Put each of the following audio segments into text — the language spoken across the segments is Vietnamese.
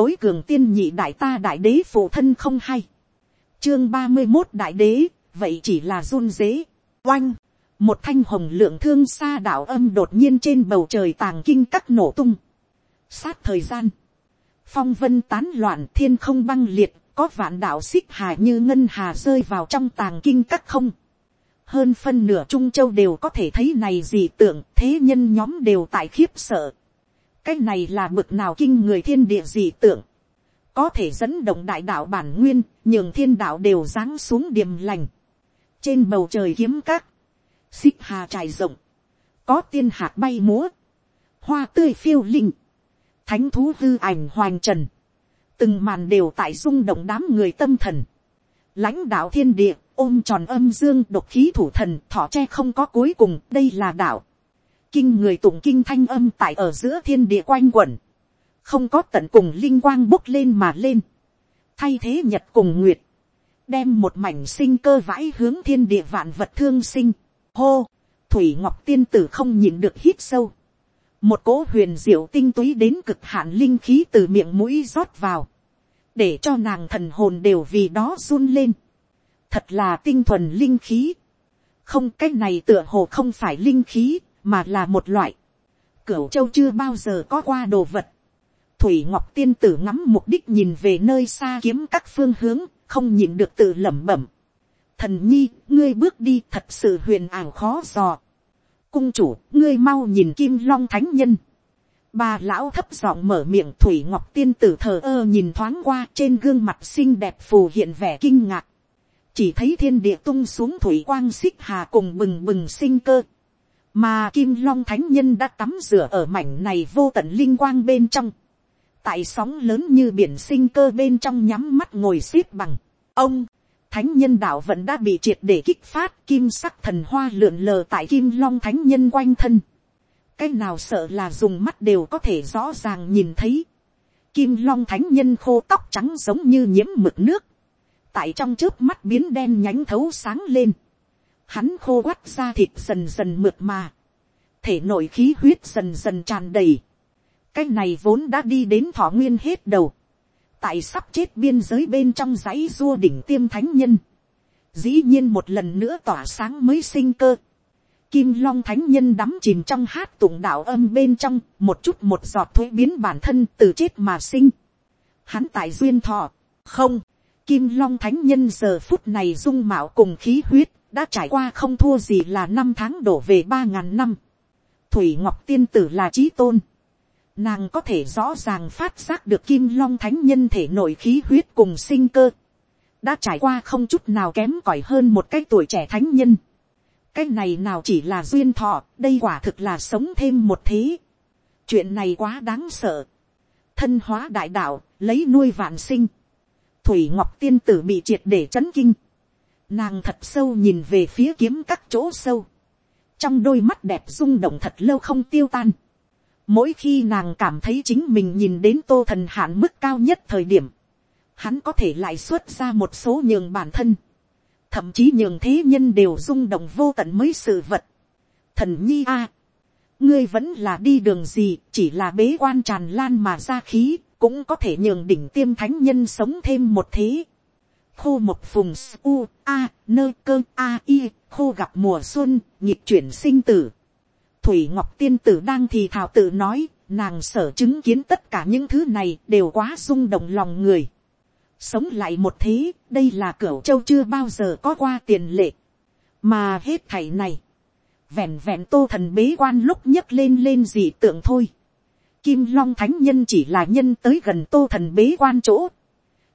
tối cường tiên nhị đại ta đại đế phụ thân không hay. chương ba mươi một đại đế, vậy chỉ là run dế. oanh, một thanh hồng lượng thương xa đạo âm đột nhiên trên bầu trời tàng kinh cắt nổ tung. sát thời gian, phong vân tán loạn thiên không băng liệt, có vạn đạo xích hà như ngân hà rơi vào trong tàng kinh cắt không. hơn phân nửa trung châu đều có thể thấy này gì tưởng thế nhân nhóm đều tại khiếp sợ cái này là bực nào kinh người thiên địa gì tưởng. có thể dẫn động đại đạo bản nguyên, nhường thiên đạo đều giáng xuống điềm lành. trên bầu trời kiếm các, xích hà trải rộng, có tiên hạt bay múa, hoa tươi phiêu linh, thánh thú hư ảnh hoàng trần, từng màn đều tại rung động đám người tâm thần, lãnh đạo thiên địa, ôm tròn âm dương độc khí thủ thần thọ tre không có cuối cùng đây là đạo, kinh người tụng kinh thanh âm tại ở giữa thiên địa quanh quẩn, không có tận cùng linh quang bốc lên mà lên, thay thế nhật cùng nguyệt, đem một mảnh sinh cơ vãi hướng thiên địa vạn vật thương sinh, hô, thủy ngọc tiên tử không nhìn được hít sâu, một cỗ huyền diệu tinh túy đến cực hạn linh khí từ miệng mũi rót vào, để cho nàng thần hồn đều vì đó run lên, thật là tinh thuần linh khí, không cái này tựa hồ không phải linh khí, mà là một loại, cửu châu chưa bao giờ có qua đồ vật, thủy ngọc tiên tử ngắm mục đích nhìn về nơi xa kiếm các phương hướng, không nhìn được tự lẩm bẩm, thần nhi, ngươi bước đi thật sự huyền ảo khó dò, cung chủ, ngươi mau nhìn kim long thánh nhân. Bà lão thấp giọng mở miệng thủy ngọc tiên tử thờ ơ nhìn thoáng qua trên gương mặt xinh đẹp phù hiện vẻ kinh ngạc. Chỉ thấy thiên địa tung xuống thủy quang xích hà cùng bừng bừng sinh cơ. Mà kim long thánh nhân đã tắm rửa ở mảnh này vô tận linh quang bên trong. Tại sóng lớn như biển sinh cơ bên trong nhắm mắt ngồi xếp bằng. Ông, thánh nhân đạo vẫn đã bị triệt để kích phát kim sắc thần hoa lượn lờ tại kim long thánh nhân quanh thân. cái nào sợ là dùng mắt đều có thể rõ ràng nhìn thấy. kim long thánh nhân khô tóc trắng giống như nhiễm mực nước. tại trong trước mắt biến đen nhánh thấu sáng lên hắn khô quắt ra thịt dần dần mượt mà. thể nội khí huyết dần dần tràn đầy. cái này vốn đã đi đến thọ nguyên hết đầu tại sắp chết biên giới bên trong dãy dua đỉnh tiêm thánh nhân, dĩ nhiên một lần nữa tỏa sáng mới sinh cơ. Kim long thánh nhân đắm chìm trong hát tụng đạo âm bên trong, một chút một giọt thuế biến bản thân từ chết mà sinh. Hắn tại duyên thọ, không, kim long thánh nhân giờ phút này dung mạo cùng khí huyết, đã trải qua không thua gì là năm tháng đổ về ba ngàn năm. Thủy ngọc tiên tử là trí tôn Nàng có thể rõ ràng phát giác được kim long thánh nhân thể nội khí huyết cùng sinh cơ. Đã trải qua không chút nào kém cỏi hơn một cái tuổi trẻ thánh nhân. Cái này nào chỉ là duyên thọ, đây quả thực là sống thêm một thế. Chuyện này quá đáng sợ. Thân hóa đại đạo, lấy nuôi vạn sinh. Thủy Ngọc Tiên Tử bị triệt để chấn kinh. Nàng thật sâu nhìn về phía kiếm các chỗ sâu. Trong đôi mắt đẹp rung động thật lâu không tiêu tan Mỗi khi nàng cảm thấy chính mình nhìn đến tô thần hạn mức cao nhất thời điểm, hắn có thể lại xuất ra một số nhường bản thân. Thậm chí nhường thế nhân đều rung động vô tận mới sự vật. Thần nhi a, ngươi vẫn là đi đường gì, chỉ là bế quan tràn lan mà ra khí, cũng có thể nhường đỉnh tiêm thánh nhân sống thêm một thế. Khô một phùng u, a, nơ cơ a i, khô gặp mùa xuân, nhịp chuyển sinh tử Thủy Ngọc Tiên Tử đang thì thảo tự nói, nàng sở chứng kiến tất cả những thứ này đều quá rung động lòng người. Sống lại một thế, đây là cửa châu chưa bao giờ có qua tiền lệ. Mà hết thảy này, vẹn vẹn tô thần bế quan lúc nhấc lên lên gì tượng thôi. Kim Long Thánh Nhân chỉ là nhân tới gần tô thần bế quan chỗ.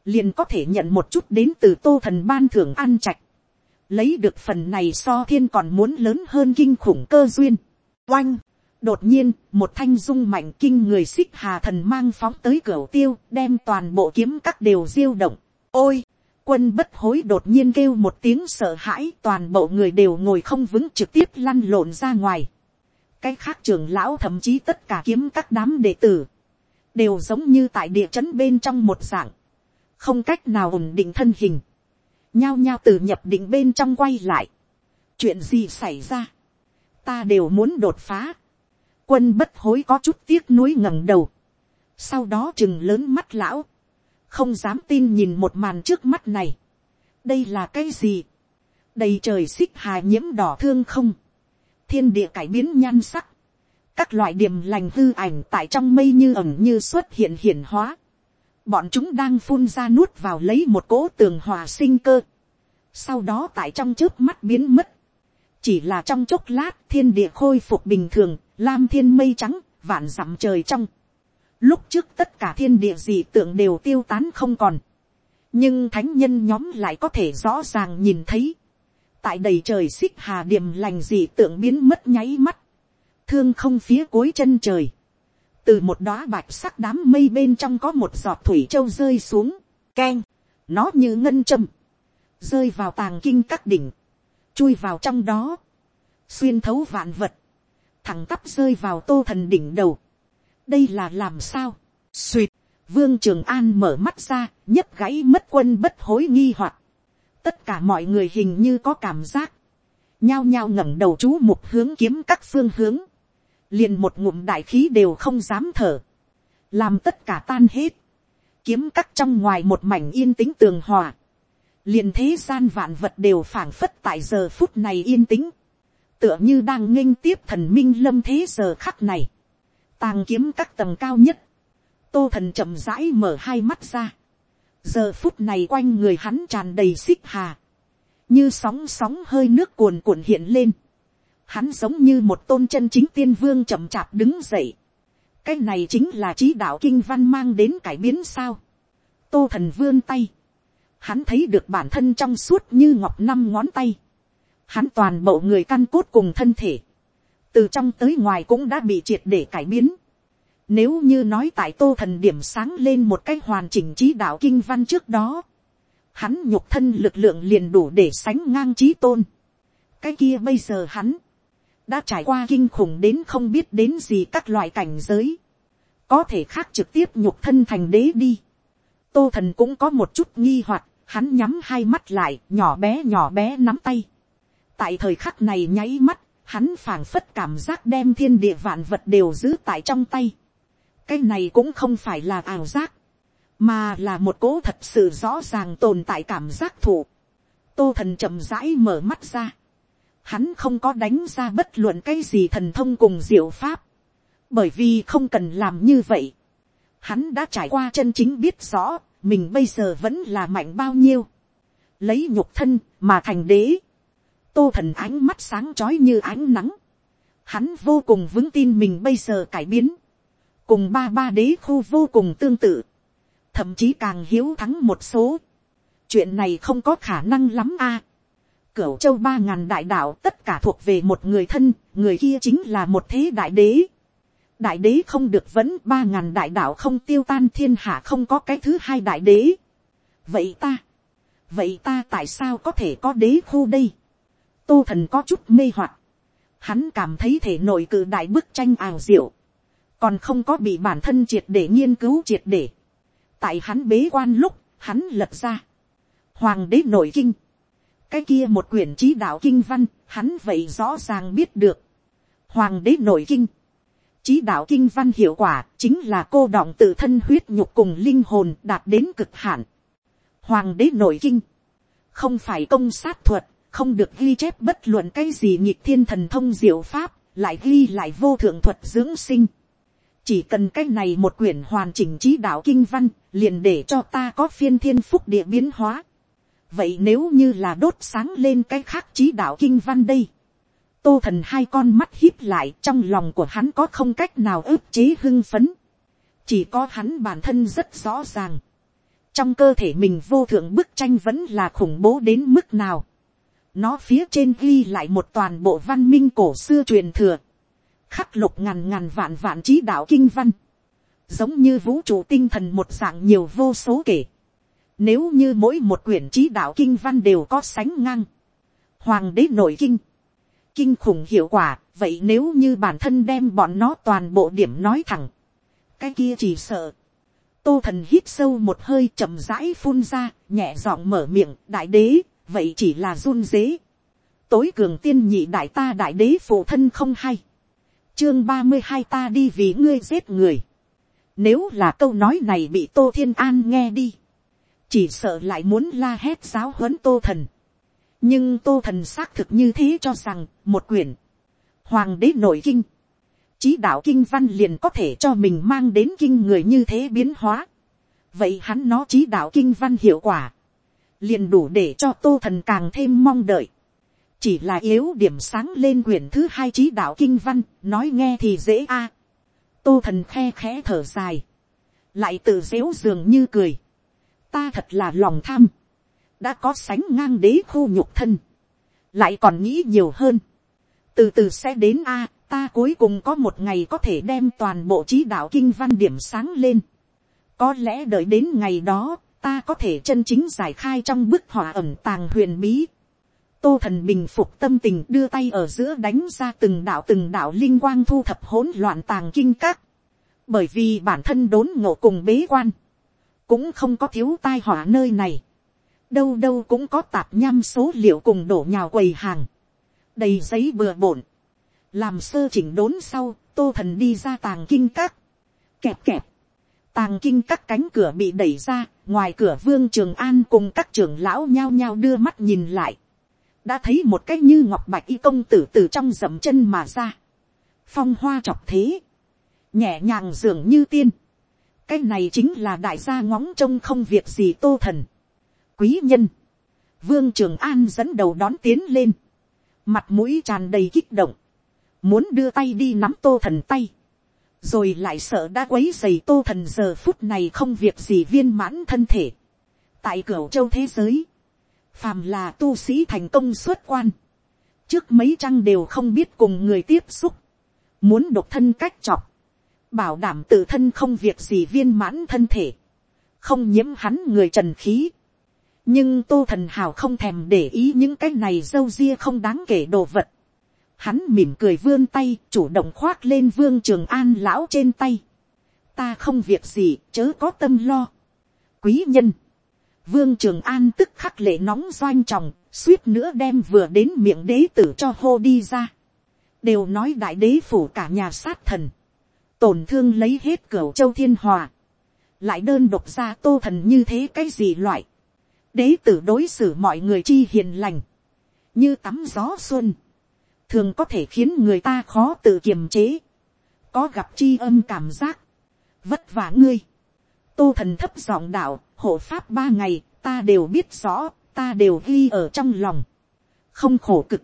Liền có thể nhận một chút đến từ tô thần ban thưởng ăn trạch. Lấy được phần này so thiên còn muốn lớn hơn kinh khủng cơ duyên Oanh! Đột nhiên, một thanh dung mạnh kinh người xích hà thần mang phóng tới cửa tiêu, đem toàn bộ kiếm các đều diêu động. Ôi! Quân bất hối đột nhiên kêu một tiếng sợ hãi, toàn bộ người đều ngồi không vững trực tiếp lăn lộn ra ngoài. Cái khác trưởng lão thậm chí tất cả kiếm các đám đệ tử, đều giống như tại địa chấn bên trong một dạng, không cách nào ổn định thân hình, nhao nhao từ nhập định bên trong quay lại. chuyện gì xảy ra, ta đều muốn đột phá. Quân bất hối có chút tiếc nuối ngẩng đầu. sau đó chừng lớn mắt lão, không dám tin nhìn một màn trước mắt này, đây là cái gì, đầy trời xích hà nhiễm đỏ thương không, thiên địa cải biến nhan sắc, các loại điểm lành hư ảnh tại trong mây như ẩm như xuất hiện hiển hóa, bọn chúng đang phun ra nuốt vào lấy một cỗ tường hòa sinh cơ, sau đó tại trong trước mắt biến mất, chỉ là trong chốc lát thiên địa khôi phục bình thường, lam thiên mây trắng, vạn dặm trời trong. Lúc trước tất cả thiên địa dị tượng đều tiêu tán không còn. Nhưng thánh nhân nhóm lại có thể rõ ràng nhìn thấy. Tại đầy trời xích hà điểm lành dị tượng biến mất nháy mắt. Thương không phía cuối chân trời. Từ một đóa bạch sắc đám mây bên trong có một giọt thủy châu rơi xuống. Keng. Nó như ngân châm. Rơi vào tàng kinh các đỉnh chui vào trong đó, xuyên thấu vạn vật, thẳng tắp rơi vào tô thần đỉnh đầu. đây là làm sao, suỵt, vương trường an mở mắt ra, nhấp gãy mất quân bất hối nghi hoặc, tất cả mọi người hình như có cảm giác, nhao nhao ngẩng đầu chú mục hướng kiếm các phương hướng, liền một ngụm đại khí đều không dám thở, làm tất cả tan hết, kiếm cắt trong ngoài một mảnh yên tĩnh tường hòa, liền thế gian vạn vật đều phảng phất tại giờ phút này yên tĩnh, tựa như đang nghênh tiếp thần minh lâm thế giờ khắc này, tàng kiếm các tầng cao nhất, tô thần chậm rãi mở hai mắt ra, giờ phút này quanh người hắn tràn đầy xích hà, như sóng sóng hơi nước cuồn cuộn hiện lên, hắn giống như một tôn chân chính tiên vương chậm chạp đứng dậy, cái này chính là trí đạo kinh văn mang đến cải biến sao, tô thần vươn tay, hắn thấy được bản thân trong suốt như ngọc năm ngón tay, hắn toàn bộ người căn cốt cùng thân thể, từ trong tới ngoài cũng đã bị triệt để cải biến. Nếu như nói tại tô thần điểm sáng lên một cách hoàn chỉnh trí đạo kinh văn trước đó, hắn nhục thân lực lượng liền đủ để sánh ngang trí tôn. cái kia bây giờ hắn, đã trải qua kinh khủng đến không biết đến gì các loại cảnh giới, có thể khác trực tiếp nhục thân thành đế đi. tô thần cũng có một chút nghi hoặc, hắn nhắm hai mắt lại, nhỏ bé nhỏ bé nắm tay. tại thời khắc này nháy mắt, hắn phảng phất cảm giác đem thiên địa vạn vật đều giữ tại trong tay. cái này cũng không phải là ảo giác, mà là một cố thật sự rõ ràng tồn tại cảm giác thủ. tô thần chậm rãi mở mắt ra hắn không có đánh ra bất luận cái gì thần thông cùng diệu pháp, bởi vì không cần làm như vậy. hắn đã trải qua chân chính biết rõ, mình bây giờ vẫn là mạnh bao nhiêu, lấy nhục thân mà thành đế, tô thần ánh mắt sáng trói như ánh nắng, hắn vô cùng vững tin mình bây giờ cải biến, cùng ba ba đế khu vô cùng tương tự, thậm chí càng hiếu thắng một số, chuyện này không có khả năng lắm a. Cửu châu ba ngàn đại đạo tất cả thuộc về một người thân, người kia chính là một thế đại đế đại đế không được vẫn ba ngàn đại đạo không tiêu tan thiên hạ không có cái thứ hai đại đế. vậy ta, vậy ta tại sao có thể có đế khu đây. tô thần có chút mê hoặc, hắn cảm thấy thể nội cử đại bức tranh ảo diệu, còn không có bị bản thân triệt để nghiên cứu triệt để. tại hắn bế quan lúc, hắn lật ra, hoàng đế nội kinh, cái kia một quyển trí đạo kinh văn, hắn vậy rõ ràng biết được. Hoàng đế nội kinh, Chí đạo kinh văn hiệu quả chính là cô đọng tự thân huyết nhục cùng linh hồn đạt đến cực hạn. Hoàng đế nội kinh. Không phải công sát thuật, không được ghi chép bất luận cái gì nhịp thiên thần thông diệu pháp, lại ghi lại vô thượng thuật dưỡng sinh. Chỉ cần cái này một quyển hoàn chỉnh chí đạo kinh văn, liền để cho ta có phiên thiên phúc địa biến hóa. Vậy nếu như là đốt sáng lên cái khác chí đạo kinh văn đây tô thần hai con mắt hít lại, trong lòng của hắn có không cách nào ức chế hưng phấn. chỉ có hắn bản thân rất rõ ràng. trong cơ thể mình vô thượng bức tranh vẫn là khủng bố đến mức nào. nó phía trên ghi lại một toàn bộ văn minh cổ xưa truyền thừa. khắc lục ngàn ngàn vạn vạn trí đạo kinh văn. giống như vũ trụ tinh thần một dạng nhiều vô số kể nếu như mỗi một quyển trí đạo kinh văn đều có sánh ngang. hoàng đế nội kinh kinh khủng hiệu quả, vậy nếu như bản thân đem bọn nó toàn bộ điểm nói thẳng, cái kia chỉ sợ. Tô thần hít sâu một hơi chậm rãi phun ra, nhẹ giọng mở miệng, đại đế, vậy chỉ là run dế. Tối cường tiên nhị đại ta đại đế phụ thân không hay. Chương ba mươi hai ta đi vì ngươi giết người. Nếu là câu nói này bị Tô Thiên An nghe đi. Chỉ sợ lại muốn la hét giáo huấn Tô Thần. Nhưng Tô Thần xác thực như thế cho rằng một quyển. Hoàng đế nội kinh. Chí đạo kinh văn liền có thể cho mình mang đến kinh người như thế biến hóa. Vậy hắn nó chí đạo kinh văn hiệu quả. Liền đủ để cho Tô Thần càng thêm mong đợi chỉ là yếu điểm sáng lên quyển thứ hai trí đạo kinh văn, nói nghe thì dễ a. tô thần khe khẽ thở dài, lại tự dếu dường như cười ta thật là lòng tham, đã có sánh ngang đế khu nhục thân, lại còn nghĩ nhiều hơn. từ từ sẽ đến a, ta cuối cùng có một ngày có thể đem toàn bộ trí đạo kinh văn điểm sáng lên. có lẽ đợi đến ngày đó, ta có thể chân chính giải khai trong bức họa ẩm tàng huyền bí tô thần bình phục tâm tình đưa tay ở giữa đánh ra từng đạo từng đạo linh quang thu thập hỗn loạn tàng kinh các. bởi vì bản thân đốn ngộ cùng bế quan, cũng không có thiếu tai họa nơi này. đâu đâu cũng có tạp nham số liệu cùng đổ nhào quầy hàng, đầy giấy bừa bộn. làm sơ chỉnh đốn sau, tô thần đi ra tàng kinh các. kẹp kẹp, tàng kinh các cánh cửa bị đẩy ra, ngoài cửa vương trường an cùng các trưởng lão nhao nhao đưa mắt nhìn lại đã thấy một cái như ngọc bạch y công tử từ trong dậm chân mà ra, phong hoa chọc thế, nhẹ nhàng dường như tiên, cái này chính là đại gia ngóng trông không việc gì tô thần, quý nhân, vương trường an dẫn đầu đón tiến lên, mặt mũi tràn đầy kích động, muốn đưa tay đi nắm tô thần tay, rồi lại sợ đã quấy dày tô thần giờ phút này không việc gì viên mãn thân thể, tại cửa châu thế giới, phàm là tu sĩ thành công xuất quan, trước mấy trăng đều không biết cùng người tiếp xúc, muốn độc thân cách chọc, bảo đảm tự thân không việc gì viên mãn thân thể, không nhiễm hắn người trần khí. nhưng tô thần hào không thèm để ý những cái này dâu ria không đáng kể đồ vật. hắn mỉm cười vươn tay chủ động khoác lên vương trường an lão trên tay. ta không việc gì chớ có tâm lo. quý nhân Vương Trường An tức khắc lệ nóng doanh tròng suýt nữa đem vừa đến miệng đế tử cho hô đi ra. Đều nói đại đế phủ cả nhà sát thần. Tổn thương lấy hết cửa châu thiên hòa. Lại đơn độc ra tô thần như thế cái gì loại. Đế tử đối xử mọi người chi hiền lành. Như tắm gió xuân. Thường có thể khiến người ta khó tự kiềm chế. Có gặp chi âm cảm giác. Vất vả ngươi. Tô thần thấp giọng đạo hộ pháp ba ngày, ta đều biết rõ, ta đều ghi ở trong lòng. Không khổ cực.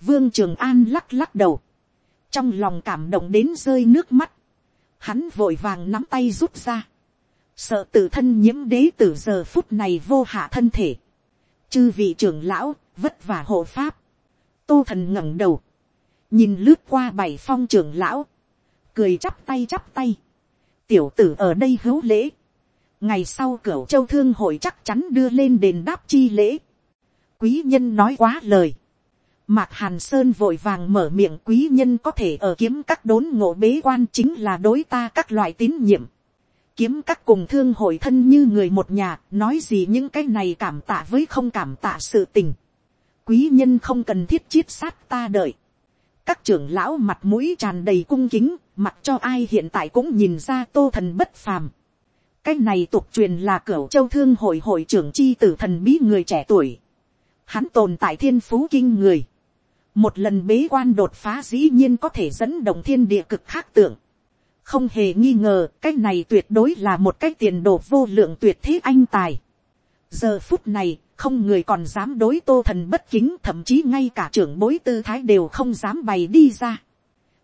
Vương Trường An lắc lắc đầu. Trong lòng cảm động đến rơi nước mắt. Hắn vội vàng nắm tay rút ra. Sợ tự thân nhiễm đế từ giờ phút này vô hạ thân thể. Chư vị trưởng lão, vất vả hộ pháp. Tô thần ngẩng đầu. Nhìn lướt qua bảy phong trưởng lão. Cười chắp tay chắp tay. Tiểu tử ở đây hữu lễ ngày sau cửa châu thương hội chắc chắn đưa lên đền đáp chi lễ. quý nhân nói quá lời mạc hàn sơn vội vàng mở miệng quý nhân có thể ở kiếm các đốn ngộ bế quan chính là đối ta các loại tín nhiệm. kiếm các cùng thương hội thân như người một nhà, nói gì những cái này cảm tạ với không cảm tạ sự tình. quý nhân không cần thiết chiết sát ta đợi. các trưởng lão mặt mũi tràn đầy cung kính, mặt cho ai hiện tại cũng nhìn ra tô thần bất phàm cái này tục truyền là cửu châu thương hội hội trưởng chi tử thần bí người trẻ tuổi. Hắn tồn tại thiên phú kinh người. Một lần bế quan đột phá dĩ nhiên có thể dẫn động thiên địa cực khác tưởng Không hề nghi ngờ, cái này tuyệt đối là một cái tiền đồ vô lượng tuyệt thế anh tài. Giờ phút này, không người còn dám đối tô thần bất kính, thậm chí ngay cả trưởng bối tư thái đều không dám bày đi ra.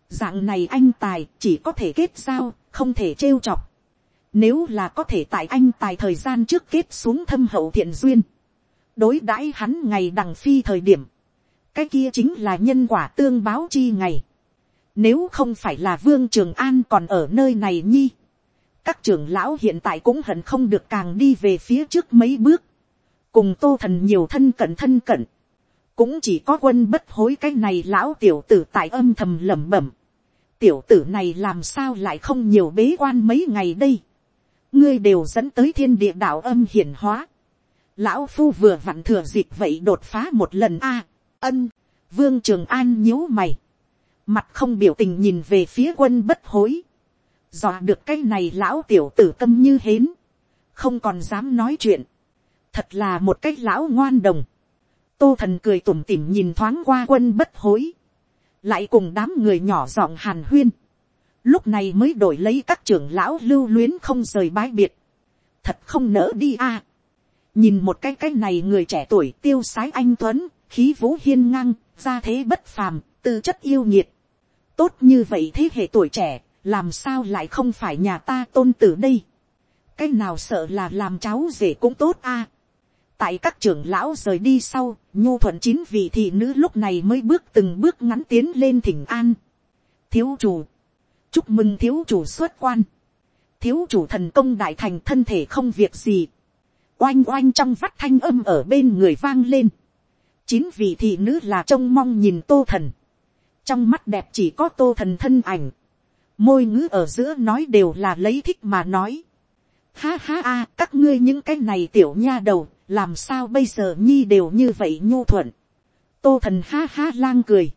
Dạng này anh tài chỉ có thể kết giao, không thể trêu chọc nếu là có thể tại anh tài thời gian trước kết xuống thâm hậu thiện duyên. Đối đãi hắn ngày đằng phi thời điểm. Cái kia chính là nhân quả tương báo chi ngày. Nếu không phải là Vương Trường An còn ở nơi này nhi. Các trưởng lão hiện tại cũng hận không được càng đi về phía trước mấy bước. Cùng tô thần nhiều thân cận thân cận. Cũng chỉ có quân bất hối cái này lão tiểu tử tại âm thầm lẩm bẩm. Tiểu tử này làm sao lại không nhiều bế quan mấy ngày đây ngươi đều dẫn tới thiên địa đạo âm hiển hóa. Lão phu vừa vặn thừa dịp vậy đột phá một lần a ân, vương trường an nhíu mày, mặt không biểu tình nhìn về phía quân bất hối, dò được cái này lão tiểu tử tâm như hến, không còn dám nói chuyện, thật là một cái lão ngoan đồng, tô thần cười tủm tỉm nhìn thoáng qua quân bất hối, lại cùng đám người nhỏ giọng hàn huyên, lúc này mới đổi lấy các trưởng lão lưu luyến không rời bái biệt, thật không nỡ đi a, nhìn một cái cái này người trẻ tuổi tiêu sái anh tuấn, khí vũ hiên ngang, gia thế bất phàm, tư chất yêu nhiệt, tốt như vậy thế hệ tuổi trẻ, làm sao lại không phải nhà ta tôn tử đây, cái nào sợ là làm cháu rể cũng tốt a, tại các trưởng lão rời đi sau, nhu thuận chín vị thị nữ lúc này mới bước từng bước ngắn tiến lên thỉnh an. thiếu chủ, chúc mừng thiếu chủ xuất quan, thiếu chủ thần công đại thành thân thể không việc gì, oanh oanh trong vắt thanh âm ở bên người vang lên, chín vị thị nữ là trông mong nhìn tô thần, trong mắt đẹp chỉ có tô thần thân ảnh, môi ngữ ở giữa nói đều là lấy thích mà nói, ha ha a các ngươi những cái này tiểu nha đầu làm sao bây giờ nhi đều như vậy nhu thuận, tô thần ha ha lang cười,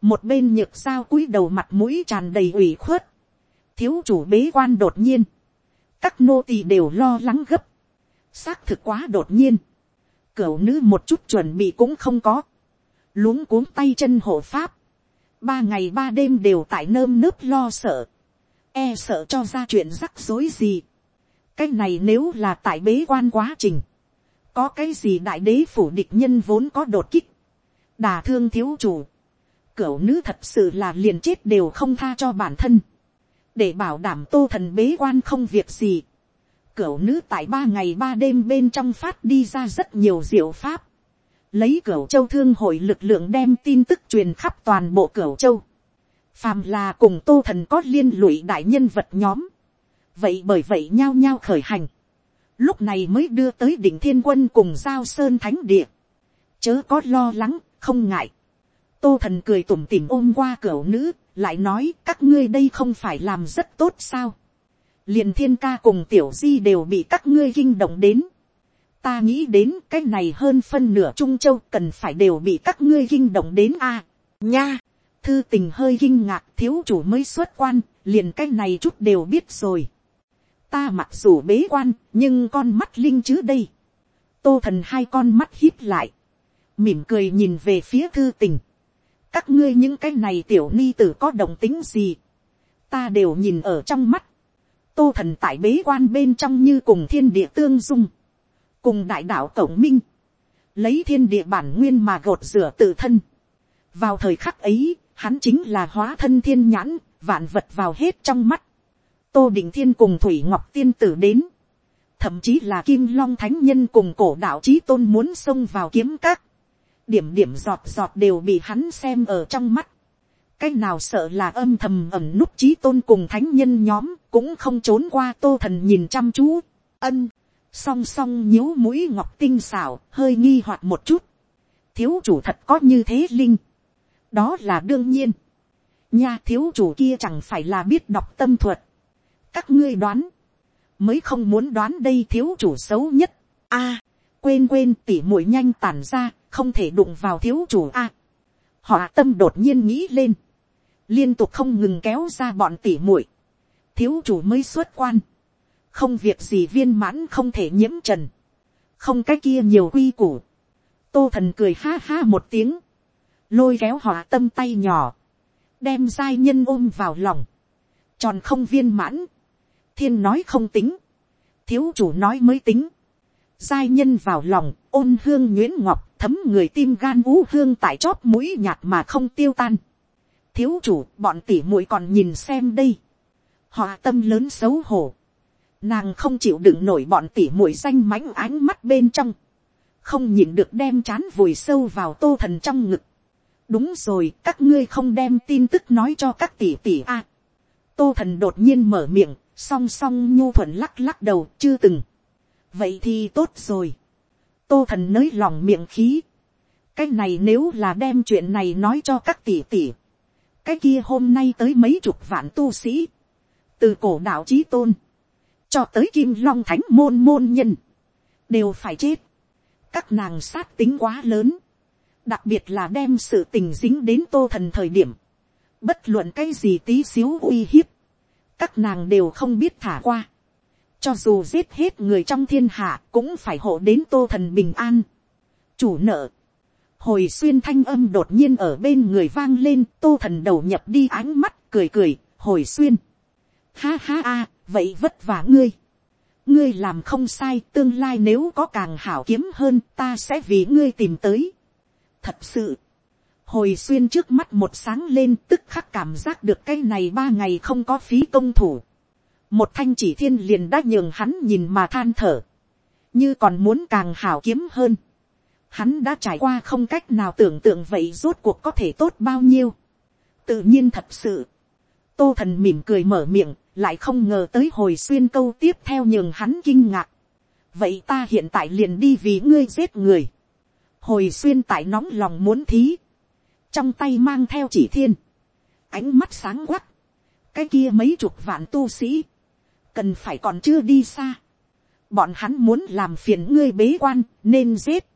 một bên nhược sao cúi đầu mặt mũi tràn đầy ủy khuất, thiếu chủ bế quan đột nhiên, các nô tỳ đều lo lắng gấp, xác thực quá đột nhiên, cửu nữ một chút chuẩn bị cũng không có, luống cuống tay chân hộ pháp, ba ngày ba đêm đều tại nơm nớp lo sợ, e sợ cho ra chuyện rắc rối gì, cái này nếu là tại bế quan quá trình, có cái gì đại đế phủ địch nhân vốn có đột kích, đà thương thiếu chủ, cửu nữ thật sự là liền chết đều không tha cho bản thân, để bảo đảm tô thần bế quan không việc gì, cửu nữ tại ba ngày ba đêm bên trong phát đi ra rất nhiều diệu pháp, lấy cửu châu thương hội lực lượng đem tin tức truyền khắp toàn bộ cửu châu, phàm là cùng tô thần có liên lụy đại nhân vật nhóm, vậy bởi vậy nhao nhao khởi hành, lúc này mới đưa tới đỉnh thiên quân cùng giao sơn thánh địa, chớ có lo lắng, không ngại. tô thần cười tủm tỉm ôm qua cửu nữ, lại nói các ngươi đây không phải làm rất tốt sao liền thiên ca cùng tiểu di đều bị các ngươi kinh động đến. ta nghĩ đến cái này hơn phân nửa trung châu cần phải đều bị các ngươi kinh động đến a. nha, thư tình hơi kinh ngạc thiếu chủ mới xuất quan, liền cái này chút đều biết rồi ta mặc dù bế quan, nhưng con mắt linh chứ đây. tô thần hai con mắt hít lại, mỉm cười nhìn về phía thư tình. các ngươi những cái này tiểu ni tử có đồng tính gì, ta đều nhìn ở trong mắt tô thần tại bế quan bên trong như cùng thiên địa tương dung, cùng đại đạo tổng minh, lấy thiên địa bản nguyên mà gột rửa tự thân. vào thời khắc ấy, hắn chính là hóa thân thiên nhãn, vạn vật vào hết trong mắt. Tô định thiên cùng thủy ngọc tiên tử đến, thậm chí là kim long thánh nhân cùng cổ đạo trí tôn muốn xông vào kiếm các, điểm điểm giọt giọt đều bị hắn xem ở trong mắt, cái nào sợ là âm thầm ẩm núp trí tôn cùng thánh nhân nhóm cũng không trốn qua tô thần nhìn chăm chú, ân, song song nhíu mũi ngọc tinh xảo hơi nghi hoặc một chút, thiếu chủ thật có như thế linh, đó là đương nhiên, nha thiếu chủ kia chẳng phải là biết đọc tâm thuật, các ngươi đoán, mới không muốn đoán đây thiếu chủ xấu nhất. a, quên quên tỉ mũi nhanh tàn ra, không thể đụng vào thiếu chủ a. họ tâm đột nhiên nghĩ lên, liên tục không ngừng kéo ra bọn tỉ mũi, thiếu chủ mới xuất quan, không việc gì viên mãn không thể nhiễm trần, không cái kia nhiều quy củ, tô thần cười ha ha một tiếng, lôi kéo họ tâm tay nhỏ, đem giai nhân ôm vào lòng, tròn không viên mãn, thiên nói không tính, thiếu chủ nói mới tính, giai nhân vào lòng, ôn hương nguyễn ngọc, thấm người tim gan ú hương tại chóp mũi nhạt mà không tiêu tan thiếu chủ, bọn tỉ muội còn nhìn xem đây. họ tâm lớn xấu hổ. nàng không chịu đựng nổi bọn tỉ muội danh mãnh ánh mắt bên trong. không nhìn được đem chán vùi sâu vào tô thần trong ngực. đúng rồi, các ngươi không đem tin tức nói cho các tỷ tỷ a. À. tô thần đột nhiên mở miệng, song song nhu thuận lắc lắc đầu chưa từng. vậy thì tốt rồi. tô thần nới lòng miệng khí. cái này nếu là đem chuyện này nói cho các tỷ tỷ cái kia hôm nay tới mấy chục vạn tu sĩ. từ cổ đạo trí tôn. cho tới kim long thánh môn môn nhân. đều phải chết. các nàng sát tính quá lớn. đặc biệt là đem sự tình dính đến tô thần thời điểm. bất luận cái gì tí xíu uy hiếp các nàng đều không biết thả qua. cho dù giết hết người trong thiên hạ cũng phải hộ đến tô thần bình an. chủ nợ, hồi xuyên thanh âm đột nhiên ở bên người vang lên tô thần đầu nhập đi ánh mắt cười cười hồi xuyên. ha ha a vậy vất vả ngươi. ngươi làm không sai tương lai nếu có càng hảo kiếm hơn ta sẽ vì ngươi tìm tới. thật sự, hồi xuyên trước mắt một sáng lên tức khắc cảm giác được cái này ba ngày không có phí công thủ. một thanh chỉ thiên liền đã nhường hắn nhìn mà than thở. như còn muốn càng hảo kiếm hơn hắn đã trải qua không cách nào tưởng tượng vậy rốt cuộc có thể tốt bao nhiêu. tự nhiên thật sự. tô thần mỉm cười mở miệng lại không ngờ tới hồi xuyên câu tiếp theo nhường hắn kinh ngạc. vậy ta hiện tại liền đi vì ngươi giết người. hồi xuyên tại nóng lòng muốn thí trong tay mang theo chỉ thiên, ánh mắt sáng quắc, cái kia mấy chục vạn tu sĩ, cần phải còn chưa đi xa, bọn hắn muốn làm phiền ngươi bế quan nên giết,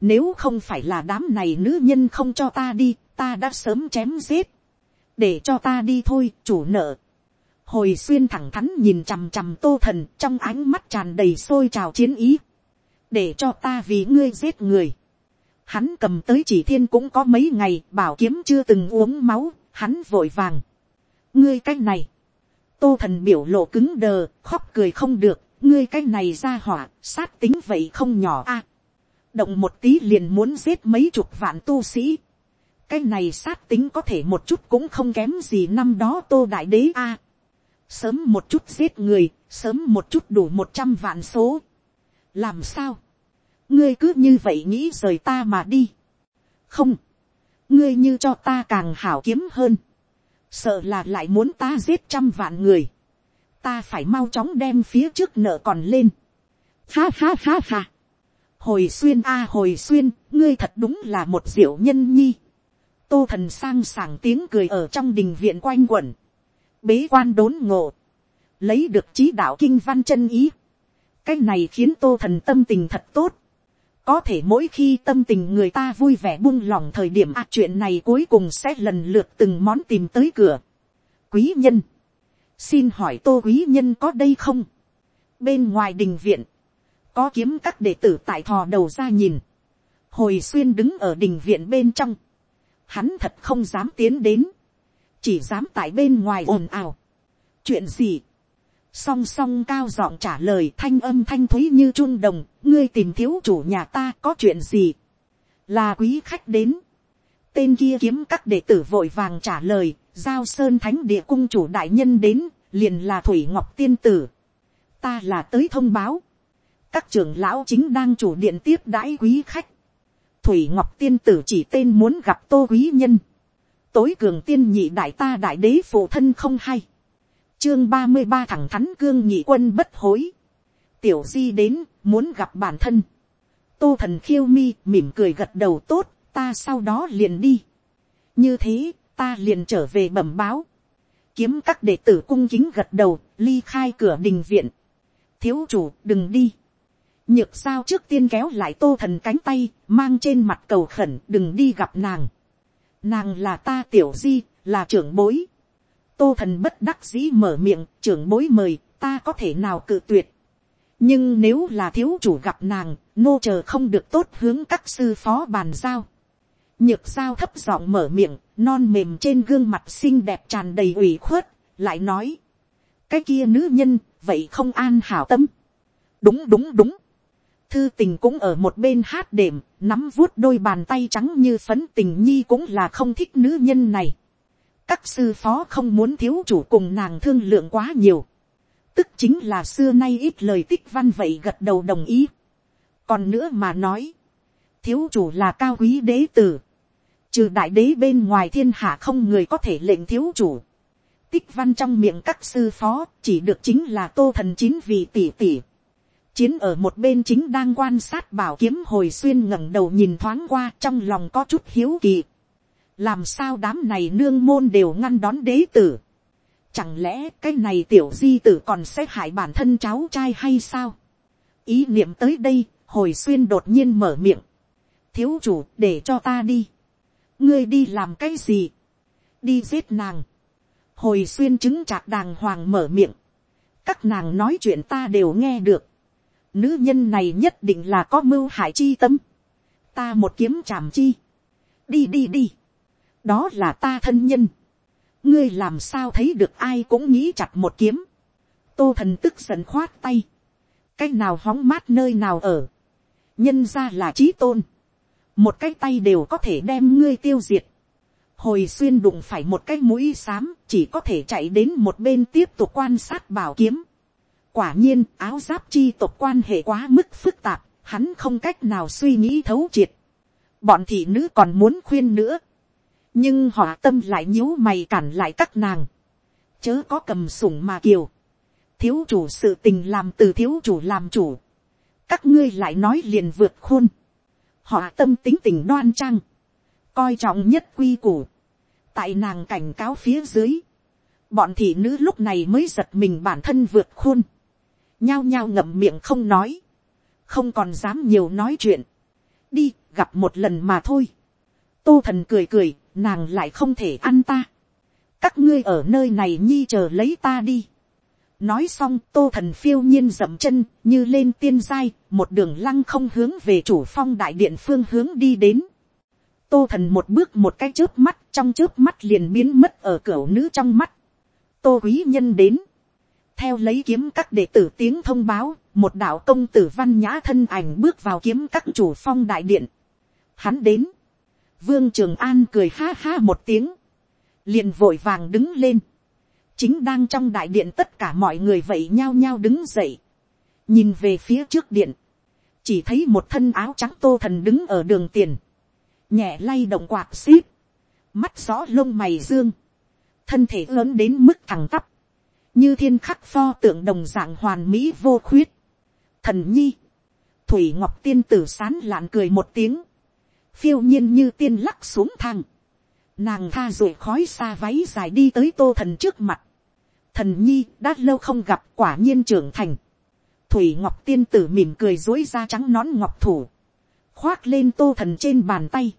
nếu không phải là đám này nữ nhân không cho ta đi, ta đã sớm chém giết, để cho ta đi thôi chủ nợ, hồi xuyên thẳng thắn nhìn chằm chằm tô thần trong ánh mắt tràn đầy sôi trào chiến ý, để cho ta vì ngươi giết người, Hắn cầm tới chỉ thiên cũng có mấy ngày bảo kiếm chưa từng uống máu, hắn vội vàng. Ngươi cách này. Tô thần biểu lộ cứng đờ, khóc cười không được, ngươi cái này ra hỏa, sát tính vậy không nhỏ a động một tí liền muốn giết mấy chục vạn tu sĩ. Cái này sát tính có thể một chút cũng không kém gì năm đó tô đại đế a. sớm một chút giết người, sớm một chút đủ một trăm vạn số. làm sao ngươi cứ như vậy nghĩ rời ta mà đi. không, ngươi như cho ta càng hảo kiếm hơn, sợ là lại muốn ta giết trăm vạn người, ta phải mau chóng đem phía trước nợ còn lên. ha ha ha ha hồi xuyên a à, hồi xuyên, ngươi thật đúng là một diệu nhân nhi. tô thần sang sảng tiếng cười ở trong đình viện quanh quẩn, bế quan đốn ngộ, lấy được trí đạo kinh văn chân ý. cái này khiến tô thần tâm tình thật tốt có thể mỗi khi tâm tình người ta vui vẻ buông lỏng thời điểm à, chuyện này cuối cùng sẽ lần lượt từng món tìm tới cửa. quý nhân, xin hỏi tô quý nhân có đây không. bên ngoài đình viện, có kiếm các đệ tử tại thò đầu ra nhìn. hồi xuyên đứng ở đình viện bên trong. hắn thật không dám tiến đến. chỉ dám tại bên ngoài ồn ào. chuyện gì song song cao giọng trả lời thanh âm thanh thúy như chun đồng, ngươi tìm thiếu chủ nhà ta có chuyện gì, là quý khách đến, tên kia kiếm các đệ tử vội vàng trả lời, giao sơn thánh địa cung chủ đại nhân đến, liền là thủy ngọc tiên tử, ta là tới thông báo, các trưởng lão chính đang chủ điện tiếp đãi quý khách, thủy ngọc tiên tử chỉ tên muốn gặp tô quý nhân, tối cường tiên nhị đại ta đại đế phụ thân không hay, chương ba mươi ba thẳng thắn cương nhị quân bất hối. tiểu di đến, muốn gặp bản thân. tô thần khiêu mi mỉm cười gật đầu tốt, ta sau đó liền đi. như thế, ta liền trở về bẩm báo. kiếm các đệ tử cung kính gật đầu, ly khai cửa đình viện. thiếu chủ, đừng đi nhược sao trước tiên kéo lại tô thần cánh tay, mang trên mặt cầu khẩn, đừng đi gặp nàng. nàng là ta tiểu di, là trưởng bối tô thần bất đắc dĩ mở miệng, trưởng bối mời, ta có thể nào cự tuyệt. nhưng nếu là thiếu chủ gặp nàng, nô chờ không được tốt hướng các sư phó bàn giao. nhược sao thấp giọng mở miệng, non mềm trên gương mặt xinh đẹp tràn đầy ủy khuất, lại nói. cái kia nữ nhân, vậy không an hảo tâm. đúng đúng đúng thư tình cũng ở một bên hát đệm, nắm vuốt đôi bàn tay trắng như phấn tình nhi cũng là không thích nữ nhân này các sư phó không muốn thiếu chủ cùng nàng thương lượng quá nhiều, tức chính là xưa nay ít lời tích văn vậy gật đầu đồng ý. còn nữa mà nói, thiếu chủ là cao quý đế tử, trừ đại đế bên ngoài thiên hạ không người có thể lệnh thiếu chủ. tích văn trong miệng các sư phó chỉ được chính là tô thần chín vị tỷ tỷ chiến ở một bên chính đang quan sát bảo kiếm hồi xuyên ngẩng đầu nhìn thoáng qua trong lòng có chút hiếu kỳ làm sao đám này nương môn đều ngăn đón đế tử. Chẳng lẽ cái này tiểu di tử còn sẽ hại bản thân cháu trai hay sao? Ý niệm tới đây, hồi xuyên đột nhiên mở miệng. Thiếu chủ, để cho ta đi. Ngươi đi làm cái gì? Đi giết nàng. hồi xuyên chứng chặt đàng hoàng mở miệng, các nàng nói chuyện ta đều nghe được, nữ nhân này nhất định là có mưu hại chi tâm, ta một kiếm chạm chi, đi đi đi, đó là ta thân nhân, ngươi làm sao thấy được ai cũng nghĩ chặt một kiếm, tô thần tức giận khoát tay, cái nào hóng mát nơi nào ở, nhân ra là trí tôn, một cái tay đều có thể đem ngươi tiêu diệt, hồi xuyên đụng phải một cái mũi xám chỉ có thể chạy đến một bên tiếp tục quan sát bảo kiếm quả nhiên áo giáp chi tộc quan hệ quá mức phức tạp, hắn không cách nào suy nghĩ thấu triệt. bọn thị nữ còn muốn khuyên nữa, nhưng họ tâm lại nhíu mày cản lại các nàng, chớ có cầm sủng mà kiều, thiếu chủ sự tình làm từ thiếu chủ làm chủ, các ngươi lại nói liền vượt khôn, họ tâm tính tình đoan trang, coi trọng nhất quy củ, tại nàng cảnh cáo phía dưới, bọn thị nữ lúc này mới giật mình bản thân vượt khôn, nhao nhao ngậm miệng không nói, không còn dám nhiều nói chuyện, đi gặp một lần mà thôi, tô thần cười cười, nàng lại không thể ăn ta, các ngươi ở nơi này nhi chờ lấy ta đi, nói xong tô thần phiêu nhiên dậm chân như lên tiên giai một đường lăng không hướng về chủ phong đại điện phương hướng đi đến. Tô thần một bước một cái trước mắt trong trước mắt liền biến mất ở cửa nữ trong mắt. Tô quý nhân đến theo lấy kiếm các đệ tử tiếng thông báo một đạo công tử văn nhã thân ảnh bước vào kiếm các chủ phong đại điện. Hắn đến. Vương trường an cười ha ha một tiếng. Liền vội vàng đứng lên. Chính đang trong đại điện tất cả mọi người vậy nhao nhao đứng dậy, nhìn về phía trước điện, chỉ thấy một thân áo trắng tô thần đứng ở đường tiền, nhẹ lay động quạt xíp, mắt rõ lông mày dương, thân thể lớn đến mức thẳng tắp, như thiên khắc pho tượng đồng dạng hoàn mỹ vô khuyết. Thần nhi, thủy ngọc tiên tử sán lạn cười một tiếng, phiêu nhiên như tiên lắc xuống thang, nàng tha rồi khói xa váy dài đi tới tô thần trước mặt, thần nhi đã lâu không gặp quả nhiên trưởng thành. thủy ngọc tiên tử mỉm cười dối ra trắng nón ngọc thủ, khoác lên tô thần trên bàn tay.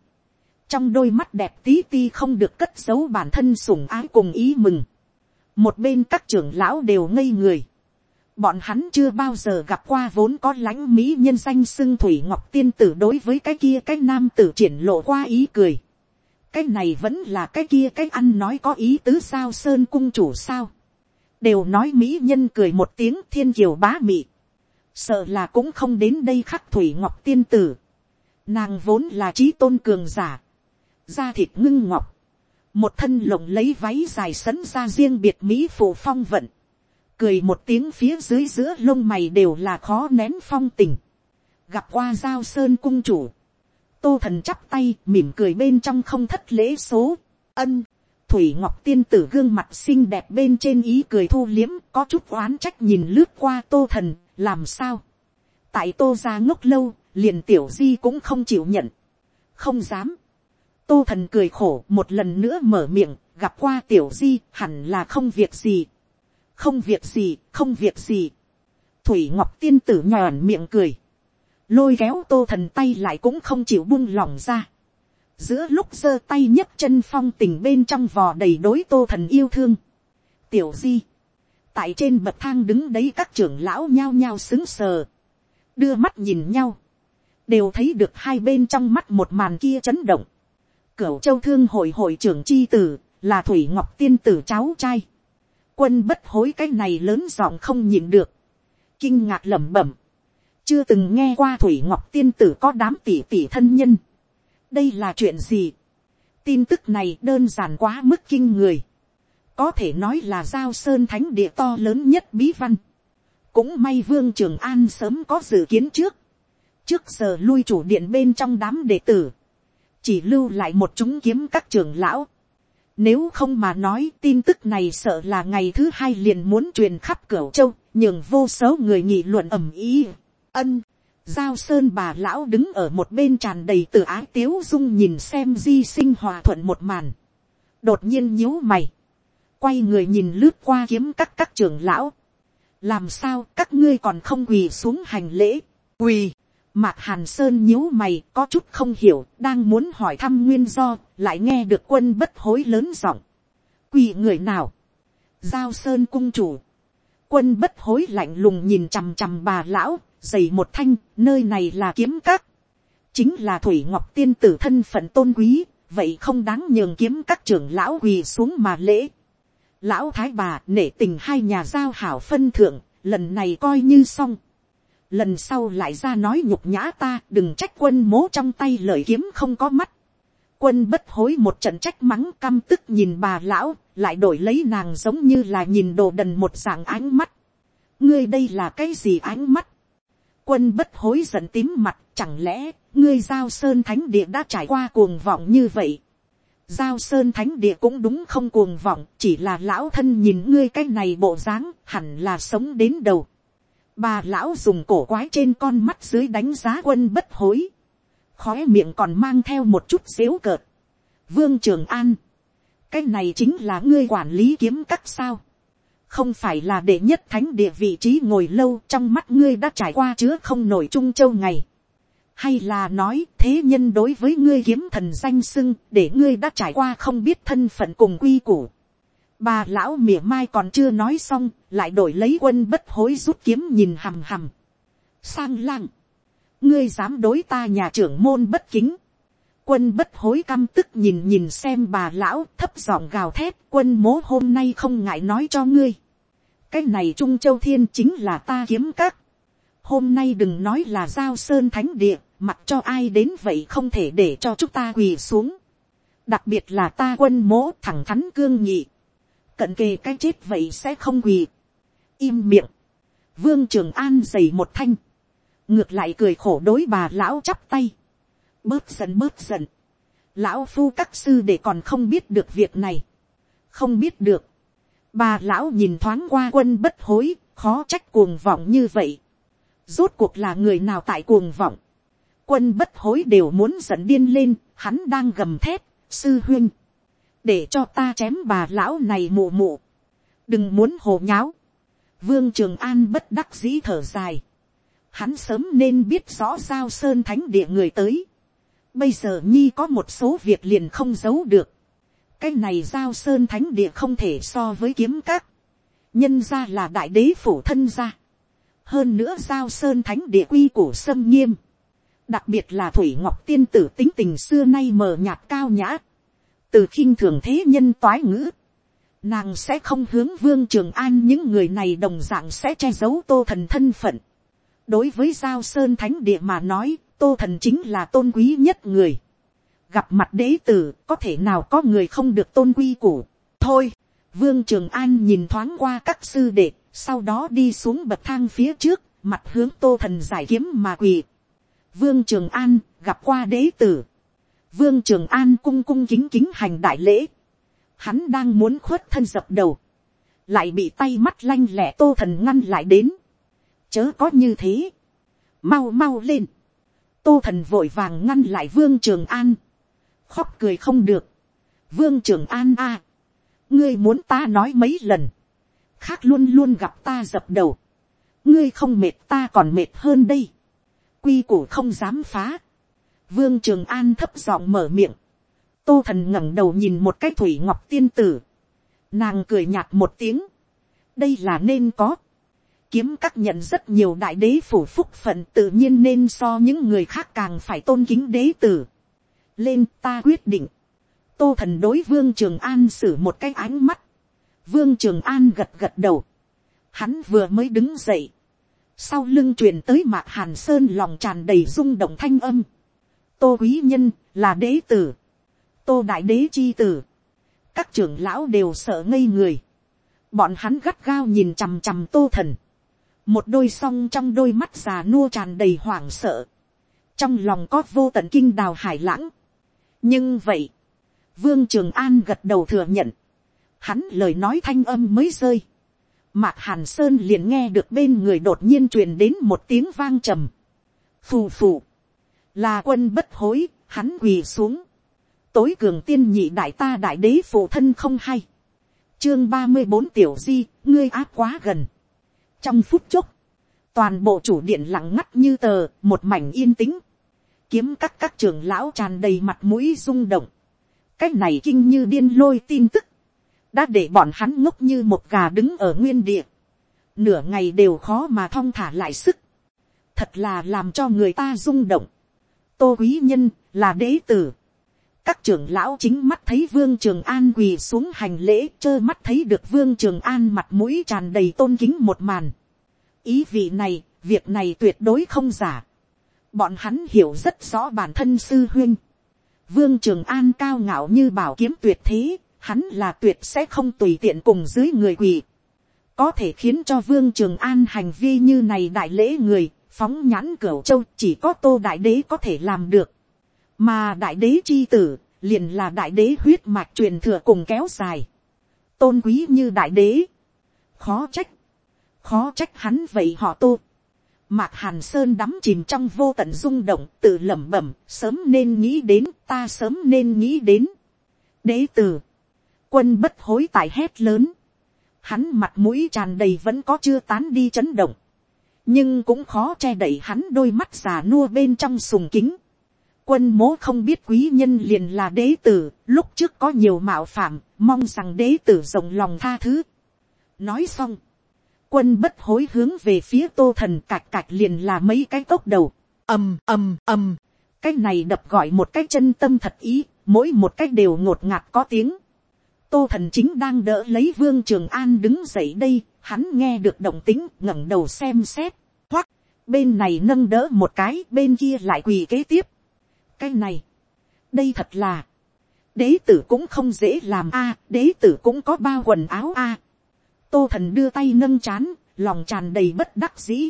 trong đôi mắt đẹp tí ti không được cất giấu bản thân sủng ái cùng ý mừng một bên các trưởng lão đều ngây người. bọn hắn chưa bao giờ gặp qua vốn có lãnh mỹ nhân danh xưng thủy ngọc tiên tử đối với cái kia cái nam tử triển lộ qua ý cười. cái này vẫn là cái kia cái ăn nói có ý tứ sao sơn cung chủ sao? Đều nói mỹ nhân cười một tiếng thiên kiều bá mị, sợ là cũng không đến đây khắc thủy ngọc tiên tử, nàng vốn là trí tôn cường giả, da thịt ngưng ngọc, một thân lộng lấy váy dài sấn ra riêng biệt mỹ phụ phong vận, cười một tiếng phía dưới giữa lông mày đều là khó nén phong tình, gặp qua giao sơn cung chủ, tô thần chắp tay mỉm cười bên trong không thất lễ số, ân, Thủy Ngọc Tiên tử gương mặt xinh đẹp bên trên ý cười thu liếm, có chút oán trách nhìn lướt qua tô thần, làm sao? Tại tô ra ngốc lâu, liền tiểu di cũng không chịu nhận. Không dám. Tô thần cười khổ một lần nữa mở miệng, gặp qua tiểu di hẳn là không việc gì. Không việc gì, không việc gì. Thủy Ngọc Tiên tử nhòn miệng cười. Lôi kéo tô thần tay lại cũng không chịu buông lỏng ra giữa lúc giơ tay nhấc chân phong tình bên trong vò đầy đối tô thần yêu thương. tiểu di, tại trên bậc thang đứng đấy các trưởng lão nhao nhao xứng sờ, đưa mắt nhìn nhau, đều thấy được hai bên trong mắt một màn kia chấn động cửu châu thương hội hội trưởng chi tử là thủy ngọc tiên tử cháu trai. quân bất hối cái này lớn giọng không nhịn được, kinh ngạc lẩm bẩm, chưa từng nghe qua thủy ngọc tiên tử có đám tỷ tỷ thân nhân đây là chuyện gì. tin tức này đơn giản quá mức kinh người. có thể nói là giao sơn thánh địa to lớn nhất bí văn. cũng may vương trường an sớm có dự kiến trước. trước giờ lui chủ điện bên trong đám đệ tử chỉ lưu lại một chúng kiếm các trưởng lão. Nếu không mà nói tin tức này sợ là ngày thứ hai liền muốn truyền khắp cửa châu, nhường vô số người nghị luận ầm ý. Ân, Giao Sơn bà lão đứng ở một bên tràn đầy từ ái tiếu dung nhìn xem di sinh hòa thuận một màn. Đột nhiên nhíu mày. Quay người nhìn lướt qua kiếm các các trưởng lão. Làm sao các ngươi còn không quỳ xuống hành lễ. Quỳ. Mạc Hàn Sơn nhíu mày có chút không hiểu. Đang muốn hỏi thăm nguyên do. Lại nghe được quân bất hối lớn giọng. Quỳ người nào. giao sơn cung chủ, quân bất hối lạnh lùng nhìn chằm chằm bà lão, dày một thanh, nơi này là kiếm các, chính là thủy ngọc tiên tử thân phận tôn quý, vậy không đáng nhường kiếm các trưởng lão quỳ xuống mà lễ. Lão thái bà nể tình hai nhà giao hảo phân thượng, lần này coi như xong. Lần sau lại ra nói nhục nhã ta, đừng trách quân mố trong tay lời kiếm không có mắt. Quân bất hối một trận trách mắng căm tức nhìn bà lão, lại đổi lấy nàng giống như là nhìn đồ đần một dạng ánh mắt. ngươi đây là cái gì ánh mắt. quân bất hối giận tím mặt, chẳng lẽ, ngươi giao sơn thánh địa đã trải qua cuồng vọng như vậy. giao sơn thánh địa cũng đúng không cuồng vọng, chỉ là lão thân nhìn ngươi cái này bộ dáng, hẳn là sống đến đầu bà lão dùng cổ quái trên con mắt dưới đánh giá quân bất hối. khói miệng còn mang theo một chút xếu cợt. vương trường an cái này chính là ngươi quản lý kiếm các sao. không phải là đệ nhất thánh địa vị trí ngồi lâu trong mắt ngươi đã trải qua chứa không nổi trung châu ngày. hay là nói thế nhân đối với ngươi kiếm thần danh sưng để ngươi đã trải qua không biết thân phận cùng quy củ bà lão mỉa mai còn chưa nói xong lại đổi lấy quân bất hối rút kiếm nhìn hằm hằm. sang lang, ngươi dám đối ta nhà trưởng môn bất kính quân bất hối căm tức nhìn nhìn xem bà lão thấp giọng gào thét quân mố hôm nay không ngại nói cho ngươi. cái này trung châu thiên chính là ta kiếm các. hôm nay đừng nói là giao sơn thánh địa, mặc cho ai đến vậy không thể để cho chúng ta quỳ xuống. đặc biệt là ta quân mố thẳng thắn cương nhị cận kề cái chết vậy sẽ không quỳ. im miệng. vương trường an giày một thanh. ngược lại cười khổ đối bà lão chắp tay bớt giận bớt giận. lão phu các sư để còn không biết được việc này. không biết được. bà lão nhìn thoáng qua quân bất hối, khó trách cuồng vọng như vậy. rốt cuộc là người nào tại cuồng vọng. quân bất hối đều muốn giận điên lên, hắn đang gầm thét, sư huyên để cho ta chém bà lão này mù mụ. đừng muốn hồ nháo. vương trường an bất đắc dĩ thở dài. Hắn sớm nên biết rõ giao sơn thánh địa người tới. Bây giờ nhi có một số việc liền không giấu được. Cái này giao sơn thánh địa không thể so với kiếm các. Nhân ra là đại đế phủ thân gia. Hơn nữa giao sơn thánh địa quy củ sâm nghiêm. Đặc biệt là Thủy Ngọc tiên tử tính tình xưa nay mờ nhạt cao nhã. Từ khinh thường thế nhân toái ngữ. Nàng sẽ không hướng vương trường an những người này đồng dạng sẽ che giấu tô thần thân phận. Đối với giao sơn thánh địa mà nói tô thần chính là tôn quý nhất người. gặp mặt đế tử có thể nào có người không được tôn quý củ. thôi, vương trường an nhìn thoáng qua các sư đệ, sau đó đi xuống bậc thang phía trước, mặt hướng tô thần giải kiếm mà quỳ. vương trường an gặp qua đế tử vương trường an cung cung kính kính hành đại lễ. hắn đang muốn khuất thân dập đầu. lại bị tay mắt lanh lẹ tô thần ngăn lại đến. chớ có như thế. mau mau lên tô thần vội vàng ngăn lại vương trường an, khóc cười không được, vương trường an a, ngươi muốn ta nói mấy lần, khác luôn luôn gặp ta dập đầu, ngươi không mệt ta còn mệt hơn đây, quy củ không dám phá, vương trường an thấp giọng mở miệng, tô thần ngẩng đầu nhìn một cái thủy ngọc tiên tử, nàng cười nhạt một tiếng, đây là nên có, kiếm các nhận rất nhiều đại đế phủ phúc phận tự nhiên nên so những người khác càng phải tôn kính đế tử. lên ta quyết định. tô thần đối vương trường an xử một cái ánh mắt. vương trường an gật gật đầu. hắn vừa mới đứng dậy. sau lưng truyền tới mạc hàn sơn lòng tràn đầy rung động thanh âm tô quý nhân là đế tử. tô đại đế chi tử. các trưởng lão đều sợ ngây người. bọn hắn gắt gao nhìn chằm chằm tô thần một đôi song trong đôi mắt già nua tràn đầy hoảng sợ, trong lòng có vô tận kinh đào hải lãng. nhưng vậy, vương trường an gật đầu thừa nhận, hắn lời nói thanh âm mới rơi, mạc hàn sơn liền nghe được bên người đột nhiên truyền đến một tiếng vang trầm, phù phù, là quân bất hối, hắn quỳ xuống, tối cường tiên nhị đại ta đại đế phụ thân không hay, chương ba mươi bốn tiểu di, ngươi áp quá gần, trong phút chốc, toàn bộ chủ điện lặng ngắt như tờ, một mảnh yên tĩnh, kiếm các các trưởng lão tràn đầy mặt mũi rung động, cái này kinh như điên lôi tin tức, đã để bọn hắn ngốc như một gà đứng ở nguyên địa, nửa ngày đều khó mà thong thả lại sức, thật là làm cho người ta rung động tô quý nhân là đế tử, các trưởng lão chính mắt thấy vương trường an quỳ xuống hành lễ trơ mắt thấy được vương trường an mặt mũi tràn đầy tôn kính một màn. ý vị này, việc này tuyệt đối không giả. bọn hắn hiểu rất rõ bản thân sư huyên. vương trường an cao ngạo như bảo kiếm tuyệt thế, hắn là tuyệt sẽ không tùy tiện cùng dưới người quỳ. có thể khiến cho vương trường an hành vi như này đại lễ người, phóng nhãn cửu châu chỉ có tô đại đế có thể làm được. Mà đại đế chi tử, liền là đại đế huyết mạch truyền thừa cùng kéo dài, tôn quý như đại đế, khó trách, khó trách hắn vậy họ tô, mạc hàn sơn đắm chìm trong vô tận rung động, tự lẩm bẩm, sớm nên nghĩ đến, ta sớm nên nghĩ đến. đế tử, quân bất hối tại hét lớn, hắn mặt mũi tràn đầy vẫn có chưa tán đi chấn động, nhưng cũng khó che đậy hắn đôi mắt già nua bên trong sùng kính quân mố không biết quý nhân liền là đế tử, lúc trước có nhiều mạo phạm, mong rằng đế tử rộng lòng tha thứ. nói xong, quân bất hối hướng về phía tô thần cạch cạch liền là mấy cái tốc đầu, ầm ầm ầm, cái này đập gọi một cái chân tâm thật ý, mỗi một cái đều ngột ngạt có tiếng tô thần chính đang đỡ lấy vương trường an đứng dậy đây, hắn nghe được động tính ngẩng đầu xem xét, hoặc bên này nâng đỡ một cái bên kia lại quỳ kế tiếp cái này, đây thật là, đế tử cũng không dễ làm a, đế tử cũng có bao quần áo a. tô thần đưa tay nâng chán, lòng tràn đầy bất đắc dĩ.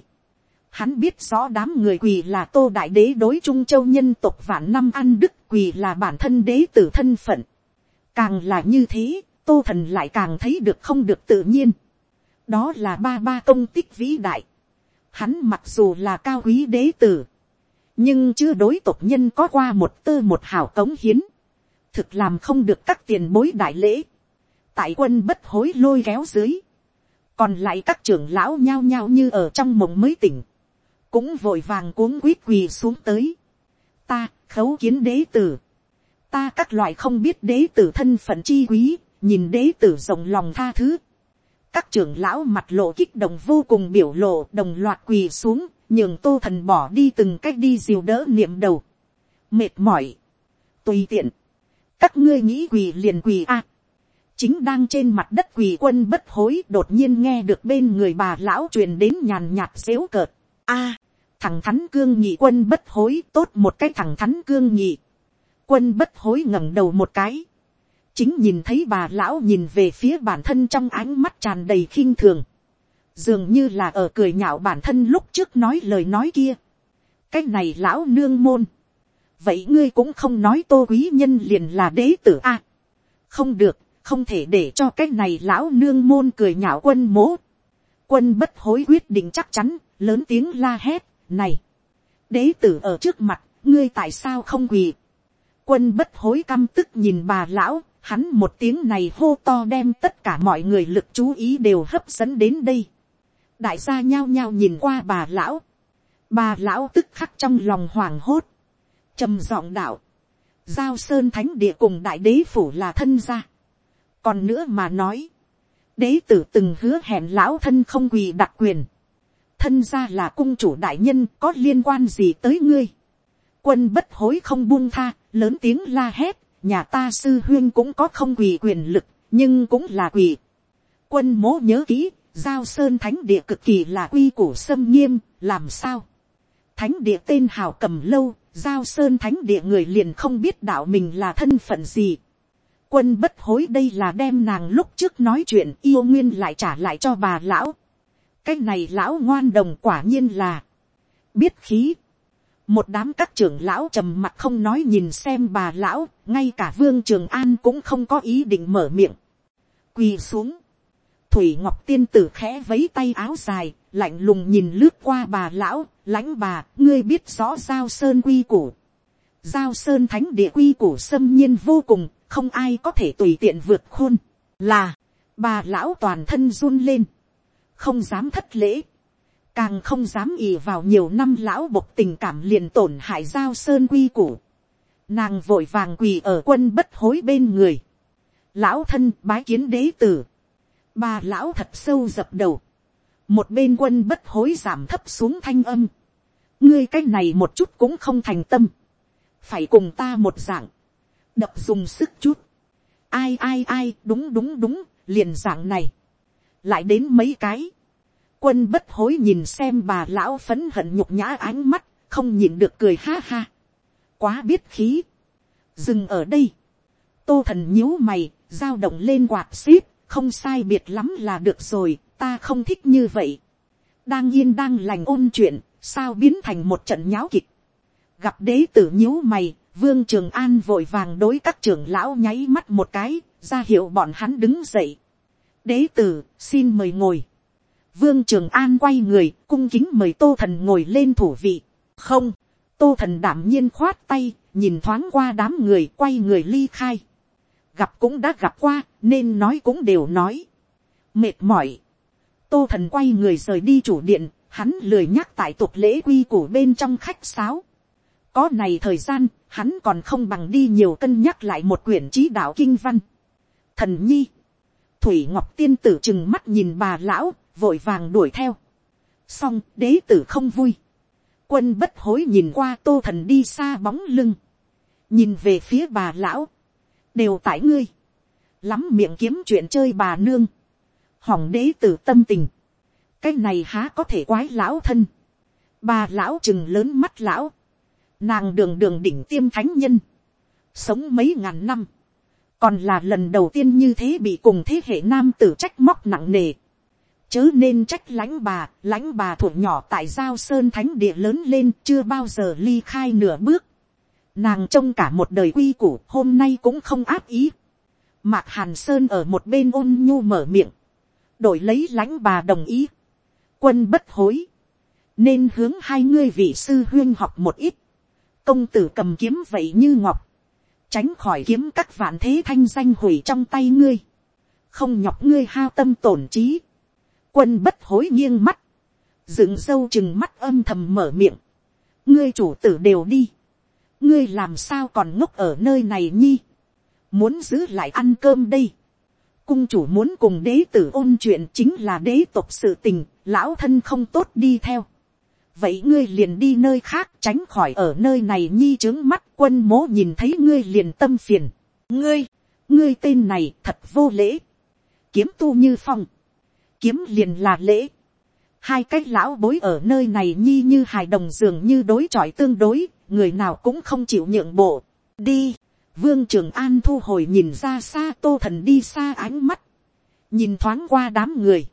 Hắn biết rõ đám người quỳ là tô đại đế đối trung châu nhân tộc vạn năm ăn đức quỳ là bản thân đế tử thân phận. Càng là như thế, tô thần lại càng thấy được không được tự nhiên. Đó là ba ba công tích vĩ đại. Hắn mặc dù là cao quý đế tử nhưng chưa đối tộc nhân có qua một tơ một hào cống hiến, thực làm không được các tiền bối đại lễ, tại quân bất hối lôi kéo dưới, còn lại các trưởng lão nhao nhao như ở trong mộng mới tỉnh, cũng vội vàng cuống quýt quỳ xuống tới, ta khấu kiến đế tử, ta các loại không biết đế tử thân phận chi quý, nhìn đế tử rộng lòng tha thứ, các trưởng lão mặt lộ kích động vô cùng biểu lộ đồng loạt quỳ xuống nhường tô thần bỏ đi từng cách đi diều đỡ niệm đầu, mệt mỏi, tùy tiện, các ngươi nghĩ quỳ liền quỳ a, chính đang trên mặt đất quỳ quân bất hối đột nhiên nghe được bên người bà lão truyền đến nhàn nhạt xếu cợt, a, thằng thắn cương nhị quân bất hối tốt một cái thằng thắn cương nhị, quân bất hối ngẩng đầu một cái, chính nhìn thấy bà lão nhìn về phía bản thân trong ánh mắt tràn đầy khinh thường, dường như là ở cười nhạo bản thân lúc trước nói lời nói kia. cái này lão nương môn. vậy ngươi cũng không nói tô quý nhân liền là đế tử a. không được, không thể để cho cái này lão nương môn cười nhạo quân mố. quân bất hối quyết định chắc chắn, lớn tiếng la hét, này. đế tử ở trước mặt, ngươi tại sao không quỳ quân bất hối căm tức nhìn bà lão, hắn một tiếng này hô to đem tất cả mọi người lực chú ý đều hấp dẫn đến đây. Đại gia nhao nhao nhìn qua bà lão, bà lão tức khắc trong lòng hoảng hốt, trầm giọng đạo, giao sơn thánh địa cùng đại đế phủ là thân gia, còn nữa mà nói, đế tử từng hứa hẹn lão thân không quỳ đặc quyền, thân gia là cung chủ đại nhân có liên quan gì tới ngươi, quân bất hối không buông tha, lớn tiếng la hét, nhà ta sư huyên cũng có không quỳ quyền lực, nhưng cũng là quỳ. quân mố nhớ kỹ, giao sơn thánh địa cực kỳ là quy củ xâm nghiêm, làm sao. thánh địa tên hào cầm lâu, giao sơn thánh địa người liền không biết đạo mình là thân phận gì. quân bất hối đây là đem nàng lúc trước nói chuyện yêu nguyên lại trả lại cho bà lão. cái này lão ngoan đồng quả nhiên là biết khí một đám các trưởng lão trầm mặt không nói nhìn xem bà lão, ngay cả vương trường an cũng không có ý định mở miệng. quỳ xuống thủy ngọc tiên tử khẽ vấy tay áo dài, lạnh lùng nhìn lướt qua bà lão, lãnh bà, ngươi biết rõ giao sơn quy củ. giao sơn thánh địa quy củ xâm nhiên vô cùng, không ai có thể tùy tiện vượt khôn, là, bà lão toàn thân run lên, không dám thất lễ, càng không dám ì vào nhiều năm lão bộc tình cảm liền tổn hại giao sơn quy củ. Nàng vội vàng quỳ ở quân bất hối bên người, lão thân bái kiến đế tử, bà lão thật sâu dập đầu, một bên quân bất hối giảm thấp xuống thanh âm, ngươi cách này một chút cũng không thành tâm, phải cùng ta một dạng, đập dùng sức chút, ai ai ai đúng đúng đúng liền dạng này, lại đến mấy cái, quân bất hối nhìn xem bà lão phấn hận nhục nhã ánh mắt, không nhìn được cười ha ha, quá biết khí, dừng ở đây, tô thần nhíu mày, dao động lên quạt xíp, không sai biệt lắm là được rồi, ta không thích như vậy. đang yên đang lành ôn chuyện, sao biến thành một trận nháo kịch. gặp đế tử nhíu mày, vương trường an vội vàng đối các trưởng lão nháy mắt một cái, ra hiệu bọn hắn đứng dậy. đế tử, xin mời ngồi vương trường an quay người, cung kính mời tô thần ngồi lên thủ vị. không, tô thần đảm nhiên khoát tay, nhìn thoáng qua đám người quay người ly khai gặp cũng đã gặp qua, nên nói cũng đều nói. Mệt mỏi. Tô thần quay người rời đi chủ điện, hắn lười nhắc tại tục lễ quy củ bên trong khách sáo. Có này thời gian, hắn còn không bằng đi nhiều cân nhắc lại một quyển trí đạo kinh văn. Thần nhi. Thủy Ngọc Tiên tử chừng mắt nhìn bà lão, vội vàng đuổi theo. Xong, đế tử không vui. Quân bất hối nhìn qua tô thần đi xa bóng lưng. Nhìn về phía bà lão. Đều tại ngươi, lắm miệng kiếm chuyện chơi bà nương, hỏng đế tử tâm tình, cái này há có thể quái lão thân, bà lão chừng lớn mắt lão, nàng đường đường đỉnh tiêm thánh nhân, sống mấy ngàn năm, còn là lần đầu tiên như thế bị cùng thế hệ nam tử trách móc nặng nề, chớ nên trách lãnh bà, lãnh bà thuộc nhỏ tại giao sơn thánh địa lớn lên chưa bao giờ ly khai nửa bước, Nàng trông cả một đời quy củ hôm nay cũng không áp ý. Mạc Hàn Sơn ở một bên ôn nhu mở miệng. Đổi lấy lãnh bà đồng ý. Quân bất hối. Nên hướng hai ngươi vị sư huyên học một ít. Công tử cầm kiếm vậy như ngọc. Tránh khỏi kiếm các vạn thế thanh danh hủy trong tay ngươi. Không nhọc ngươi hao tâm tổn trí. Quân bất hối nghiêng mắt. Dựng sâu chừng mắt âm thầm mở miệng. Ngươi chủ tử đều đi ngươi làm sao còn ngốc ở nơi này nhi, muốn giữ lại ăn cơm đây, cung chủ muốn cùng đế tử ôn chuyện chính là đế tộc sự tình, lão thân không tốt đi theo. vậy ngươi liền đi nơi khác tránh khỏi ở nơi này nhi trướng mắt quân mố nhìn thấy ngươi liền tâm phiền. ngươi, ngươi tên này thật vô lễ. kiếm tu như phong, kiếm liền là lễ. hai cái lão bối ở nơi này nhi như hài đồng dường như đối chọi tương đối người nào cũng không chịu nhượng bộ. đi, vương trường an thu hồi nhìn ra xa tô thần đi xa ánh mắt, nhìn thoáng qua đám người.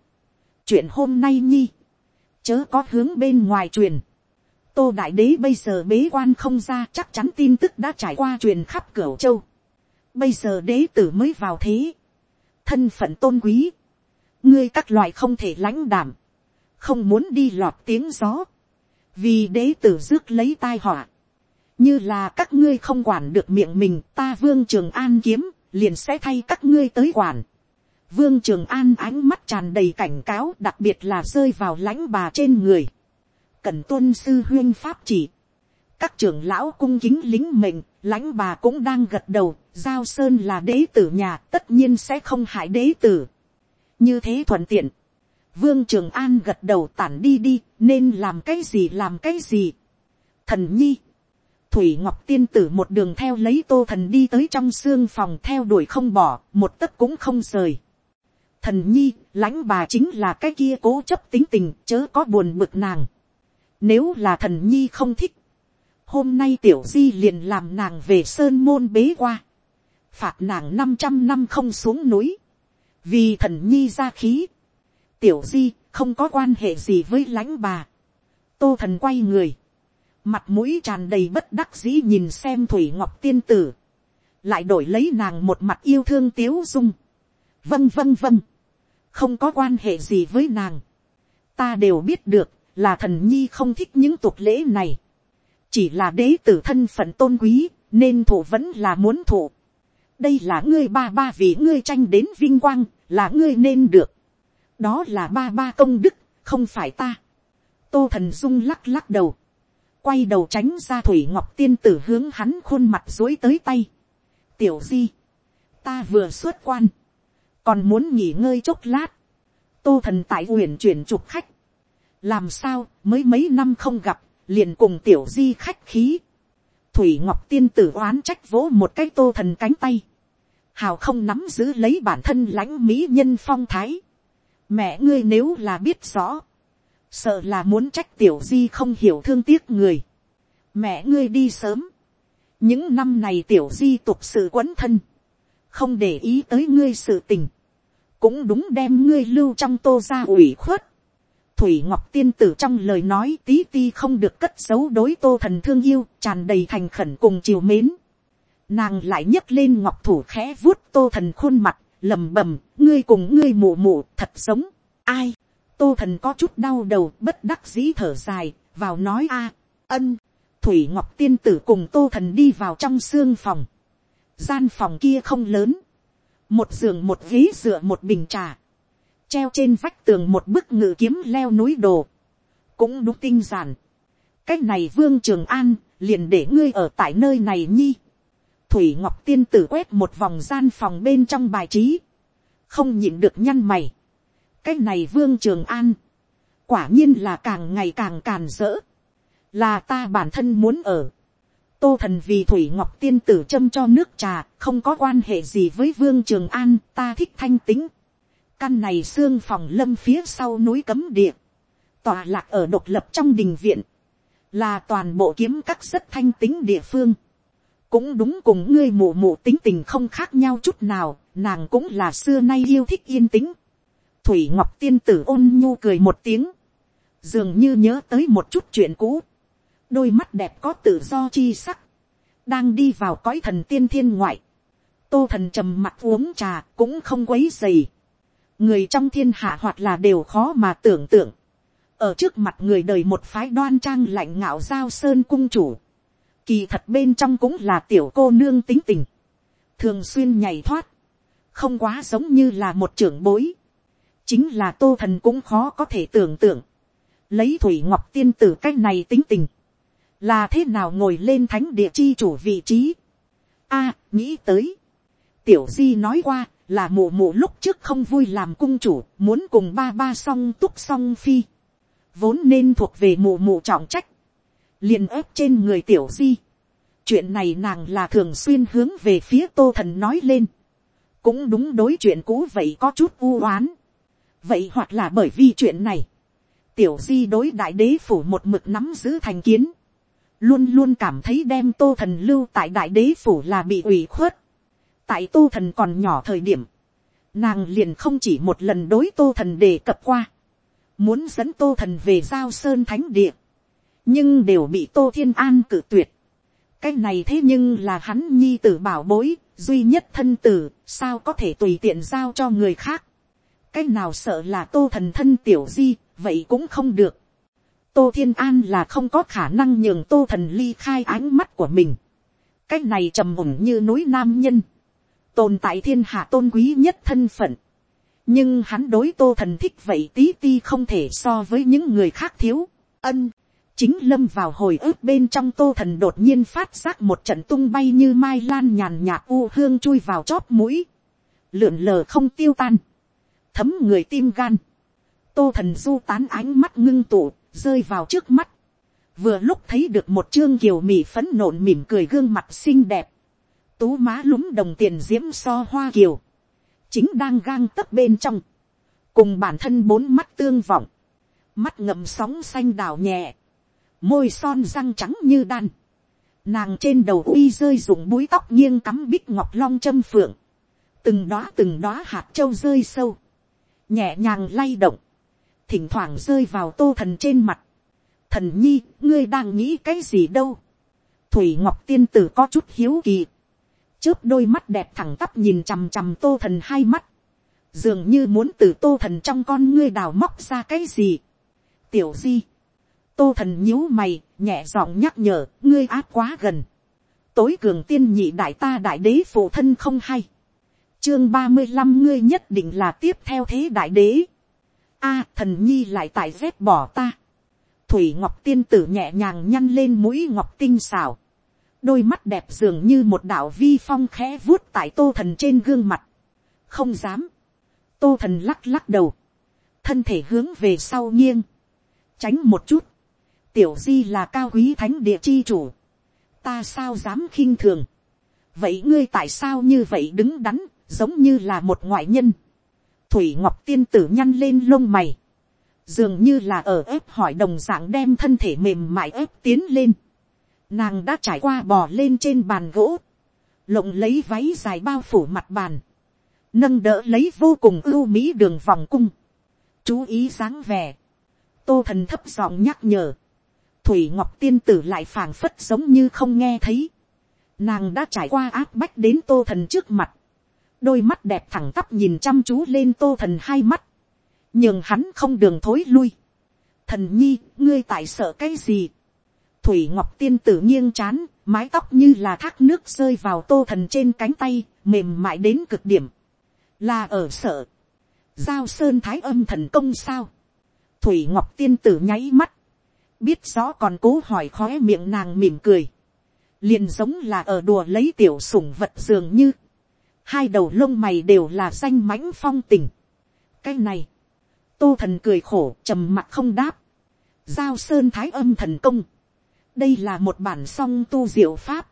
chuyện hôm nay nhi, chớ có hướng bên ngoài truyền. tô đại đế bây giờ bế quan không ra chắc chắn tin tức đã trải qua truyền khắp cửa châu. bây giờ đế tử mới vào thế. thân phận tôn quý ngươi các loại không thể lãnh đảm. không muốn đi lọt tiếng gió. vì đế tử rước lấy tai họa. Như là các ngươi không quản được miệng mình, ta vương trường an kiếm, liền sẽ thay các ngươi tới quản. Vương trường an ánh mắt tràn đầy cảnh cáo, đặc biệt là rơi vào lãnh bà trên người. Cần tuân sư huyên pháp chỉ. Các trưởng lão cung kính lính mệnh, lãnh bà cũng đang gật đầu, giao sơn là đế tử nhà, tất nhiên sẽ không hại đế tử như thế thuận tiện vương trường an gật đầu tản đi đi nên làm cái gì làm cái gì thần nhi Thủy Ngọc Tiên Tử một đường theo lấy tô thần đi tới trong xương phòng theo đuổi không bỏ, một tấc cũng không rời. Thần nhi, lãnh bà chính là cái kia cố chấp tính tình, chớ có buồn bực nàng. Nếu là thần nhi không thích, hôm nay tiểu di liền làm nàng về sơn môn bế qua. Phạt nàng 500 năm không xuống núi. Vì thần nhi ra khí. Tiểu di không có quan hệ gì với lãnh bà. Tô thần quay người mặt mũi tràn đầy bất đắc dĩ nhìn xem thủy ngọc tiên tử, lại đổi lấy nàng một mặt yêu thương tiếu dung. vâng vâng vâng, không có quan hệ gì với nàng, ta đều biết được là thần nhi không thích những tục lễ này, chỉ là đế tử thân phận tôn quý, nên thủ vẫn là muốn thủ. đây là ngươi ba ba vì ngươi tranh đến vinh quang, là ngươi nên được. đó là ba ba công đức, không phải ta. tô thần dung lắc lắc đầu quay đầu tránh ra thủy ngọc tiên tử hướng hắn khuôn mặt dối tới tay. tiểu di, ta vừa xuất quan, còn muốn nghỉ ngơi chốc lát, tô thần tại uyển chuyển trục khách, làm sao mới mấy năm không gặp, liền cùng tiểu di khách khí, thủy ngọc tiên tử oán trách vỗ một cái tô thần cánh tay, hào không nắm giữ lấy bản thân lãnh mỹ nhân phong thái, mẹ ngươi nếu là biết rõ, sợ là muốn trách tiểu di không hiểu thương tiếc người, mẹ ngươi đi sớm, những năm này tiểu di tục sự quấn thân, không để ý tới ngươi sự tình, cũng đúng đem ngươi lưu trong tô ra ủy khuất. Thủy Ngọc Tiên Tử trong lời nói tí ti không được cất giấu đối tô thần thương yêu, tràn đầy thành khẩn cùng chiều mến. Nàng lại nhấc lên ngọc thủ khẽ vuốt tô thần khuôn mặt, lầm bầm, ngươi cùng ngươi mụ mụ thật sống Ai? Tô thần có chút đau đầu, bất đắc dĩ thở dài, vào nói a ân. Thủy Ngọc Tiên Tử cùng tô thần đi vào trong xương phòng. Gian phòng kia không lớn. Một giường một ghế dựa một bình trà. Treo trên vách tường một bức ngự kiếm leo núi đồ. Cũng đúng tinh giản. Cách này Vương Trường An, liền để ngươi ở tại nơi này nhi. Thủy Ngọc Tiên Tử quét một vòng gian phòng bên trong bài trí. Không nhịn được nhăn mày. Cách này Vương Trường An. Quả nhiên là càng ngày càng càn rỡ. Là ta bản thân muốn ở tô thần vì thủy ngọc tiên tử châm cho nước trà, không có quan hệ gì với vương trường an, ta thích thanh tính. căn này xương phòng lâm phía sau núi cấm địa, tòa lạc ở độc lập trong đình viện, là toàn bộ kiếm các rất thanh tính địa phương cũng đúng cùng ngươi mù mù tính tình không khác nhau chút nào, nàng cũng là xưa nay yêu thích yên tĩnh. thủy ngọc tiên tử ôn nhu cười một tiếng, dường như nhớ tới một chút chuyện cũ. Đôi mắt đẹp có tự do chi sắc, đang đi vào cõi thần tiên thiên ngoại, tô thần trầm mặt uống trà cũng không quấy dày, người trong thiên hạ hoặc là đều khó mà tưởng tượng, ở trước mặt người đời một phái đoan trang lạnh ngạo giao sơn cung chủ, kỳ thật bên trong cũng là tiểu cô nương tính tình, thường xuyên nhảy thoát, không quá giống như là một trưởng bối, chính là tô thần cũng khó có thể tưởng tượng, lấy thủy ngọc tiên tử cách này tính tình, là thế nào ngồi lên thánh địa chi chủ vị trí. a, nghĩ tới, tiểu di nói qua, là mụ mụ lúc trước không vui làm cung chủ, muốn cùng ba ba song túc song phi, vốn nên thuộc về mụ mụ trọng trách, liền ép trên người tiểu di. chuyện này nàng là thường xuyên hướng về phía tô thần nói lên, cũng đúng đối chuyện cũ vậy có chút u oán, vậy hoặc là bởi vì chuyện này, tiểu di đối đại đế phủ một mực nắm giữ thành kiến, luôn luôn cảm thấy đem tô thần lưu tại đại đế phủ là bị ủy khuất. tại tô thần còn nhỏ thời điểm, nàng liền không chỉ một lần đối tô thần đề cập qua, muốn dẫn tô thần về giao sơn thánh địa, nhưng đều bị tô thiên an cử tuyệt. cái này thế nhưng là hắn nhi tử bảo bối, duy nhất thân tử, sao có thể tùy tiện giao cho người khác. cái nào sợ là tô thần thân tiểu di, vậy cũng không được tô thiên an là không có khả năng nhường tô thần ly khai ánh mắt của mình. cái này trầm ủng như núi nam nhân, tồn tại thiên hạ tôn quý nhất thân phận. nhưng hắn đối tô thần thích vậy tí ti không thể so với những người khác thiếu. ân, chính lâm vào hồi ức bên trong tô thần đột nhiên phát giác một trận tung bay như mai lan nhàn nhạt u hương chui vào chóp mũi, lượn lờ không tiêu tan, thấm người tim gan, tô thần du tán ánh mắt ngưng tụ, rơi vào trước mắt, vừa lúc thấy được một chương kiều mì phấn nộn mỉm cười gương mặt xinh đẹp, tú má lúng đồng tiền diễm so hoa kiều, chính đang gang tấp bên trong, cùng bản thân bốn mắt tương vọng, mắt ngậm sóng xanh đào nhẹ, môi son răng trắng như đan, nàng trên đầu uy rơi dùng búi tóc nghiêng cắm bích ngọc long châm phượng, từng đóa từng đóa hạt trâu rơi sâu, nhẹ nhàng lay động, thỉnh thoảng rơi vào tô thần trên mặt. thần nhi, ngươi đang nghĩ cái gì đâu. thủy ngọc tiên tử có chút hiếu kỳ. trước đôi mắt đẹp thẳng tắp nhìn chằm chằm tô thần hai mắt. dường như muốn từ tô thần trong con ngươi đào móc ra cái gì. tiểu di tô thần nhíu mày, nhẹ giọng nhắc nhở, ngươi áp quá gần. tối cường tiên nhị đại ta đại đế phụ thân không hay. chương ba mươi năm ngươi nhất định là tiếp theo thế đại đế a thần nhi lại tại dép bỏ ta. thủy ngọc tiên tử nhẹ nhàng nhăn lên mũi ngọc tinh xảo. đôi mắt đẹp dường như một đạo vi phong khẽ vuốt tại tô thần trên gương mặt, không dám, tô thần lắc lắc đầu, thân thể hướng về sau nghiêng, tránh một chút, tiểu di là cao quý thánh địa chi chủ, ta sao dám khinh thường, vậy ngươi tại sao như vậy đứng đắn, giống như là một ngoại nhân, thủy ngọc tiên tử nhăn lên lông mày, dường như là ở ép hỏi đồng dạng đem thân thể mềm mại ép tiến lên, nàng đã trải qua bò lên trên bàn gỗ, lộng lấy váy dài bao phủ mặt bàn, nâng đỡ lấy vô cùng ưu mỹ đường vòng cung, chú ý dáng vẻ, tô thần thấp giọng nhắc nhở, thủy ngọc tiên tử lại phảng phất giống như không nghe thấy, nàng đã trải qua áp bách đến tô thần trước mặt, đôi mắt đẹp thẳng tắp nhìn chăm chú lên tô thần hai mắt, nhưng hắn không đường thối lui. thần nhi, ngươi tại sợ cái gì. thủy ngọc tiên tử nghiêng chán, mái tóc như là thác nước rơi vào tô thần trên cánh tay, mềm mại đến cực điểm. là ở sợ. giao sơn thái âm thần công sao. thủy ngọc tiên tử nháy mắt, biết rõ còn cố hỏi khóe miệng nàng mỉm cười. liền giống là ở đùa lấy tiểu sủng vật dường như. hai đầu lông mày đều là danh mãnh phong tình. cái này, tô thần cười khổ trầm mặt không đáp. giao sơn thái âm thần công. đây là một bản song tu diệu pháp.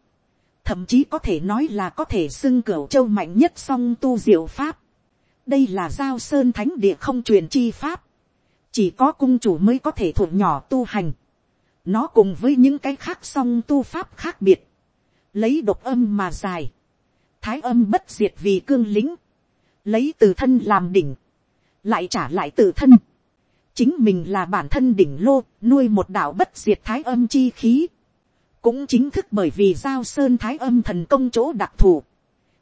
thậm chí có thể nói là có thể xưng cửa châu mạnh nhất song tu diệu pháp. đây là giao sơn thánh địa không truyền chi pháp. chỉ có cung chủ mới có thể thuộc nhỏ tu hành nó cùng với những cái khác song tu pháp khác biệt. lấy độc âm mà dài. thái âm bất diệt vì cương lính. lấy từ thân làm đỉnh lại trả lại từ thân. chính mình là bản thân đỉnh lô, nuôi một đạo bất diệt thái âm chi khí. cũng chính thức bởi vì giao sơn thái âm thần công chỗ đặc thù,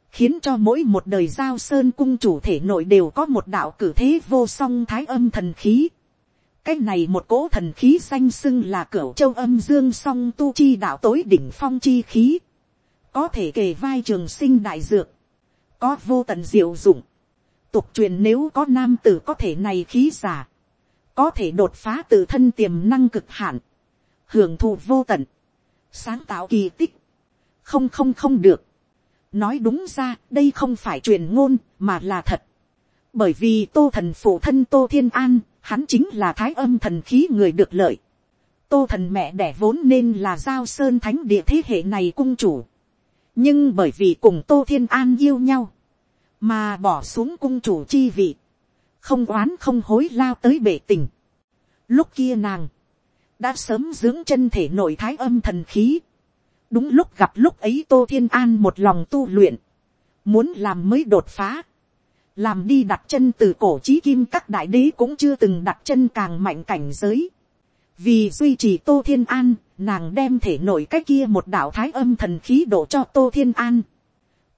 khiến cho mỗi một đời giao sơn cung chủ thể nội đều có một đạo cử thế vô song thái âm thần khí cái này một cỗ thần khí xanh xưng là cửa châu âm dương song tu chi đạo tối đỉnh phong chi khí. có thể kề vai trường sinh đại dược, có vô tận diệu dụng. Tục truyền nếu có nam tử có thể này khí giả, có thể đột phá tự thân tiềm năng cực hạn, hưởng thụ vô tận, sáng tạo kỳ tích, không không không được. nói đúng ra đây không phải truyền ngôn mà là thật, bởi vì tô thần phụ thân tô thiên an, hắn chính là thái âm thần khí người được lợi. tô thần mẹ đẻ vốn nên là giao sơn thánh địa thế hệ này cung chủ, nhưng bởi vì cùng tô thiên an yêu nhau, mà bỏ xuống cung chủ chi vị, không oán không hối lao tới bể tình. Lúc kia nàng, đã sớm dưỡng chân thể nội thái âm thần khí. đúng lúc gặp lúc ấy tô thiên an một lòng tu luyện, muốn làm mới đột phá, làm đi đặt chân từ cổ trí kim các đại đế cũng chưa từng đặt chân càng mạnh cảnh giới. vì duy trì tô thiên an, nàng đem thể nội cái kia một đạo thái âm thần khí đổ cho tô thiên an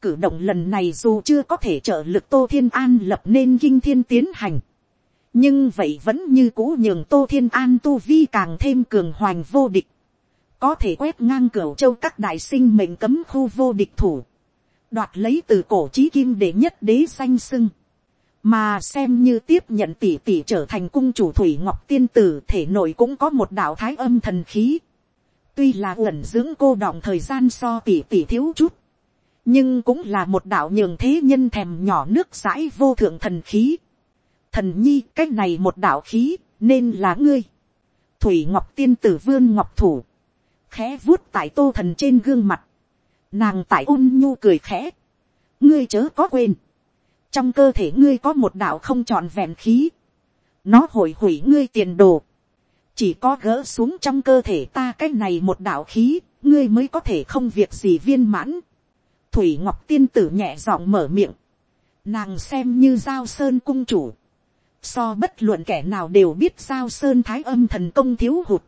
cử động lần này dù chưa có thể trợ lực tô thiên an lập nên kinh thiên tiến hành. nhưng vậy vẫn như cũ nhường tô thiên an tu vi càng thêm cường hoành vô địch. có thể quét ngang cửa châu các đại sinh mệnh cấm khu vô địch thủ đoạt lấy từ cổ trí kim để nhất đế danh sưng. mà xem như tiếp nhận tỷ tỷ trở thành cung chủ thủy ngọc tiên tử thể nội cũng có một đạo thái âm thần khí. tuy là ẩn dưỡng cô đọng thời gian so tỷ tỷ thiếu chút nhưng cũng là một đạo nhường thế nhân thèm nhỏ nước dãi vô thượng thần khí. thần nhi cái này một đạo khí nên là ngươi. thủy ngọc tiên tử vương ngọc thủ, khẽ vuốt tại tô thần trên gương mặt, nàng tại ôn nhu cười khẽ, ngươi chớ có quên, trong cơ thể ngươi có một đạo không trọn vẹn khí, nó hồi hủy ngươi tiền đồ, chỉ có gỡ xuống trong cơ thể ta cái này một đạo khí, ngươi mới có thể không việc gì viên mãn. Thủy ngọc tiên tử nhẹ giọng mở miệng, nàng xem như giao sơn cung chủ, so bất luận kẻ nào đều biết giao sơn thái âm thần công thiếu hụt,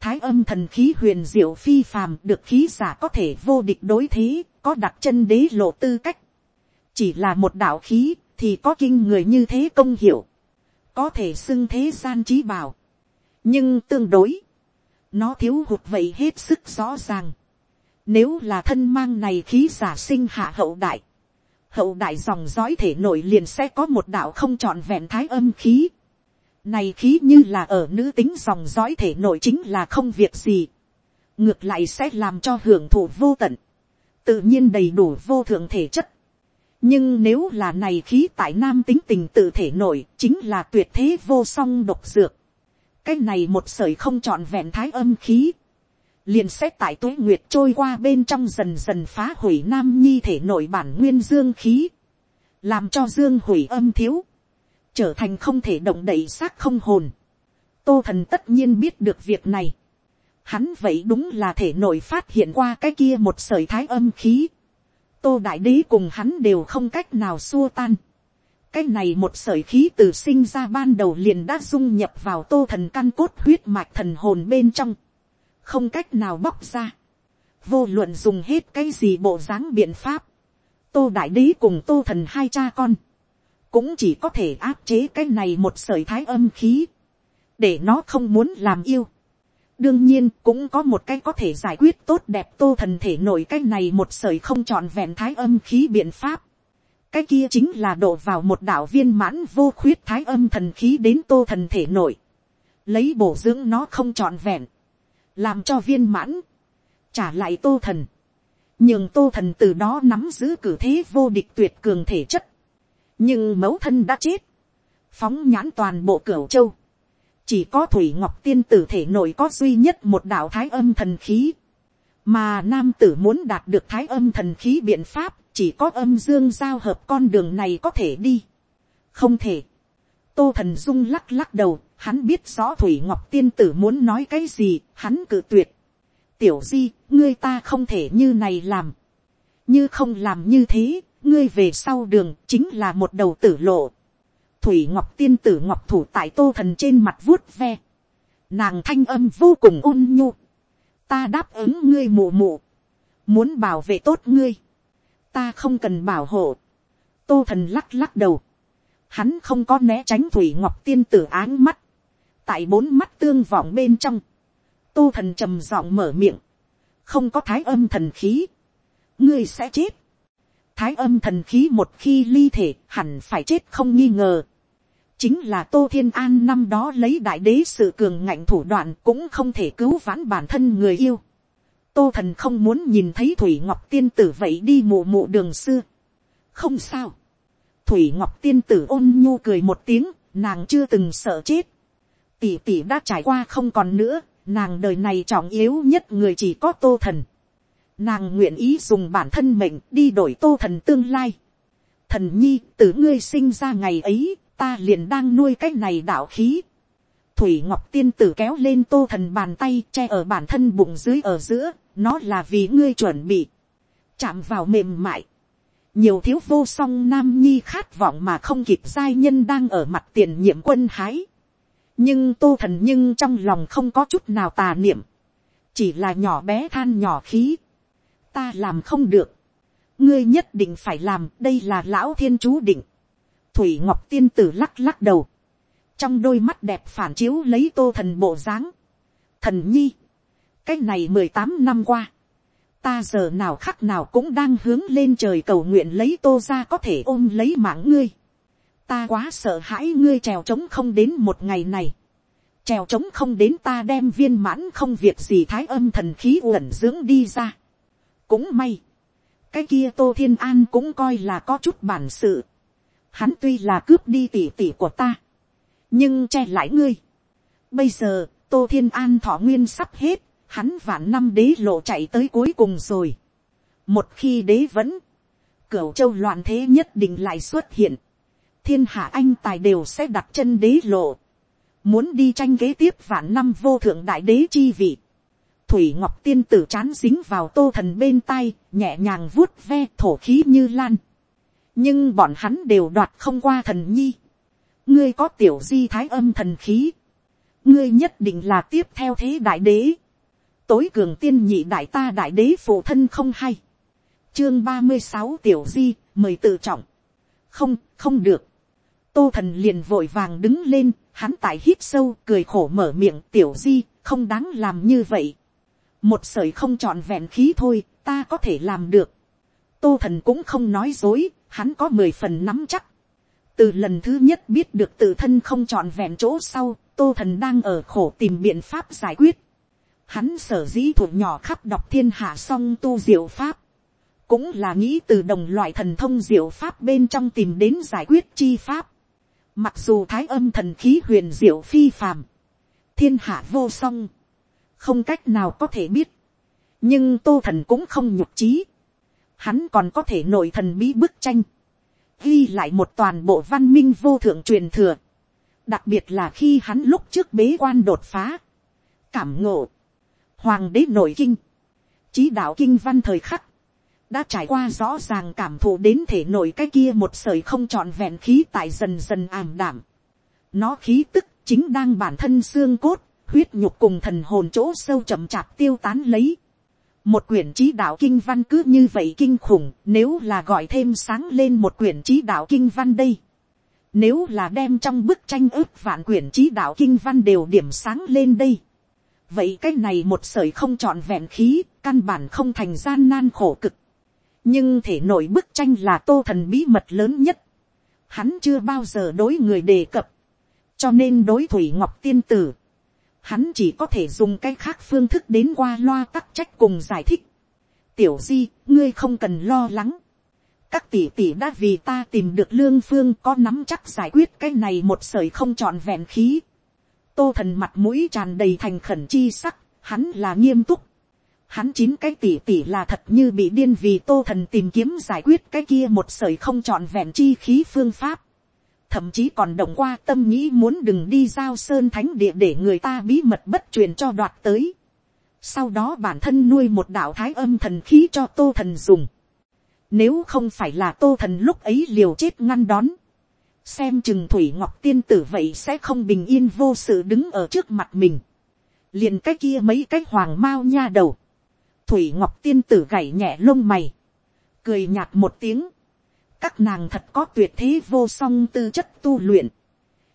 thái âm thần khí huyền diệu phi phàm được khí giả có thể vô địch đối thế, có đặt chân đế lộ tư cách, chỉ là một đạo khí thì có kinh người như thế công hiệu, có thể xưng thế gian trí bảo, nhưng tương đối, nó thiếu hụt vậy hết sức rõ ràng, nếu là thân mang này khí giả sinh hạ hậu đại. Hậu đại dòng dõi thể nội liền sẽ có một đạo không trọn vẹn thái âm khí. Này khí như là ở nữ tính dòng dõi thể nội chính là không việc gì. ngược lại sẽ làm cho hưởng thụ vô tận, tự nhiên đầy đủ vô thượng thể chất. nhưng nếu là này khí tại nam tính tình tự thể nội chính là tuyệt thế vô song độc dược. cái này một sởi không trọn vẹn thái âm khí, liền sẽ tại tuế nguyệt trôi qua bên trong dần dần phá hủy nam nhi thể nội bản nguyên dương khí, làm cho dương hủy âm thiếu, trở thành không thể động đậy xác không hồn. tô thần tất nhiên biết được việc này, Hắn vậy đúng là thể nội phát hiện qua cái kia một sợi thái âm khí. Tô Đại Đế cùng hắn đều không cách nào xua tan. Cái này một sợi khí từ sinh ra ban đầu liền đã dung nhập vào tô thần căn cốt huyết mạch thần hồn bên trong. Không cách nào bóc ra. Vô luận dùng hết cái gì bộ dáng biện pháp. Tô Đại Đế cùng tô thần hai cha con. Cũng chỉ có thể áp chế cái này một sởi thái âm khí. Để nó không muốn làm yêu đương nhiên, cũng có một cái có thể giải quyết tốt đẹp tô thần thể nổi cái này một sởi không trọn vẹn thái âm khí biện pháp. cái kia chính là đổ vào một đạo viên mãn vô khuyết thái âm thần khí đến tô thần thể nổi. lấy bổ dưỡng nó không trọn vẹn. làm cho viên mãn. trả lại tô thần. nhưng tô thần từ đó nắm giữ cử thế vô địch tuyệt cường thể chất nhưng mẫu thân đã chết. phóng nhãn toàn bộ cửu châu chỉ có thủy ngọc tiên tử thể nội có duy nhất một đạo thái âm thần khí, mà nam tử muốn đạt được thái âm thần khí biện pháp, chỉ có âm dương giao hợp con đường này có thể đi. không thể. tô thần dung lắc lắc đầu, hắn biết rõ thủy ngọc tiên tử muốn nói cái gì, hắn cự tuyệt. tiểu di, ngươi ta không thể như này làm. như không làm như thế, ngươi về sau đường chính là một đầu tử lộ thủy ngọc tiên tử ngọc thủ tại tô thần trên mặt vuốt ve. Nàng thanh âm vô cùng ôn nhu. Ta đáp ứng ngươi mụ mụ. Muốn bảo vệ tốt ngươi. Ta không cần bảo hộ. Tô thần lắc lắc đầu. Hắn không có né tránh thủy ngọc tiên tử áng mắt. Tại bốn mắt tương vọng bên trong. Tô thần trầm giọng mở miệng. Không có thái âm thần khí. Ngươi sẽ chết thái âm thần khí một khi ly thể hẳn phải chết không nghi ngờ. chính là tô thiên an năm đó lấy đại đế sự cường ngạnh thủ đoạn cũng không thể cứu vãn bản thân người yêu. tô thần không muốn nhìn thấy thủy ngọc tiên tử vậy đi mù mụ đường xưa. không sao. thủy ngọc tiên tử ôn nhu cười một tiếng, nàng chưa từng sợ chết. tỷ tỷ đã trải qua không còn nữa, nàng đời này trọng yếu nhất người chỉ có tô thần nàng nguyện ý dùng bản thân mệnh đi đổi tô thần tương lai. thần nhi từ ngươi sinh ra ngày ấy, ta liền đang nuôi cái này đạo khí. thủy ngọc tiên tử kéo lên tô thần bàn tay che ở bản thân bụng dưới ở giữa, nó là vì ngươi chuẩn bị. chạm vào mềm mại. nhiều thiếu vô song nam nhi khát vọng mà không kịp giai nhân đang ở mặt tiền nhiệm quân hái. nhưng tô thần nhưng trong lòng không có chút nào tà niệm. chỉ là nhỏ bé than nhỏ khí ta làm không được, ngươi nhất định phải làm, đây là lão thiên chú định. Thủy ngọc tiên tử lắc lắc đầu, trong đôi mắt đẹp phản chiếu lấy tô thần bộ dáng. Thần nhi, cái này mười tám năm qua, ta giờ nào khắc nào cũng đang hướng lên trời cầu nguyện lấy tô ra có thể ôm lấy mạng ngươi. ta quá sợ hãi ngươi trèo trống không đến một ngày này. trèo trống không đến ta đem viên mãn không việc gì thái âm thần khí uẩn dưỡng đi ra cũng may, cái kia tô thiên an cũng coi là có chút bản sự. Hắn tuy là cướp đi tỉ tỉ của ta, nhưng che lại ngươi. Bây giờ, tô thiên an thọ nguyên sắp hết, hắn vạn năm đế lộ chạy tới cuối cùng rồi. một khi đế vẫn, cửu châu loạn thế nhất định lại xuất hiện. thiên hạ anh tài đều sẽ đặt chân đế lộ. muốn đi tranh kế tiếp vạn năm vô thượng đại đế chi vị thủy ngọc tiên tử chán dính vào tô thần bên tay, nhẹ nhàng vuốt ve thổ khí như lan. nhưng bọn hắn đều đoạt không qua thần nhi. ngươi có tiểu di thái âm thần khí. ngươi nhất định là tiếp theo thế đại đế. tối cường tiên nhị đại ta đại đế phụ thân không hay. chương ba mươi sáu tiểu di, mời tự trọng. không, không được. tô thần liền vội vàng đứng lên, hắn tại hít sâu cười khổ mở miệng tiểu di, không đáng làm như vậy một sởi không trọn vẹn khí thôi, ta có thể làm được. tô thần cũng không nói dối, hắn có mười phần nắm chắc. từ lần thứ nhất biết được tự thân không trọn vẹn chỗ sau, tô thần đang ở khổ tìm biện pháp giải quyết. Hắn sở dĩ thuộc nhỏ khắp đọc thiên hạ song tu diệu pháp. Cũng là nghĩ từ đồng loại thần thông diệu pháp bên trong tìm đến giải quyết chi pháp. Mặc dù thái âm thần khí huyền diệu phi phàm. Thiên hạ vô song. Không cách nào có thể biết. Nhưng tô thần cũng không nhục trí. Hắn còn có thể nội thần bí bức tranh. Ghi lại một toàn bộ văn minh vô thượng truyền thừa. Đặc biệt là khi hắn lúc trước bế quan đột phá. Cảm ngộ hoàng đế nội kinh, trí đạo kinh văn thời khắc, đã trải qua rõ ràng cảm thụ đến thể nội cái kia một sởi không trọn vẹn khí tại dần dần ảm đảm. Nó khí tức chính đang bản thân xương cốt, huyết nhục cùng thần hồn chỗ sâu chậm chạp tiêu tán lấy. Một quyển trí đạo kinh văn cứ như vậy kinh khủng, nếu là gọi thêm sáng lên một quyển trí đạo kinh văn đây. Nếu là đem trong bức tranh ước vạn quyển trí đạo kinh văn đều điểm sáng lên đây vậy cái này một sởi không trọn vẹn khí, căn bản không thành gian nan khổ cực. nhưng thể nội bức tranh là tô thần bí mật lớn nhất. hắn chưa bao giờ đối người đề cập, cho nên đối thủy ngọc tiên tử, hắn chỉ có thể dùng cái khác phương thức đến qua loa tắc trách cùng giải thích. tiểu di, ngươi không cần lo lắng. các tỷ tỷ đã vì ta tìm được lương phương có nắm chắc giải quyết cái này một sởi không trọn vẹn khí tô thần mặt mũi tràn đầy thành khẩn chi sắc, hắn là nghiêm túc. Hắn chín cái tỷ tỷ là thật như bị điên vì tô thần tìm kiếm giải quyết cái kia một sởi không trọn vẹn chi khí phương pháp. Thậm chí còn động qua tâm nghĩ muốn đừng đi giao sơn thánh địa để người ta bí mật bất truyền cho đoạt tới. Sau đó bản thân nuôi một đạo thái âm thần khí cho tô thần dùng. Nếu không phải là tô thần lúc ấy liều chết ngăn đón, xem chừng thủy ngọc tiên tử vậy sẽ không bình yên vô sự đứng ở trước mặt mình. liền cái kia mấy cái hoàng mao nha đầu. thủy ngọc tiên tử gảy nhẹ lông mày. cười nhạt một tiếng các nàng thật có tuyệt thế vô song tư chất tu luyện.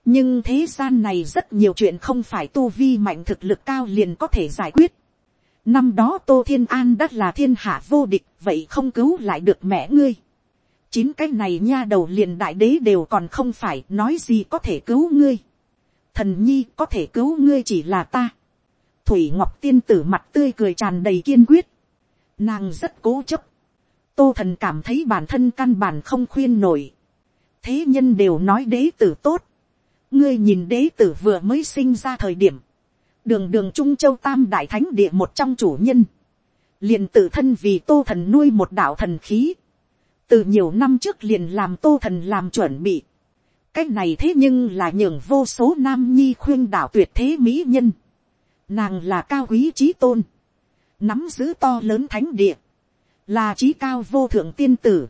nhưng thế gian này rất nhiều chuyện không phải tu vi mạnh thực lực cao liền có thể giải quyết. năm đó tô thiên an đã là thiên hạ vô địch, vậy không cứu lại được mẹ ngươi chín cái này nha đầu liền đại đế đều còn không phải, nói gì có thể cứu ngươi. thần nhi có thể cứu ngươi chỉ là ta. thủy ngọc tiên tử mặt tươi cười tràn đầy kiên quyết. nàng rất cố chấp tô thần cảm thấy bản thân căn bản không khuyên nổi. thế nhân đều nói đế tử tốt. ngươi nhìn đế tử vừa mới sinh ra thời điểm. đường đường trung châu tam đại thánh địa một trong chủ nhân. liền tự thân vì tô thần nuôi một đạo thần khí từ nhiều năm trước liền làm tô thần làm chuẩn bị. cái này thế nhưng là nhường vô số nam nhi khuyên đạo tuyệt thế mỹ nhân. nàng là cao quý trí tôn, nắm giữ to lớn thánh địa, là trí cao vô thượng tiên tử.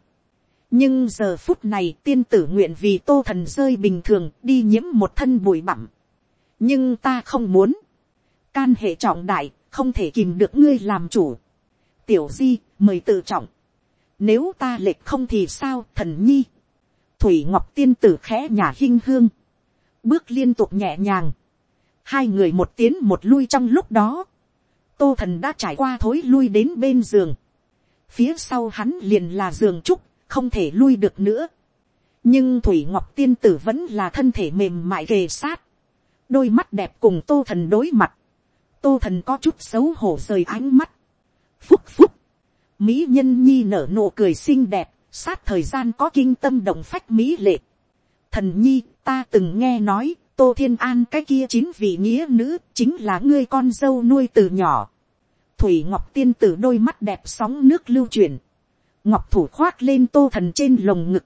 nhưng giờ phút này tiên tử nguyện vì tô thần rơi bình thường đi nhiễm một thân bụi bặm. nhưng ta không muốn. can hệ trọng đại, không thể kìm được ngươi làm chủ. tiểu di, mời tự trọng nếu ta lệch không thì sao, thần nhi. Thủy Ngọc Tiên tử khẽ nhà hinh hương. Bước liên tục nhẹ nhàng. Hai người một tiến một lui trong lúc đó. Tô thần đã trải qua thối lui đến bên giường. Phía sau hắn liền là giường trúc, không thể lui được nữa. Nhưng Thủy Ngọc Tiên tử vẫn là thân thể mềm mại kề sát. Đôi mắt đẹp cùng tô thần đối mặt. Tô thần có chút xấu hổ rời ánh mắt. Phúc phúc Mỹ nhân nhi nở nụ cười xinh đẹp, sát thời gian có kinh tâm động phách Mỹ lệ. Thần nhi, ta từng nghe nói, Tô Thiên An cái kia chín vị nghĩa nữ, chính là ngươi con dâu nuôi từ nhỏ. Thủy Ngọc Tiên tử đôi mắt đẹp sóng nước lưu chuyển. Ngọc thủ khoác lên tô thần trên lồng ngực.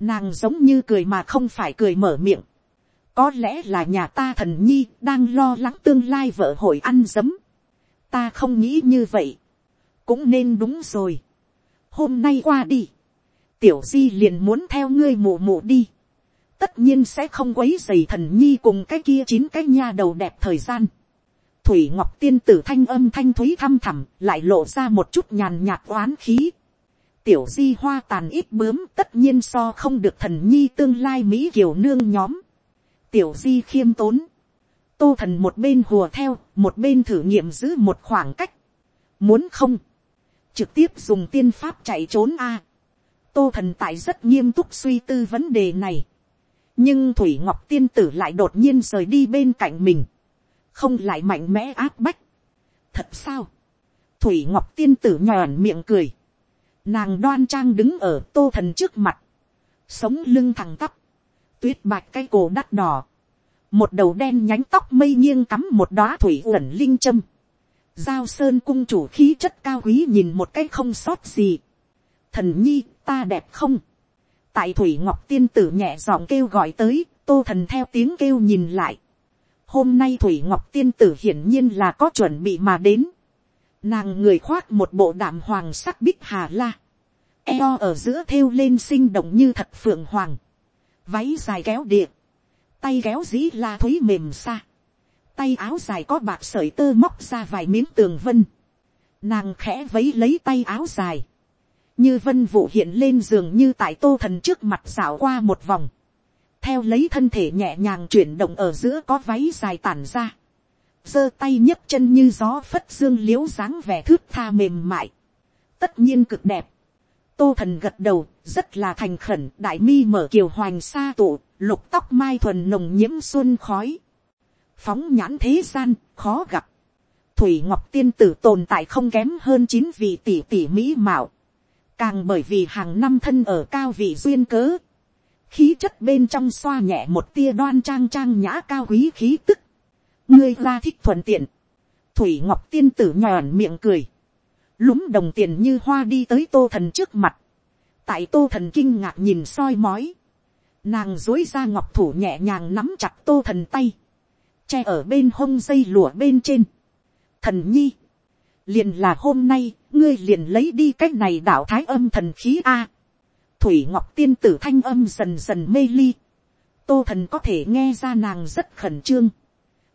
Nàng giống như cười mà không phải cười mở miệng. Có lẽ là nhà ta thần nhi đang lo lắng tương lai vợ hội ăn dấm. Ta không nghĩ như vậy cũng nên đúng rồi. hôm nay qua đi, tiểu di liền muốn theo ngươi mù mù đi. tất nhiên sẽ không quấy dày thần nhi cùng cái kia chín cái nha đầu đẹp thời gian thủy ngọc tiên tử thanh âm thanh thúy thăm thẳm lại lộ ra một chút nhàn nhạt oán khí. tiểu di hoa tàn ít bướm tất nhiên so không được thần nhi tương lai mỹ kiều nương nhóm. tiểu di khiêm tốn. tô thần một bên hùa theo, một bên thử nghiệm giữ một khoảng cách. muốn không, trực tiếp dùng tiên pháp chạy trốn a. tô thần tại rất nghiêm túc suy tư vấn đề này. nhưng thủy ngọc tiên tử lại đột nhiên rời đi bên cạnh mình, không lại mạnh mẽ áp bách. thật sao, thủy ngọc tiên tử nhòn miệng cười, nàng đoan trang đứng ở tô thần trước mặt, sống lưng thẳng tắp, tuyết bạch cái cổ đắt đỏ, một đầu đen nhánh tóc mây nghiêng cắm một đóa thủy uẩn linh châm, giao sơn cung chủ khí chất cao quý nhìn một cái không sót gì, thần nhi ta đẹp không, tại thủy ngọc tiên tử nhẹ giọng kêu gọi tới, tô thần theo tiếng kêu nhìn lại, hôm nay thủy ngọc tiên tử hiển nhiên là có chuẩn bị mà đến, nàng người khoác một bộ đạm hoàng sắc bích hà la, eo ở giữa thêu lên sinh động như thật phượng hoàng, váy dài kéo địa, tay kéo dĩ la thúy mềm xa, tay áo dài có bạc sợi tơ móc ra vài miếng tường vân, nàng khẽ vấy lấy tay áo dài, như vân vụ hiện lên giường như tại tô thần trước mặt xảo qua một vòng, theo lấy thân thể nhẹ nhàng chuyển động ở giữa có váy dài tản ra, giơ tay nhấc chân như gió phất dương l i ễ u dáng vẻ thước tha mềm mại, tất nhiên cực đẹp, tô thần gật đầu, rất là thành khẩn, đại mi mở kiều hoành sa tụ, lục tóc mai thuần nồng nhiễm xuân khói. Phóng nhãn thế gian, khó gặp. Thủy Ngọc Tiên Tử tồn tại không kém hơn chín vị tỷ tỷ mỹ mạo. Càng bởi vì hàng năm thân ở cao vị duyên cớ. Khí chất bên trong xoa nhẹ một tia đoan trang trang nhã cao quý khí tức. Ngươi ra thích thuận tiện. Thủy Ngọc Tiên Tử nhòn miệng cười lúng đồng tiền như hoa đi tới tô thần trước mặt, tại tô thần kinh ngạc nhìn soi mói, nàng dối ra ngọc thủ nhẹ nhàng nắm chặt tô thần tay, che ở bên hông dây lụa bên trên. thần nhi, liền là hôm nay, ngươi liền lấy đi cái này đạo thái âm thần khí a thủy ngọc tiên tử thanh âm dần dần mê ly, tô thần có thể nghe ra nàng rất khẩn trương,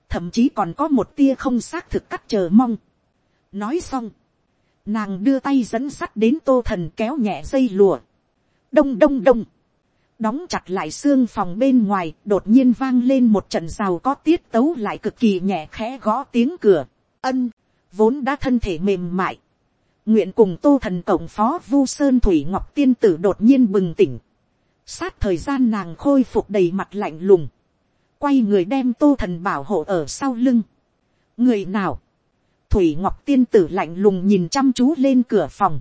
thậm chí còn có một tia không xác thực cắt chờ mong. nói xong, Nàng đưa tay dẫn sắt đến tô thần kéo nhẹ dây lùa. Đông đông đông. Đóng chặt lại xương phòng bên ngoài, đột nhiên vang lên một trận rào có tiết tấu lại cực kỳ nhẹ khẽ gõ tiếng cửa. Ân, vốn đã thân thể mềm mại. Nguyện cùng tô thần cộng phó vu sơn thủy ngọc tiên tử đột nhiên bừng tỉnh. Sát thời gian nàng khôi phục đầy mặt lạnh lùng. Quay người đem tô thần bảo hộ ở sau lưng. Người nào? thủy ngọc tiên tử lạnh lùng nhìn chăm chú lên cửa phòng.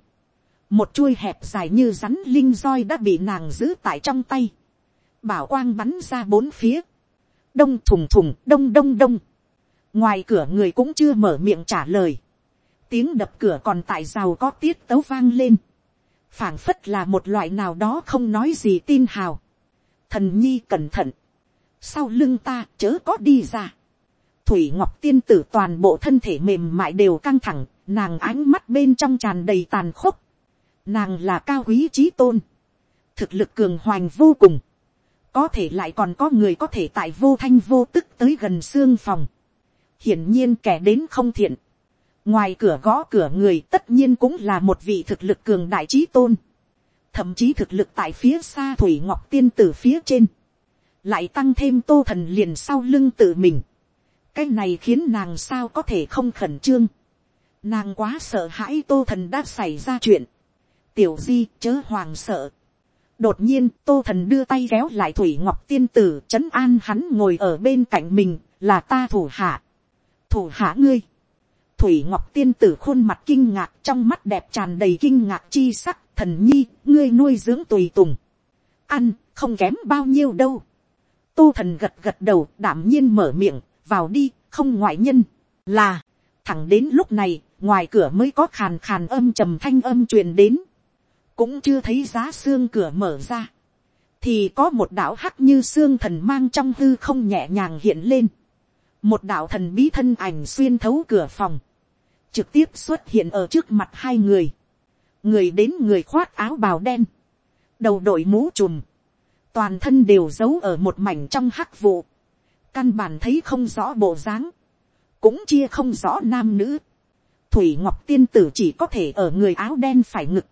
một chuôi hẹp dài như rắn linh roi đã bị nàng giữ tại trong tay. bảo quang bắn ra bốn phía. đông thùng thùng, đông đông đông. ngoài cửa người cũng chưa mở miệng trả lời tiếng đập cửa còn tại rào có tiết tấu vang lên. phảng phất là một loại nào đó không nói gì tin hào. thần nhi cẩn thận. sau lưng ta chớ có đi ra Thủy Ngọc Tiên tử toàn bộ thân thể mềm mại đều căng thẳng, nàng ánh mắt bên trong tràn đầy tàn khốc. Nàng là cao quý trí tôn. Thực lực cường hoành vô cùng. Có thể lại còn có người có thể tại vô thanh vô tức tới gần xương phòng. Hiển nhiên kẻ đến không thiện. Ngoài cửa gõ cửa người tất nhiên cũng là một vị thực lực cường đại trí tôn. Thậm chí thực lực tại phía xa Thủy Ngọc Tiên tử phía trên. Lại tăng thêm tô thần liền sau lưng tự mình cái này khiến nàng sao có thể không khẩn trương. nàng quá sợ hãi tô thần đã xảy ra chuyện. tiểu di chớ hoàng sợ. đột nhiên tô thần đưa tay kéo lại thủy ngọc tiên tử c h ấ n an hắn ngồi ở bên cạnh mình, là ta thủ hạ. thủ hạ ngươi thủy ngọc tiên tử khuôn mặt kinh ngạc trong mắt đẹp tràn đầy kinh ngạc chi sắc thần nhi ngươi nuôi dưỡng tùy tùng. ăn không kém bao nhiêu đâu. tô thần gật gật đầu đảm nhiên mở miệng vào đi, không ngoại nhân, là, thẳng đến lúc này, ngoài cửa mới có khàn khàn âm trầm thanh âm truyền đến, cũng chưa thấy giá xương cửa mở ra, thì có một đạo hắc như xương thần mang trong hư không nhẹ nhàng hiện lên, một đạo thần bí thân ảnh xuyên thấu cửa phòng, trực tiếp xuất hiện ở trước mặt hai người, người đến người khoác áo bào đen, đầu đội mũ trùm, toàn thân đều giấu ở một mảnh trong hắc vụ, căn bản thấy không rõ bộ dáng, cũng chia không rõ nam nữ. Thủy ngọc tiên tử chỉ có thể ở người áo đen phải ngực,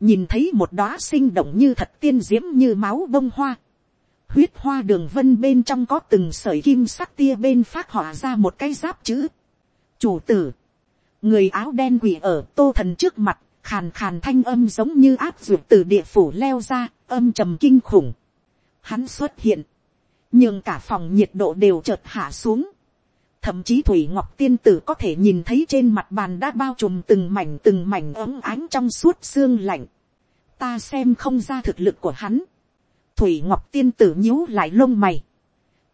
nhìn thấy một đóa sinh động như thật tiên diễm như máu bông hoa, huyết hoa đường vân bên trong có từng sợi kim sắc tia bên phát họa ra một cái giáp chữ. chủ tử, người áo đen quỳ ở tô thần trước mặt, khàn khàn thanh âm giống như áp ruột từ địa phủ leo ra, âm trầm kinh khủng. Hắn xuất hiện, nhưng cả phòng nhiệt độ đều chợt hạ xuống, thậm chí thủy ngọc tiên tử có thể nhìn thấy trên mặt bàn đã bao trùm từng mảnh từng mảnh ấm ánh trong suốt xương lạnh. ta xem không ra thực lực của hắn. thủy ngọc tiên tử nhíu lại lông mày.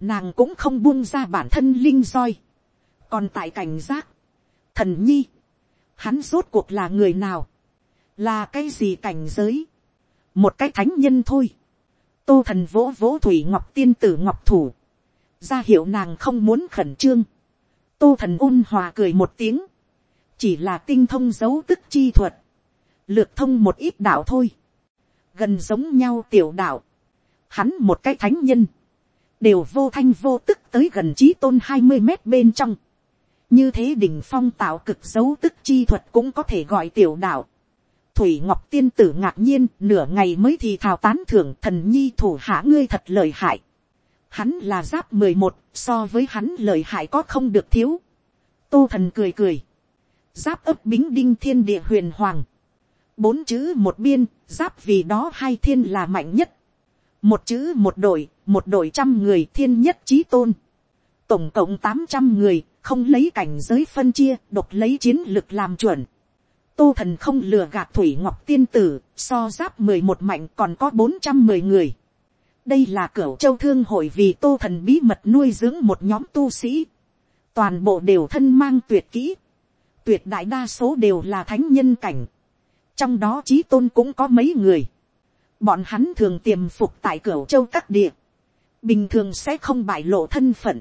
nàng cũng không buông ra bản thân linh roi. còn tại cảnh giác, thần nhi, hắn rốt cuộc là người nào, là cái gì cảnh giới, một cái thánh nhân thôi. tô thần vỗ vỗ thủy ngọc tiên tử ngọc thủ, ra hiệu nàng không muốn khẩn trương. Tô thần ôn hòa cười một tiếng, chỉ là tinh thông dấu tức chi thuật, lược thông một ít đạo thôi, gần giống nhau tiểu đạo, hắn một cái thánh nhân, đều vô thanh vô tức tới gần trí tôn hai mươi mét bên trong, như thế đỉnh phong tạo cực dấu tức chi thuật cũng có thể gọi tiểu đạo. Thủy Ngọc Tiên Tử ngạc nhiên nửa ngày mới thì thào tán thưởng thần nhi thủ hạ ngươi thật lợi hại. Hắn là giáp mười một so với hắn lợi hại có không được thiếu. Tô thần cười cười. Giáp ấp bính đinh thiên địa huyền hoàng. Bốn chữ một biên, giáp vì đó hai thiên là mạnh nhất. Một chữ một đội, một đội trăm người thiên nhất trí tôn. Tổng cộng tám trăm người, không lấy cảnh giới phân chia, độc lấy chiến lực làm chuẩn. Tô thần không lừa gạt Thủy Ngọc Tiên Tử, so giáp mười một mạnh còn có bốn trăm mười người đây là cửa châu thương hội vì tô thần bí mật nuôi dưỡng một nhóm tu sĩ. toàn bộ đều thân mang tuyệt kỹ. tuyệt đại đa số đều là thánh nhân cảnh. trong đó trí tôn cũng có mấy người. bọn hắn thường tiềm phục tại cửa châu các địa. bình thường sẽ không bại lộ thân phận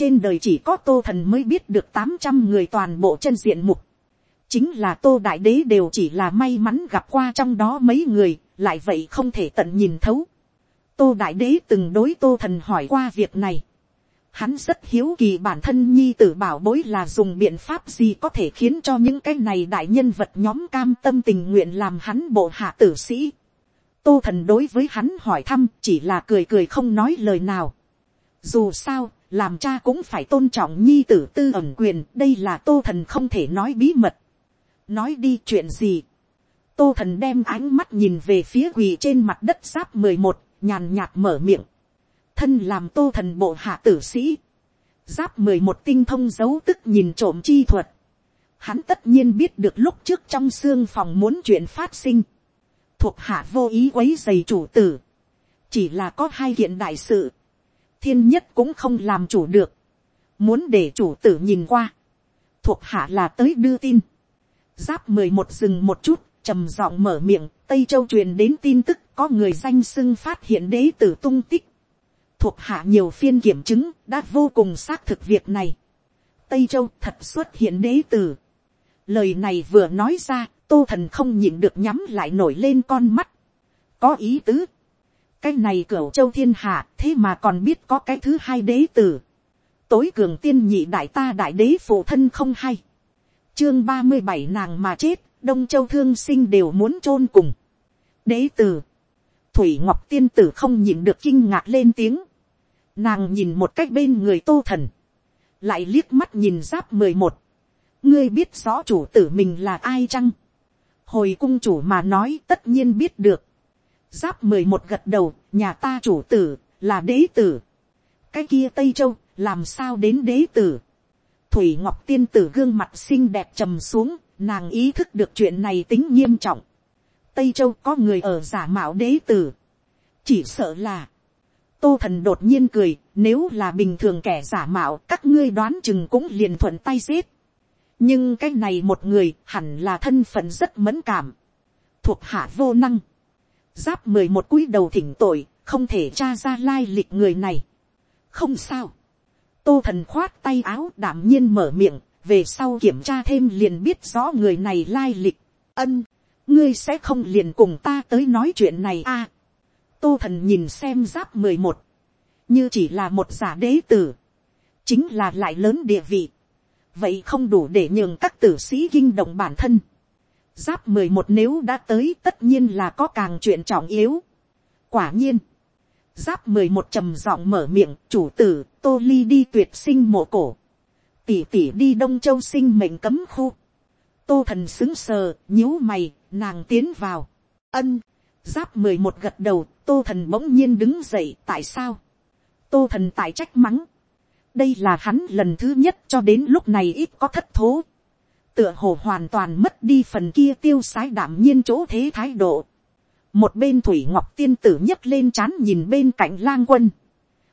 trên đời chỉ có tô thần mới biết được tám trăm người toàn bộ chân diện mục. chính là tô đại đế đều chỉ là may mắn gặp qua trong đó mấy người, lại vậy không thể tận nhìn thấu tô đại đế từng đối tô thần hỏi qua việc này. Hắn rất hiếu kỳ bản thân nhi tử bảo bối là dùng biện pháp gì có thể khiến cho những cái này đại nhân vật nhóm cam tâm tình nguyện làm hắn bộ hạ tử sĩ. Tô thần đối với hắn hỏi thăm chỉ là cười cười không nói lời nào. Dù sao, làm cha cũng phải tôn trọng nhi tử tư ẩn quyền, đây là tô thần không thể nói bí mật. Nói đi chuyện gì. Tô thần đem ánh mắt nhìn về phía quỳ trên mặt đất giáp mười một nhàn nhạt mở miệng, thân làm tô thần bộ hạ tử sĩ, giáp mười một tinh thông dấu tức nhìn trộm chi thuật, hắn tất nhiên biết được lúc trước trong xương phòng muốn chuyện phát sinh, thuộc hạ vô ý quấy dày chủ tử, chỉ là có hai kiện đại sự, thiên nhất cũng không làm chủ được, muốn để chủ tử nhìn qua, thuộc hạ là tới đưa tin, giáp mười một dừng một chút, trầm giọng mở miệng, tây châu truyền đến tin tức có người danh xưng phát hiện đế tử tung tích. Thuộc hạ nhiều phiên kiểm chứng đã vô cùng xác thực việc này. Tây châu thật xuất hiện đế tử. Lời này vừa nói ra, tô thần không nhịn được nhắm lại nổi lên con mắt. Có ý tứ. Cái này cửa châu thiên hạ thế mà còn biết có cái thứ hai đế tử. Tối cường tiên nhị đại ta đại đế phụ thân không hay. Chương ba mươi bảy nàng mà chết đông châu thương sinh đều muốn chôn cùng. đế tử, thủy ngọc tiên tử không nhìn được kinh ngạc lên tiếng. nàng nhìn một cách bên người tô thần, lại liếc mắt nhìn giáp mười một. ngươi biết rõ chủ tử mình là ai chăng. hồi cung chủ mà nói tất nhiên biết được giáp mười một gật đầu, nhà ta chủ tử, là đế tử. cái kia tây châu, làm sao đến đế tử. thủy ngọc tiên tử gương mặt xinh đẹp trầm xuống, nàng ý thức được chuyện này tính nghiêm trọng. tây châu có người ở giả mạo đế tử. chỉ sợ là, tô thần đột nhiên cười, nếu là bình thường kẻ giả mạo các ngươi đoán chừng cũng liền thuận tay giết. nhưng cái này một người hẳn là thân phận rất mẫn cảm, thuộc hạ vô năng giáp mười một cúi đầu thỉnh tội, không thể tra ra lai lịch người này. không sao. tô thần khoát tay áo đảm nhiên mở miệng, về sau kiểm tra thêm liền biết rõ người này lai lịch, ân, ngươi sẽ không liền cùng ta tới nói chuyện này a. À, tô thần nhìn xem giáp mười một, như chỉ là một giả đế tử, chính là lại lớn địa vị, vậy không đủ để nhường các tử sĩ kinh động bản thân. Giáp mười một nếu đã tới tất nhiên là có càng chuyện trọng yếu. Quả nhiên, giáp mười một trầm giọng mở miệng chủ tử tô ly đi tuyệt sinh mộ cổ tỷ tỷ đi đông châu sinh mệnh cấm khu. tô thần xứng sờ, nhíu mày, nàng tiến vào. ân, giáp mười một gật đầu, tô thần bỗng nhiên đứng dậy, tại sao. tô thần tại trách mắng. đây là hắn lần thứ nhất cho đến lúc này ít có thất thố, tựa hồ hoàn toàn mất đi phần kia tiêu sái đảm nhiên chỗ thế thái độ. một bên thủy ngọc tiên tử nhấc lên chán nhìn bên cạnh lang quân,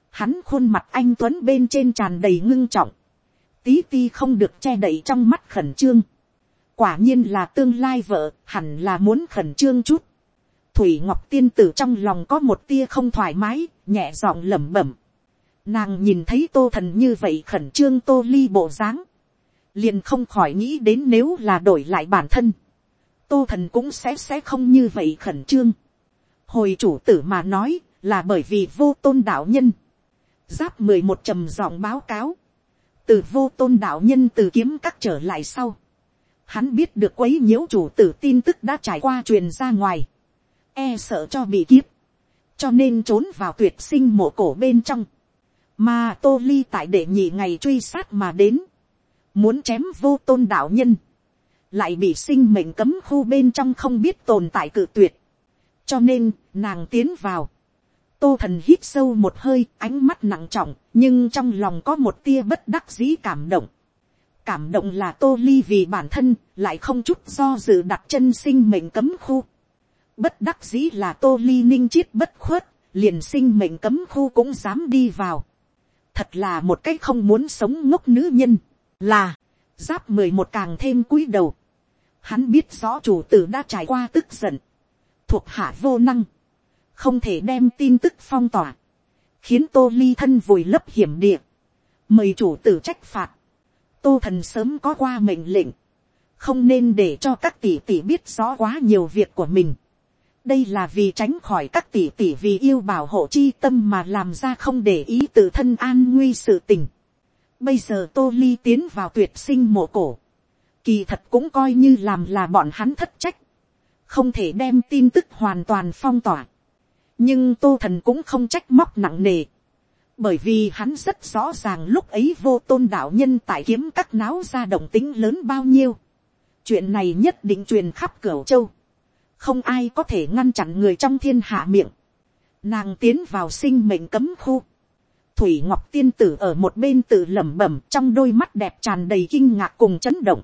hắn khuôn mặt anh tuấn bên trên tràn đầy ngưng trọng, tí ti không được che đậy trong mắt khẩn trương, quả nhiên là tương lai vợ, hẳn là muốn khẩn trương chút. thủy ngọc tiên tử trong lòng có một tia không thoải mái, nhẹ giọng lẩm bẩm. nàng nhìn thấy tô thần như vậy khẩn trương tô ly bộ dáng, liền không khỏi nghĩ đến nếu là đổi lại bản thân, tô thần cũng sẽ sẽ không như vậy khẩn trương. hồi chủ tử mà nói là bởi vì vô tôn đạo nhân, giáp mười một trầm giọng báo cáo, từ vô tôn đạo nhân từ kiếm các trở lại sau, hắn biết được quấy nhiễu chủ tử tin tức đã trải qua truyền ra ngoài, e sợ cho bị kiếp, cho nên trốn vào tuyệt sinh mộ cổ bên trong, mà tô ly tại đệ nhị ngày truy sát mà đến, muốn chém vô tôn đạo nhân, lại bị sinh mệnh cấm khu bên trong không biết tồn tại cự tuyệt, cho nên nàng tiến vào, tô thần hít sâu một hơi ánh mắt nặng trọng nhưng trong lòng có một tia bất đắc dĩ cảm động, cảm động là tô ly vì bản thân lại không chút do dự đặt chân sinh mệnh cấm khu, bất đắc dĩ là tô ly ninh chiết bất khuất, liền sinh mệnh cấm khu cũng dám đi vào, thật là một cái không muốn sống ngốc nữ nhân, là, giáp mười một càng thêm cúi đầu. Hắn biết rõ chủ tử đã trải qua tức giận, thuộc hạ vô năng, không thể đem tin tức phong tỏa, khiến tô ly thân vùi lấp hiểm địa, mời chủ tử trách phạt, tô thần sớm có qua mệnh lệnh, không nên để cho các tỷ tỷ biết rõ quá nhiều việc của mình. đây là vì tránh khỏi các tỷ tỷ vì yêu bảo hộ chi tâm mà làm ra không để ý tự thân an nguy sự tình. Bây giờ tô ly tiến vào tuyệt sinh mộ cổ. Kỳ thật cũng coi như làm là bọn hắn thất trách. Không thể đem tin tức hoàn toàn phong tỏa. Nhưng tô thần cũng không trách móc nặng nề. Bởi vì hắn rất rõ ràng lúc ấy vô tôn đạo nhân tại kiếm các náo ra động tính lớn bao nhiêu. Chuyện này nhất định truyền khắp cửu châu. Không ai có thể ngăn chặn người trong thiên hạ miệng. Nàng tiến vào sinh mệnh cấm khu thủy ngọc tiên tử ở một bên tự lẩm bẩm, trong đôi mắt đẹp tràn đầy kinh ngạc cùng chấn động.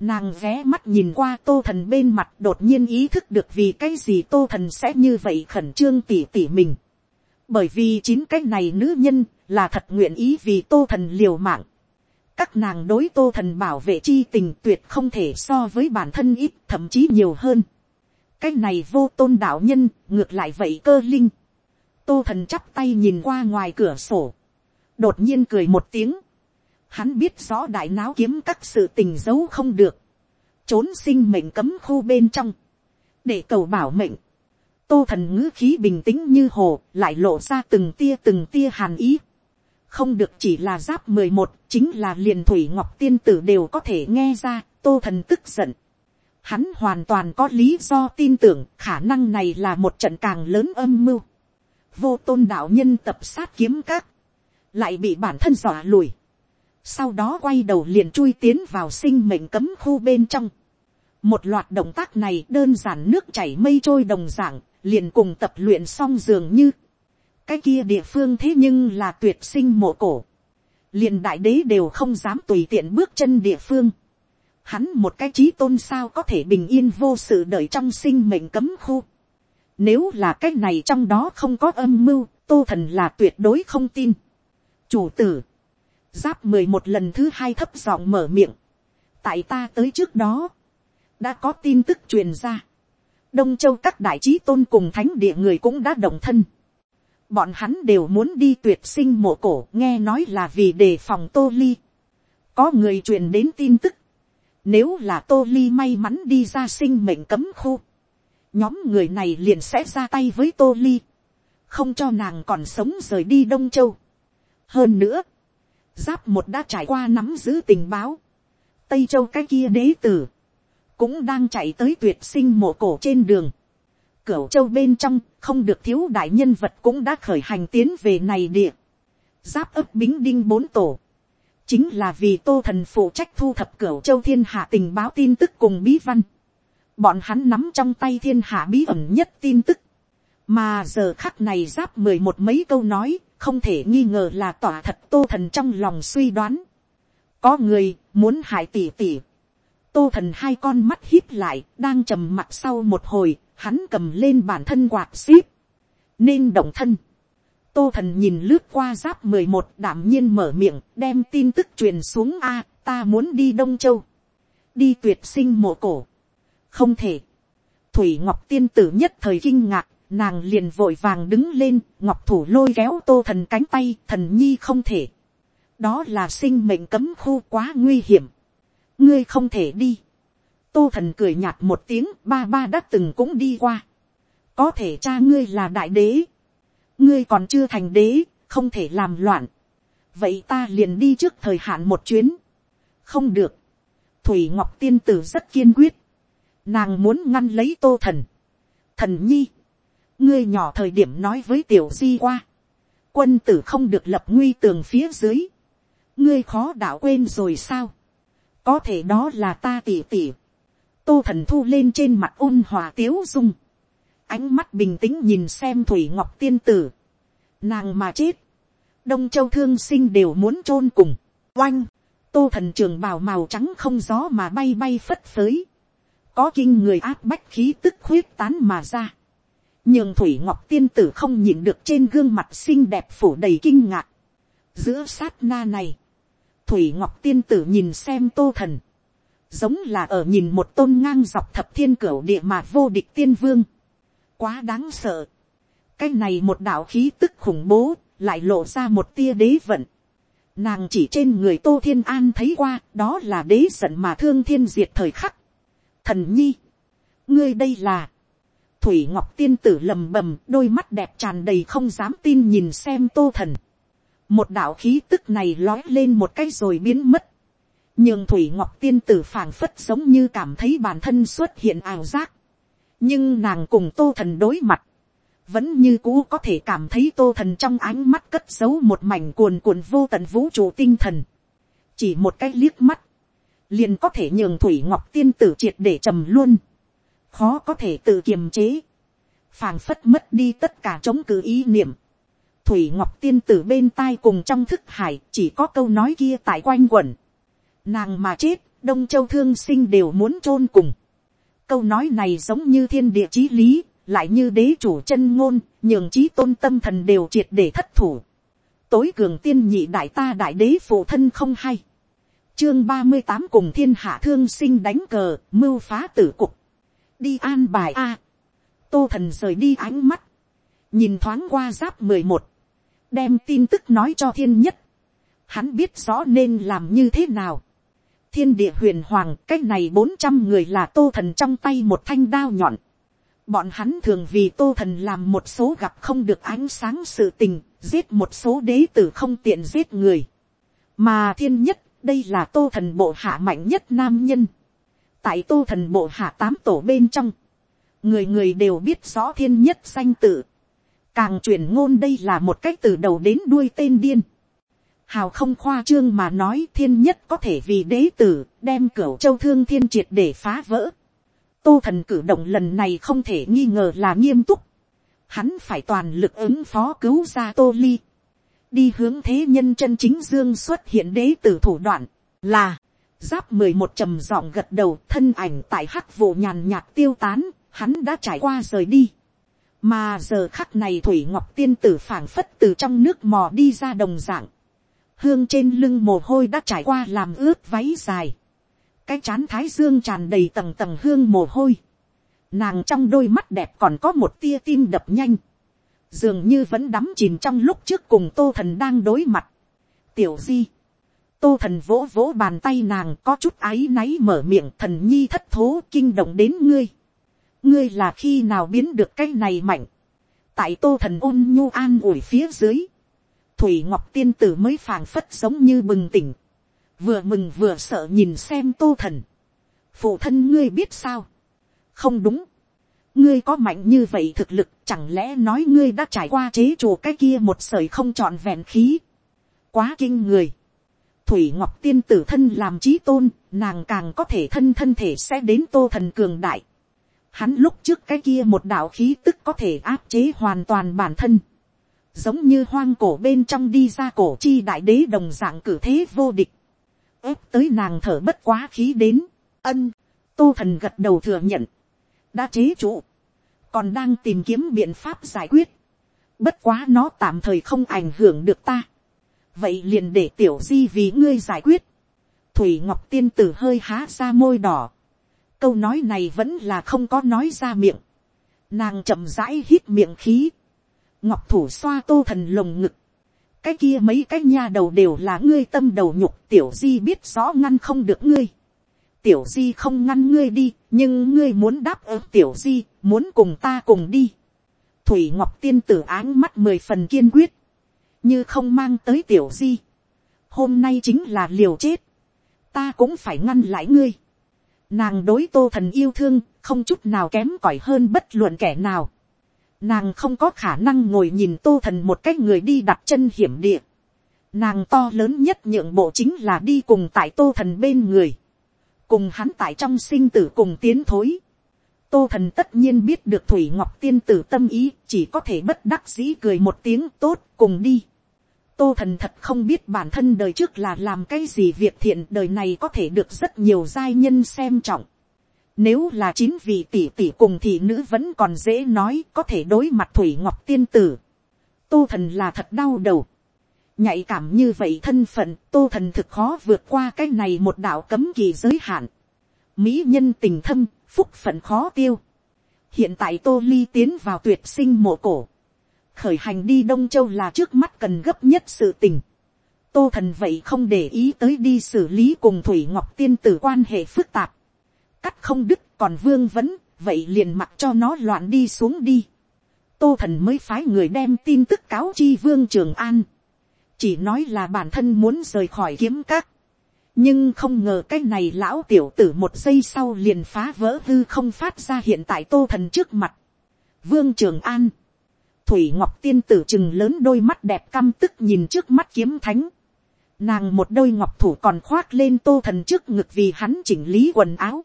Nàng ghé mắt nhìn qua tô thần bên mặt, đột nhiên ý thức được vì cái gì tô thần sẽ như vậy khẩn trương tỉ tỉ mình. Bởi vì chín cái này nữ nhân là thật nguyện ý vì tô thần liều mạng. Các nàng đối tô thần bảo vệ chi tình tuyệt không thể so với bản thân ít, thậm chí nhiều hơn. Cái này vô tôn đạo nhân, ngược lại vậy cơ linh tô thần chắp tay nhìn qua ngoài cửa sổ, đột nhiên cười một tiếng, hắn biết rõ đại náo kiếm các sự tình giấu không được, trốn sinh mệnh cấm khu bên trong, để cầu bảo mệnh, tô thần ngữ khí bình tĩnh như hồ lại lộ ra từng tia từng tia hàn ý, không được chỉ là giáp mười một chính là liền thủy ngọc tiên tử đều có thể nghe ra tô thần tức giận, hắn hoàn toàn có lý do tin tưởng khả năng này là một trận càng lớn âm mưu vô tôn đạo nhân tập sát kiếm các, lại bị bản thân dọa lùi, sau đó quay đầu liền chui tiến vào sinh mệnh cấm khu bên trong. một loạt động tác này đơn giản nước chảy mây trôi đồng dạng, liền cùng tập luyện xong dường như, cái kia địa phương thế nhưng là tuyệt sinh mộ cổ, liền đại đế đều không dám tùy tiện bước chân địa phương. Hắn một cái trí tôn sao có thể bình yên vô sự đợi trong sinh mệnh cấm khu. Nếu là cái này trong đó không có âm mưu, tô thần là tuyệt đối không tin. Chủ tử. Giáp mười một lần thứ hai thấp giọng mở miệng. Tại ta tới trước đó. Đã có tin tức truyền ra. Đông châu các đại trí tôn cùng thánh địa người cũng đã đồng thân. Bọn hắn đều muốn đi tuyệt sinh mộ cổ nghe nói là vì đề phòng tô ly. Có người truyền đến tin tức. Nếu là tô ly may mắn đi ra sinh mệnh cấm khu nhóm người này liền sẽ ra tay với tô ly, không cho nàng còn sống rời đi đông châu. hơn nữa, giáp một đã trải qua nắm giữ tình báo, tây châu cái kia đế tử, cũng đang chạy tới tuyệt sinh mộ cổ trên đường. Cửu châu bên trong không được thiếu đại nhân vật cũng đã khởi hành tiến về này địa. Giáp ấp bính đinh bốn tổ. Chính là vì tô thần phụ trách thu thập cửu châu thiên hạ tình báo tin tức cùng bí văn bọn hắn nắm trong tay thiên hạ bí ẩn nhất tin tức, mà giờ khắc này giáp mười một mấy câu nói, không thể nghi ngờ là tỏa thật tô thần trong lòng suy đoán. có người muốn hại tỉ tỉ. tô thần hai con mắt hít lại, đang trầm mặt sau một hồi, hắn cầm lên bản thân quạt xíp. nên động thân. tô thần nhìn lướt qua giáp mười một đảm nhiên mở miệng, đem tin tức truyền xuống a, ta muốn đi đông châu. đi tuyệt sinh mộ cổ không thể. thủy ngọc tiên tử nhất thời kinh ngạc, nàng liền vội vàng đứng lên, ngọc thủ lôi kéo tô thần cánh tay, thần nhi không thể. đó là sinh mệnh cấm khu quá nguy hiểm. ngươi không thể đi. tô thần cười nhạt một tiếng, ba ba đã từng cũng đi qua. có thể cha ngươi là đại đế. ngươi còn chưa thành đế, không thể làm loạn. vậy ta liền đi trước thời hạn một chuyến. không được. thủy ngọc tiên tử rất kiên quyết nàng muốn ngăn lấy tô thần. thần nhi ngươi nhỏ thời điểm nói với tiểu di qua, quân tử không được lập nguy tường phía dưới, ngươi khó đạo quên rồi sao, có thể đó là ta tỉ tỉ, tô thần thu lên trên mặt ôn hòa tiếu dung, ánh mắt bình tĩnh nhìn xem thủy ngọc tiên tử, nàng mà chết, đông châu thương sinh đều muốn t r ô n cùng, oanh, tô thần trường bào màu trắng không gió mà bay bay phất phới, có kinh người áp bách khí tức khuyết tán mà ra, nhường thủy ngọc tiên tử không nhìn được trên gương mặt xinh đẹp phủ đầy kinh ngạc. giữa sát na này, thủy ngọc tiên tử nhìn xem tô thần, giống là ở nhìn một tôn ngang dọc thập thiên cửu địa mà vô địch tiên vương. quá đáng sợ. cái này một đạo khí tức khủng bố, lại lộ ra một tia đế vận. Nàng chỉ trên người tô thiên an thấy qua, đó là đế giận mà thương thiên diệt thời khắc thần nhi, ngươi đây là, thủy ngọc tiên tử lầm bầm đôi mắt đẹp tràn đầy không dám tin nhìn xem tô thần. một đạo khí tức này lói lên một cái rồi biến mất. nhưng thủy ngọc tiên tử phảng phất giống như cảm thấy bản thân xuất hiện ảo giác. nhưng nàng cùng tô thần đối mặt. vẫn như cũ có thể cảm thấy tô thần trong ánh mắt cất giấu một mảnh cuồn cuộn vô tận vũ trụ tinh thần. chỉ một cái liếc mắt, liền có thể nhường thủy ngọc tiên tử triệt để trầm luôn khó có thể tự kiềm chế, phàng phất mất đi tất cả chống cự ý niệm. Thủy Ngọc Tiên tử bên tai cùng trong thức hải chỉ có câu nói kia tại quanh quẩn. Nàng mà chết, Đông Châu Thương sinh đều muốn chôn cùng. Câu nói này giống như thiên địa chí lý, lại như đế chủ chân ngôn, nhường trí tôn tâm thần đều triệt để thất thủ. Tối cường tiên nhị đại ta đại đế phụ thân không hay. Chương ba mươi tám cùng thiên hạ thương sinh đánh cờ, mưu phá tử cục đi an bài a. tô thần rời đi ánh mắt, nhìn thoáng qua giáp mười một, đem tin tức nói cho thiên nhất. Hắn biết rõ nên làm như thế nào. thiên địa huyền hoàng cái này bốn trăm người là tô thần trong tay một thanh đao nhọn. bọn hắn thường vì tô thần làm một số gặp không được ánh sáng sự tình, giết một số đế tử không tiện giết người. mà thiên nhất, đây là tô thần bộ hạ mạnh nhất nam nhân tại tô thần bộ hạ tám tổ bên trong, người người đều biết rõ thiên nhất danh tự, càng truyền ngôn đây là một cách từ đầu đến đuôi tên điên. hào không khoa trương mà nói thiên nhất có thể vì đế tử đem cửa châu thương thiên triệt để phá vỡ. tô thần cử động lần này không thể nghi ngờ là nghiêm túc. hắn phải toàn lực ứng phó cứu ra tô ly đi hướng thế nhân chân chính dương xuất hiện đế tử thủ đoạn là Giáp mười một trầm giọng gật đầu thân ảnh tại hắc vụ nhàn nhạt tiêu tán, hắn đã trải qua rời đi. Mà giờ khắc này Thủy Ngọc Tiên tử phảng phất từ trong nước mò đi ra đồng dạng. Hương trên lưng mồ hôi đã trải qua làm ướt váy dài. Cái chán thái dương tràn đầy tầng tầng hương mồ hôi. Nàng trong đôi mắt đẹp còn có một tia tim đập nhanh. Dường như vẫn đắm chìm trong lúc trước cùng tô thần đang đối mặt. Tiểu di, tô thần vỗ vỗ bàn tay nàng có chút áy náy mở miệng thần nhi thất thố kinh động đến ngươi. ngươi là khi nào biến được cái này mạnh. tại tô thần ôn nhu an ủi phía dưới. thủy ngọc tiên tử mới phảng phất giống như bừng tỉnh. vừa mừng vừa sợ nhìn xem tô thần. phụ thân ngươi biết sao. không đúng ngươi có mạnh như vậy thực lực chẳng lẽ nói ngươi đã trải qua chế chùa cái kia một sởi không trọn vẹn khí. quá kinh người thủy ngọc tiên tử thân làm trí tôn, nàng càng có thể thân thân thể sẽ đến tô thần cường đại. Hắn lúc trước cái kia một đạo khí tức có thể áp chế hoàn toàn bản thân. giống như hoang cổ bên trong đi ra cổ chi đại đế đồng dạng cử thế vô địch, ép tới nàng thở bất quá khí đến, ân, tô thần gật đầu thừa nhận, đã chế trụ, còn đang tìm kiếm biện pháp giải quyết, bất quá nó tạm thời không ảnh hưởng được ta, vậy liền để tiểu di vì ngươi giải quyết, thủy ngọc tiên tử hơi há ra môi đỏ, câu nói này vẫn là không có nói ra miệng, nàng chậm rãi hít miệng khí, ngọc thủ xoa tô thần lồng ngực, cái kia mấy cái nha đầu đều là ngươi tâm đầu nhục. Tiểu di biết rõ ngăn không được ngươi, tiểu di không ngăn ngươi đi, nhưng ngươi muốn đáp ứng tiểu di, muốn cùng ta cùng đi. thủy ngọc tiên tử áng mắt mười phần kiên quyết, như không mang tới tiểu di. hôm nay chính là liều chết, ta cũng phải ngăn lại ngươi. nàng đối tô thần yêu thương, không chút nào kém cỏi hơn bất luận kẻ nào. nàng không có khả năng ngồi nhìn tô thần một cách người đi đặt chân hiểm địa. nàng to lớn nhất nhượng bộ chính là đi cùng tại tô thần bên người cùng hắn tại trong sinh tử cùng tiến thối. Tô thần tất nhiên biết được Thủy Ngọc tiên tử tâm ý, chỉ có thể bất đắc dĩ cười một tiếng tốt, cùng đi. Tô thần thật không biết bản thân đời trước là làm cái gì việc thiện đời này có thể được rất nhiều giai nhân xem trọng. Nếu là chín vị tỷ tỷ cùng thì nữ vẫn còn dễ nói có thể đối mặt Thủy Ngọc tiên tử. Tô thần là thật đau đầu nhạy cảm như vậy thân phận tô thần thực khó vượt qua cái này một đạo cấm kỳ giới hạn. mỹ nhân tình thâm, phúc phận khó tiêu. hiện tại tô ly tiến vào tuyệt sinh mộ cổ. khởi hành đi đông châu là trước mắt cần gấp nhất sự tình. tô thần vậy không để ý tới đi xử lý cùng thủy ngọc tiên tử quan hệ phức tạp. cắt không đứt còn vương vấn, vậy liền mặc cho nó loạn đi xuống đi. tô thần mới phái người đem tin tức cáo chi vương trường an chỉ nói là bản thân muốn rời khỏi kiếm các, nhưng không ngờ cái này lão tiểu tử một giây sau liền phá vỡ hư không phát ra hiện tại tô thần trước mặt. Vương Trường An, Thủy Ngọc tiên tử chừng lớn đôi mắt đẹp căm tức nhìn trước mắt kiếm thánh. Nàng một đôi ngọc thủ còn khoác lên tô thần trước ngực vì hắn chỉnh lý quần áo.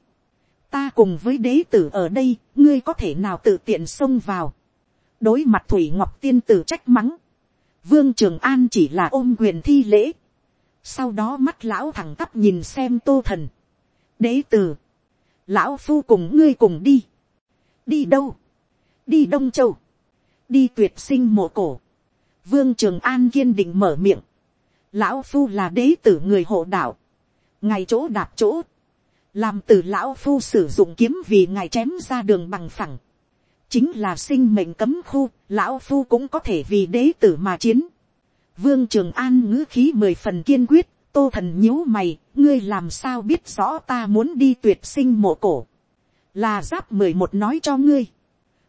Ta cùng với đế tử ở đây, ngươi có thể nào tự tiện xông vào. Đối mặt Thủy Ngọc tiên tử trách mắng Vương Trường An chỉ là ôm quyền thi lễ. Sau đó mắt lão thẳng tắp nhìn xem tô thần. Đế tử. Lão phu cùng ngươi cùng đi. Đi đâu? Đi Đông Châu. Đi tuyệt sinh mộ cổ. Vương Trường An kiên định mở miệng. Lão phu là đế tử người hộ đạo. Ngày chỗ đạp chỗ. Làm từ lão phu sử dụng kiếm vì ngài chém ra đường bằng phẳng chính là sinh mệnh cấm khu, lão phu cũng có thể vì đế tử mà chiến. Vương Trường An ngữ khí mười phần kiên quyết, tô thần nhíu mày, ngươi làm sao biết rõ ta muốn đi tuyệt sinh mộ cổ. Là giáp mười một nói cho ngươi.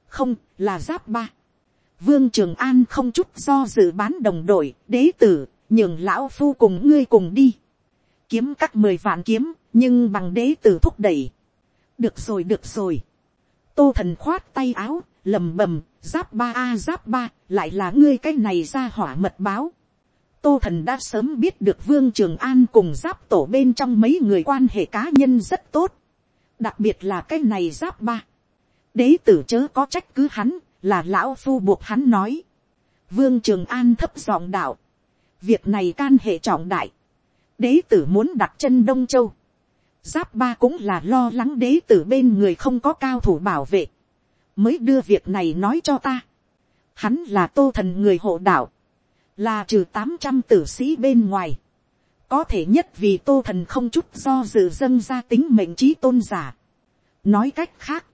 Không, là giáp ba. Vương Trường An không chút do dự bán đồng đội, đế tử, nhường lão phu cùng ngươi cùng đi. Kiếm các mười vạn kiếm, nhưng bằng đế tử thúc đẩy. Được rồi, được rồi tô thần khoát tay áo, lầm bầm, giáp ba a giáp ba, lại là ngươi cái này ra hỏa mật báo. tô thần đã sớm biết được vương trường an cùng giáp tổ bên trong mấy người quan hệ cá nhân rất tốt. đặc biệt là cái này giáp ba. đế tử chớ có trách cứ hắn, là lão phu buộc hắn nói. vương trường an thấp giọng đạo. việc này can hệ trọng đại. đế tử muốn đặt chân đông châu Giáp ba cũng là lo lắng đế tử bên người không có cao thủ bảo vệ. Mới đưa việc này nói cho ta. Hắn là tô thần người hộ đạo. Là trừ tám trăm tử sĩ bên ngoài. Có thể nhất vì tô thần không chút do dự dâng ra tính mệnh trí tôn giả. Nói cách khác.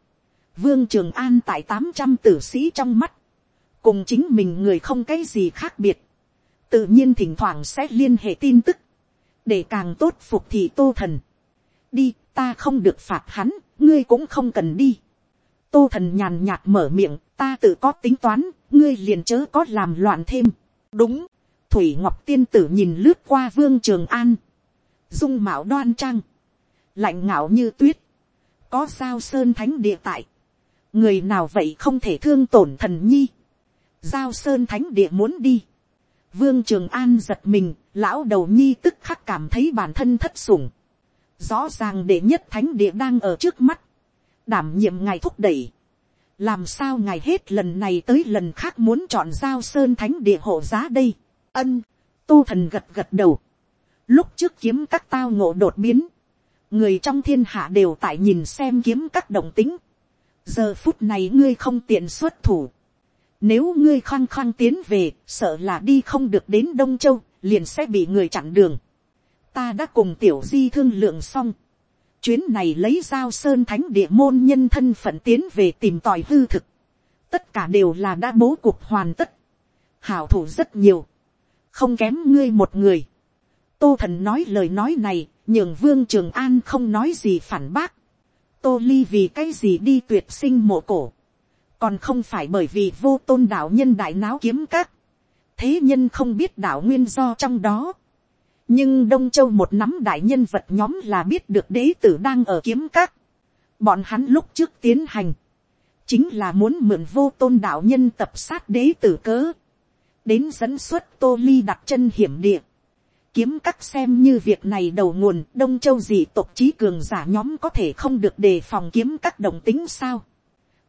Vương Trường An tại tám trăm tử sĩ trong mắt. Cùng chính mình người không cái gì khác biệt. Tự nhiên thỉnh thoảng sẽ liên hệ tin tức. Để càng tốt phục thị tô thần đi, ta không được phạt hắn, ngươi cũng không cần đi. Tô thần nhàn nhạt mở miệng, ta tự có tính toán, ngươi liền chớ có làm loạn thêm. Đúng, Thủy Ngọc Tiên Tử nhìn lướt qua Vương Trường An. Dung mạo đoan trang. Lạnh ngạo như tuyết. Có sao sơn thánh địa tại. Người nào vậy không thể thương tổn thần nhi. Giao sơn thánh địa muốn đi. Vương Trường An giật mình, lão đầu nhi tức khắc cảm thấy bản thân thất sủng rõ ràng đệ nhất thánh địa đang ở trước mắt, đảm nhiệm ngài thúc đẩy, làm sao ngài hết lần này tới lần khác muốn chọn giao sơn thánh địa hộ giá đây. ân, tu thần gật gật đầu. lúc trước kiếm các tao ngộ đột biến, người trong thiên hạ đều tại nhìn xem kiếm các động tính. giờ phút này ngươi không tiện xuất thủ. nếu ngươi khăng khăng tiến về, sợ là đi không được đến đông châu, liền sẽ bị người chặn đường ta đã cùng tiểu di thương lượng xong Chuyến này lấy giao sơn thánh địa môn nhân thân phận tiến về tìm tòi hư thực. Tất cả đều là đã bố cục hoàn tất. Hảo thủ rất nhiều. Không kém ngươi một người. Tô thần nói lời nói này, nhường vương trường an không nói gì phản bác. Tô ly vì cái gì đi tuyệt sinh mộ cổ. Còn không phải bởi vì vô tôn đạo nhân đại náo kiếm các. Thế nhân không biết đạo nguyên do trong đó nhưng đông châu một nắm đại nhân vật nhóm là biết được đế tử đang ở kiếm các. bọn hắn lúc trước tiến hành, chính là muốn mượn vô tôn đạo nhân tập sát đế tử cớ, đến dẫn xuất tô ly đặt chân hiểm địa. kiếm các xem như việc này đầu nguồn đông châu gì tộc trí cường giả nhóm có thể không được đề phòng kiếm các đồng tính sao.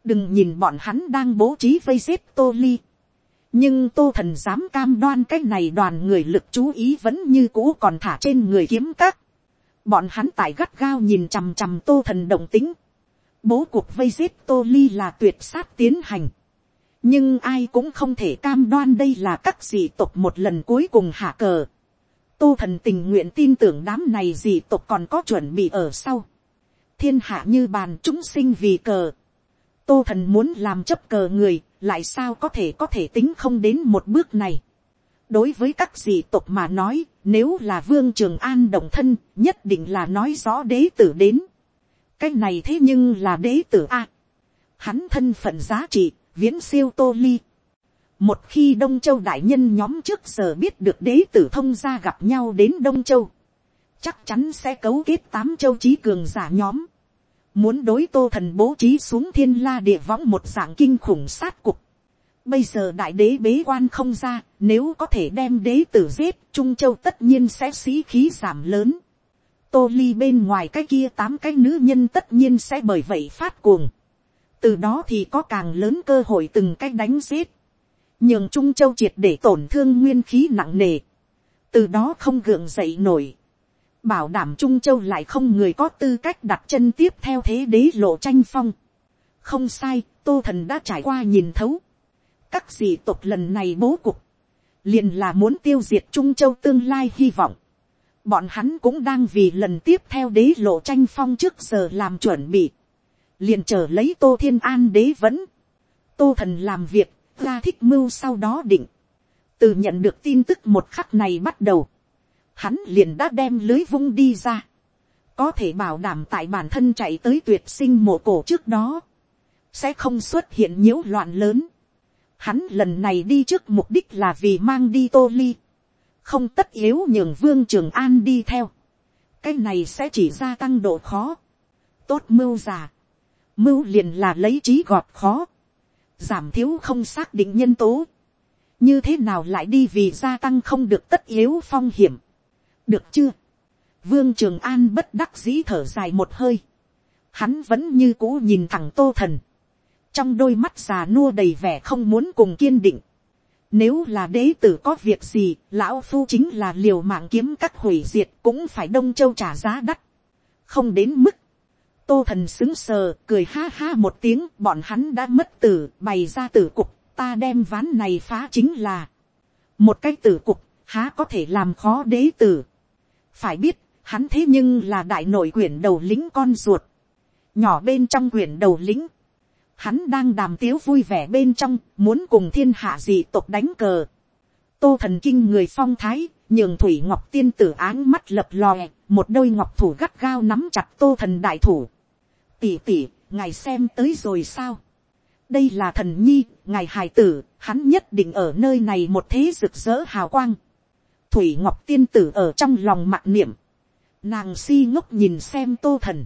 đừng nhìn bọn hắn đang bố trí vây xếp tô ly nhưng tô thần dám cam đoan cái này đoàn người lực chú ý vẫn như cũ còn thả trên người kiếm các. bọn hắn tại gắt gao nhìn chằm chằm tô thần động tính. bố cuộc vây giết tô ly là tuyệt sát tiến hành. nhưng ai cũng không thể cam đoan đây là các dị tộc một lần cuối cùng hạ cờ. tô thần tình nguyện tin tưởng đám này dị tộc còn có chuẩn bị ở sau. thiên hạ như bàn chúng sinh vì cờ. tô thần muốn làm chấp cờ người lại sao có thể có thể tính không đến một bước này. đối với các dị tộc mà nói, nếu là vương trường an đồng thân, nhất định là nói rõ đế tử đến. cái này thế nhưng là đế tử a. hắn thân phận giá trị, viễn siêu tô ly. một khi đông châu đại nhân nhóm trước giờ biết được đế tử thông ra gặp nhau đến đông châu, chắc chắn sẽ cấu kết tám châu trí cường giả nhóm muốn đối tô thần bố trí xuống thiên la địa võng một dạng kinh khủng sát cục. Bây giờ đại đế bế quan không ra, nếu có thể đem đế tử giết, Trung Châu tất nhiên sẽ sĩ khí giảm lớn. Tô ly bên ngoài cái kia tám cái nữ nhân tất nhiên sẽ bởi vậy phát cuồng. Từ đó thì có càng lớn cơ hội từng cái đánh giết. Nhưng Trung Châu triệt để tổn thương nguyên khí nặng nề. Từ đó không gượng dậy nổi bảo đảm trung châu lại không người có tư cách đặt chân tiếp theo thế đế lộ tranh phong. không sai, tô thần đã trải qua nhìn thấu. các dị tộc lần này bố cục, liền là muốn tiêu diệt trung châu tương lai hy vọng. bọn hắn cũng đang vì lần tiếp theo đế lộ tranh phong trước giờ làm chuẩn bị. liền chờ lấy tô thiên an đế vẫn. tô thần làm việc, ra thích mưu sau đó định. từ nhận được tin tức một khắc này bắt đầu hắn liền đã đem lưới vung đi ra, có thể bảo đảm tại bản thân chạy tới tuyệt sinh mộ cổ trước đó, sẽ không xuất hiện nhiễu loạn lớn. Hắn lần này đi trước mục đích là vì mang đi tô ly, không tất yếu nhường vương trường an đi theo, cái này sẽ chỉ gia tăng độ khó, tốt mưu già, mưu liền là lấy trí gọt khó, giảm thiếu không xác định nhân tố, như thế nào lại đi vì gia tăng không được tất yếu phong hiểm, được chưa, vương trường an bất đắc dĩ thở dài một hơi, hắn vẫn như cũ nhìn thẳng tô thần, trong đôi mắt già nua đầy vẻ không muốn cùng kiên định, nếu là đế tử có việc gì, lão phu chính là liều mạng kiếm các hủy diệt cũng phải đông châu trả giá đắt. Không đến mức. Tô thần xứng sờ, cười ha ha một tiếng, bọn hắn đã mất tử, bày ra tử cục, ta đem ván này phá chính là. Một cái tử cục, há có thể làm khó đế tử phải biết, hắn thế nhưng là đại nội quyển đầu lính con ruột, nhỏ bên trong quyển đầu lính, hắn đang đàm tiếu vui vẻ bên trong, muốn cùng thiên hạ dị tộc đánh cờ. tô thần kinh người phong thái, nhường thủy ngọc tiên tử áng mắt lập lòe, một đôi ngọc thủ gắt gao nắm chặt tô thần đại thủ. tỉ tỉ, ngài xem tới rồi sao. đây là thần nhi, ngài hài tử, hắn nhất định ở nơi này một thế rực rỡ hào quang thủy ngọc tiên tử ở trong lòng mặc niệm, nàng si ngốc nhìn xem tô thần,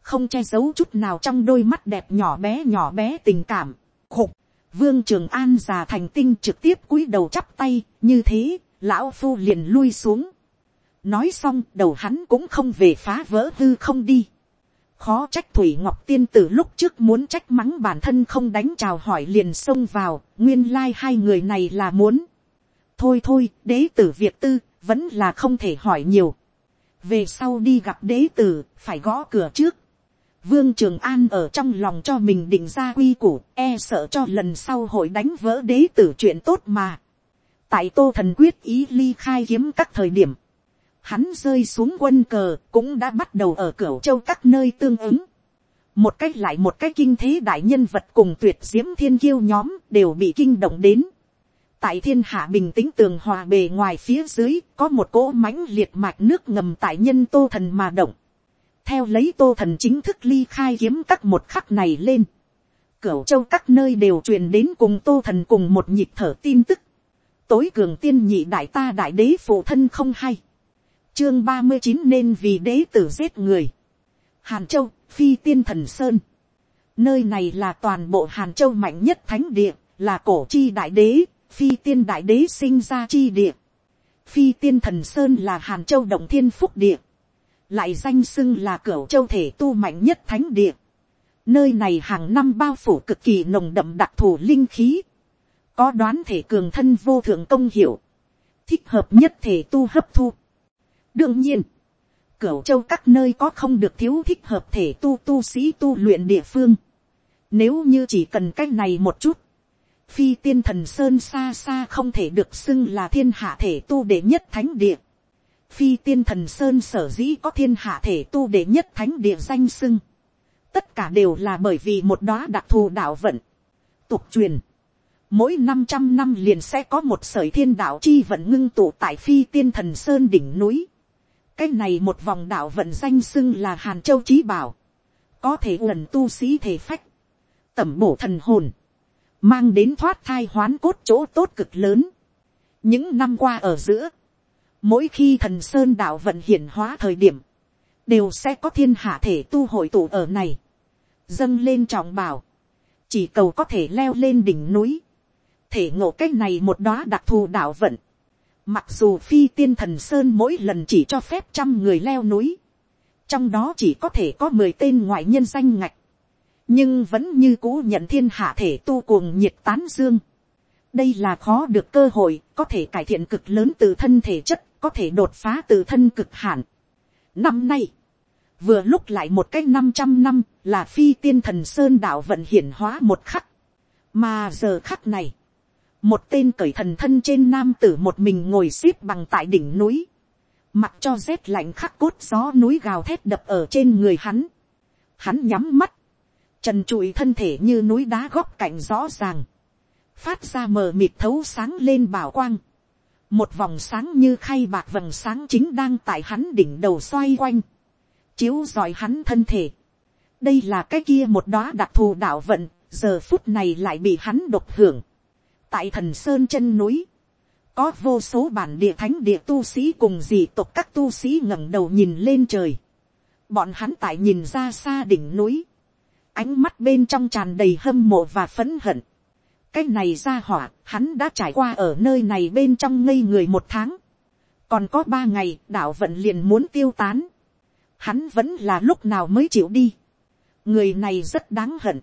không che giấu chút nào trong đôi mắt đẹp nhỏ bé nhỏ bé tình cảm, khục, vương trường an già thành tinh trực tiếp cúi đầu chắp tay, như thế, lão phu liền lui xuống. nói xong đầu hắn cũng không về phá vỡ hư không đi. khó trách thủy ngọc tiên tử lúc trước muốn trách mắng bản thân không đánh chào hỏi liền xông vào, nguyên lai hai người này là muốn thôi thôi, đế tử việc tư, vẫn là không thể hỏi nhiều. về sau đi gặp đế tử, phải gõ cửa trước. Vương Trường An ở trong lòng cho mình định ra quy củ, e sợ cho lần sau hội đánh vỡ đế tử chuyện tốt mà. Tại tô thần quyết ý ly khai kiếm các thời điểm, hắn rơi xuống quân cờ cũng đã bắt đầu ở cửa châu các nơi tương ứng. Một cách lại một cách kinh thế đại nhân vật cùng tuyệt diễm thiên kiêu nhóm đều bị kinh động đến. Tại thiên hạ bình tĩnh tường hòa bề ngoài phía dưới có một cỗ mãnh liệt mạch nước ngầm tại nhân tô thần mà động. Theo lấy tô thần chính thức ly khai kiếm các một khắc này lên. Cửu châu các nơi đều truyền đến cùng tô thần cùng một nhịp thở tin tức. Tối cường tiên nhị đại ta đại đế phụ thân không hay chương ba mươi chín nên vì đế tử giết người. hàn châu, phi tiên thần sơn. nơi này là toàn bộ hàn châu mạnh nhất thánh địa, là cổ chi đại đế, phi tiên đại đế sinh ra chi địa. phi tiên thần sơn là hàn châu động thiên phúc địa. lại danh xưng là cửa châu thể tu mạnh nhất thánh địa. nơi này hàng năm bao phủ cực kỳ nồng đậm đặc thù linh khí. có đoán thể cường thân vô thượng công hiệu. thích hợp nhất thể tu hấp thu đương nhiên, cửu châu các nơi có không được thiếu thích hợp thể tu tu sĩ tu luyện địa phương. Nếu như chỉ cần cách này một chút, phi tiên thần sơn xa xa không thể được xưng là thiên hạ thể tu đệ nhất thánh địa. Phi tiên thần sơn sở dĩ có thiên hạ thể tu đệ nhất thánh địa danh xưng. Tất cả đều là bởi vì một đóa đặc thù đạo vận. Tục truyền. Mỗi năm trăm năm liền sẽ có một sởi thiên đạo chi vận ngưng tụ tại phi tiên thần sơn đỉnh núi cái này một vòng đạo vận danh xưng là hàn châu trí bảo, có thể lần tu sĩ thể phách, tẩm bổ thần hồn, mang đến thoát thai hoán cốt chỗ tốt cực lớn. những năm qua ở giữa, mỗi khi thần sơn đạo vận hiển hóa thời điểm, đều sẽ có thiên hạ thể tu hội tụ ở này, dâng lên trọng bảo, chỉ cầu có thể leo lên đỉnh núi, thể ngộ cái này một đóa đặc thù đạo vận, Mặc dù phi tiên thần sơn mỗi lần chỉ cho phép trăm người leo núi. Trong đó chỉ có thể có mười tên ngoại nhân danh ngạch. Nhưng vẫn như cũ nhận thiên hạ thể tu cuồng nhiệt tán dương. Đây là khó được cơ hội, có thể cải thiện cực lớn từ thân thể chất, có thể đột phá từ thân cực hạn. Năm nay, vừa lúc lại một cái năm trăm năm là phi tiên thần sơn đạo vận hiển hóa một khắc. Mà giờ khắc này một tên cởi thần thân trên nam tử một mình ngồi x ế p bằng tại đỉnh núi, mặc cho rét lạnh khắc cốt gió núi gào thét đập ở trên người hắn, hắn nhắm mắt, trần trụi thân thể như núi đá góc cạnh rõ ràng, phát ra mờ mịt thấu sáng lên bảo quang, một vòng sáng như khay bạc vầng sáng chính đang tại hắn đỉnh đầu xoay quanh, chiếu rọi hắn thân thể. đây là cái kia một đóa đặc thù đạo vận, giờ phút này lại bị hắn độc hưởng tại thần sơn chân núi, có vô số bản địa thánh địa tu sĩ cùng dì tộc các tu sĩ ngẩng đầu nhìn lên trời. Bọn hắn tại nhìn ra xa đỉnh núi. Ánh mắt bên trong tràn đầy hâm mộ và phấn hận. Cái này ra hỏa, hắn đã trải qua ở nơi này bên trong ngây người một tháng. Còn có ba ngày, đạo vận liền muốn tiêu tán. Hắn vẫn là lúc nào mới chịu đi. Người này rất đáng hận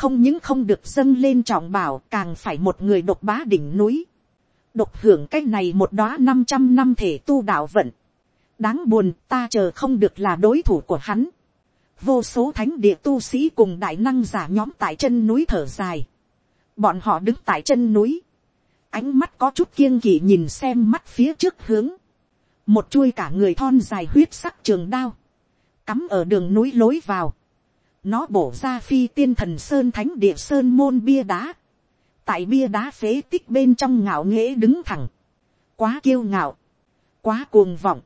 không những không được dâng lên trọng bảo càng phải một người độc bá đỉnh núi, độc hưởng cái này một đóa năm trăm năm thể tu đạo vận, đáng buồn ta chờ không được là đối thủ của hắn, vô số thánh địa tu sĩ cùng đại năng giả nhóm tại chân núi thở dài, bọn họ đứng tại chân núi, ánh mắt có chút kiêng kỵ nhìn xem mắt phía trước hướng, một chuôi cả người thon dài huyết sắc trường đao, cắm ở đường núi lối vào, nó bổ ra phi tiên thần sơn thánh địa sơn môn bia đá. Tại bia đá phế tích bên trong ngạo nghễ đứng thẳng. Quá kiêu ngạo. Quá cuồng vọng.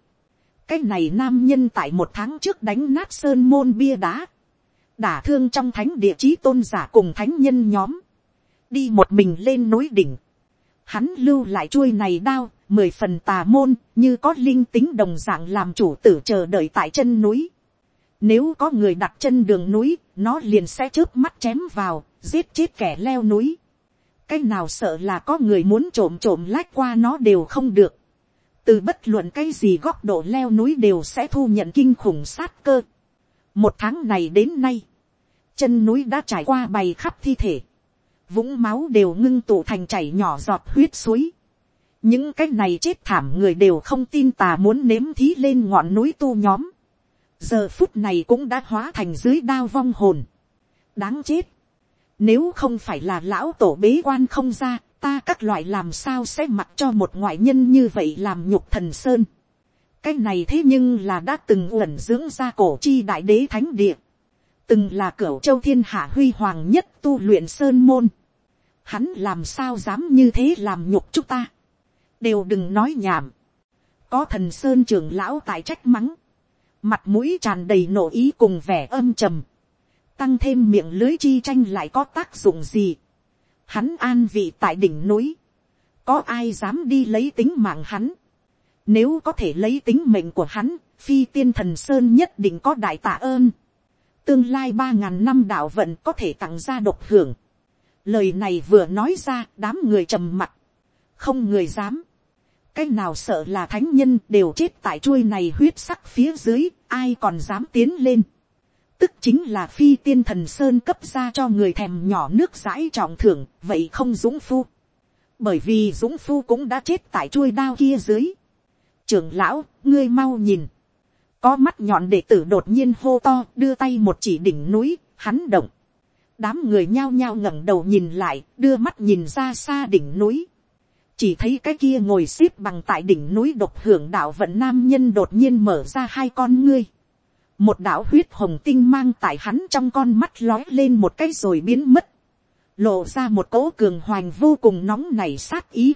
Cái này nam nhân tại một tháng trước đánh nát sơn môn bia đá. Đả thương trong thánh địa chí tôn giả cùng thánh nhân nhóm. Đi một mình lên núi đỉnh. Hắn lưu lại chuôi này đao, mười phần tà môn, như có linh tính đồng dạng làm chủ tử chờ đợi tại chân núi nếu có người đặt chân đường núi, nó liền sẽ trước mắt chém vào, giết chết kẻ leo núi. Cái nào sợ là có người muốn trộm trộm lách qua nó đều không được. Từ bất luận cái gì góc độ leo núi đều sẽ thu nhận kinh khủng sát cơ. một tháng này đến nay, chân núi đã trải qua bày khắp thi thể, vũng máu đều ngưng tụ thành chảy nhỏ giọt huyết suối. những cái này chết thảm người đều không tin tà muốn nếm thí lên ngọn núi tu nhóm. giờ phút này cũng đã hóa thành dưới đao vong hồn. đáng chết. nếu không phải là lão tổ bế quan không ra, ta các loại làm sao sẽ mặc cho một ngoại nhân như vậy làm nhục thần sơn. cái này thế nhưng là đã từng uẩn dưỡng ra cổ chi đại đế thánh địa. Từng là cửa châu thiên hạ huy hoàng nhất tu luyện sơn môn, hắn làm sao dám như thế làm nhục chúng ta, đều đừng nói nhảm, có thần sơn trưởng lão tại trách mắng, mặt mũi tràn đầy nổ ý cùng vẻ âm trầm, tăng thêm miệng lưới chi tranh lại có tác dụng gì, hắn an vị tại đỉnh núi, có ai dám đi lấy tính mạng hắn, nếu có thể lấy tính mệnh của hắn, phi tiên thần sơn nhất định có đại tạ ơn tương lai ba ngàn năm đạo vận có thể tặng ra độc hưởng. Lời này vừa nói ra đám người trầm mặt. Không người dám. Cái nào sợ là thánh nhân đều chết tại chuôi này huyết sắc phía dưới, ai còn dám tiến lên. Tức chính là phi tiên thần sơn cấp ra cho người thèm nhỏ nước rãi trọng thưởng, vậy không dũng phu. Bởi vì dũng phu cũng đã chết tại chuôi đao kia dưới. Trưởng lão, ngươi mau nhìn có mắt nhọn đệ tử đột nhiên hô to đưa tay một chỉ đỉnh núi, hắn động. đám người nhao nhao ngẩng đầu nhìn lại, đưa mắt nhìn ra xa đỉnh núi. chỉ thấy cái kia ngồi x ế p bằng tại đỉnh núi độc hưởng đạo vận nam nhân đột nhiên mở ra hai con ngươi một đạo huyết hồng tinh mang tại hắn trong con mắt lói lên một cái rồi biến mất. lộ ra một cỗ cường hoành vô cùng nóng nảy sát ý.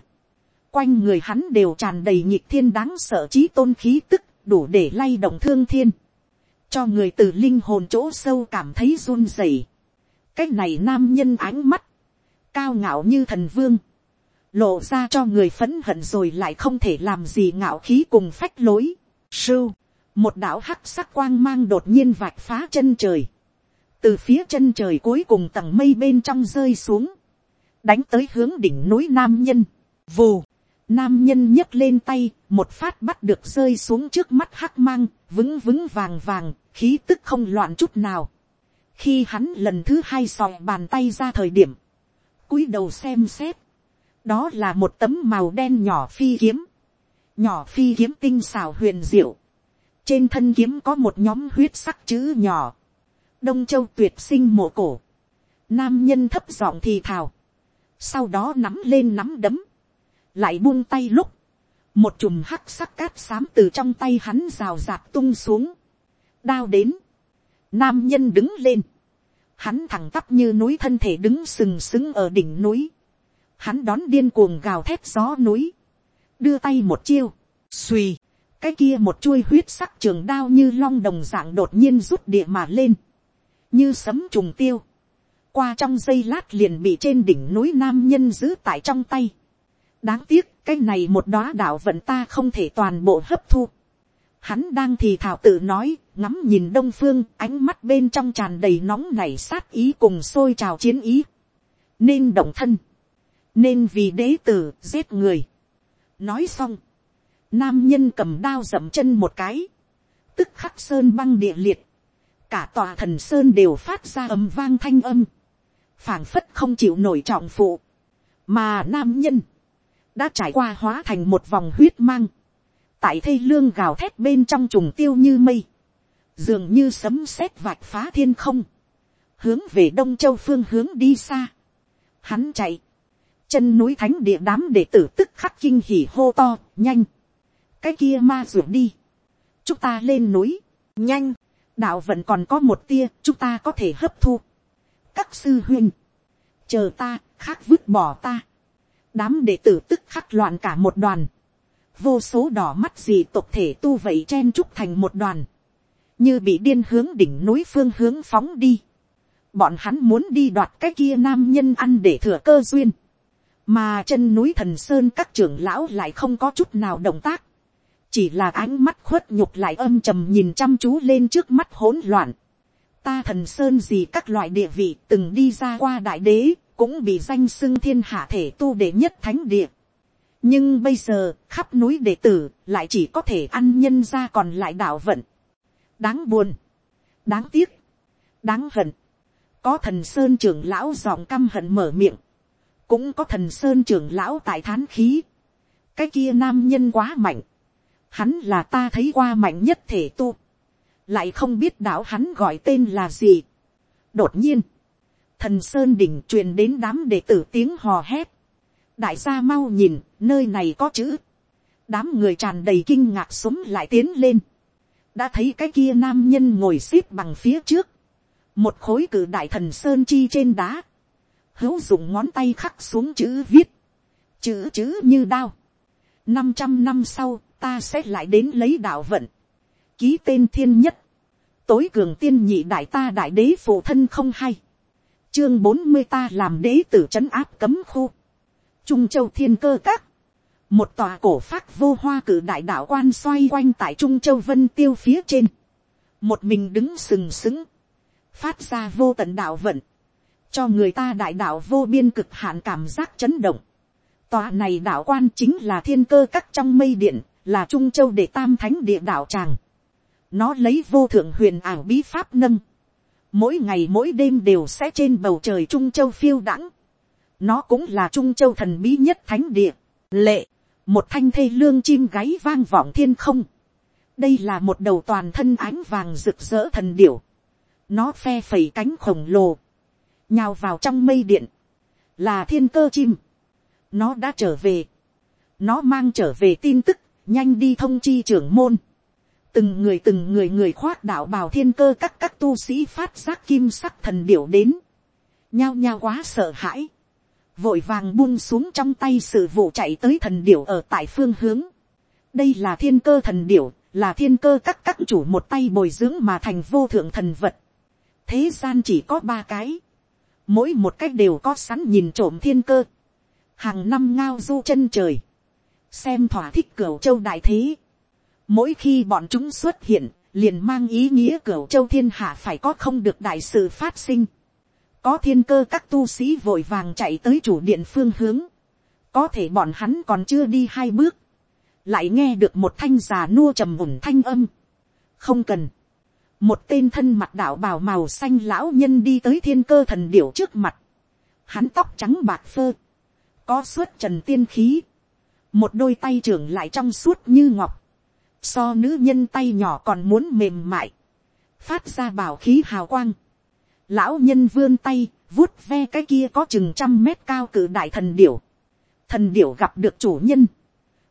quanh người hắn đều tràn đầy nhịp thiên đáng sợ trí tôn khí tức đủ để lay động thương thiên, cho người từ linh hồn chỗ sâu cảm thấy run rẩy. cái này nam nhân ánh mắt, cao ngạo như thần vương, lộ ra cho người phấn hận rồi lại không thể làm gì ngạo khí cùng phách lối. Sưu, một đạo hắc sắc quang mang đột nhiên vạch phá chân trời, từ phía chân trời cuối cùng tầng mây bên trong rơi xuống, đánh tới hướng đỉnh núi nam nhân, vù, Nam nhân nhấc lên tay, một phát bắt được rơi xuống trước mắt hắc mang, vững vững vàng vàng, khí tức không loạn chút nào. Khi hắn lần thứ hai sòi bàn tay ra thời điểm, cúi đầu xem xét, đó là một tấm màu đen nhỏ phi kiếm, nhỏ phi kiếm tinh xào huyền diệu, trên thân kiếm có một nhóm huyết sắc chữ nhỏ, đông châu tuyệt sinh mộ cổ, nam nhân thấp giọng thì thào, sau đó nắm lên nắm đấm, lại buông tay lúc, một chùm hắc sắc cát xám từ trong tay hắn rào rạc tung xuống, đao đến, nam nhân đứng lên, hắn thẳng tắp như núi thân thể đứng sừng sững ở đỉnh núi, hắn đón điên cuồng gào thét gió núi, đưa tay một chiêu, suy, cái kia một chuôi huyết sắc trường đao như long đồng dạng đột nhiên rút địa mà lên, như sấm trùng tiêu, qua trong giây lát liền bị trên đỉnh núi nam nhân giữ tại trong tay, đáng tiếc cái này một đóa đạo vận ta không thể toàn bộ hấp thu. Hắn đang thì thảo tự nói, ngắm nhìn đông phương, ánh mắt bên trong tràn đầy nóng nảy sát ý cùng sôi trào chiến ý. Nên động thân. Nên vì đế tử giết người. Nói xong. Nam nhân cầm đao dậm chân một cái. Tức khắc sơn băng địa liệt. Cả tòa thần sơn đều phát ra ầm vang thanh âm. phảng phất không chịu nổi trọng phụ. Mà nam nhân đã trải qua hóa thành một vòng huyết mang, tại thây lương gào thét bên trong trùng tiêu như mây, dường như sấm sét vạch phá thiên không, hướng về đông châu phương hướng đi xa. Hắn chạy, chân núi thánh địa đám đệ tử tức khắc kinh hỉ hô to, nhanh, cái kia ma ruột đi, chúng ta lên núi, nhanh, đạo vẫn còn có một tia, chúng ta có thể hấp thu. các sư huynh, chờ ta, khác vứt bỏ ta, đám đệ tử tức khắc loạn cả một đoàn, vô số đỏ mắt gì tộc thể tu vậy chen trúc thành một đoàn, như bị điên hướng đỉnh núi phương hướng phóng đi. Bọn hắn muốn đi đoạt cái kia nam nhân ăn để thừa cơ duyên, mà chân núi thần sơn các trưởng lão lại không có chút nào động tác, chỉ là ánh mắt khuất nhục lại âm trầm nhìn chăm chú lên trước mắt hỗn loạn. Ta thần sơn gì các loại địa vị từng đi ra qua đại đế, cũng bị danh xưng thiên hạ thể tu đệ nhất thánh địa. nhưng bây giờ khắp núi đệ tử lại chỉ có thể ăn nhân ra còn lại đạo vận. đáng buồn. đáng tiếc, đáng hận, có thần sơn trưởng lão giọng căm hận mở miệng, cũng có thần sơn trưởng lão tại thán khí, cái kia nam nhân quá mạnh, hắn là ta thấy qua mạnh nhất thể tu, lại không biết đạo hắn gọi tên là gì. đột nhiên, thần sơn đỉnh truyền đến đám đệ tử tiếng hò hét, đại gia mau nhìn, nơi này có chữ, đám người tràn đầy kinh ngạc súng lại tiến lên, đã thấy cái kia nam nhân ngồi x ế p bằng phía trước, một khối cử đại thần sơn chi trên đá, hữu dùng ngón tay khắc xuống chữ viết, chữ chữ như đao. năm trăm năm sau, ta sẽ lại đến lấy đạo vận, ký tên thiên nhất, tối cường tiên nhị đại ta đại đế phụ thân không hay, chương bốn mươi ta làm đế tử c h ấ n áp cấm khu, trung châu thiên cơ các, một tòa cổ phát vô hoa cử đại đạo quan xoay quanh tại trung châu vân tiêu phía trên, một mình đứng sừng sững, phát ra vô tận đạo vận, cho người ta đại đạo vô biên cực hạn cảm giác chấn động. Tòa này đạo quan chính là thiên cơ các trong mây điện, là trung châu để tam thánh địa đạo tràng. Nó lấy vô thượng huyền ảo bí pháp nâng mỗi ngày mỗi đêm đều sẽ trên bầu trời trung châu phiêu đãng. nó cũng là trung châu thần bí nhất thánh địa, lệ, một thanh thê lương chim gáy vang vọng thiên không. đây là một đầu toàn thân ánh vàng rực rỡ thần điểu. nó phe phẩy cánh khổng lồ, nhào vào trong mây điện, là thiên cơ chim. nó đã trở về, nó mang trở về tin tức, nhanh đi thông chi trưởng môn. Từng người từng người người khoác đạo bào thiên cơ các các tu sĩ phát giác kim sắc thần điểu đến, nhao nhao quá sợ hãi, vội vàng buông xuống trong tay sự vụ chạy tới thần điểu ở tại phương hướng. đây là thiên cơ thần điểu, là thiên cơ các các chủ một tay bồi dưỡng mà thành vô thượng thần vật. thế gian chỉ có ba cái, mỗi một cách đều có sẵn nhìn trộm thiên cơ, hàng năm ngao du chân trời, xem thỏa thích cửa châu đại thế, Mỗi khi bọn chúng xuất hiện, liền mang ý nghĩa cửu châu thiên hạ phải có không được đại sự phát sinh. Có thiên cơ các tu sĩ vội vàng chạy tới chủ điện phương hướng. Có thể bọn hắn còn chưa đi hai bước. Lại nghe được một thanh già nua trầm mùn thanh âm. Không cần. Một tên thân mặt đạo bào màu xanh lão nhân đi tới thiên cơ thần điểu trước mặt. Hắn tóc trắng bạc phơ. Có suốt trần tiên khí. Một đôi tay trưởng lại trong suốt như ngọc so nữ nhân tay nhỏ còn muốn mềm mại, phát ra bảo khí hào quang. Lão nhân vươn tay, vuốt ve cái kia có chừng trăm mét cao cử đại thần điểu. Thần điểu gặp được chủ nhân,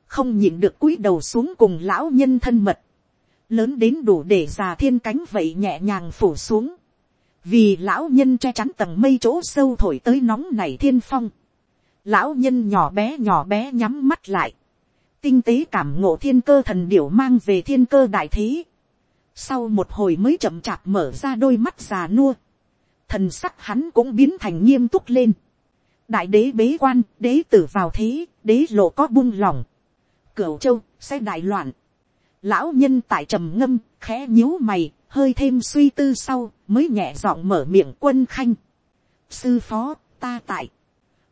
không nhìn được cúi đầu xuống cùng lão nhân thân mật, lớn đến đủ để già thiên cánh vậy nhẹ nhàng phủ xuống, vì lão nhân che chắn tầng mây chỗ sâu thổi tới nóng này thiên phong. Lão nhân nhỏ bé nhỏ bé nhắm mắt lại, tinh tế cảm ngộ thiên cơ thần điểu mang về thiên cơ đại thế. Sau một hồi mới chậm chạp mở ra đôi mắt già nua. Thần sắc hắn cũng biến thành nghiêm túc lên. Đại đế bế quan, đế tử vào thế, đế lộ có buông lỏng. Cửu châu, sẽ đại loạn. Lão nhân tại trầm ngâm, khẽ nhíu mày, hơi thêm suy tư sau, mới nhẹ giọng mở miệng quân khanh. Sư phó, ta tại.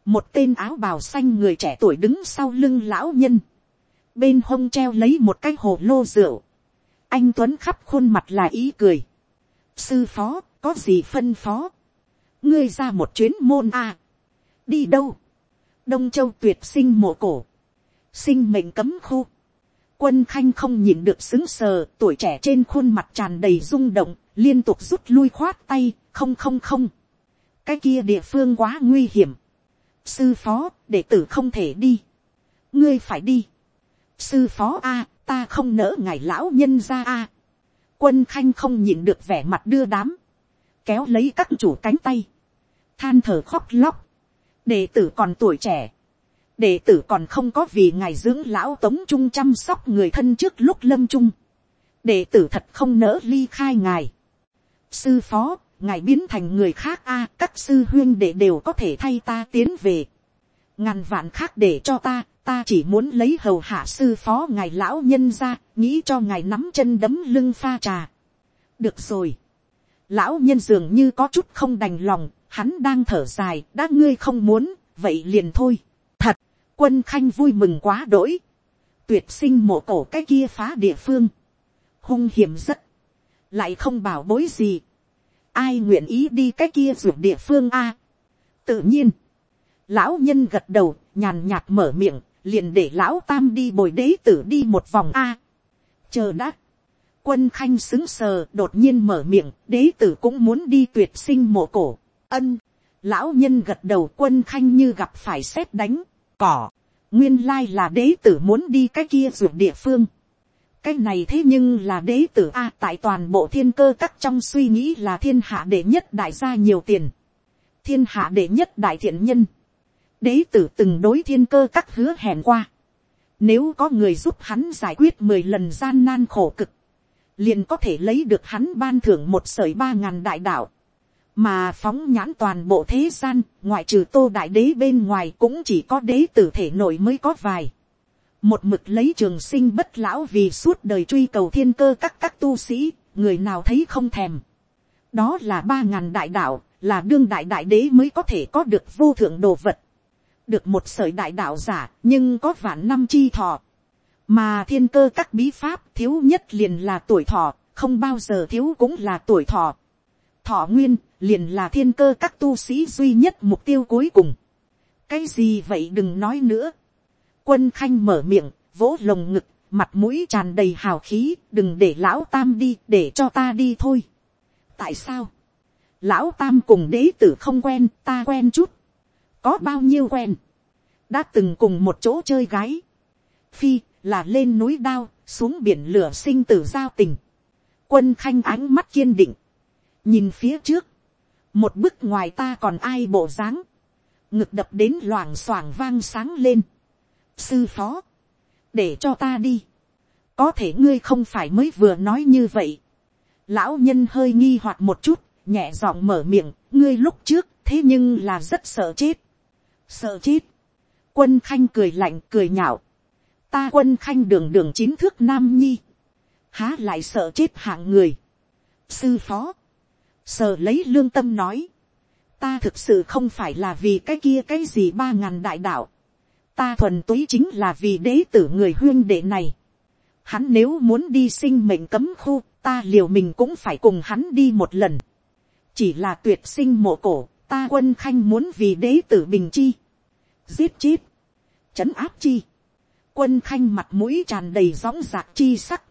Một tên áo bào xanh người trẻ tuổi đứng sau lưng lão nhân. Bên hông treo lấy một cái hồ lô rượu, anh tuấn khắp khuôn mặt là ý cười, sư phó có gì phân phó, ngươi ra một chuyến môn a, đi đâu, đông châu tuyệt sinh mộ cổ, sinh mệnh cấm khu, quân khanh không nhìn được xứng sờ tuổi trẻ trên khuôn mặt tràn đầy rung động liên tục rút lui khoát tay không không không. Cái kia địa phương quá nguy hiểm sư phó đệ tử không thể đi. Ngươi phải đi. Sư phó a, ta không nỡ ngài lão nhân ra a. quân khanh không nhìn được vẻ mặt đưa đám, kéo lấy các chủ cánh tay, than thở khóc lóc, đệ tử còn tuổi trẻ, đệ tử còn không có vì ngài dưỡng lão tống trung chăm sóc người thân trước lúc lâm trung, đệ tử thật không nỡ ly khai ngài. sư phó, ngài biến thành người khác a, các sư huyên đệ đều có thể thay ta tiến về. ngàn vạn khác để cho ta, ta chỉ muốn lấy hầu hạ sư phó ngài lão nhân ra, nghĩ cho ngài nắm chân đấm lưng pha trà. được rồi. lão nhân dường như có chút không đành lòng, hắn đang thở dài, đã ngươi không muốn, vậy liền thôi. thật, quân khanh vui mừng quá đỗi. tuyệt sinh mộ cổ cái kia phá địa phương. hung hiểm rất. lại không bảo bối gì, ai nguyện ý đi cái kia ruột địa phương a. tự nhiên, lão nhân gật đầu, nhàn nhạt mở miệng, liền để lão tam đi bồi đế tử đi một vòng a. chờ đã, quân khanh xứng sờ đột nhiên mở miệng, đế tử cũng muốn đi tuyệt sinh mộ cổ, ân, lão nhân gật đầu quân khanh như gặp phải xét đánh, cỏ, nguyên lai là đế tử muốn đi cái kia ruột địa phương, cái này thế nhưng là đế tử a tại toàn bộ thiên cơ các trong suy nghĩ là thiên hạ đệ nhất đại gia nhiều tiền, thiên hạ đệ nhất đại thiện nhân, đế tử từng đối thiên cơ các hứa hẹn qua, nếu có người giúp hắn giải quyết mười lần gian nan khổ cực, liền có thể lấy được hắn ban thưởng một sởi ba ngàn đại đạo, mà phóng nhãn toàn bộ thế gian, ngoại trừ tô đại đế bên ngoài cũng chỉ có đế tử thể nội mới có vài một mực lấy trường sinh bất lão vì suốt đời truy cầu thiên cơ các các tu sĩ, người nào thấy không thèm. đó là ba ngàn đại đạo, là đương đại đại đế mới có thể có được vô thượng đồ vật. được một sởi đại đạo giả, nhưng có vạn năm chi thọ. mà thiên cơ các bí pháp thiếu nhất liền là tuổi thọ, không bao giờ thiếu cũng là tuổi thọ thọ nguyên liền là thiên cơ các tu sĩ duy nhất mục tiêu cuối cùng. cái gì vậy đừng nói nữa quân khanh mở miệng, vỗ lồng ngực, mặt mũi tràn đầy hào khí, đừng để lão tam đi, để cho ta đi thôi. tại sao, lão tam cùng đế tử không quen, ta quen chút. có bao nhiêu quen, đã từng cùng một chỗ chơi gái. phi, là lên núi đao, xuống biển lửa sinh tử giao tình. quân khanh ánh mắt kiên định, nhìn phía trước, một bức ngoài ta còn ai bộ dáng, ngực đập đến loảng xoảng vang sáng lên sư phó, để cho ta đi, có thể ngươi không phải mới vừa nói như vậy. lão nhân hơi nghi hoặc một chút, nhẹ giọng mở miệng, ngươi lúc trước thế nhưng là rất sợ chết. sợ chết. quân khanh cười lạnh cười nhạo. ta quân khanh đường đường chín thước nam nhi. há lại sợ chết hạng người. sư phó sờ lấy lương tâm nói, ta thực sự không phải là vì cái kia cái gì ba ngàn đại đạo, ta thuần túy chính là vì đế tử người huyên đệ này. Hắn nếu muốn đi sinh mệnh cấm khu, ta liều mình cũng phải cùng hắn đi một lần. Chỉ là tuyệt sinh mộ cổ, ta quân khanh muốn vì đế tử bình chi. Giết chết. Chấn áp chi. Quân khanh mặt mũi tràn đầy gióng giạc chi sắc.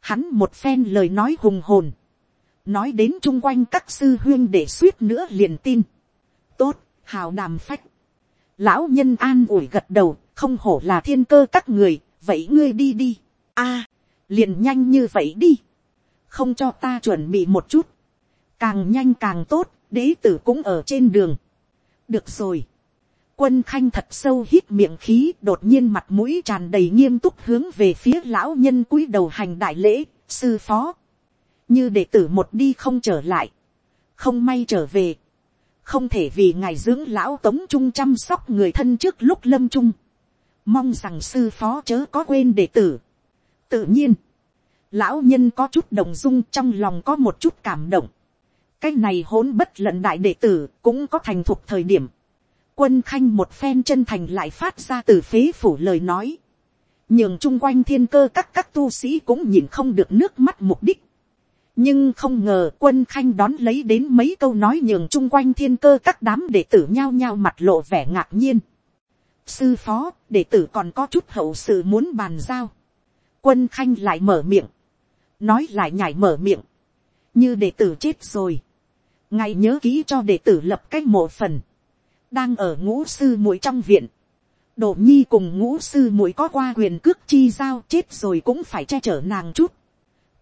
Hắn một phen lời nói hùng hồn nói đến chung quanh các sư huyên để suýt nữa liền tin. tốt, hào đàm phách lão nhân an ủi gật đầu, không hổ là thiên cơ các người, vậy ngươi đi đi. a, liền nhanh như vậy đi. không cho ta chuẩn bị một chút. càng nhanh càng tốt, đế tử cũng ở trên đường. được rồi. quân khanh thật sâu hít miệng khí, đột nhiên mặt mũi tràn đầy nghiêm túc hướng về phía lão nhân cúi đầu hành đại lễ, sư phó như đệ tử một đi không trở lại, không may trở về, không thể vì ngài dưỡng lão tống trung chăm sóc người thân trước lúc lâm trung, mong rằng sư phó chớ có quên đệ tử. tự nhiên, lão nhân có chút đồng dung trong lòng có một chút cảm động, cái này hỗn bất lận đại đệ tử cũng có thành thục thời điểm, quân khanh một phen chân thành lại phát ra từ phế phủ lời nói, nhường chung quanh thiên cơ các các tu sĩ cũng nhìn không được nước mắt mục đích, nhưng không ngờ quân khanh đón lấy đến mấy câu nói nhường chung quanh thiên cơ các đám đệ tử nhao nhao mặt lộ vẻ ngạc nhiên. sư phó, đệ tử còn có chút hậu sự muốn bàn giao. quân khanh lại mở miệng, nói lại nhảy mở miệng, như đệ tử chết rồi. ngài nhớ kỹ cho đệ tử lập cách mộ phần, đang ở ngũ sư muội trong viện. Đổ nhi cùng ngũ sư muội có qua quyền cước chi giao chết rồi cũng phải che chở nàng chút.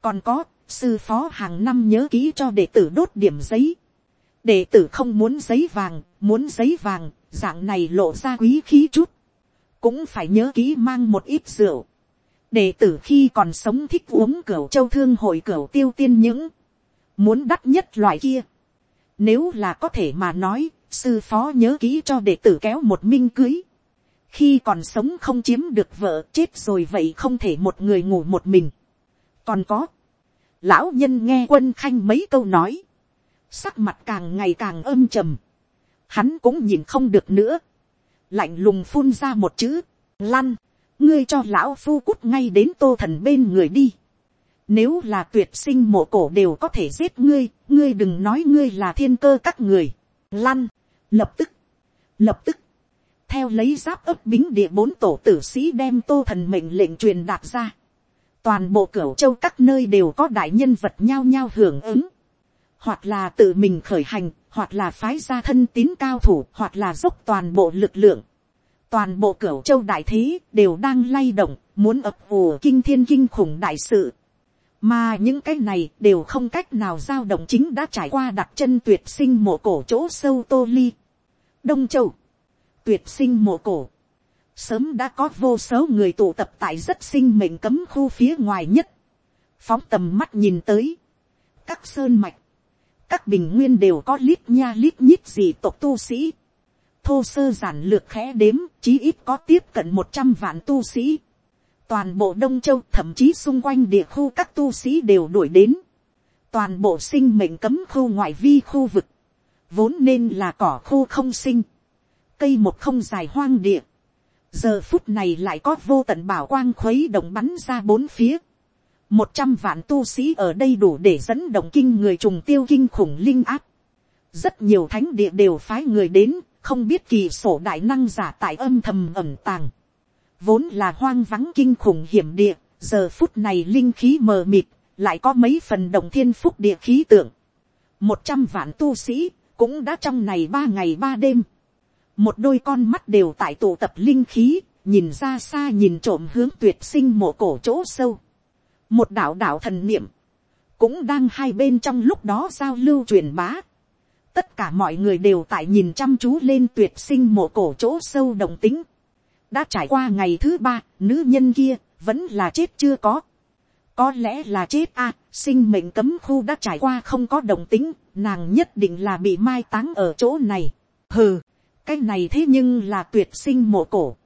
còn có sư phó hàng năm nhớ kỹ cho đệ tử đốt điểm giấy. đệ tử không muốn giấy vàng, muốn giấy vàng, dạng này lộ ra quý khí chút. cũng phải nhớ kỹ mang một ít rượu. đệ tử khi còn sống thích uống cửa châu thương hội cửa tiêu tiên những, muốn đắt nhất loại kia. nếu là có thể mà nói, sư phó nhớ kỹ cho đệ tử kéo một minh cưới. khi còn sống không chiếm được vợ chết rồi vậy không thể một người ngủ một mình. còn có, Lão nhân nghe quân khanh mấy câu nói. Sắc mặt càng ngày càng âm trầm. Hắn cũng nhìn không được nữa. Lạnh lùng phun ra một chữ. Lăn. Ngươi cho lão phu cút ngay đến tô thần bên người đi. Nếu là tuyệt sinh mộ cổ đều có thể giết ngươi, ngươi đừng nói ngươi là thiên cơ các người. Lăn, lập tức, lập tức, theo lấy giáp ấp bính địa bốn tổ tử sĩ đem tô thần mệnh lệnh truyền đạt ra. Toàn bộ cửu châu các nơi đều có đại nhân vật nhao nhao hưởng ứng. Hoặc là tự mình khởi hành, hoặc là phái ra thân tín cao thủ, hoặc là dốc toàn bộ lực lượng. Toàn bộ cửu châu đại thế đều đang lay động, muốn ập ùa kinh thiên kinh khủng đại sự mà những cái này đều không cách nào giao động chính đã trải qua đặt chân tuyệt sinh mộ cổ chỗ sâu tô ly. đông châu, tuyệt sinh mộ cổ, sớm đã có vô số người tụ tập tại rất sinh mệnh cấm khu phía ngoài nhất, phóng tầm mắt nhìn tới, các sơn mạch, các bình nguyên đều có lít nha lít nhít gì tộc tu sĩ, thô sơ giản lược khẽ đếm chí ít có tiếp cận một trăm vạn tu sĩ, toàn bộ đông châu thậm chí xung quanh địa khu các tu sĩ đều đuổi đến, toàn bộ sinh mệnh cấm khu ngoại vi khu vực, vốn nên là cỏ khu không sinh, cây một không dài hoang địa, giờ phút này lại có vô tận bảo quang khuấy động bắn ra bốn phía, một trăm vạn tu sĩ ở đây đủ để dẫn động kinh người trùng tiêu kinh khủng linh áp, rất nhiều thánh địa đều phái người đến, không biết kỳ sổ đại năng giả tại âm thầm ẩm tàng, vốn là hoang vắng kinh khủng hiểm địa, giờ phút này linh khí mờ mịt, lại có mấy phần đồng thiên phúc địa khí tượng. một trăm vạn tu sĩ, cũng đã trong này ba ngày ba đêm một đôi con mắt đều tại tụ tập linh khí, nhìn ra xa nhìn trộm hướng tuyệt sinh mộ cổ chỗ sâu. một đạo đạo thần niệm, cũng đang hai bên trong lúc đó giao lưu truyền bá. tất cả mọi người đều tại nhìn chăm chú lên tuyệt sinh mộ cổ chỗ sâu đồng tính đã trải qua ngày thứ ba, nữ nhân kia vẫn là chết chưa có. có lẽ là chết a, sinh mệnh cấm khu đã trải qua không có đồng tính, nàng nhất định là bị mai táng ở chỗ này. hừ, cái này thế nhưng là tuyệt sinh mộ cổ.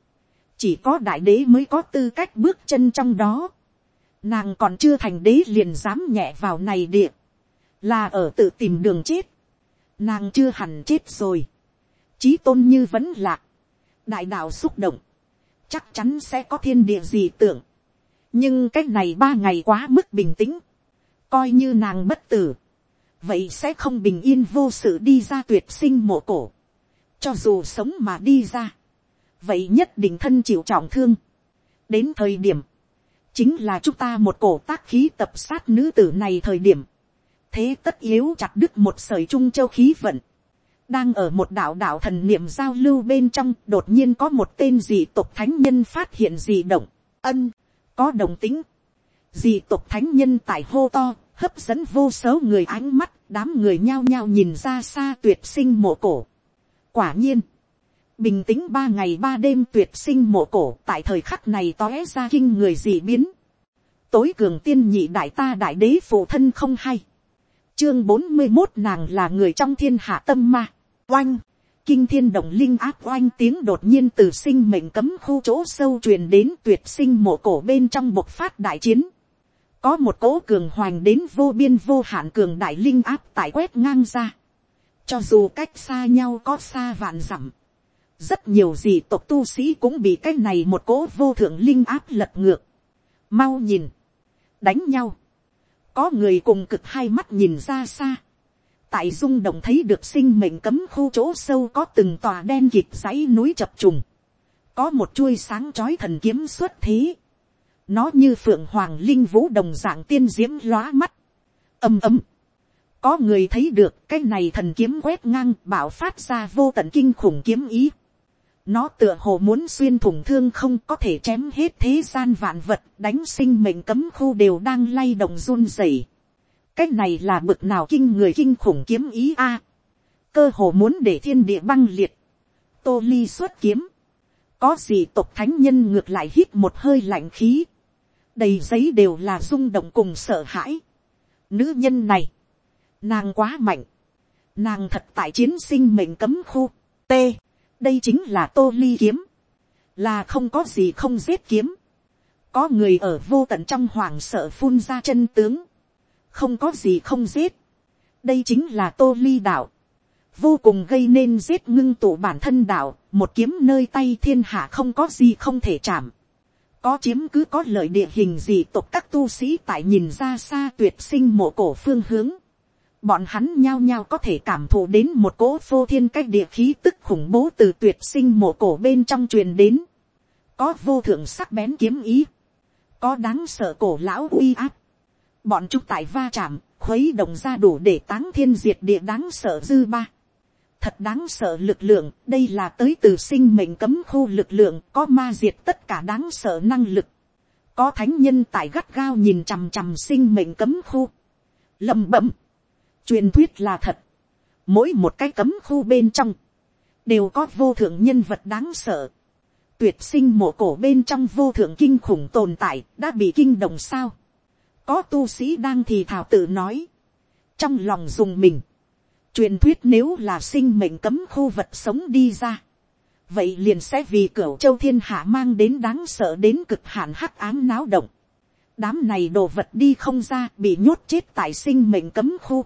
chỉ có đại đế mới có tư cách bước chân trong đó. nàng còn chưa thành đế liền dám nhẹ vào này địa, là ở tự tìm đường chết. nàng chưa hẳn chết rồi. trí tôn như vẫn lạc. đại đạo xúc động chắc chắn sẽ có thiên địa gì tưởng. nhưng cái này ba ngày quá mức bình tĩnh, coi như nàng bất tử, vậy sẽ không bình yên vô sự đi ra tuyệt sinh mộ cổ, cho dù sống mà đi ra, vậy nhất định thân chịu trọng thương. đến thời điểm, chính là chúng ta một cổ tác khí tập sát nữ tử này thời điểm, thế tất yếu chặt đứt một sởi trung châu khí vận, đang ở một đạo đạo thần niệm giao lưu bên trong đột nhiên có một tên dị tộc thánh nhân phát hiện dị động. Ân có đồng tính. Dị tộc thánh nhân tại hô to hấp dẫn vô số người ánh mắt đám người nhao nhao nhìn ra xa tuyệt sinh mộ cổ quả nhiên. Bình tĩnh ba ngày ba đêm tuyệt sinh mộ cổ tại thời khắc này tóe ra kinh người dị biến. Tối cường tiên nhị đại ta đại đế phụ thân không hay. Chương bốn mươi một nàng là người trong thiên hạ tâm ma. Oanh, kinh thiên động linh áp oanh tiếng đột nhiên từ sinh mệnh cấm khu chỗ sâu truyền đến tuyệt sinh mộ cổ bên trong bộc phát đại chiến. Có một cỗ cường hoành đến vô biên vô hạn cường đại linh áp tại quét ngang ra. Cho dù cách xa nhau có xa vạn dặm. Rất nhiều gì tộc tu sĩ cũng bị cái này một cỗ vô thượng linh áp lật ngược. Mau nhìn. Đánh nhau. Có người cùng cực hai mắt nhìn ra xa tại rung động thấy được sinh mệnh cấm khu chỗ sâu có từng tòa đen kịt dãy núi chập trùng, có một chuôi sáng chói thần kiếm xuất thế, nó như phượng hoàng linh vũ đồng dạng tiên diễm lóa mắt, ầm ầm, có người thấy được cái này thần kiếm quét ngang bảo phát ra vô tận kinh khủng kiếm ý, nó tựa hồ muốn xuyên thủng thương không có thể chém hết thế gian vạn vật đánh sinh mệnh cấm khu đều đang lay động run rẩy cái này là bực nào kinh người kinh khủng kiếm ý a. cơ hồ muốn để thiên địa băng liệt. tô ly xuất kiếm. có gì tộc thánh nhân ngược lại hít một hơi lạnh khí. đầy giấy đều là rung động cùng sợ hãi. nữ nhân này, nàng quá mạnh. nàng thật tại chiến sinh mệnh cấm khu. t. đây chính là tô ly kiếm. là không có gì không giết kiếm. có người ở vô tận trong hoàng sợ phun ra chân tướng không có gì không giết. đây chính là tô ly đạo. vô cùng gây nên giết ngưng tụ bản thân đạo, một kiếm nơi tay thiên hạ không có gì không thể chạm. có chiếm cứ có lợi địa hình gì tộc các tu sĩ tại nhìn ra xa tuyệt sinh mộ cổ phương hướng. Bọn hắn nhao nhao có thể cảm thụ đến một cỗ phô thiên cách địa khí tức khủng bố từ tuyệt sinh mộ cổ bên trong truyền đến. Có vô thượng sắc bén kiếm ý. Có đáng sợ cổ lão uy áp. Bọn chúng tại va chạm, khuấy động ra đủ để táng thiên diệt địa đáng sợ dư ba thật đáng sợ lực lượng, đây là tới từ sinh mệnh cấm khu lực lượng, có ma diệt tất cả đáng sợ năng lực. Có thánh nhân tại gắt gao nhìn chằm chằm sinh mệnh cấm khu. lầm bẩm. Truyền thuyết là thật. Mỗi một cái cấm khu bên trong, đều có vô thượng nhân vật đáng sợ. Tuyệt sinh mộ cổ bên trong vô thượng kinh khủng tồn tại, đã bị kinh động sao. Có tu sĩ đang thì thảo tự nói. Trong lòng dùng mình truyền thuyết nếu là sinh mệnh cấm khu vật sống đi ra, vậy liền sẽ vì cửa châu thiên hạ mang đến đáng sợ đến cực hạn hắc ám náo động. đám này đồ vật đi không ra bị nhốt chết tại sinh mệnh cấm khu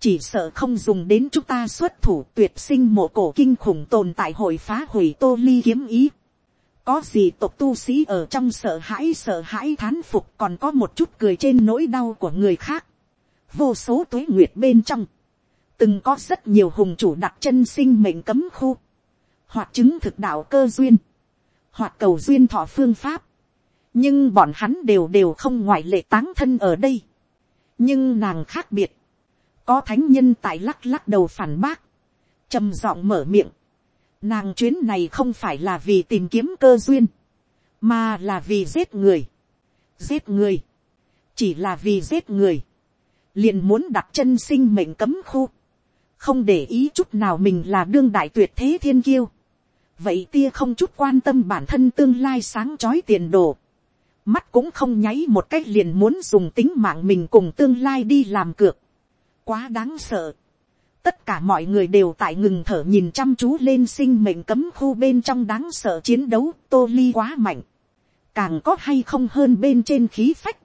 chỉ sợ không dùng đến chúng ta xuất thủ tuyệt sinh mộ cổ kinh khủng tồn tại hội phá hủy tô ly kiếm ý. có gì tộc tu sĩ ở trong sợ hãi sợ hãi thán phục còn có một chút cười trên nỗi đau của người khác. vô số tuế nguyệt bên trong từng có rất nhiều hùng chủ đặt chân sinh mệnh cấm khu, hoặc chứng thực đạo cơ duyên, hoặc cầu duyên thọ phương pháp, nhưng bọn hắn đều đều không ngoại lệ táng thân ở đây. nhưng nàng khác biệt, có thánh nhân tại lắc lắc đầu phản bác, trầm giọng mở miệng, nàng chuyến này không phải là vì tìm kiếm cơ duyên, mà là vì giết người, giết người, chỉ là vì giết người, liền muốn đặt chân sinh mệnh cấm khu, không để ý chút nào mình là đương đại tuyệt thế thiên kiêu. vậy tia không chút quan tâm bản thân tương lai sáng trói tiền đồ. mắt cũng không nháy một cách liền muốn dùng tính mạng mình cùng tương lai đi làm cược quá đáng sợ. tất cả mọi người đều tại ngừng thở nhìn chăm chú lên sinh mệnh cấm khu bên trong đáng sợ chiến đấu tô ly quá mạnh. càng có hay không hơn bên trên khí phách.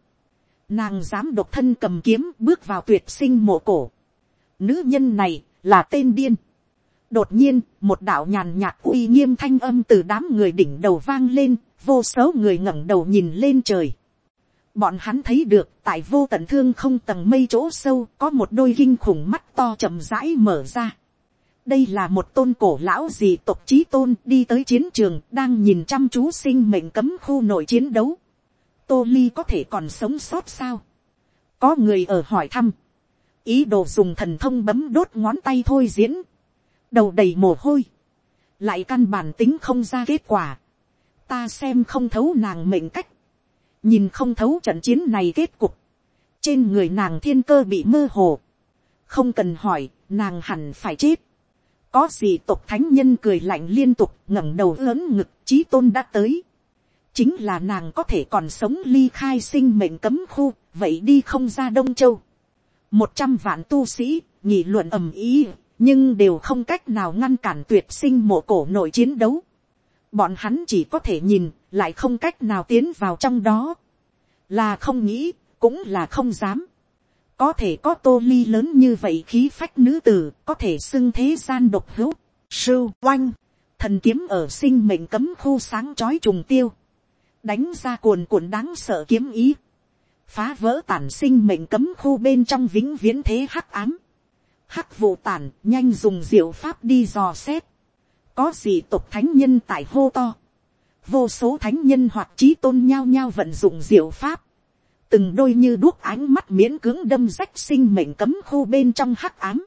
nàng dám độc thân cầm kiếm bước vào tuyệt sinh mộ cổ Nữ nhân này là tên điên. Đột nhiên, một đạo nhàn nhạt uy nghiêm thanh âm từ đám người đỉnh đầu vang lên, vô số người ngẩng đầu nhìn lên trời. Bọn hắn thấy được, tại vô tận thương không tầng mây chỗ sâu, có một đôi kinh khủng mắt to chậm rãi mở ra. Đây là một tôn cổ lão gì tộc trí tôn đi tới chiến trường, đang nhìn chăm chú sinh mệnh cấm khu nội chiến đấu. Tô Ly có thể còn sống sót sao? Có người ở hỏi thăm ý đồ dùng thần thông bấm đốt ngón tay thôi diễn, đầu đầy mồ hôi, lại căn bản tính không ra kết quả, ta xem không thấu nàng mệnh cách, nhìn không thấu trận chiến này kết cục, trên người nàng thiên cơ bị mơ hồ, không cần hỏi, nàng hẳn phải chết, có gì tộc thánh nhân cười lạnh liên tục ngẩng đầu lớn ngực trí tôn đã tới, chính là nàng có thể còn sống ly khai sinh mệnh cấm khu, vậy đi không ra đông châu, một trăm vạn tu sĩ, nhị luận ầm ý, nhưng đều không cách nào ngăn cản tuyệt sinh mộ cổ nội chiến đấu. Bọn hắn chỉ có thể nhìn, lại không cách nào tiến vào trong đó. Là không nghĩ, cũng là không dám. Có thể có tô ly lớn như vậy khí phách nữ tử, có thể xưng thế gian độc hữu. Sưu oanh, thần kiếm ở sinh mệnh cấm khu sáng chói trùng tiêu. Đánh ra cuồn cuộn đáng sợ kiếm ý phá vỡ tản sinh mệnh cấm khu bên trong vĩnh viễn thế hắc ám. Hắc vụ tản nhanh dùng diệu pháp đi dò xét. Có gì tục thánh nhân tại hô to. Vô số thánh nhân hoặc trí tôn nhau nhau vận dụng diệu pháp. Từng đôi như đuốc ánh mắt miễn cưỡng đâm rách sinh mệnh cấm khu bên trong hắc ám.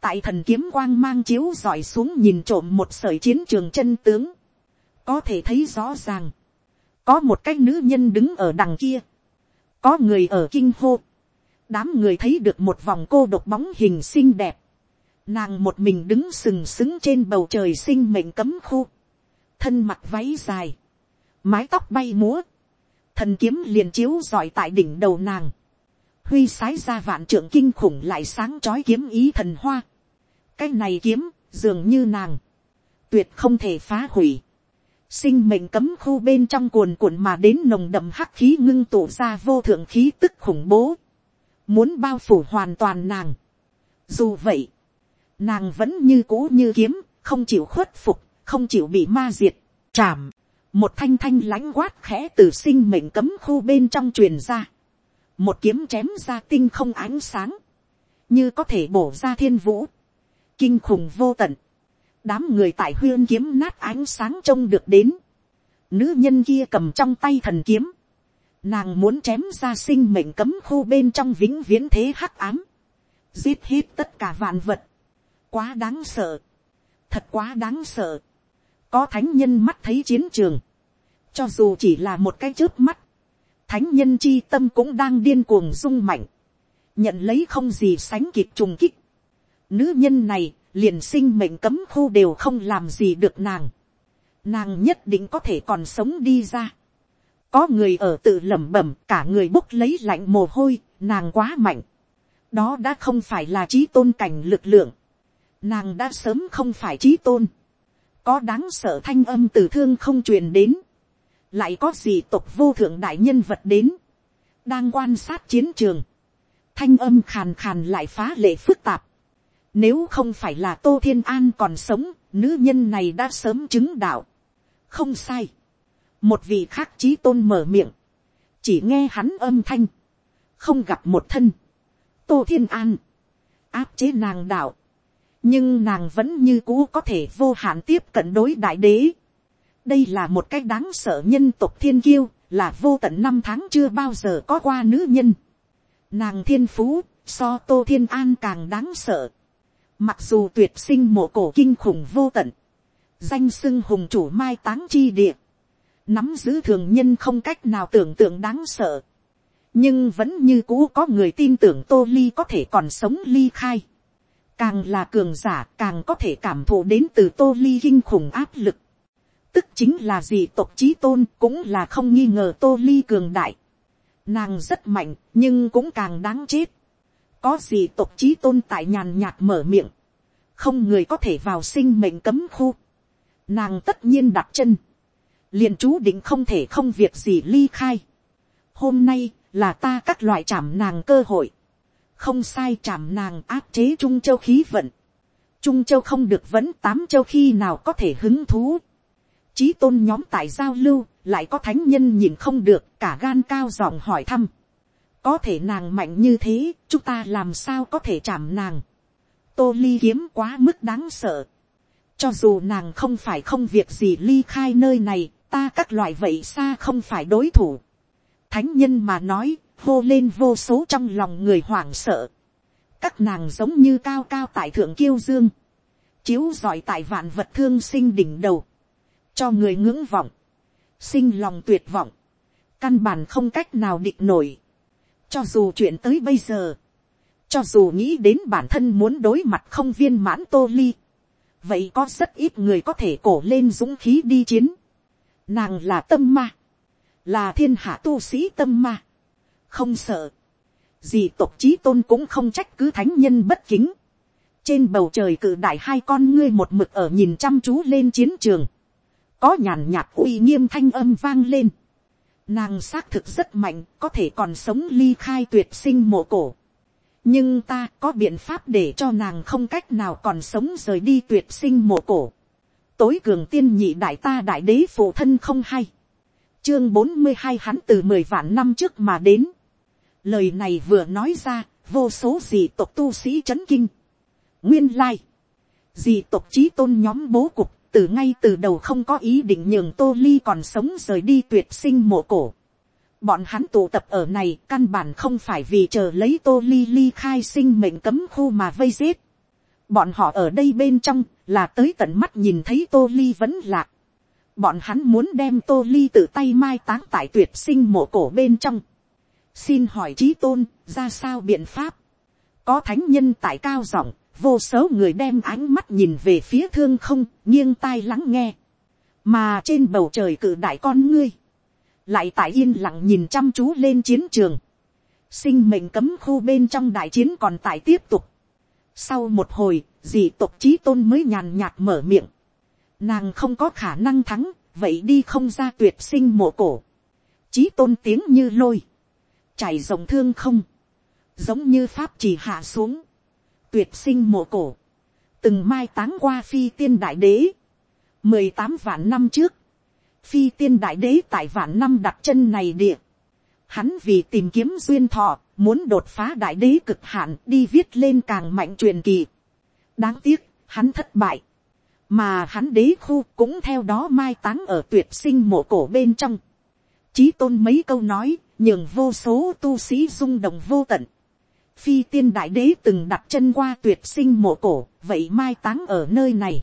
Tại thần kiếm quang mang chiếu dọi xuống nhìn trộm một sợi chiến trường chân tướng. Có thể thấy rõ ràng. Có một cái nữ nhân đứng ở đằng kia có người ở kinh hô, đám người thấy được một vòng cô độc bóng hình xinh đẹp, nàng một mình đứng sừng sững trên bầu trời sinh mệnh cấm khu, thân mặc váy dài, mái tóc bay múa, thần kiếm liền chiếu giỏi tại đỉnh đầu nàng, huy sái ra vạn trưởng kinh khủng lại sáng trói kiếm ý thần hoa, cái này kiếm dường như nàng, tuyệt không thể phá hủy, sinh mệnh cấm khu bên trong cuồn cuộn mà đến nồng đậm hắc khí ngưng tụ ra vô thượng khí tức khủng bố, muốn bao phủ hoàn toàn nàng. Dù vậy, nàng vẫn như cũ như kiếm, không chịu khuất phục, không chịu bị ma diệt, chảm. một thanh thanh lãnh quát khẽ từ sinh mệnh cấm khu bên trong truyền ra, một kiếm chém ra tinh không ánh sáng, như có thể bổ ra thiên vũ, kinh khủng vô tận, đám người tại huyên kiếm nát ánh sáng trông được đến, nữ nhân kia cầm trong tay thần kiếm, nàng muốn chém ra sinh mệnh cấm khu bên trong vĩnh viễn thế hắc ám, giết hết tất cả vạn vật, quá đáng sợ, thật quá đáng sợ, có thánh nhân mắt thấy chiến trường, cho dù chỉ là một cái trước mắt, thánh nhân chi tâm cũng đang điên cuồng rung mạnh, nhận lấy không gì sánh kịp trùng kích. Nữ nhân này liền sinh mệnh cấm khu đều không làm gì được nàng. Nàng nhất định có thể còn sống đi ra. Có người ở tự lẩm bẩm cả người bốc lấy lạnh mồ hôi, nàng quá mạnh. Đó đã không phải là trí tôn cảnh lực lượng. Nàng đã sớm không phải trí tôn. Có đáng sợ thanh âm từ thương không truyền đến. Lại có gì tộc vô thượng đại nhân vật đến. Đang quan sát chiến trường. Thanh âm khàn khàn lại phá lệ phức tạp nếu không phải là Tô Thiên An còn sống, nữ nhân này đã sớm chứng đạo. Không sai. Một vị khác trí tôn mở miệng. Chỉ nghe hắn âm thanh. Không gặp một thân. Tô Thiên An. Áp chế nàng đạo. Nhưng nàng vẫn như cũ có thể vô hạn tiếp cận đối đại đế. Đây là một cách đáng sợ nhân tộc thiên kiêu, là vô tận năm tháng chưa bao giờ có qua nữ nhân. Nàng thiên phú, so Tô Thiên An càng đáng sợ Mặc dù tuyệt sinh mộ cổ kinh khủng vô tận. Danh sưng hùng chủ mai táng chi địa. Nắm giữ thường nhân không cách nào tưởng tượng đáng sợ. Nhưng vẫn như cũ có người tin tưởng Tô Ly có thể còn sống ly khai. Càng là cường giả càng có thể cảm thụ đến từ Tô Ly kinh khủng áp lực. Tức chính là gì tộc chí tôn cũng là không nghi ngờ Tô Ly cường đại. Nàng rất mạnh nhưng cũng càng đáng chết có gì tộc chí tôn tại nhàn nhạt mở miệng, không người có thể vào sinh mệnh cấm khu, nàng tất nhiên đặt chân, liền chú định không thể không việc gì ly khai. hôm nay là ta các loại chạm nàng cơ hội, không sai chạm nàng áp chế trung châu khí vận, trung châu không được vẫn tám châu khi nào có thể hứng thú. Chí tôn nhóm tại giao lưu, lại có thánh nhân nhìn không được, cả gan cao giọng hỏi thăm có thể nàng mạnh như thế, chúng ta làm sao có thể chạm nàng. tô ly kiếm quá mức đáng sợ. cho dù nàng không phải không việc gì ly khai nơi này, ta các loại vậy xa không phải đối thủ. thánh nhân mà nói, hô lên vô số trong lòng người hoảng sợ. các nàng giống như cao cao tại thượng kiêu dương, chiếu giỏi tại vạn vật thương sinh đỉnh đầu, cho người ngưỡng vọng, sinh lòng tuyệt vọng, căn bản không cách nào định nổi. Cho dù chuyện tới bây giờ, cho dù nghĩ đến bản thân muốn đối mặt không viên mãn tô ly, vậy có rất ít người có thể cổ lên dũng khí đi chiến. Nàng là tâm ma, là thiên hạ tu sĩ tâm ma, không sợ, gì tộc trí tôn cũng không trách cứ thánh nhân bất kính. trên bầu trời cử đại hai con ngươi một mực ở nhìn chăm chú lên chiến trường, có nhàn nhạt uy nghiêm thanh âm vang lên, Nàng xác thực rất mạnh, có thể còn sống ly khai tuyệt sinh mộ cổ. Nhưng ta có biện pháp để cho nàng không cách nào còn sống rời đi tuyệt sinh mộ cổ. Tối cường tiên nhị đại ta đại đế phụ thân không hay. Chương bốn mươi hai hắn từ mười vạn năm trước mà đến. Lời này vừa nói ra, vô số dị tộc tu sĩ chấn kinh. Nguyên lai. Dị tộc trí tôn nhóm bố cục từ ngay từ đầu không có ý định nhường tô ly còn sống rời đi tuyệt sinh mộ cổ. Bọn hắn tụ tập ở này căn bản không phải vì chờ lấy tô ly ly khai sinh mệnh cấm khu mà vây giết. Bọn họ ở đây bên trong là tới tận mắt nhìn thấy tô ly vẫn lạc. Bọn hắn muốn đem tô ly tự tay mai táng tại tuyệt sinh mộ cổ bên trong. Xin hỏi trí tôn ra sao biện pháp. Có thánh nhân tại cao giọng vô số người đem ánh mắt nhìn về phía thương không, nghiêng tai lắng nghe. mà trên bầu trời cử đại con ngươi, lại tại yên lặng nhìn chăm chú lên chiến trường. sinh mệnh cấm khu bên trong đại chiến còn tại tiếp tục. sau một hồi, dì tộc trí tôn mới nhàn nhạt mở miệng. nàng không có khả năng thắng, vậy đi không ra tuyệt sinh mộ cổ. trí tôn tiếng như lôi, chảy rồng thương không, giống như pháp chỉ hạ xuống. Tuyệt sinh mộ cổ, từng mai táng qua phi tiên đại đế, mười tám vạn năm trước, phi tiên đại đế tại vạn năm đặt chân này địa, hắn vì tìm kiếm duyên thọ, muốn đột phá đại đế cực hạn đi viết lên càng mạnh truyền kỳ. đáng tiếc, hắn thất bại, mà hắn đế khu cũng theo đó mai táng ở tuyệt sinh mộ cổ bên trong. Chí tôn mấy câu nói, nhường vô số tu sĩ rung động vô tận. Phi tiên đại đế từng đặt chân qua tuyệt sinh mộ cổ, vậy mai táng ở nơi này.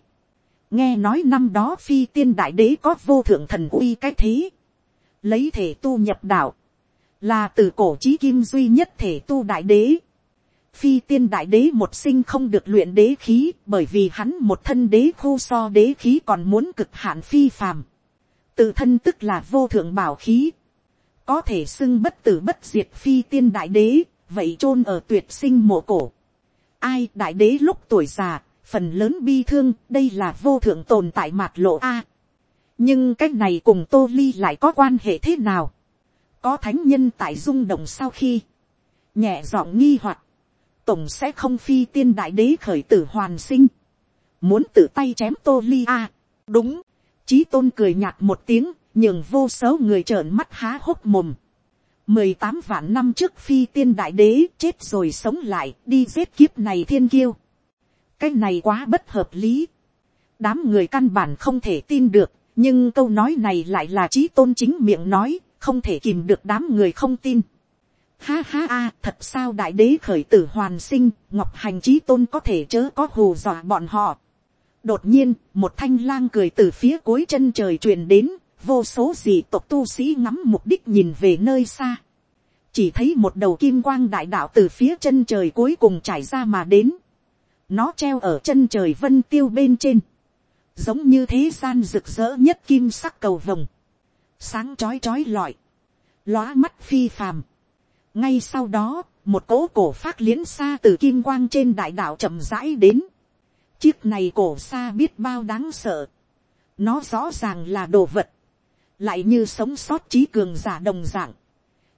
Nghe nói năm đó phi tiên đại đế có vô thượng thần uy cái thế. Lấy thể tu nhập đạo. Là từ cổ chí kim duy nhất thể tu đại đế. Phi tiên đại đế một sinh không được luyện đế khí bởi vì hắn một thân đế khô so đế khí còn muốn cực hạn phi phàm. Tự thân tức là vô thượng bảo khí. Có thể xưng bất tử bất diệt phi tiên đại đế, vậy chôn ở tuyệt sinh mộ cổ. Ai đại đế lúc tuổi già, phần lớn bi thương, đây là vô thượng tồn tại mạt lộ A. nhưng cách này cùng tô ly lại có quan hệ thế nào. có thánh nhân tại rung động sau khi, nhẹ giọng nghi hoặc, tổng sẽ không phi tiên đại đế khởi tử hoàn sinh, muốn tự tay chém tô ly a. đúng, chí tôn cười nhạt một tiếng, nhường vô số người trợn mắt há hốc mồm. mười tám vạn năm trước phi tiên đại đế chết rồi sống lại đi giết kiếp này thiên kiêu. cái này quá bất hợp lý. đám người căn bản không thể tin được, nhưng câu nói này lại là chí tôn chính miệng nói, không thể kìm được đám người không tin. Ha ha a, thật sao đại đế khởi tử hoàn sinh, ngọc hành trí tôn có thể chớ có hù dọa bọn họ. Đột nhiên, một thanh lang cười từ phía cuối chân trời truyền đến, vô số dị tộc tu sĩ ngắm mục đích nhìn về nơi xa. Chỉ thấy một đầu kim quang đại đạo từ phía chân trời cuối cùng trải ra mà đến. Nó treo ở chân trời vân tiêu bên trên. Giống như thế gian rực rỡ nhất kim sắc cầu vồng. Sáng chói chói lọi. Lóa mắt phi phàm ngay sau đó, một cỗ cổ phát liến xa từ kim quang trên đại đạo chậm rãi đến. chiếc này cổ xa biết bao đáng sợ. nó rõ ràng là đồ vật, lại như sống sót trí cường giả đồng dạng.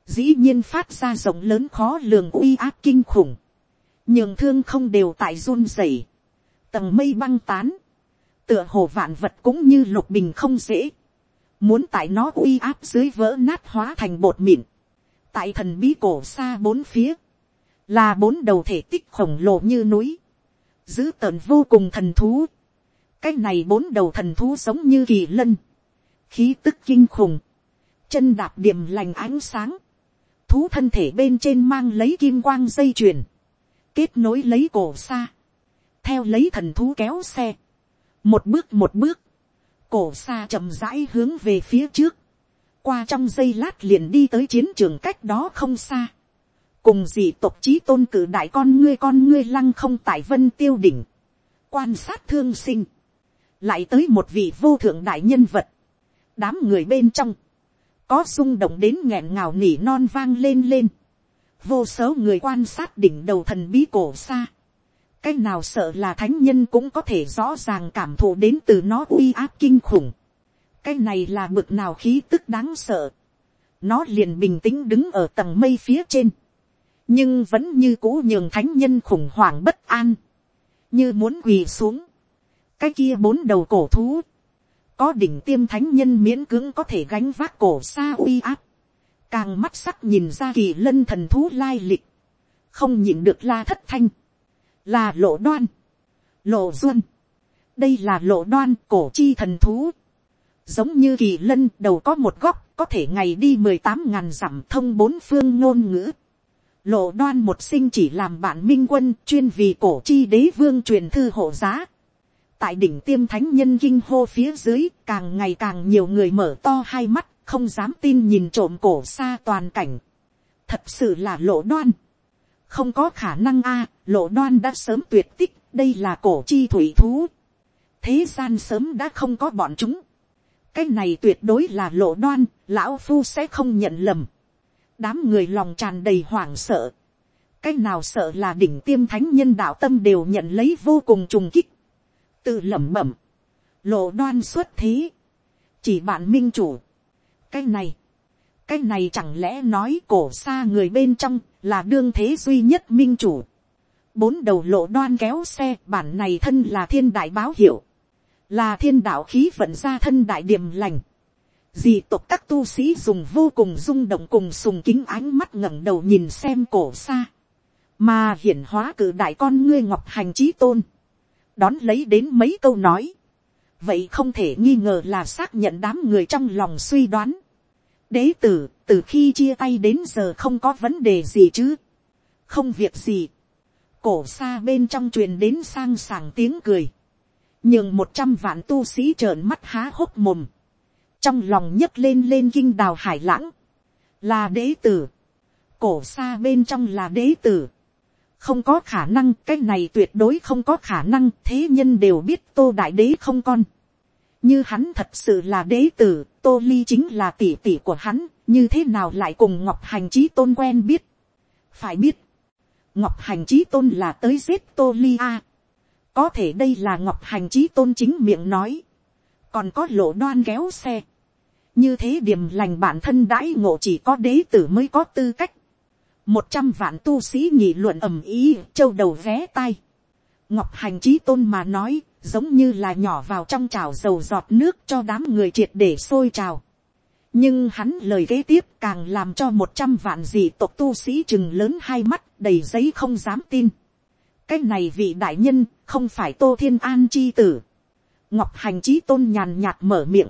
dĩ nhiên phát ra rộng lớn khó lường uy áp kinh khủng. nhường thương không đều tại run rẩy. tầng mây băng tán. tựa hồ vạn vật cũng như lục bình không dễ. muốn tại nó uy áp dưới vỡ nát hóa thành bột mịn tại thần bí cổ xa bốn phía, là bốn đầu thể tích khổng lồ như núi, dữ tợn vô cùng thần thú. cái này bốn đầu thần thú giống như kỳ lân, khí tức kinh khủng, chân đạp điểm lành ánh sáng, thú thân thể bên trên mang lấy kim quang dây chuyền, kết nối lấy cổ xa, theo lấy thần thú kéo xe, một bước một bước, cổ xa chậm rãi hướng về phía trước, qua trong giây lát liền đi tới chiến trường cách đó không xa. cùng dị tộc chí tôn cử đại con ngươi con ngươi lăng không tại vân tiêu đỉnh. quan sát thương sinh. lại tới một vị vô thượng đại nhân vật đám người bên trong. có rung động đến nghẹn ngào nỉ non vang lên lên. vô số người quan sát đỉnh đầu thần bí cổ xa. cái nào sợ là thánh nhân cũng có thể rõ ràng cảm thụ đến từ nó uy áp kinh khủng cái này là bực nào khí tức đáng sợ. nó liền bình tĩnh đứng ở tầng mây phía trên. nhưng vẫn như cũ nhường thánh nhân khủng hoảng bất an. như muốn quỳ xuống. cái kia bốn đầu cổ thú có đỉnh tiêm thánh nhân miễn cưỡng có thể gánh vác cổ xa uy áp. càng mắt sắc nhìn ra kỳ lân thần thú lai lịch. không nhìn được la thất thanh. là lộ đoan. lộ duân đây là lộ đoan cổ chi thần thú giống như kỳ lân đầu có một góc có thể ngày đi mười tám ngàn dặm thông bốn phương ngôn ngữ. Lộ đoan một sinh chỉ làm bạn minh quân chuyên vì cổ chi đế vương truyền thư hộ giá. Tại đỉnh tiêm thánh nhân kinh hô phía dưới càng ngày càng nhiều người mở to hai mắt không dám tin nhìn trộm cổ xa toàn cảnh. Thật sự là lộ đoan. Không có khả năng a lộ đoan đã sớm tuyệt tích đây là cổ chi thủy thú. Thế gian sớm đã không có bọn chúng cái này tuyệt đối là lộ đoan, lão phu sẽ không nhận lầm. đám người lòng tràn đầy hoảng sợ. cái nào sợ là đỉnh tiêm thánh nhân đạo tâm đều nhận lấy vô cùng trùng kích tự lẩm bẩm, lộ đoan xuất thế, chỉ bạn minh chủ. cái này, cái này chẳng lẽ nói cổ xa người bên trong là đương thế duy nhất minh chủ. bốn đầu lộ đoan kéo xe bản này thân là thiên đại báo hiệu là thiên đạo khí vận ra thân đại điểm lành, dì tộc các tu sĩ dùng vô cùng rung động cùng sùng kính ánh mắt ngẩng đầu nhìn xem cổ xa. Mà hiển hóa cử đại con ngươi ngọc hành trí tôn. Đón lấy đến mấy câu nói. Vậy không thể nghi ngờ là xác nhận đám người trong lòng suy đoán. Đế tử, từ khi chia tay đến giờ không có vấn đề gì chứ. Không việc gì. Cổ xa bên trong truyền đến sang sảng tiếng cười. Nhưng một trăm vạn tu sĩ trợn mắt há hốc mồm trong lòng nhấc lên lên kinh đào hải lãng, là đế tử, cổ xa bên trong là đế tử, không có khả năng cái này tuyệt đối không có khả năng thế nhân đều biết tô đại đế không con. Như hắn thật sự là đế tử tô ly chính là tỷ tỷ của hắn như thế nào lại cùng ngọc hành trí tôn quen biết? Phải biết ngọc hành trí tôn là tới giết tô ly a. Có thể đây là ngọc hành trí tôn chính miệng nói. Còn có lộ đoan kéo xe, như thế điểm lành bản thân đãi ngộ chỉ có đế tử mới có tư cách, một trăm vạn tu sĩ nhị luận ầm ý châu đầu vé tai, ngọc hành trí tôn mà nói giống như là nhỏ vào trong chảo dầu giọt nước cho đám người triệt để sôi trào. nhưng hắn lời kế tiếp càng làm cho một trăm vạn dị tộc tu sĩ chừng lớn hai mắt đầy giấy không dám tin. cái này vị đại nhân không phải tô thiên an chi tử. Ngọc hành trí tôn nhàn nhạt mở miệng,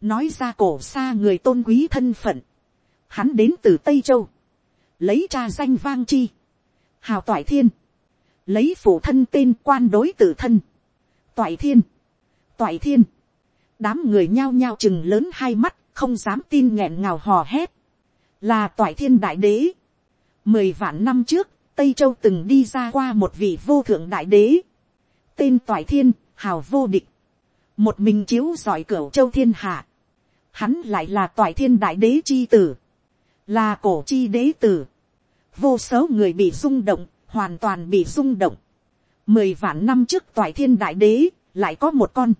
nói ra cổ xa người tôn quý thân phận, hắn đến từ tây châu, lấy cha danh vang chi, hào toại thiên, lấy phụ thân tên quan đối tử thân, toại thiên, toại thiên, đám người nhao nhao chừng lớn hai mắt, không dám tin nghẹn ngào hò hét, là toại thiên đại đế. Mười vạn năm trước, Tây Châu từng đi ra qua một vị vô thượng đại đế, tên toại thiên, hào vô địch, một mình chiếu giỏi cửa châu thiên hạ, hắn lại là toại thiên đại đế chi tử, là cổ chi đế tử, vô số người bị rung động, hoàn toàn bị rung động, mười vạn năm trước toại thiên đại đế, lại có một con,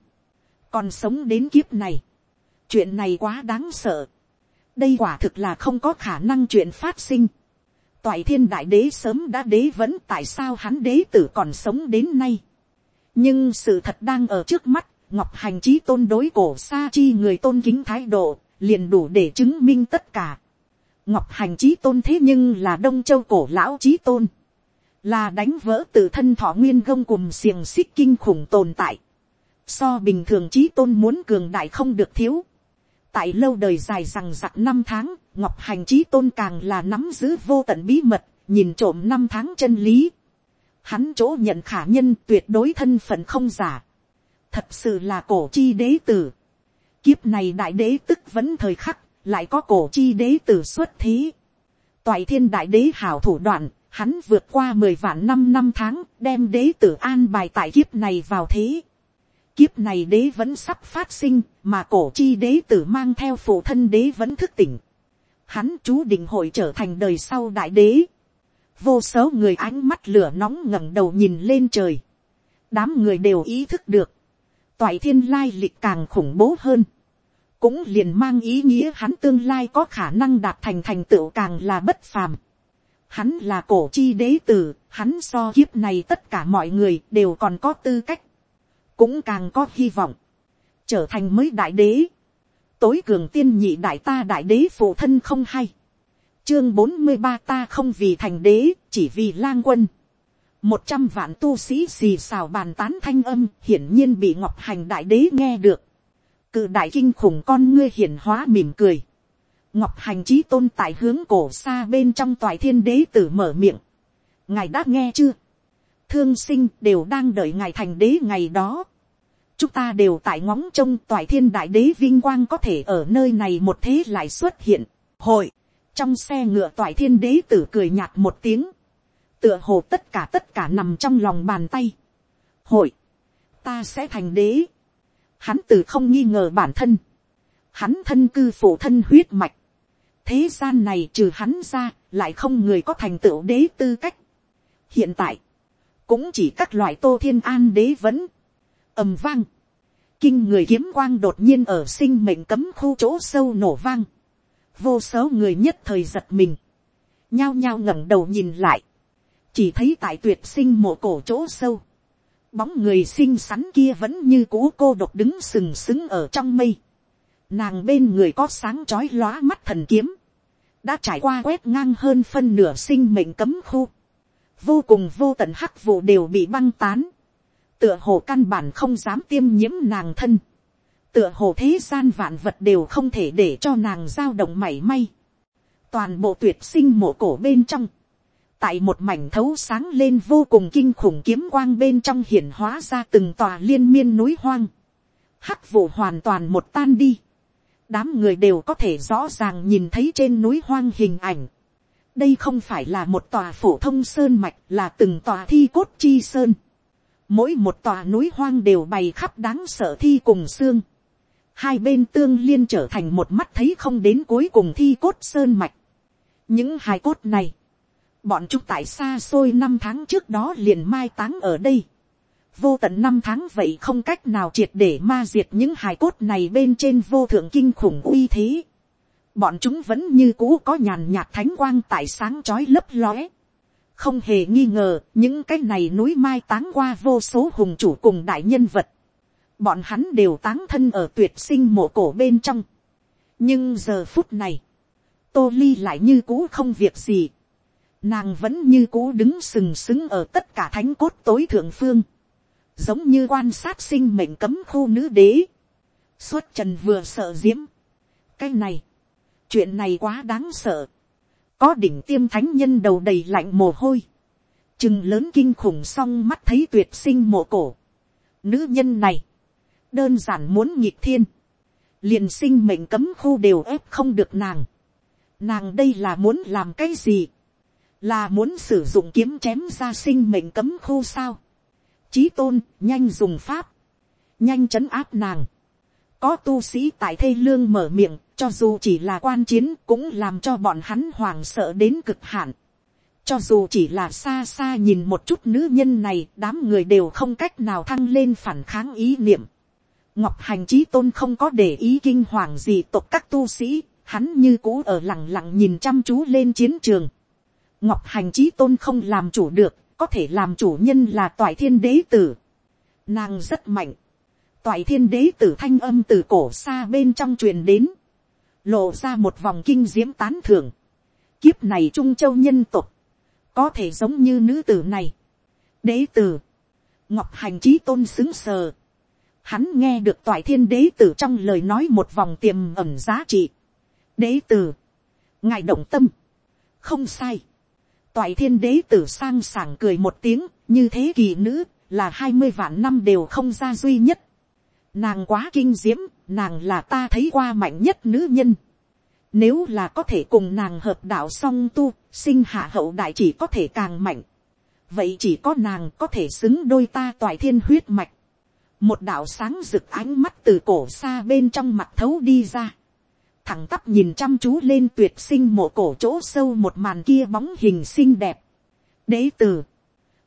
còn sống đến kiếp này, chuyện này quá đáng sợ, đây quả thực là không có khả năng chuyện phát sinh, toại thiên đại đế sớm đã đế vẫn tại sao hắn đế tử còn sống đến nay, nhưng sự thật đang ở trước mắt, ngọc hành trí tôn đối cổ sa chi người tôn kính thái độ, liền đủ để chứng minh tất cả ngọc hành trí tôn thế nhưng là đông châu cổ lão trí tôn, là đánh vỡ tự thân thọ nguyên gông cùng xiềng xích kinh khủng tồn tại. so bình thường trí tôn muốn cường đại không được thiếu. tại lâu đời dài rằng giặc năm tháng, ngọc hành trí tôn càng là nắm giữ vô tận bí mật, nhìn trộm năm tháng chân lý. Hắn chỗ nhận khả nhân tuyệt đối thân phận không giả thật sự là cổ chi đế tử. Kiếp này đại đế tức vẫn thời khắc, lại có cổ chi đế tử xuất thí. Toại thiên đại đế hảo thủ đoạn, hắn vượt qua mười vạn năm năm tháng, đem đế tử an bài tại kiếp này vào thế. Kiếp này đế vẫn sắp phát sinh, mà cổ chi đế tử mang theo phụ thân đế vẫn thức tỉnh. Hắn chú định hội trở thành đời sau đại đế. Vô số người ánh mắt lửa nóng ngẩng đầu nhìn lên trời. Đám người đều ý thức được toại thiên lai lịch càng khủng bố hơn, cũng liền mang ý nghĩa hắn tương lai có khả năng đạt thành thành tựu càng là bất phàm. Hắn là cổ chi đế tử, hắn so kiếp này tất cả mọi người đều còn có tư cách, cũng càng có hy vọng, trở thành mới đại đế. Tối cường tiên nhị đại ta đại đế phụ thân không hay. Chương bốn mươi ba ta không vì thành đế, chỉ vì lang quân một trăm vạn tu sĩ xì xào bàn tán thanh âm hiển nhiên bị ngọc hành đại đế nghe được cự đại kinh khủng con ngươi hiển hóa mỉm cười. ngọc hành trí tôn tại hướng cổ xa bên trong toài thiên đế tử mở miệng. ngài đã nghe chưa. thương sinh đều đang đợi ngài thành đế ngày đó. chúng ta đều tại ngóng trông toài thiên đại đế vinh quang có thể ở nơi này một thế lại xuất hiện. hội, trong xe ngựa toài thiên đế tử cười nhạt một tiếng tựa hồ tất cả tất cả nằm trong lòng bàn tay. hội, ta sẽ thành đế hắn từ không nghi ngờ bản thân. hắn thân cư phụ thân huyết mạch. thế gian này trừ hắn ra, lại không người có thành tựu đế tư cách. hiện tại, cũng chỉ các loại tô thiên an đế vẫn, ầm vang. kinh người kiếm quang đột nhiên ở sinh mệnh cấm khu chỗ sâu nổ vang. vô số người nhất thời giật mình. nhao nhao ngẩng đầu nhìn lại chỉ thấy tại tuyệt sinh mộ cổ chỗ sâu, bóng người xinh xắn kia vẫn như cũ cô độc đứng sừng sững ở trong mây, nàng bên người có sáng chói lóa mắt thần kiếm, đã trải qua quét ngang hơn phân nửa sinh mệnh cấm khu, vô cùng vô tận hắc vụ đều bị băng tán, tựa hồ căn bản không dám tiêm nhiễm nàng thân, tựa hồ thế gian vạn vật đều không thể để cho nàng dao động mảy may, toàn bộ tuyệt sinh mộ cổ bên trong, tại một mảnh thấu sáng lên vô cùng kinh khủng kiếm quang bên trong hiển hóa ra từng tòa liên miên núi hoang, hắc vụ hoàn toàn một tan đi, đám người đều có thể rõ ràng nhìn thấy trên núi hoang hình ảnh. đây không phải là một tòa phổ thông sơn mạch là từng tòa thi cốt chi sơn. mỗi một tòa núi hoang đều bày khắp đáng sợ thi cùng xương. hai bên tương liên trở thành một mắt thấy không đến cuối cùng thi cốt sơn mạch. những hài cốt này, bọn chúng tại xa xôi năm tháng trước đó liền mai táng ở đây vô tận năm tháng vậy không cách nào triệt để ma diệt những hài cốt này bên trên vô thượng kinh khủng uy thế. Bọn chúng vẫn như cũ có nhàn nhạt thánh quang tại sáng chói lấp lóe. Không hề nghi ngờ, những cái này núi mai táng qua vô số hùng chủ cùng đại nhân vật. Bọn hắn đều táng thân ở tuyệt sinh mộ cổ bên trong. Nhưng giờ phút này, tô ly lại như cũ không việc gì. Nàng vẫn như cũ đứng sừng sững ở tất cả thánh cốt tối thượng phương. Giống như quan sát sinh mệnh cấm khu nữ đế, xuất trần vừa sợ diễm. cái này, chuyện này quá đáng sợ, có đỉnh tiêm thánh nhân đầu đầy lạnh mồ hôi, chừng lớn kinh khủng xong mắt thấy tuyệt sinh mộ cổ. Nữ nhân này, đơn giản muốn nhịp thiên, liền sinh mệnh cấm khu đều ép không được nàng. Nàng đây là muốn làm cái gì, là muốn sử dụng kiếm chém ra sinh mệnh cấm khu sao Chí tôn, nhanh dùng pháp. Nhanh chấn áp nàng. Có tu sĩ tại thê lương mở miệng, cho dù chỉ là quan chiến cũng làm cho bọn hắn hoàng sợ đến cực hạn. Cho dù chỉ là xa xa nhìn một chút nữ nhân này, đám người đều không cách nào thăng lên phản kháng ý niệm. Ngọc Hành Chí Tôn không có để ý kinh hoàng gì tộc các tu sĩ, hắn như cũ ở lặng lặng nhìn chăm chú lên chiến trường. Ngọc Hành trí Tôn không làm chủ được, có thể làm chủ nhân là toại thiên đế tử. Nàng rất mạnh. Toại thiên đế tử thanh âm từ cổ xa bên trong truyền đến. Lộ ra một vòng kinh diễm tán thưởng. Kiếp này trung châu nhân tục. Có thể giống như nữ tử này. Đế tử. Ngọc hành trí tôn xứng sờ. Hắn nghe được toại thiên đế tử trong lời nói một vòng tiềm ẩm giá trị. Đế tử. Ngài động tâm. Không sai toại thiên đế tử sang sảng cười một tiếng, như thế kỳ nữ, là hai mươi vạn năm đều không ra duy nhất. Nàng quá kinh diễm, nàng là ta thấy qua mạnh nhất nữ nhân. Nếu là có thể cùng nàng hợp đạo song tu, sinh hạ hậu đại chỉ có thể càng mạnh. Vậy chỉ có nàng có thể xứng đôi ta toại thiên huyết mạch. Một đạo sáng rực ánh mắt từ cổ xa bên trong mặt thấu đi ra thẳng tắp nhìn chăm chú lên tuyệt sinh mộ cổ chỗ sâu một màn kia bóng hình xinh đẹp. đế tử,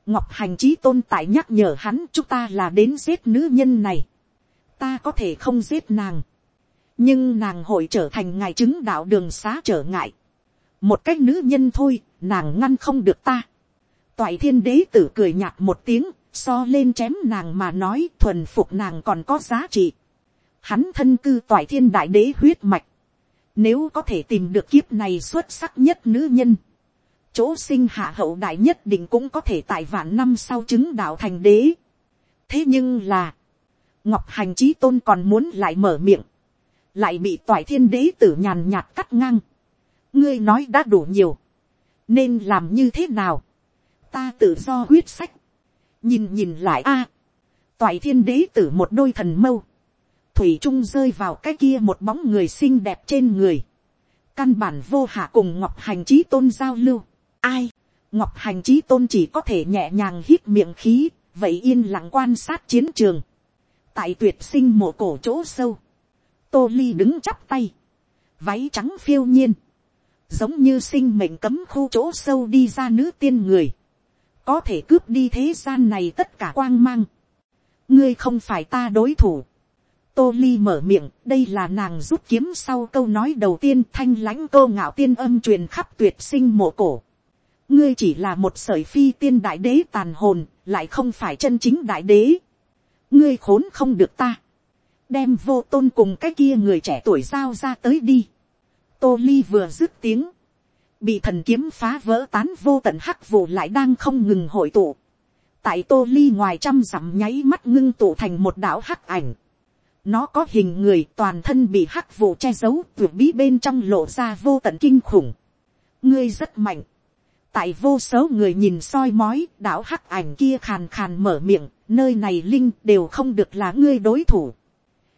ngọc hành trí tôn tại nhắc nhở hắn chúng ta là đến giết nữ nhân này. ta có thể không giết nàng. nhưng nàng hội trở thành ngài chứng đạo đường xá trở ngại. một cách nữ nhân thôi, nàng ngăn không được ta. toại thiên đế tử cười nhạt một tiếng, so lên chém nàng mà nói thuần phục nàng còn có giá trị. Hắn thân cư toại thiên đại đế huyết mạch nếu có thể tìm được kiếp này xuất sắc nhất nữ nhân. Chỗ sinh hạ hậu đại nhất định cũng có thể tại vạn năm sau chứng đạo thành đế. Thế nhưng là. Ngọc hành trí tôn còn muốn lại mở miệng. Lại bị toại thiên đế tử nhàn nhạt cắt ngang. Ngươi nói đã đủ nhiều. Nên làm như thế nào? Ta tự do quyết sách. Nhìn nhìn lại a Toại thiên đế tử một đôi thần mâu thủy trung rơi vào cái kia một bóng người xinh đẹp trên người. căn bản vô hạ cùng ngọc hành chí tôn giao lưu. ai, ngọc hành chí tôn chỉ có thể nhẹ nhàng hít miệng khí, vậy yên lặng quan sát chiến trường. tại tuyệt sinh mộ cổ chỗ sâu, tô ly đứng chắp tay, váy trắng phiêu nhiên, giống như sinh mệnh cấm khu chỗ sâu đi ra nữ tiên người, có thể cướp đi thế gian này tất cả quang mang. ngươi không phải ta đối thủ, tô ly mở miệng, đây là nàng rút kiếm sau câu nói đầu tiên thanh lãnh cô ngạo tiên âm truyền khắp tuyệt sinh mộ cổ. ngươi chỉ là một sởi phi tiên đại đế tàn hồn, lại không phải chân chính đại đế. ngươi khốn không được ta. đem vô tôn cùng cái kia người trẻ tuổi giao ra tới đi. tô ly vừa dứt tiếng, bị thần kiếm phá vỡ tán vô tận hắc vụ lại đang không ngừng hội tụ. tại tô ly ngoài trăm dặm nháy mắt ngưng tụ thành một đảo hắc ảnh nó có hình người toàn thân bị hắc vụ che giấu tuyệt bí bên trong lộ ra vô tận kinh khủng. ngươi rất mạnh. tại vô số người nhìn soi mói đảo hắc ảnh kia khàn khàn mở miệng nơi này linh đều không được là ngươi đối thủ.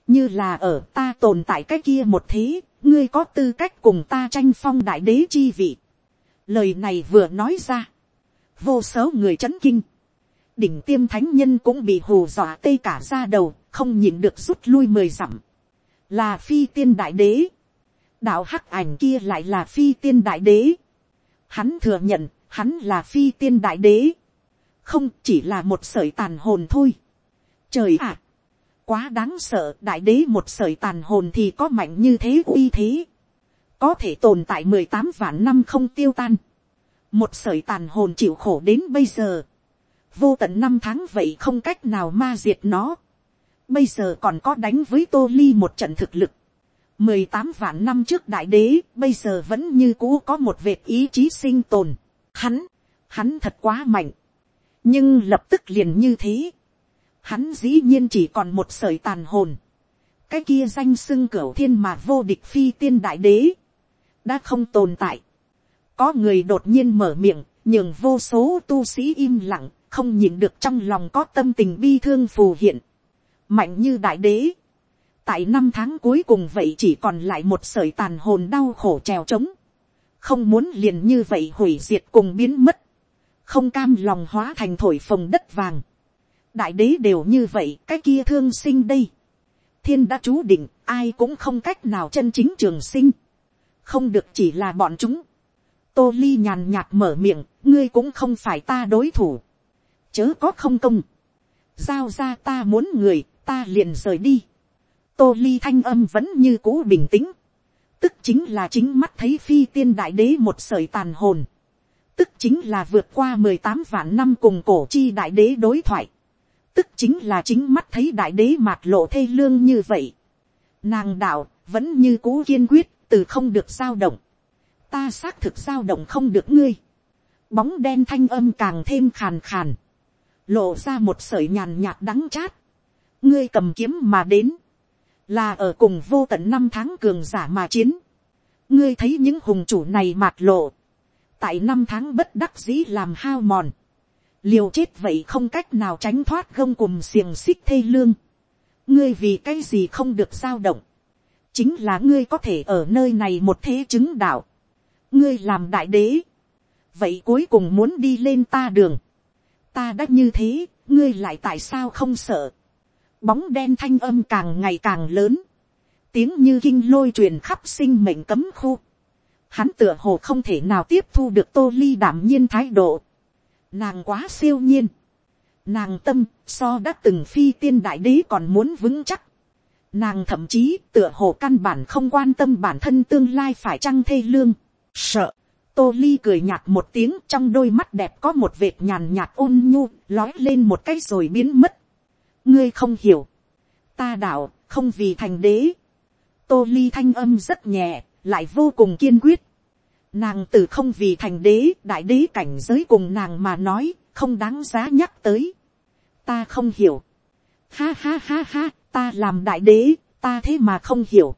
như là ở ta tồn tại cái kia một thế, ngươi có tư cách cùng ta tranh phong đại đế chi vị. lời này vừa nói ra, vô số người c h ấ n kinh, đỉnh tiêm thánh nhân cũng bị hù dọa tê cả ra đầu, không nhìn được rút lui mười dặm, là phi tiên đại đế, đạo hắc ảnh kia lại là phi tiên đại đế, hắn thừa nhận, hắn là phi tiên đại đế, không chỉ là một sợi tàn hồn thôi. trời ạ, quá đáng sợ đại đế một sợi tàn hồn thì có mạnh như thế uy thế, có thể tồn tại mười tám vạn năm không tiêu tan, một sợi tàn hồn chịu khổ đến bây giờ, vô tận năm tháng vậy không cách nào ma diệt nó, bây giờ còn có đánh với tô ly một trận thực lực, mười tám vạn năm trước đại đế bây giờ vẫn như cũ có một vệt ý chí sinh tồn, hắn, hắn thật quá mạnh, nhưng lập tức liền như thế, hắn dĩ nhiên chỉ còn một sợi tàn hồn, cái kia danh xưng cửu thiên mà vô địch phi tiên đại đế, đã không tồn tại. có người đột nhiên mở miệng, nhường vô số tu sĩ im lặng, không nhìn được trong lòng có tâm tình bi thương phù hiện, mạnh như đại đế. tại năm tháng cuối cùng vậy chỉ còn lại một sởi tàn hồn đau khổ trèo trống, không muốn liền như vậy hủy diệt cùng biến mất không cam lòng hóa thành thổi phồng đất vàng. đại đế đều như vậy, cái kia thương sinh đây. thiên đã chú định, ai cũng không cách nào chân chính trường sinh. không được chỉ là bọn chúng. tô ly nhàn nhạt mở miệng, ngươi cũng không phải ta đối thủ chớ có không công. giao ra ta muốn người, ta liền rời đi. tô ly thanh âm vẫn như cũ bình tĩnh. tức chính là chính mắt thấy phi tiên đại đế một sởi tàn hồn tức chính là vượt qua mười tám vạn năm cùng cổ chi đại đế đối thoại, tức chính là chính mắt thấy đại đế mạt lộ thê lương như vậy. Nàng đạo vẫn như cũ kiên quyết từ không được giao động, ta xác thực giao động không được ngươi, bóng đen thanh âm càng thêm khàn khàn, lộ ra một sợi nhàn nhạt đắng chát, ngươi cầm kiếm mà đến, là ở cùng vô tận năm tháng cường giả mà chiến, ngươi thấy những hùng chủ này mạt lộ, tại năm tháng bất đắc dĩ làm hao mòn, liều chết vậy không cách nào tránh thoát gông cùng xiềng xích thê lương, ngươi vì cái gì không được giao động, chính là ngươi có thể ở nơi này một thế chứng đạo, ngươi làm đại đế, vậy cuối cùng muốn đi lên ta đường, ta đã như thế, ngươi lại tại sao không sợ, bóng đen thanh âm càng ngày càng lớn, tiếng như kinh lôi truyền khắp sinh mệnh cấm khu, hắn tựa hồ không thể nào tiếp thu được tô ly đảm nhiên thái độ. Nàng quá siêu nhiên. Nàng tâm so đã từng phi tiên đại đế còn muốn vững chắc. Nàng thậm chí tựa hồ căn bản không quan tâm bản thân tương lai phải trăng thê lương. Sợ. Tô ly cười nhạt một tiếng trong đôi mắt đẹp có một vệt nhàn nhạt ôn nhu lói lên một cái rồi biến mất. Ngươi không hiểu. Ta đạo không vì thành đế. Tô ly thanh âm rất nhẹ lại vô cùng kiên quyết. Nàng từ không vì thành đế, đại đế cảnh giới cùng nàng mà nói, không đáng giá nhắc tới. Ta không hiểu. Ha ha ha ha, ta làm đại đế, ta thế mà không hiểu.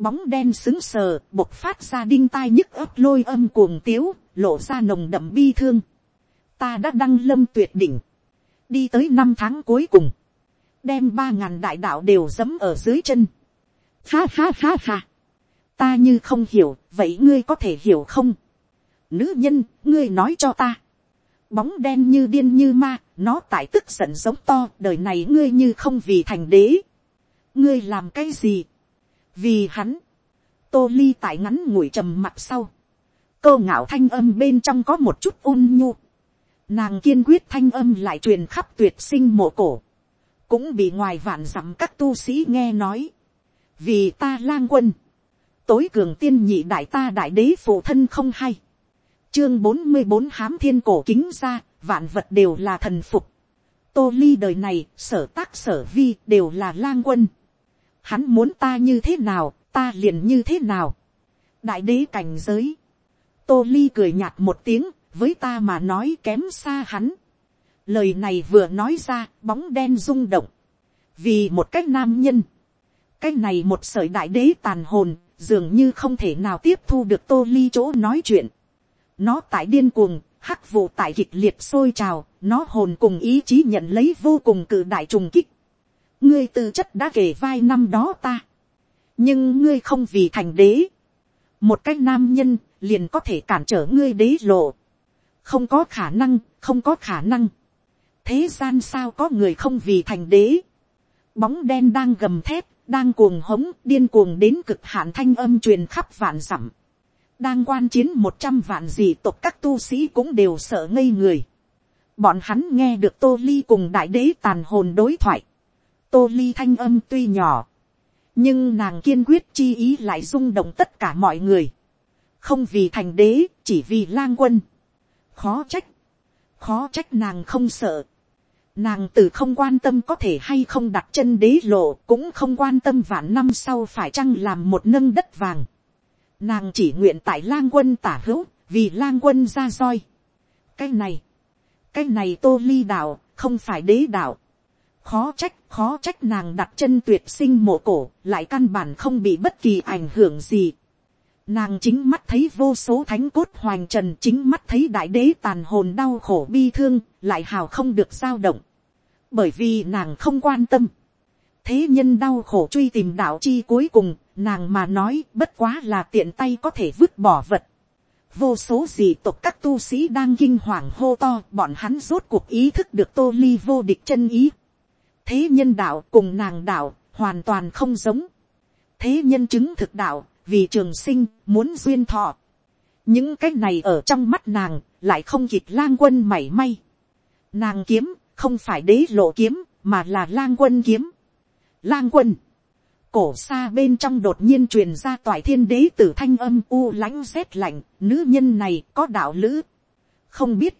Bóng đen xứng sờ, bộc phát ra đinh tai nhức ấp lôi âm cuồng tiếu, lộ ra nồng đậm bi thương. Ta đã đăng lâm tuyệt đỉnh. Đi tới năm tháng cuối cùng. Đem ba ngàn đại đạo đều dẫm ở dưới chân. Ha ha ha ha ta như không hiểu, vậy ngươi có thể hiểu không? Nữ nhân, ngươi nói cho ta. Bóng đen như điên như ma, nó tại tức giận giống to, đời này ngươi như không vì thành đế. Ngươi làm cái gì? Vì hắn. Tô ly tại ngắn ngủi trầm mặt sau. Câu ngạo thanh âm bên trong có một chút ôn nhu. Nàng kiên quyết thanh âm lại truyền khắp tuyệt sinh mộ cổ. Cũng bị ngoài vạn dặm các tu sĩ nghe nói. Vì ta lang quân tối cường tiên nhị đại ta đại đế phụ thân không hay. Chương bốn mươi bốn hám thiên cổ kính ra, vạn vật đều là thần phục. Tô ly đời này, sở tác sở vi đều là lang quân hắn muốn ta như thế nào, ta liền như thế nào. đại đế cảnh giới, tô ly cười nhạt một tiếng, với ta mà nói kém xa hắn. lời này vừa nói ra, bóng đen rung động. vì một cách nam nhân, cái này một sợi đại đế tàn hồn, dường như không thể nào tiếp thu được tô ly chỗ nói chuyện. nó tại điên cuồng, hắc vụ tại kịch liệt sôi trào, nó hồn cùng ý chí nhận lấy vô cùng cự đại trùng kích ngươi tư chất đã kể vai năm đó ta. nhưng ngươi không vì thành đế. một cái nam nhân liền có thể cản trở ngươi đế lộ. không có khả năng, không có khả năng. thế gian sao có người không vì thành đế. bóng đen đang gầm thép, đang cuồng hống, điên cuồng đến cực hạn thanh âm truyền khắp vạn dặm đang quan chiến một trăm vạn dị tộc các tu sĩ cũng đều sợ ngây người. Bọn hắn nghe được tô ly cùng đại đế tàn hồn đối thoại tô ly thanh âm tuy nhỏ, nhưng nàng kiên quyết chi ý lại rung động tất cả mọi người. không vì thành đế, chỉ vì lang quân. khó trách, khó trách nàng không sợ. Nàng từ không quan tâm có thể hay không đặt chân đế lộ, cũng không quan tâm vạn năm sau phải chăng làm một nâng đất vàng Nàng chỉ nguyện tại lang quân tả hữu, vì lang quân ra roi. Cái này, cái này tô ly đạo, không phải đế đạo. Khó trách, khó trách nàng đặt chân tuyệt sinh mộ cổ, lại căn bản không bị bất kỳ ảnh hưởng gì. Nàng chính mắt thấy vô số thánh cốt hoàng trần chính mắt thấy đại đế tàn hồn đau khổ bi thương, lại hào không được dao động. Bởi vì nàng không quan tâm. Thế nhân đau khổ truy tìm đạo chi cuối cùng, nàng mà nói bất quá là tiện tay có thể vứt bỏ vật. vô số gì tộc các tu sĩ đang kinh hoàng hô to bọn hắn rốt cuộc ý thức được tô ly vô địch chân ý thế nhân đạo cùng nàng đạo hoàn toàn không giống. thế nhân chứng thực đạo vì trường sinh muốn duyên thọ. những cái này ở trong mắt nàng lại không kịp lang quân mảy may. nàng kiếm không phải đế lộ kiếm mà là lang quân kiếm. lang quân cổ xa bên trong đột nhiên truyền ra toại thiên đế tử thanh âm u lãnh rét lạnh, nữ nhân này có đạo lữ. không biết,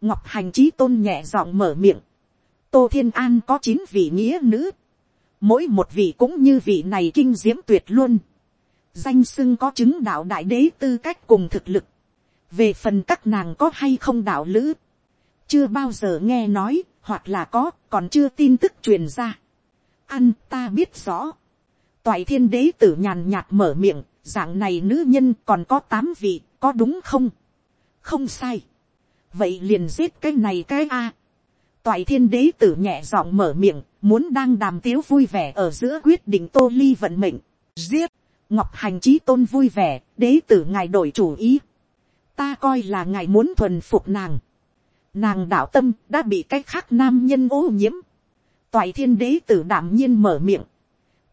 ngọc hành trí tôn nhẹ giọng mở miệng, tô thiên an có chín vị nghĩa nữ, mỗi một vị cũng như vị này kinh diễm tuyệt luôn, danh sưng có chứng đạo đại đế tư cách cùng thực lực, về phần các nàng có hay không đạo lữ, chưa bao giờ nghe nói, hoặc là có, còn chưa tin tức truyền ra. ăn ta biết rõ toại thiên đế tử nhàn nhạt mở miệng, dạng này nữ nhân còn có tám vị, có đúng không? không sai. vậy liền giết cái này cái a toại thiên đế tử nhẹ giọng mở miệng, muốn đang đàm tiếu vui vẻ ở giữa quyết định tô ly vận mệnh. giết, ngọc hành trí tôn vui vẻ, đế tử ngài đổi chủ ý. ta coi là ngài muốn thuần phục nàng. nàng đạo tâm đã bị cái khác nam nhân ô nhiễm. toại thiên đế tử đảm nhiên mở miệng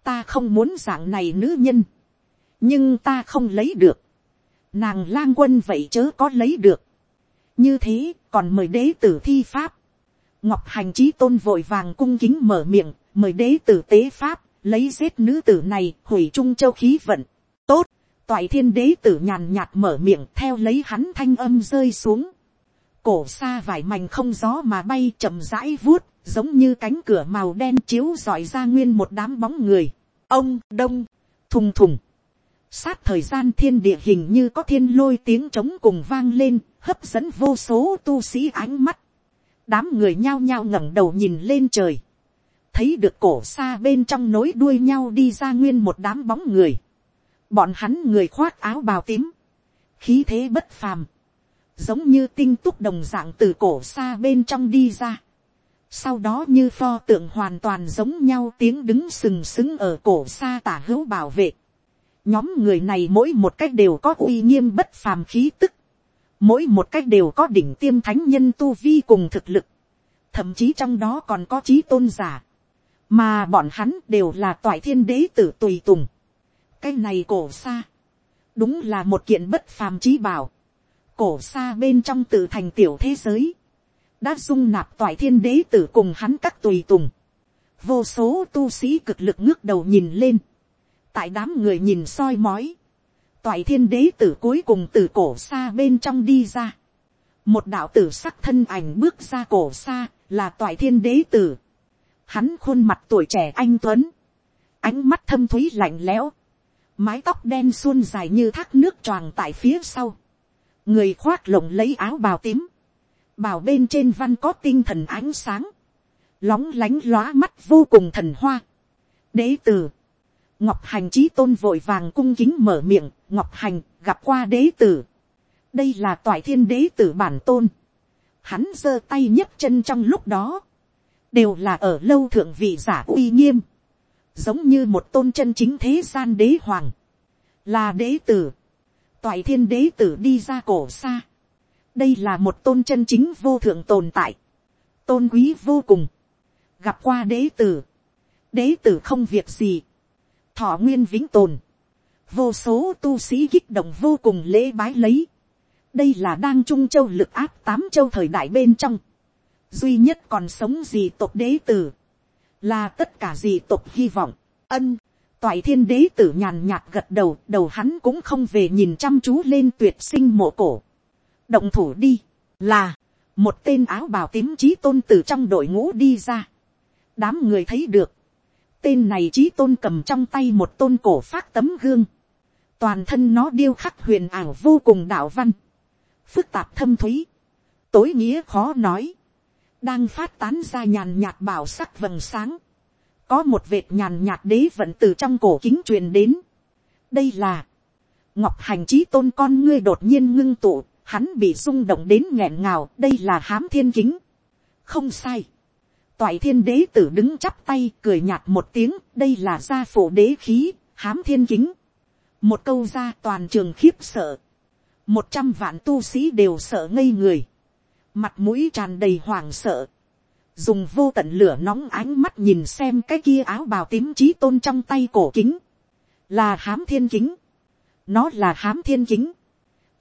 ta không muốn dạng này nữ nhân, nhưng ta không lấy được, nàng lang quân vậy chớ có lấy được, như thế còn mời đế tử thi pháp, ngọc hành trí tôn vội vàng cung kính mở miệng, mời đế tử tế pháp, lấy giết nữ tử này hủy trung châu khí vận, tốt, toại thiên đế tử nhàn nhạt mở miệng theo lấy hắn thanh âm rơi xuống, cổ xa vải mảnh không gió mà bay chậm rãi vuốt, giống như cánh cửa màu đen chiếu dọi ra nguyên một đám bóng người. ông đông, thùng thùng, sát thời gian thiên địa hình như có thiên lôi tiếng trống cùng vang lên, hấp dẫn vô số tu sĩ ánh mắt đám người nhao nhao ngẩng đầu nhìn lên trời, thấy được cổ xa bên trong nối đuôi nhau đi ra nguyên một đám bóng người. bọn hắn người khoác áo bào tím, khí thế bất phàm, giống như tinh túc đồng dạng từ cổ xa bên trong đi ra. Sau đó như pho tượng hoàn toàn giống nhau tiếng đứng sừng sững ở cổ xa tả hữu bảo vệ. Nhóm người này mỗi một cách đều có uy nghiêm bất phàm khí tức. Mỗi một cách đều có đỉnh tiêm thánh nhân tu vi cùng thực lực. Thậm chí trong đó còn có trí tôn giả. Mà bọn hắn đều là toại thiên đế tử tùy tùng. Cái này cổ xa. Đúng là một kiện bất phàm trí bảo cổ xa bên trong tự thành tiểu thế giới, đã dung nạp toại thiên đế tử cùng hắn các tùy tùng, vô số tu sĩ cực lực ngước đầu nhìn lên, tại đám người nhìn soi mói, toại thiên đế tử cuối cùng từ cổ xa bên trong đi ra, một đạo tử sắc thân ảnh bước ra cổ xa là toại thiên đế tử, hắn khuôn mặt tuổi trẻ anh tuấn, ánh mắt thâm thúy lạnh lẽo, mái tóc đen suôn dài như thác nước tròn tại phía sau, người khoác lồng lấy áo bào tím, bào bên trên văn có tinh thần ánh sáng, lóng lánh lóa mắt vô cùng thần hoa. đế tử, ngọc hành trí tôn vội vàng cung kính mở miệng, ngọc hành gặp qua đế tử. đây là toại thiên đế tử bản tôn. hắn giơ tay nhấc chân trong lúc đó, đều là ở lâu thượng vị giả uy nghiêm, giống như một tôn chân chính thế gian đế hoàng, là đế tử, toại thiên đế tử đi ra cổ xa, đây là một tôn chân chính vô thượng tồn tại, tôn quý vô cùng, gặp qua đế tử, đế tử không việc gì, thọ nguyên vĩnh tồn, vô số tu sĩ kích động vô cùng lễ bái lấy, đây là đang trung châu lực áp tám châu thời đại bên trong, duy nhất còn sống gì tộc đế tử, là tất cả gì tộc hy vọng, ân, toại thiên đế tử nhàn nhạt gật đầu, đầu hắn cũng không về nhìn chăm chú lên tuyệt sinh mộ cổ. động thủ đi, là, một tên áo bào tím trí tôn từ trong đội ngũ đi ra. đám người thấy được, tên này trí tôn cầm trong tay một tôn cổ phát tấm gương, toàn thân nó điêu khắc huyền ảo vô cùng đạo văn, phức tạp thâm thúy, tối nghĩa khó nói, đang phát tán ra nhàn nhạt bảo sắc vầng sáng, có một vệt nhàn nhạt đế vận từ trong cổ kính truyền đến. đây là, ngọc hành trí tôn con ngươi đột nhiên ngưng tụ, hắn bị rung động đến nghẹn ngào, đây là hám thiên kính. không sai toại thiên đế tử đứng chắp tay cười nhạt một tiếng, đây là gia phổ đế khí, hám thiên kính. một câu ra toàn trường khiếp sợ. một trăm vạn tu sĩ đều sợ ngây người. mặt mũi tràn đầy hoảng sợ dùng vô tận lửa nóng ánh mắt nhìn xem cái kia áo bào tím trí tôn trong tay cổ kính, là hám thiên kính, nó là hám thiên kính,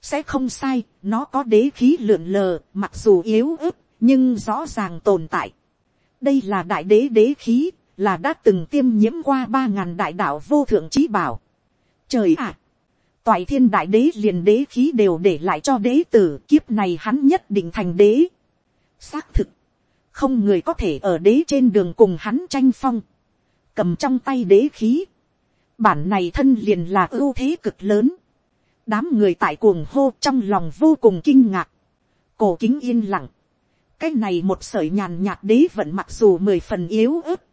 sẽ không sai, nó có đế khí lượn lờ, mặc dù yếu ớt, nhưng rõ ràng tồn tại đây là đại đế đế khí, là đã từng tiêm nhiễm qua ba ngàn đại đạo vô thượng trí bảo. trời ạ, toại thiên đại đế liền đế khí đều để lại cho đế tử kiếp này hắn nhất định thành đế. xác thực, không người có thể ở đế trên đường cùng hắn tranh phong, cầm trong tay đế khí, bản này thân liền là ưu thế cực lớn, đám người tại cuồng hô trong lòng vô cùng kinh ngạc, cổ kính yên lặng, cái này một sởi nhàn nhạt đế vận mặc dù mười phần yếu ớt,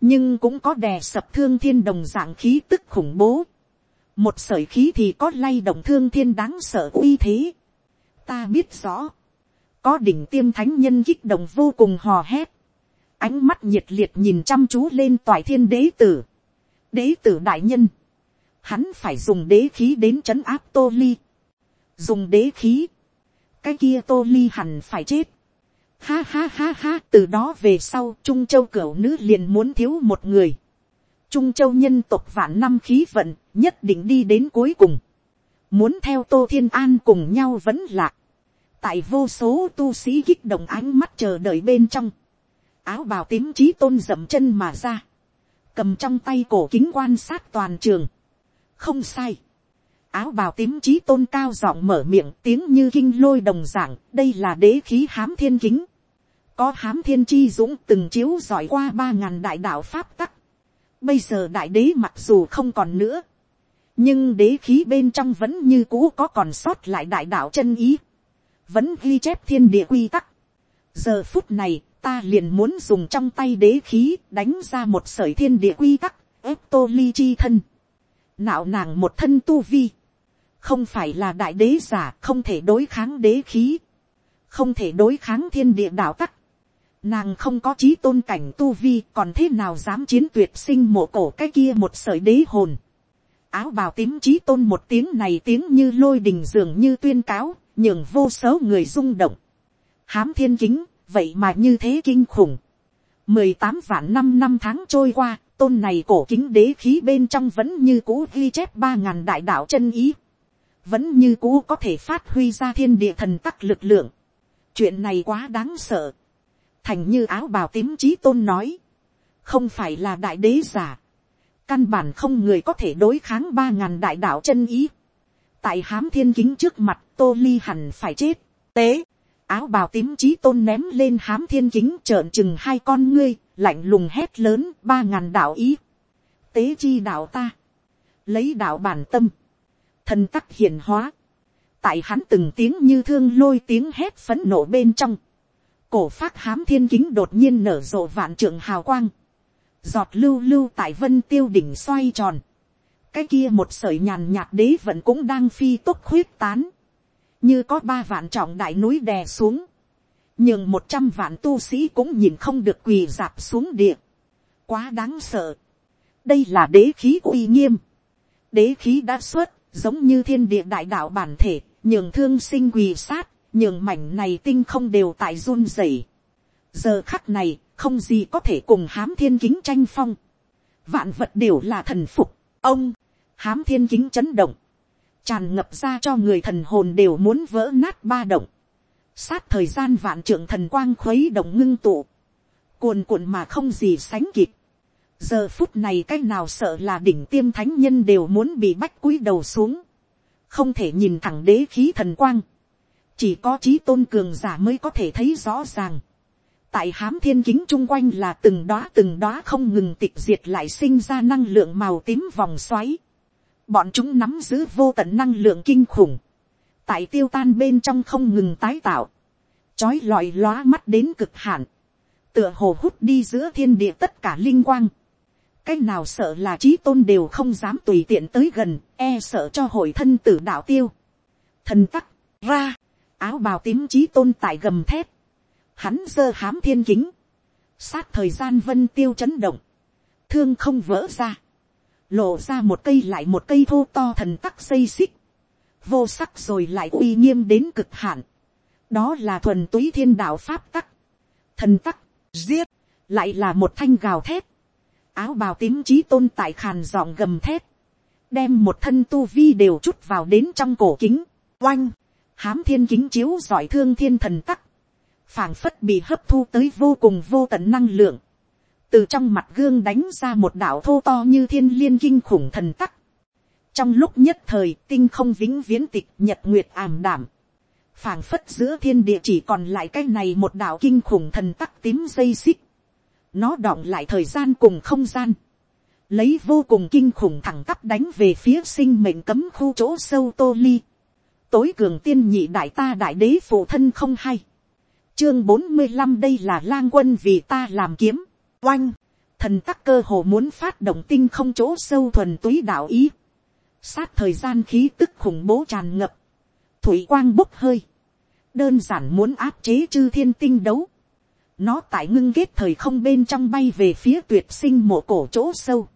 nhưng cũng có đè sập thương thiên đồng dạng khí tức khủng bố, một sởi khí thì có lay động thương thiên đáng sợ uy thế, ta biết rõ, có đỉnh tiêm thánh nhân kích động vô cùng hò hét, ánh mắt nhiệt liệt nhìn chăm chú lên toại thiên đế tử, đế tử đại nhân, hắn phải dùng đế khí đến c h ấ n áp tô ly, dùng đế khí, cái kia tô ly hẳn phải chết, ha ha ha ha từ đó về sau trung châu cửu nữ liền muốn thiếu một người, trung châu nhân tộc vạn năm khí vận nhất định đi đến cuối cùng, muốn theo tô thiên an cùng nhau vẫn lạc, tại vô số tu sĩ kích động ánh mắt chờ đợi bên trong, áo bào tím trí tôn dậm chân mà ra, cầm trong tay cổ kính quan sát toàn trường, không sai, áo bào tím trí tôn cao giọng mở miệng tiếng như kinh lôi đồng dạng đây là đế khí hám thiên kính có hám thiên chi dũng từng chiếu giỏi qua ba ngàn đại đạo pháp tắc bây giờ đại đế mặc dù không còn nữa nhưng đế khí bên trong vẫn như cũ có còn sót lại đại đạo chân ý vẫn ghi chép thiên địa quy tắc. giờ phút này, ta liền muốn dùng trong tay đế khí đánh ra một sởi thiên địa quy tắc, ép tô ly chi thân. nạo nàng một thân tu vi. không phải là đại đế giả không thể đối kháng đế khí. không thể đối kháng thiên địa đạo tắc. Nàng không có trí tôn cảnh tu vi còn thế nào dám chiến tuyệt sinh mộ cổ cái kia một sợi đế hồn. Áo bào tím trí tôn một tiếng này tiếng như lôi đình dường như tuyên cáo nhường vô số người rung động. Hám thiên kính, vậy mà như thế kinh khủng. mười tám vạn năm năm tháng trôi qua, tôn này cổ kính đế khí bên trong vẫn như cũ ghi chép ba ngàn đại đạo chân ý. Vẫn như cũ có thể phát huy ra thiên địa thần tắc lực lượng. Chuyện này quá đáng sợ. Thành như áo bào tím trí tôn nói. Không phải là đại đế giả. Căn bản không người có thể đối kháng ba ngàn đại đạo chân ý tại hám thiên kính trước mặt tô ly hẳn phải chết. tế, áo bào tím trí tôn ném lên hám thiên kính trợn chừng hai con ngươi, lạnh lùng hét lớn ba ngàn đạo ý. tế chi đạo ta, lấy đạo bản tâm, thần tắc hiền hóa, tại hắn từng tiếng như thương lôi tiếng hét phấn nộ bên trong, cổ phát hám thiên kính đột nhiên nở rộ vạn trường hào quang, giọt lưu lưu tại vân tiêu đỉnh xoay tròn, cái kia một sợi nhàn nhạt đế vẫn cũng đang phi tốc khuyết tán, như có ba vạn trọng đại núi đè xuống, nhưng một trăm vạn tu sĩ cũng nhìn không được quỳ dạp xuống địa, quá đáng sợ, đây là đế khí uy nghiêm, đế khí đã xuất, giống như thiên địa đại đạo bản thể, nhường thương sinh quỳ sát, nhường mảnh này tinh không đều tại run rẩy. giờ khắc này, không gì có thể cùng hám thiên kính tranh phong. vạn vật đều là thần phục, ông, hám thiên kính chấn động, tràn ngập ra cho người thần hồn đều muốn vỡ nát ba động, sát thời gian vạn trưởng thần quang khuấy động ngưng tụ, cuồn cuộn mà không gì sánh kịp. giờ phút này cái nào sợ là đỉnh tiêm thánh nhân đều muốn bị bách cúi đầu xuống, không thể nhìn thẳng đế khí thần quang, chỉ có trí tôn cường giả mới có thể thấy rõ ràng. tại hám thiên kính chung quanh là từng đóa từng đóa không ngừng tịch diệt lại sinh ra năng lượng màu tím vòng xoáy. bọn chúng nắm giữ vô tận năng lượng kinh khủng. tại tiêu tan bên trong không ngừng tái tạo. chói lọi lóa mắt đến cực hạn. tựa hồ hút đi giữa thiên địa tất cả linh quang. cái nào sợ là trí tôn đều không dám tùy tiện tới gần, e sợ cho hội thân tử đạo tiêu. thần tắc, ra, áo bào tím trí tôn tại gầm thép, hắn giơ hám thiên kính, sát thời gian vân tiêu chấn động, thương không vỡ ra, lộ ra một cây lại một cây thô to thần tắc xây xích, vô sắc rồi lại uy nghiêm đến cực hạn, đó là thuần túy thiên đạo pháp tắc, thần tắc, giết, lại là một thanh gào thép, áo bào tím trí tôn tại khàn giọng gầm thép, đem một thân tu vi đều chút vào đến trong cổ kính, oanh, hám thiên kính chiếu giỏi thương thiên thần tắc, phảng phất bị hấp thu tới vô cùng vô tận năng lượng, từ trong mặt gương đánh ra một đạo thô to như thiên liên kinh khủng thần tắc. trong lúc nhất thời tinh không vĩnh viễn tịch nhật nguyệt ảm đảm, phảng phất giữa thiên địa chỉ còn lại cái này một đạo kinh khủng thần tắc tím dây xích, nó đọng lại thời gian cùng không gian, lấy vô cùng kinh khủng thẳng tắp đánh về phía sinh mệnh cấm khu chỗ sâu tô ly tối cường tiên nhị đại ta đại đế phụ thân không hay. chương bốn mươi năm đây là lang quân vì ta làm kiếm. oanh, thần tắc cơ hồ muốn phát động tinh không chỗ sâu thuần túy đạo ý. sát thời gian khí tức khủng bố tràn ngập. thủy quang bốc hơi. đơn giản muốn áp chế chư thiên tinh đấu. nó tại ngưng kết thời không bên trong bay về phía tuyệt sinh mộ cổ chỗ sâu.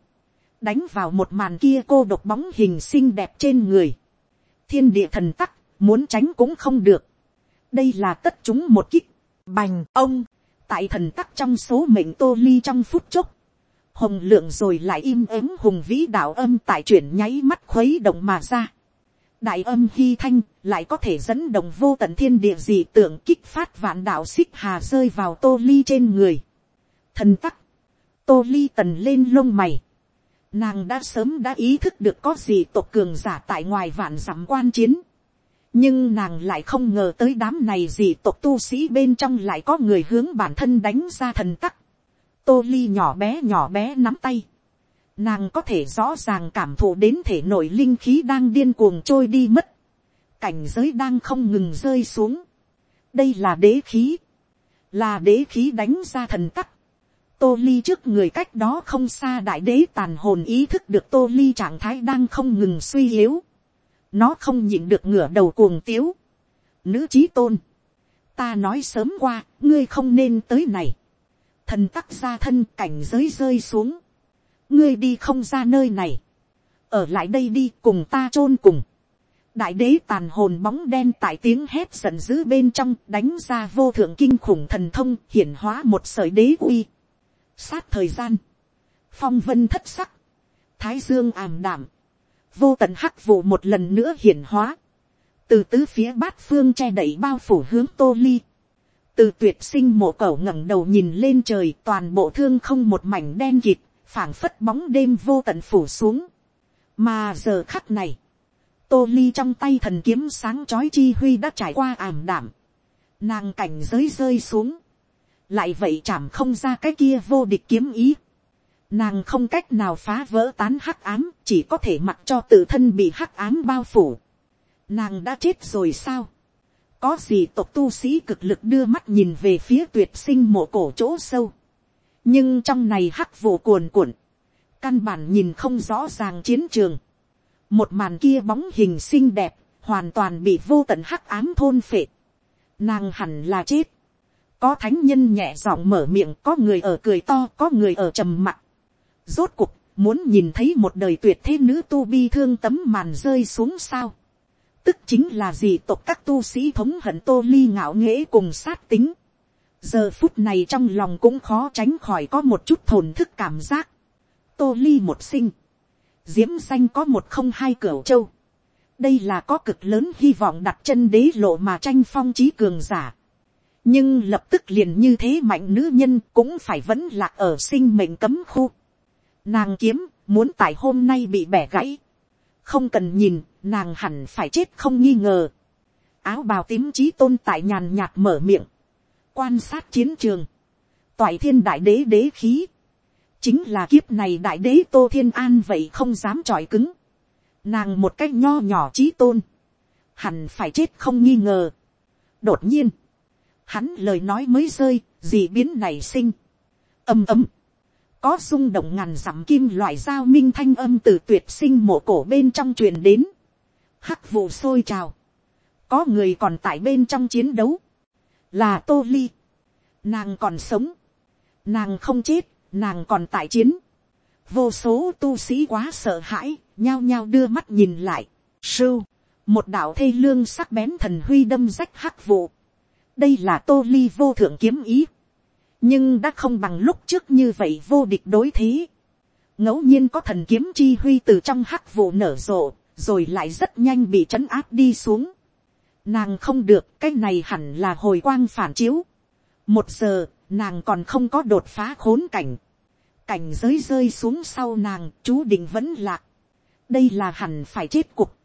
đánh vào một màn kia cô độc bóng hình xinh đẹp trên người thiên địa thần tắc, muốn tránh cũng không được. đây là tất chúng một kích, bành ông, tại thần tắc trong số mệnh tô ly trong phút chốc, hồng lượng rồi lại im ắng hùng vĩ đạo âm tại chuyển nháy mắt khuấy động mà ra. đại âm hy thanh lại có thể dẫn động vô tận thiên địa dị tượng kích phát vạn đạo xích hà rơi vào tô ly trên người. thần tắc, tô ly tần lên lông mày, Nàng đã sớm đã ý thức được có gì tộc cường giả tại ngoài vạn dặm quan chiến. Nhưng nàng lại không ngờ tới đám này gì tộc tu sĩ bên trong lại có người hướng bản thân đánh ra thần tắc. Tô ly nhỏ bé nhỏ bé nắm tay. Nàng có thể rõ ràng cảm thụ đến thể nội linh khí đang điên cuồng trôi đi mất. Cảnh giới đang không ngừng rơi xuống. Đây là đế khí. Là đế khí đánh ra thần tắc tô ly trước người cách đó không xa đại đế tàn hồn ý thức được tô ly trạng thái đang không ngừng suy yếu. nó không nhịn được ngửa đầu cuồng tiếu. nữ trí tôn. ta nói sớm qua, ngươi không nên tới này. thần tắc ra thân cảnh giới rơi xuống. ngươi đi không ra nơi này. ở lại đây đi cùng ta chôn cùng. đại đế tàn hồn bóng đen tại tiếng hét giận dữ bên trong đánh ra vô thượng kinh khủng thần thông hiển hóa một sợi đế uy sát thời gian, phong vân thất sắc, thái dương ảm đảm, vô tận hắc vụ một lần nữa hiển hóa, từ tứ phía bát phương che đẩy bao phủ hướng tô ly, từ tuyệt sinh mộ cẩu ngẩng đầu nhìn lên trời toàn bộ thương không một mảnh đen kịt, phảng phất bóng đêm vô tận phủ xuống. mà giờ khắc này, tô ly trong tay thần kiếm sáng chói chi huy đã trải qua ảm đảm, nàng cảnh giới rơi xuống, lại vậy chảm không ra cái kia vô địch kiếm ý, nàng không cách nào phá vỡ tán hắc ám, chỉ có thể mặc cho tự thân bị hắc ám bao phủ. nàng đã chết rồi sao, có gì tộc tu sĩ cực lực đưa mắt nhìn về phía tuyệt sinh mộ cổ chỗ sâu, nhưng trong này hắc vụ cuồn cuộn, căn bản nhìn không rõ ràng chiến trường, một màn kia bóng hình xinh đẹp, hoàn toàn bị vô tận hắc ám thôn phệ, nàng hẳn là chết, có thánh nhân nhẹ giọng mở miệng, có người ở cười to, có người ở trầm mặc. Rốt cuộc, muốn nhìn thấy một đời tuyệt thế nữ tu bi thương tấm màn rơi xuống sao? Tức chính là gì tộc các tu sĩ thống hận tô ly ngạo nghễ cùng sát tính. Giờ phút này trong lòng cũng khó tránh khỏi có một chút thồn thức cảm giác. Tô ly một sinh. Diễm xanh có một không hai cửa châu. Đây là có cực lớn hy vọng đặt chân đế lộ mà tranh phong trí cường giả nhưng lập tức liền như thế mạnh nữ nhân cũng phải vẫn lạc ở sinh mệnh cấm khu. Nàng kiếm, muốn tại hôm nay bị bẻ gãy. Không cần nhìn, nàng hẳn phải chết không nghi ngờ. Áo bào tím trí tôn tại nhàn nhạt mở miệng. Quan sát chiến trường. Toại thiên đại đế đế khí. Chính là kiếp này đại đế tô thiên an vậy không dám tròi cứng. Nàng một cách nho nhỏ trí tôn. Hẳn phải chết không nghi ngờ. Đột nhiên hắn lời nói mới rơi, gì biến nảy sinh. âm ấm, có rung động ngàn dặm kim loại dao minh thanh âm từ tuyệt sinh mộ cổ bên trong truyền đến. hắc vụ sôi trào. có người còn tại bên trong chiến đấu. là tô ly. nàng còn sống. nàng không chết, nàng còn tại chiến. vô số tu sĩ quá sợ hãi, nhao nhao đưa mắt nhìn lại. sưu, một đạo thê lương sắc bén thần huy đâm rách hắc vụ đây là tô ly vô thượng kiếm ý, nhưng đã không bằng lúc trước như vậy vô địch đối thế. ngẫu nhiên có thần kiếm chi huy từ trong hắc vụ nở rộ, rồi lại rất nhanh bị trấn áp đi xuống. Nàng không được, cái này hẳn là hồi quang phản chiếu. một giờ, nàng còn không có đột phá khốn cảnh. cảnh giới rơi xuống sau nàng, chú định vẫn lạc. đây là hẳn phải chết cục.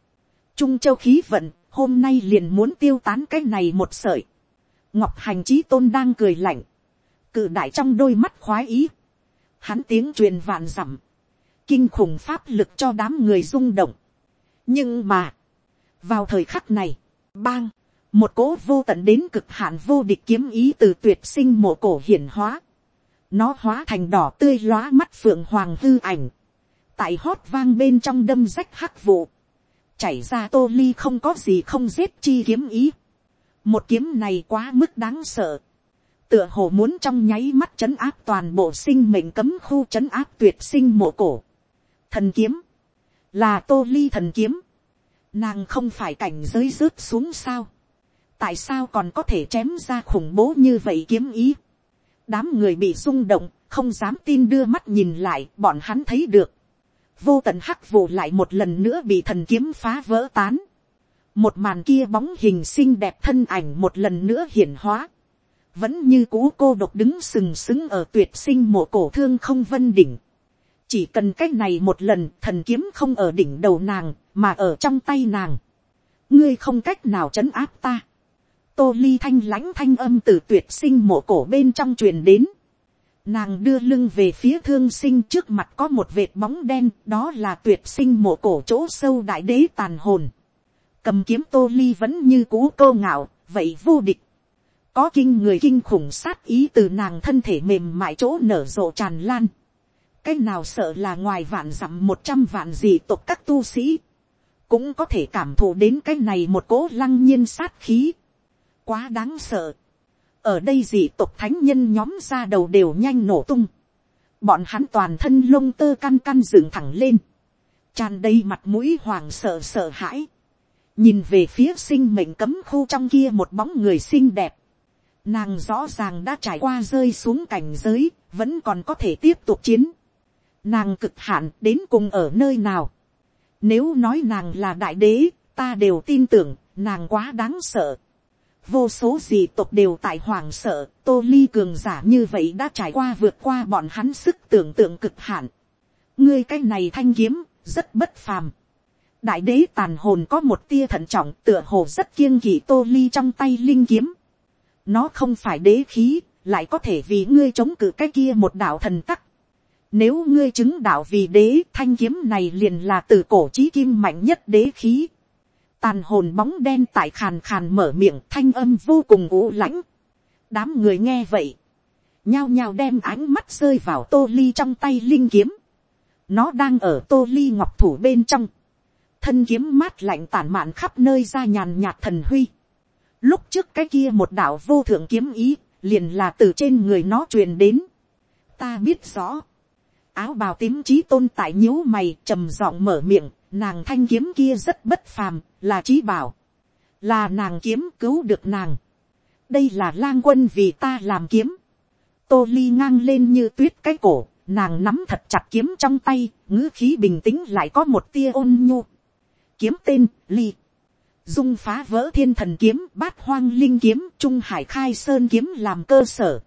trung châu khí vận, hôm nay liền muốn tiêu tán cái này một sợi ngọc hành trí tôn đang cười lạnh, cự đại trong đôi mắt khoái ý, hắn tiếng truyền vạn dặm, kinh khủng pháp lực cho đám người rung động. nhưng mà, vào thời khắc này, bang, một cố vô tận đến cực hạn vô địch kiếm ý từ tuyệt sinh mộ cổ hiển hóa, nó hóa thành đỏ tươi lóa mắt phượng hoàng hư ảnh, tại hót vang bên trong đâm rách hắc vụ, chảy ra tô ly không có gì không giết chi kiếm ý, một kiếm này quá mức đáng sợ. tựa hồ muốn trong nháy mắt chấn áp toàn bộ sinh mệnh cấm khu chấn áp tuyệt sinh mộ cổ. thần kiếm, là tô ly thần kiếm. nàng không phải cảnh giới rớt xuống sao. tại sao còn có thể chém ra khủng bố như vậy kiếm ý. đám người bị rung động, không dám tin đưa mắt nhìn lại, bọn hắn thấy được. vô tận hắc vụ lại một lần nữa bị thần kiếm phá vỡ tán một màn kia bóng hình xinh đẹp thân ảnh một lần nữa hiển hóa, vẫn như cũ cô độc đứng sừng sững ở tuyệt sinh mộ cổ thương không vân đỉnh. chỉ cần cái này một lần thần kiếm không ở đỉnh đầu nàng, mà ở trong tay nàng. ngươi không cách nào trấn áp ta. tô ly thanh lãnh thanh âm từ tuyệt sinh mộ cổ bên trong truyền đến. Nàng đưa lưng về phía thương sinh trước mặt có một vệt bóng đen, đó là tuyệt sinh mộ cổ chỗ sâu đại đế tàn hồn cầm kiếm tô ly vẫn như cũ cô ngạo, vậy vô địch. có kinh người kinh khủng sát ý từ nàng thân thể mềm mại chỗ nở rộ tràn lan. cái nào sợ là ngoài vạn dặm một trăm vạn gì tộc các tu sĩ, cũng có thể cảm thụ đến cái này một cố lăng nhiên sát khí. quá đáng sợ. ở đây gì tộc thánh nhân nhóm ra đầu đều nhanh nổ tung. bọn hắn toàn thân lông tơ căn căn dựng thẳng lên. tràn đầy mặt mũi hoàng sợ sợ hãi nhìn về phía sinh mệnh cấm khu trong kia một bóng người xinh đẹp, nàng rõ ràng đã trải qua rơi xuống cảnh giới, vẫn còn có thể tiếp tục chiến. Nàng cực hạn đến cùng ở nơi nào. Nếu nói nàng là đại đế, ta đều tin tưởng, nàng quá đáng sợ. Vô số gì tộc đều tại hoàng sợ, tô ly cường giả như vậy đã trải qua vượt qua bọn hắn sức tưởng tượng cực hạn. ngươi cái này thanh kiếm, rất bất phàm đại đế tàn hồn có một tia thận trọng tựa hồ rất kiêng kỵ tô ly trong tay linh kiếm. nó không phải đế khí, lại có thể vì ngươi chống cự cái kia một đạo thần tắc. Nếu ngươi chứng đạo vì đế thanh kiếm này liền là từ cổ chí kim mạnh nhất đế khí. Tàn hồn bóng đen tại khàn khàn mở miệng thanh âm vô cùng u lãnh. Đám người nghe vậy. Nhao nhao đem ánh mắt rơi vào tô ly trong tay linh kiếm. Nó đang ở tô ly ngọc thủ bên trong. Thân kiếm mát lạnh tản mạn khắp nơi ra nhàn nhạt thần huy. Lúc trước cái kia một đạo vô thượng kiếm ý, liền là từ trên người nó truyền đến. Ta biết rõ. Áo bào tím trí tôn tại nhíu mày trầm giọng mở miệng, nàng thanh kiếm kia rất bất phàm, là trí bảo. Là nàng kiếm cứu được nàng. Đây là lang quân vì ta làm kiếm. Tô ly ngang lên như tuyết cái cổ, nàng nắm thật chặt kiếm trong tay, ngữ khí bình tĩnh lại có một tia ôn nhu. Kiếm tên, ly dung phá vỡ thiên thần kiếm bát hoang linh kiếm trung hải khai sơn kiếm làm cơ sở.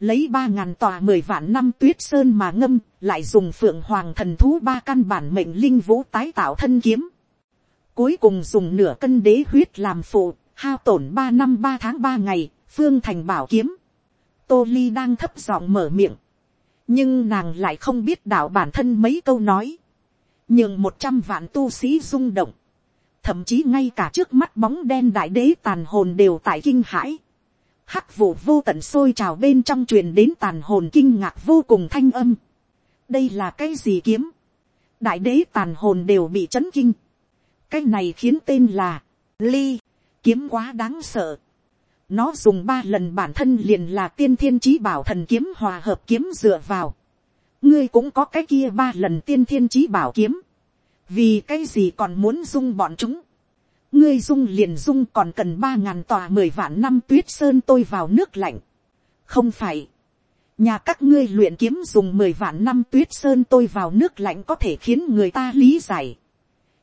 Lấy ba ngàn tòa mười vạn năm tuyết sơn mà ngâm lại dùng phượng hoàng thần thú ba căn bản mệnh linh vũ tái tạo thân kiếm. Cuối cùng dùng nửa cân đế huyết làm phụ hao tổn ba năm ba tháng ba ngày phương thành bảo kiếm. Tô ly đang thấp giọng mở miệng. Nhưng nàng lại không biết đạo bản thân mấy câu nói nhường một trăm vạn tu sĩ rung động thậm chí ngay cả trước mắt bóng đen đại đế tàn hồn đều tại kinh hãi. hắc vụ vô tận sôi trào bên trong truyền đến tàn hồn kinh ngạc vô cùng thanh âm. đây là cái gì kiếm. đại đế tàn hồn đều bị chấn kinh. cái này khiến tên là ly, kiếm quá đáng sợ. nó dùng ba lần bản thân liền là tiên thiên trí bảo thần kiếm hòa hợp kiếm dựa vào ngươi cũng có cái kia ba lần tiên thiên trí bảo kiếm vì cái gì còn muốn dung bọn chúng. ngươi dung liền dung còn cần ba ngàn tòa mười vạn năm tuyết sơn tôi vào nước lạnh. không phải. nhà các ngươi luyện kiếm dùng mười vạn năm tuyết sơn tôi vào nước lạnh có thể khiến người ta lý giải.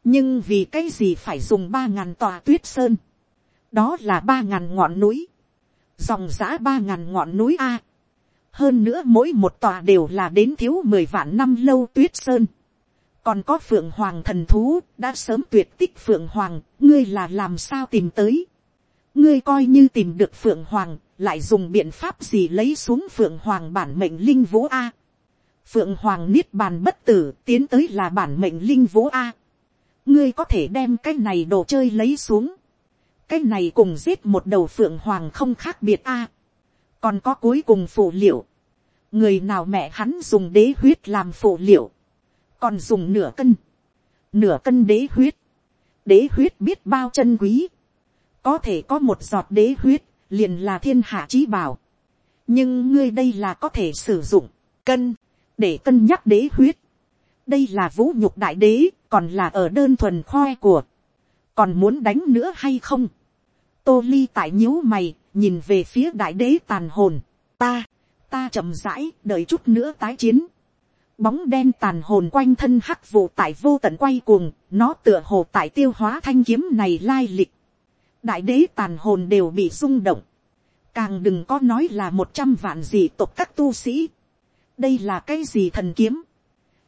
nhưng vì cái gì phải dùng ba ngàn tòa tuyết sơn. đó là ba ngàn ngọn núi. dòng giã ba ngàn ngọn núi a hơn nữa mỗi một tòa đều là đến thiếu mười vạn năm lâu tuyết sơn. Còn có phượng hoàng thần thú, đã sớm tuyệt tích phượng hoàng, ngươi là làm sao tìm tới? Ngươi coi như tìm được phượng hoàng, lại dùng biện pháp gì lấy xuống phượng hoàng bản mệnh linh vũ a? Phượng hoàng niết bàn bất tử tiến tới là bản mệnh linh vũ a. Ngươi có thể đem cái này đồ chơi lấy xuống. Cái này cùng giết một đầu phượng hoàng không khác biệt a còn có cuối cùng phụ liệu. Người nào mẹ hắn dùng đế huyết làm phụ liệu? Còn dùng nửa cân, nửa cân đế huyết, đế huyết biết bao chân quý, có thể có một giọt đế huyết, liền là thiên hạ trí bảo, nhưng ngươi đây là có thể sử dụng, cân, để cân nhắc đế huyết, đây là vũ nhục đại đế, còn là ở đơn thuần khoe của, còn muốn đánh nữa hay không, tô ly tại nhíu mày, nhìn về phía đại đế tàn hồn, ta, ta chậm rãi, đợi chút nữa tái chiến, bóng đen tàn hồn quanh thân hắc vụ tại vô tận quay cuồng, nó tựa hồ tại tiêu hóa thanh kiếm này lai lịch. đại đế tàn hồn đều bị rung động, càng đừng có nói là một trăm vạn gì tộc các tu sĩ. đây là cái gì thần kiếm,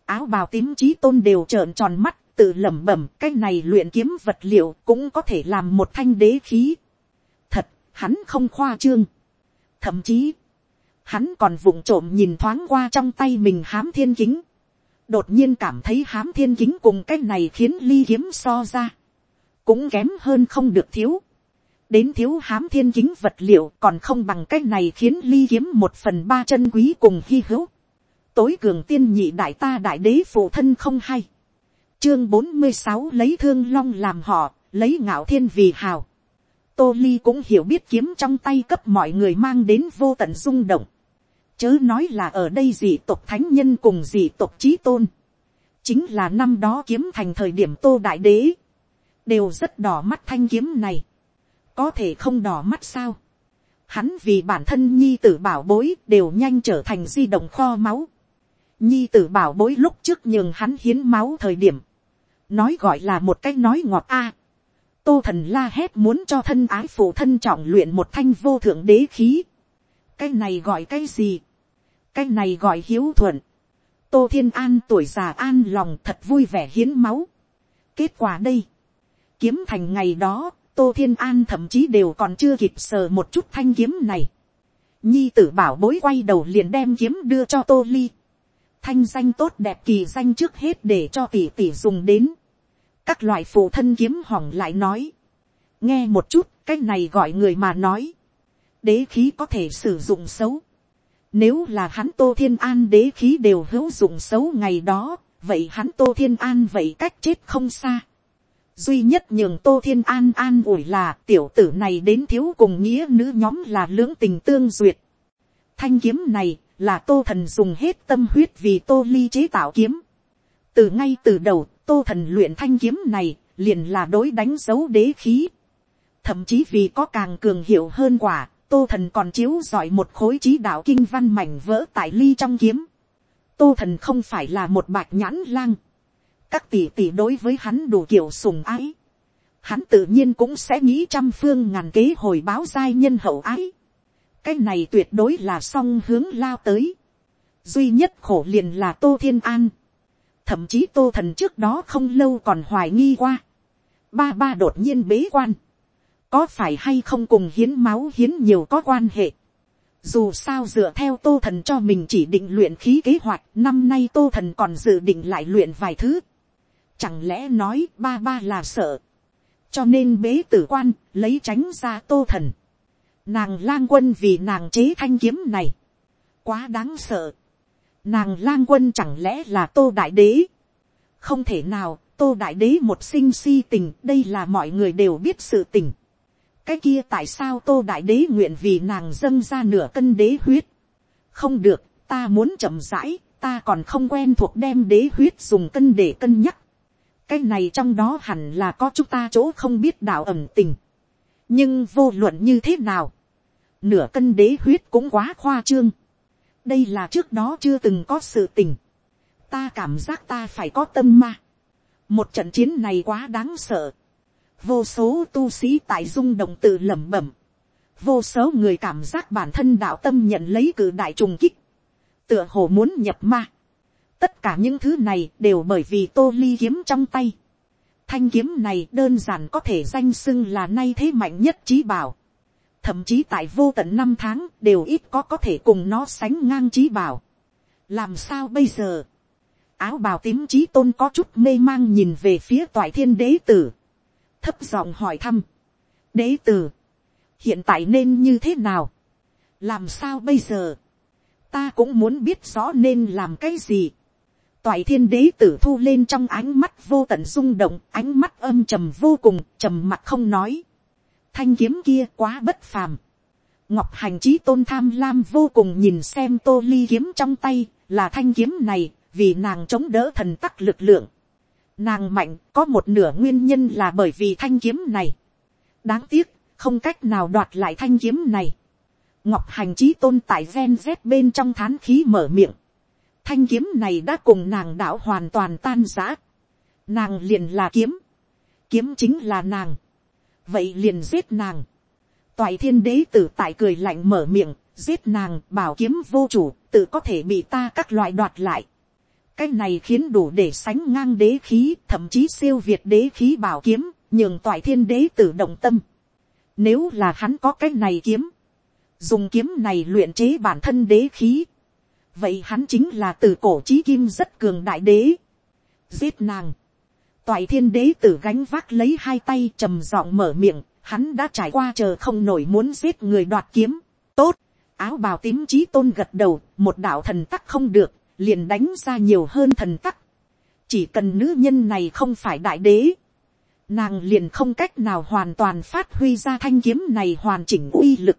áo bào tím trí tôn đều trợn tròn mắt, tự lẩm bẩm cái này luyện kiếm vật liệu cũng có thể làm một thanh đế khí hắn không khoa trương. thậm chí, hắn còn vụng trộm nhìn thoáng qua trong tay mình hám thiên kính, đột nhiên cảm thấy hám thiên kính cùng cái này khiến ly kiếm so ra, cũng kém hơn không được thiếu, đến thiếu hám thiên kính vật liệu còn không bằng cái này khiến ly kiếm một phần ba chân quý cùng hy hữu, tối cường tiên nhị đại ta đại đế phụ thân không hay, chương bốn mươi sáu lấy thương long làm họ, lấy ngạo thiên vì hào, tô ly cũng hiểu biết kiếm trong tay cấp mọi người mang đến vô tận rung động. Chớ nói là ở đây dị tộc thánh nhân cùng dị tộc trí tôn, chính là năm đó kiếm thành thời điểm tô đại đế, đều rất đỏ mắt thanh kiếm này, có thể không đỏ mắt sao, hắn vì bản thân nhi tử bảo bối đều nhanh trở thành di động kho máu, nhi tử bảo bối lúc trước nhường hắn hiến máu thời điểm, nói gọi là một cách nói ngọt a, tô thần la hét muốn cho thân ái phụ thân trọng luyện một thanh vô thượng đế khí, cái này gọi cái gì, cái này gọi hiếu thuận. tô thiên an tuổi già an lòng thật vui vẻ hiến máu. kết quả đây, kiếm thành ngày đó, tô thiên an thậm chí đều còn chưa kịp sờ một chút thanh kiếm này. nhi tử bảo bối quay đầu liền đem kiếm đưa cho tô ly. thanh danh tốt đẹp kỳ danh trước hết để cho tỷ tỷ dùng đến các loại phụ thân kiếm hỏng lại nói. nghe một chút cái này gọi người mà nói. đế khí có thể sử dụng xấu. nếu là hắn tô thiên an đế khí đều hữu dụng xấu ngày đó, vậy hắn tô thiên an vậy cách chết không xa duy nhất nhường tô thiên an an ủi là tiểu tử này đến thiếu cùng nghĩa nữ nhóm là lưỡng tình tương duyệt. thanh kiếm này là tô thần dùng hết tâm huyết vì tô ly chế tạo kiếm. từ ngay từ đầu tô thần luyện thanh kiếm này liền là đối đánh dấu đế khí. thậm chí vì có càng cường hiệu hơn quả, tô thần còn chiếu giỏi một khối trí đạo kinh văn mảnh vỡ tại ly trong kiếm. tô thần không phải là một bạch nhãn lang các tỷ tỷ đối với hắn đủ kiểu sùng ái, hắn tự nhiên cũng sẽ nghĩ trăm phương ngàn kế hồi báo giai nhân hậu ái. cái này tuyệt đối là song hướng lao tới. duy nhất khổ liền là tô thiên an thậm chí tô thần trước đó không lâu còn hoài nghi qua. ba ba đột nhiên bế quan. có phải hay không cùng hiến máu hiến nhiều có quan hệ. Dù sao dựa theo tô thần cho mình chỉ định luyện khí kế hoạch, năm nay tô thần còn dự định lại luyện vài thứ. Chẳng lẽ nói ba ba là sợ. Cho nên bế tử quan lấy tránh ra tô thần. Nàng lang quân vì nàng chế thanh kiếm này. Quá đáng sợ. Nàng lang quân chẳng lẽ là tô đại đế. Không thể nào tô đại đế một sinh si tình đây là mọi người đều biết sự tình. Cái kia tại sao tô đại đế nguyện vì nàng dâng ra nửa cân đế huyết. Không được ta muốn chậm rãi ta còn không quen thuộc đem đế huyết dùng cân để cân nhắc cái này trong đó hẳn là có chúng ta chỗ không biết đạo ẩm tình. nhưng vô luận như thế nào, nửa cân đế huyết cũng quá khoa trương đây là trước đó chưa từng có sự tình. ta cảm giác ta phải có tâm ma. một trận chiến này quá đáng sợ. vô số tu sĩ tại dung động tự lẩm bẩm. vô số người cảm giác bản thân đạo tâm nhận lấy cử đại trùng kích. tựa hồ muốn nhập ma tất cả những thứ này đều bởi vì tô ly kiếm trong tay. thanh kiếm này đơn giản có thể danh xưng là nay thế mạnh nhất trí bảo thậm chí tại vô tận năm tháng đều ít có có thể cùng nó sánh ngang trí bảo. làm sao bây giờ. áo bào tím trí tôn có chút mê mang nhìn về phía toại thiên đế tử. thấp giọng hỏi thăm. đế tử, hiện tại nên như thế nào. làm sao bây giờ. ta cũng muốn biết rõ nên làm cái gì toại thiên đế tử thu lên trong ánh mắt vô tận rung động, ánh mắt âm trầm vô cùng, trầm mặt không nói. Thanh kiếm kia quá bất phàm. Ngọc hành trí tôn tham lam vô cùng nhìn xem tô ly kiếm trong tay, là thanh kiếm này, vì nàng chống đỡ thần tắc lực lượng. Nàng mạnh, có một nửa nguyên nhân là bởi vì thanh kiếm này. Đáng tiếc, không cách nào đoạt lại thanh kiếm này. Ngọc hành trí tôn tại gen z bên trong thán khí mở miệng thanh kiếm này đã cùng nàng đạo hoàn toàn tan giã. Nàng liền là kiếm. Kiếm chính là nàng. Vậy liền giết nàng. Toại thiên đế tử tại cười lạnh mở miệng, giết nàng bảo kiếm vô chủ, tự có thể bị ta các loại đoạt lại. Cái này khiến đủ để sánh ngang đế khí, thậm chí siêu việt đế khí bảo kiếm, nhường toại thiên đế tử động tâm. Nếu là hắn có cái này kiếm, dùng kiếm này luyện chế bản thân đế khí, vậy hắn chính là từ cổ trí kim rất cường đại đế. giết nàng toại thiên đế tử gánh vác lấy hai tay trầm giọng mở miệng, hắn đã trải qua chờ không nổi muốn giết người đoạt kiếm. tốt, áo bào tím trí tôn gật đầu, một đạo thần tắc không được, liền đánh ra nhiều hơn thần tắc. chỉ cần nữ nhân này không phải đại đế, nàng liền không cách nào hoàn toàn phát huy ra thanh kiếm này hoàn chỉnh uy lực,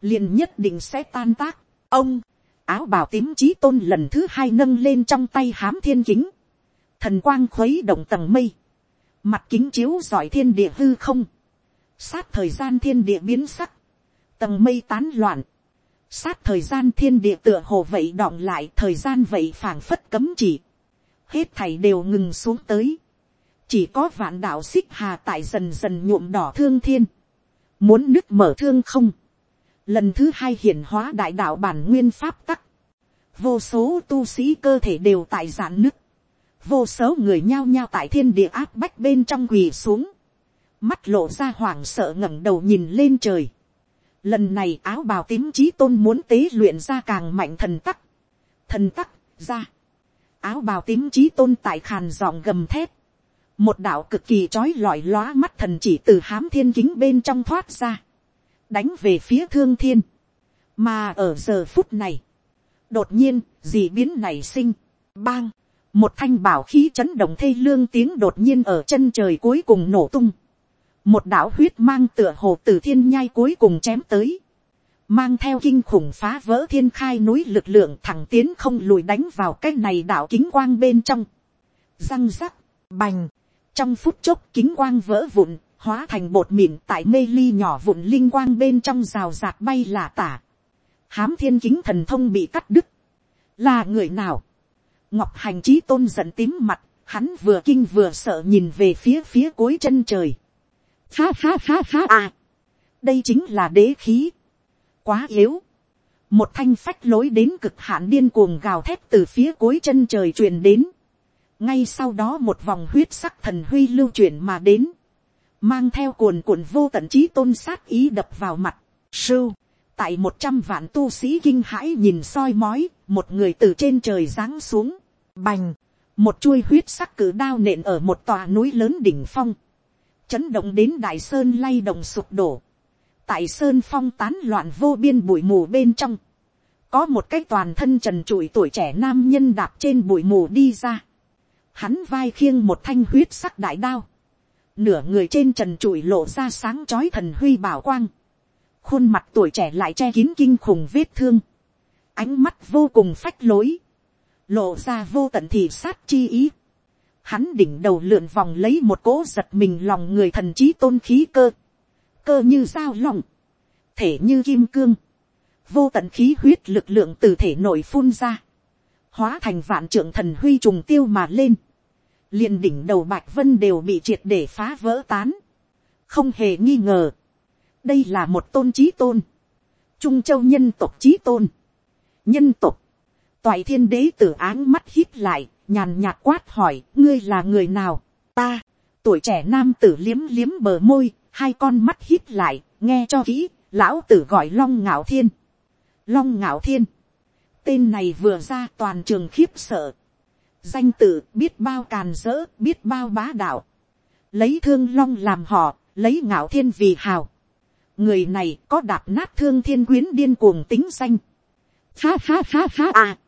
liền nhất định sẽ tan tác. ông, áo bào tím trí tôn lần thứ hai nâng lên trong tay hám thiên kính, thần quang khuấy động tầng mây, mặt kính chiếu giỏi thiên địa hư không, sát thời gian thiên địa biến sắc, tầng mây tán loạn, sát thời gian thiên địa tựa hồ vậy đọng lại thời gian vậy phảng phất cấm chỉ, hết thảy đều ngừng xuống tới, chỉ có vạn đạo xích hà tại dần dần nhuộm đỏ thương thiên, muốn nứt mở thương không, lần thứ hai hiển hóa đại đạo bản nguyên pháp tắc, vô số tu sĩ cơ thể đều tại giãn nứt, vô số người nhao nhao tại thiên địa áp bách bên trong quỳ xuống, mắt lộ ra hoảng sợ ngẩng đầu nhìn lên trời. Lần này áo bào tím trí tôn muốn tế luyện ra càng mạnh thần tắc, thần tắc ra, áo bào tím trí tôn tại khàn giọng gầm thép, một đạo cực kỳ trói lọi lóa mắt thần chỉ từ hám thiên kính bên trong thoát ra, đánh về phía thương thiên, mà ở giờ phút này, đột nhiên, gì biến nảy sinh, bang, một thanh bảo khí chấn động thê lương tiếng đột nhiên ở chân trời cuối cùng nổ tung, một đạo huyết mang tựa hồ từ thiên nhai cuối cùng chém tới, mang theo kinh khủng phá vỡ thiên khai núi lực lượng thẳng tiến không lùi đánh vào cái này đạo kính quang bên trong, răng rắc, bành, trong phút chốc kính quang vỡ vụn, hóa thành bột mịn tại mê ly nhỏ vụn linh quang bên trong rào rạc bay là tả. Hám thiên kính thần thông bị cắt đứt. Là người nào? Ngọc hành trí tôn giận tím mặt, hắn vừa kinh vừa sợ nhìn về phía phía cuối chân trời. Ha ha ha ha à. Đây chính là đế khí. Quá yếu. Một thanh phách lối đến cực hạn điên cuồng gào thét từ phía cuối chân trời truyền đến ngay sau đó một vòng huyết sắc thần huy lưu chuyển mà đến, mang theo cuồn cuộn vô tận trí tôn sát ý đập vào mặt, sưu, tại một trăm vạn tu sĩ kinh hãi nhìn soi mói, một người từ trên trời giáng xuống, bành, một chuôi huyết sắc cử đao nện ở một tòa núi lớn đỉnh phong, chấn động đến đại sơn lay động sụp đổ, tại sơn phong tán loạn vô biên bụi mù bên trong, có một cái toàn thân trần trụi tuổi trẻ nam nhân đạp trên bụi mù đi ra, hắn vai khiêng một thanh huyết sắc đại đao, nửa người trên trần trụi lộ ra sáng chói thần huy bảo quang, khuôn mặt tuổi trẻ lại che kín kinh khủng vết thương, ánh mắt vô cùng phách lối, lộ ra vô tận thị sát chi ý, hắn đỉnh đầu lượn vòng lấy một cỗ giật mình lòng người thần trí tôn khí cơ, cơ như dao lòng, thể như kim cương, vô tận khí huyết lực lượng từ thể nội phun ra, hóa thành vạn trưởng thần huy trùng tiêu mà lên, liền đỉnh đầu bạch vân đều bị triệt để phá vỡ tán. không hề nghi ngờ, đây là một tôn trí tôn, trung châu nhân tộc trí tôn, nhân tộc, toại thiên đế tử áng mắt hít lại, nhàn nhạt quát hỏi, ngươi là người nào, ta, tuổi trẻ nam tử liếm liếm bờ môi, hai con mắt hít lại, nghe cho kỹ, lão tử gọi long ngạo thiên, long ngạo thiên, tên này vừa ra toàn trường khiếp sợ, danh tự biết bao càn dỡ biết bao bá đạo, lấy thương long làm họ, lấy ngạo thiên vì hào người này có đạp nát thương thiên quyến điên cuồng tính danh. ha ha ha ha à.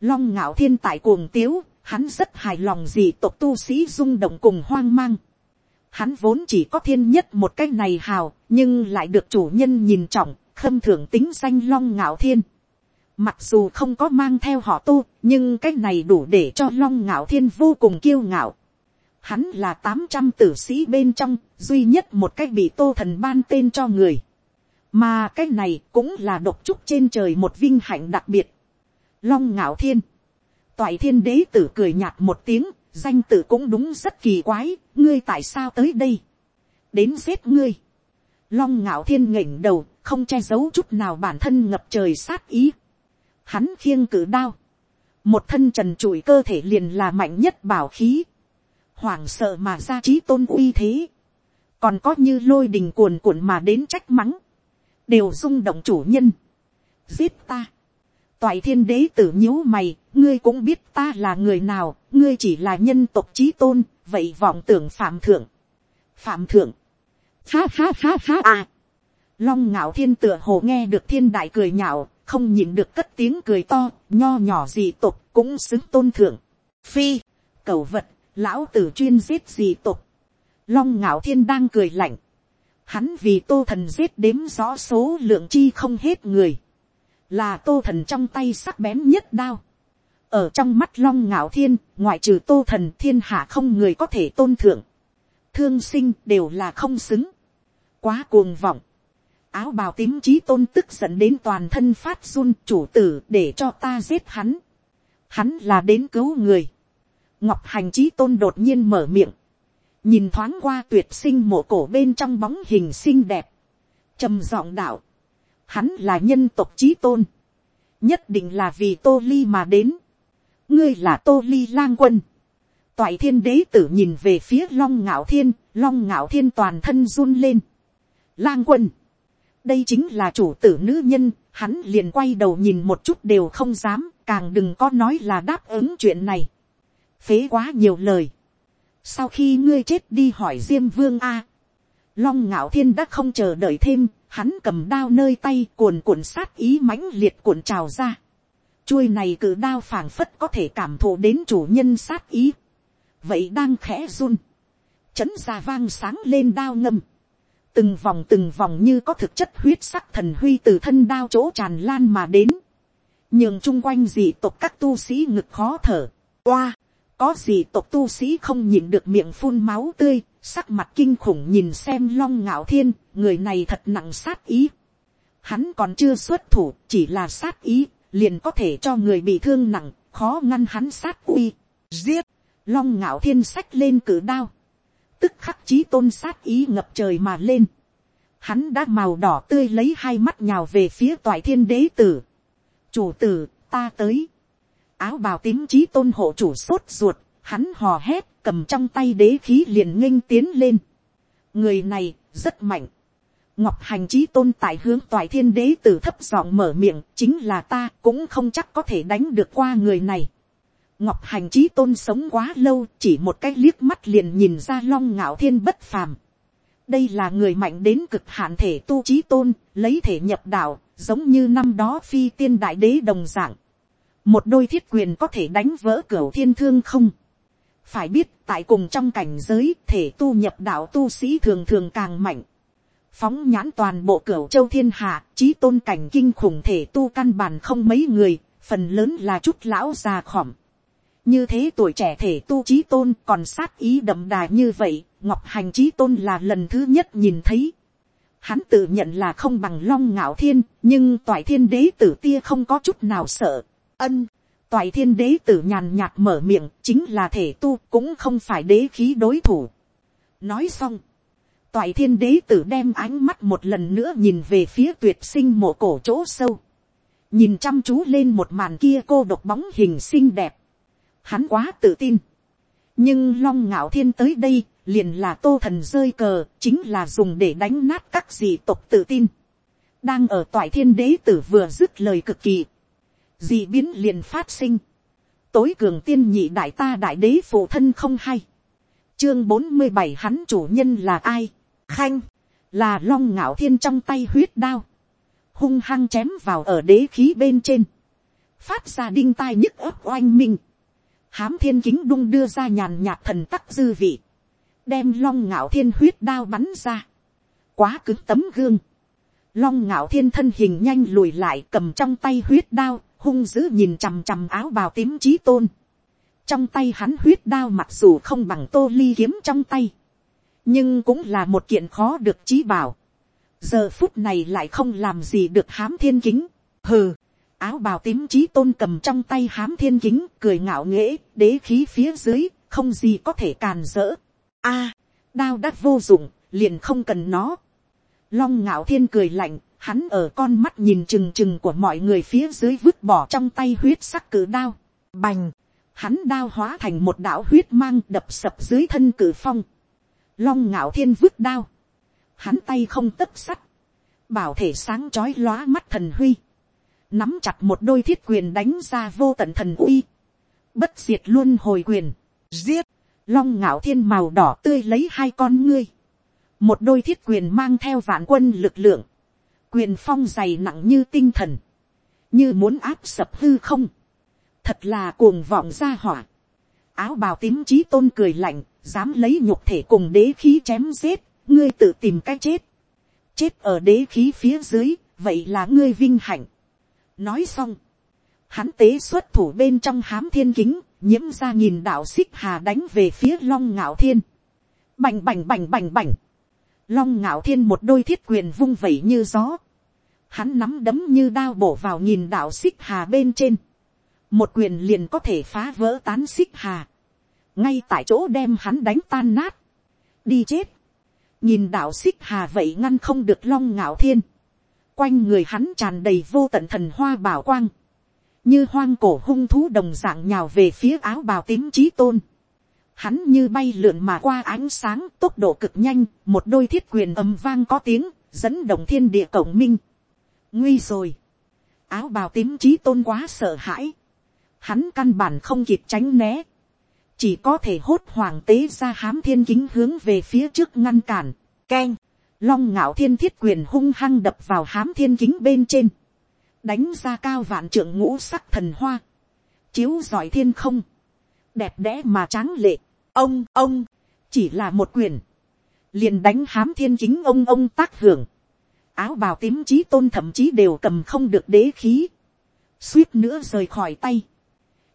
long ngạo thiên tại cuồng tiếu, hắn rất hài lòng gì tộc tu sĩ rung động cùng hoang mang. Hắn vốn chỉ có thiên nhất một cái này hào, nhưng lại được chủ nhân nhìn trọng, khâm thưởng tính danh long ngạo thiên. Mặc dù không có mang theo họ tu, nhưng cái này đủ để cho long ngạo thiên vô cùng kiêu ngạo. Hắn là tám trăm tử sĩ bên trong, duy nhất một cái bị tô thần ban tên cho người. Mà cái này cũng là độc trúc trên trời một vinh hạnh đặc biệt. Long ngạo thiên. Toại thiên đế tử cười nhạt một tiếng, danh tử cũng đúng rất kỳ quái, ngươi tại sao tới đây? Đến giết ngươi. Long ngạo thiên nghỉnh đầu, không che giấu chút nào bản thân ngập trời sát ý hắn khiêng cử đao, một thân trần trụi cơ thể liền là mạnh nhất bảo khí, hoảng sợ mà ra trí tôn uy thế, còn có như lôi đình cuồn cuộn mà đến trách mắng, đều rung động chủ nhân, giết ta, toại thiên đế tử nhíu mày, ngươi cũng biết ta là người nào, ngươi chỉ là nhân tộc trí tôn, vậy vọng tưởng phạm thượng, phạm thượng, ha ha ha ha à, long ngạo thiên tựa hồ nghe được thiên đại cười nhạo, không nhìn được cất tiếng cười to, nho nhỏ gì tục cũng xứng tôn thượng. Phi, cầu vật, lão tử chuyên giết dị tục. Long ngạo thiên đang cười lạnh. Hắn vì tô thần giết đếm rõ số lượng chi không hết người. Là tô thần trong tay sắc bén nhất đao. Ở trong mắt long ngạo thiên, ngoại trừ tô thần thiên hạ không người có thể tôn thượng. Thương sinh đều là không xứng. Quá cuồng vọng áo bào tím trí tôn tức giận đến toàn thân phát run chủ tử để cho ta giết hắn. Hắn là đến cứu người. Ngọc hành trí tôn đột nhiên mở miệng. Nhìn thoáng qua tuyệt sinh mộ cổ bên trong bóng hình xinh đẹp. trầm giọng đạo. Hắn là nhân tộc trí tôn. Nhất định là vì tô ly mà đến. Ngươi là tô ly lang quân. Toại thiên đế tử nhìn về phía long ngạo thiên. Long ngạo thiên toàn thân run lên. Lang quân đây chính là chủ tử nữ nhân, hắn liền quay đầu nhìn một chút đều không dám, càng đừng có nói là đáp ứng chuyện này phế quá nhiều lời. sau khi ngươi chết đi hỏi diêm vương a, long ngạo thiên đã không chờ đợi thêm, hắn cầm đao nơi tay cuồn cuộn sát ý mãnh liệt cuộn trào ra. chuôi này cử đao phảng phất có thể cảm thụ đến chủ nhân sát ý. vậy đang khẽ run, chấn ra vang sáng lên đao ngâm từng vòng từng vòng như có thực chất huyết sắc thần huy từ thân đao chỗ tràn lan mà đến, nhường chung quanh dị tộc các tu sĩ ngực khó thở, oa, có gì tộc tu sĩ không nhìn được miệng phun máu tươi, sắc mặt kinh khủng nhìn xem long ngạo thiên, người này thật nặng sát ý. Hắn còn chưa xuất thủ, chỉ là sát ý, liền có thể cho người bị thương nặng, khó ngăn hắn sát uy. Giết, long ngạo thiên sách lên cử đao tức khắc chí tôn sát ý ngập trời mà lên. Hắn đã màu đỏ tươi lấy hai mắt nhào về phía toại thiên đế tử. Chủ tử, ta tới. Áo bào tím chí tôn hộ chủ sốt ruột, hắn hò hét, cầm trong tay đế khí liền nghênh tiến lên. Người này, rất mạnh. Ngọc hành chí tôn tại hướng toại thiên đế tử thấp giọng mở miệng, chính là ta cũng không chắc có thể đánh được qua người này Ngọc hành trí tôn sống quá lâu, chỉ một cái liếc mắt liền nhìn ra long ngạo thiên bất phàm. Đây là người mạnh đến cực hạn thể tu trí tôn, lấy thể nhập đạo, giống như năm đó phi tiên đại đế đồng dạng. Một đôi thiết quyền có thể đánh vỡ cửa thiên thương không? Phải biết tại cùng trong cảnh giới thể tu nhập đạo tu sĩ thường thường càng mạnh. Phóng nhãn toàn bộ cửa châu thiên hạ, trí tôn cảnh kinh khủng thể tu căn bản không mấy người, phần lớn là chút lão già khỏm như thế tuổi trẻ thể tu trí tôn còn sát ý đậm đà như vậy, ngọc hành trí tôn là lần thứ nhất nhìn thấy. Hắn tự nhận là không bằng long ngạo thiên, nhưng toại thiên đế tử tia không có chút nào sợ. Ân, toại thiên đế tử nhàn nhạt mở miệng, chính là thể tu cũng không phải đế khí đối thủ. Nói xong, toại thiên đế tử đem ánh mắt một lần nữa nhìn về phía tuyệt sinh mộ cổ chỗ sâu. Nhìn chăm chú lên một màn kia cô độc bóng hình xinh đẹp hắn quá tự tin. nhưng long ngạo thiên tới đây, liền là tô thần rơi cờ, chính là dùng để đánh nát các dị tộc tự tin. đang ở toại thiên đế tử vừa dứt lời cực kỳ dị biến liền phát sinh. tối cường tiên nhị đại ta đại đế phụ thân không hay. chương bốn mươi bảy hắn chủ nhân là ai. khanh, là long ngạo thiên trong tay huyết đao. hung hăng chém vào ở đế khí bên trên. phát ra đinh tai nhức ấp oanh minh hám thiên kính đung đưa ra nhàn nhạt thần tắc dư vị, đem long ngạo thiên huyết đao bắn ra, quá cứng tấm gương, long ngạo thiên thân hình nhanh lùi lại cầm trong tay huyết đao, hung dữ nhìn chằm chằm áo bào tím trí tôn, trong tay hắn huyết đao mặc dù không bằng tô ly kiếm trong tay, nhưng cũng là một kiện khó được trí bảo, giờ phút này lại không làm gì được hám thiên kính, hừ, áo bào tím trí tôn cầm trong tay hám thiên kính cười ngạo nghễ đế khí phía dưới không gì có thể càn rỡ. A đao đắt vô dụng liền không cần nó. Long ngạo thiên cười lạnh hắn ở con mắt nhìn trừng trừng của mọi người phía dưới vứt bỏ trong tay huyết sắc cử đao. Bành! Hắn đao hóa thành một đạo huyết mang đập sập dưới thân cử phong. Long ngạo thiên vứt đao. Hắn tay không tấp sắt. Bảo thể sáng chói lóa mắt thần huy. Nắm chặt một đôi thiết quyền đánh ra vô tận thần uy, bất diệt luôn hồi quyền, giết, long ngạo thiên màu đỏ tươi lấy hai con ngươi, một đôi thiết quyền mang theo vạn quân lực lượng, quyền phong dày nặng như tinh thần, như muốn áp sập hư không, thật là cuồng vọng ra hỏa, áo bào tím trí tôn cười lạnh, dám lấy nhục thể cùng đế khí chém giết, ngươi tự tìm cái chết, chết ở đế khí phía dưới, vậy là ngươi vinh hạnh, nói xong, hắn tế xuất thủ bên trong hám thiên kính, nhiễm ra nhìn đạo xích hà đánh về phía long ngạo thiên. Bành bành bành bành bành. Long ngạo thiên một đôi thiết quyền vung vẩy như gió. Hắn nắm đấm như đao bổ vào nhìn đạo xích hà bên trên. Một quyền liền có thể phá vỡ tán xích hà. Ngay tại chỗ đem hắn đánh tan nát. Đi chết. Nhìn đạo xích hà vậy ngăn không được long ngạo thiên quanh người hắn tràn đầy vô tận thần hoa bảo quang, như hoang cổ hung thú đồng dạng nhào về phía áo bào tím trí tôn. Hắn như bay lượn mà qua ánh sáng tốc độ cực nhanh, một đôi thiết quyền ầm vang có tiếng, dẫn động thiên địa cổng minh, nguy rồi, áo bào tím trí tôn quá sợ hãi, hắn căn bản không kịp tránh né, chỉ có thể hốt hoàng tế ra hám thiên kính hướng về phía trước ngăn cản, keng, long ngạo thiên thiết quyền hung hăng đập vào hám thiên kính bên trên, đánh ra cao vạn trưởng ngũ sắc thần hoa, chiếu giỏi thiên không, đẹp đẽ mà tráng lệ, ông ông, chỉ là một quyền, liền đánh hám thiên chính ông ông tác hưởng, áo bào tím trí tôn thậm chí đều cầm không được đế khí, suýt nữa rời khỏi tay,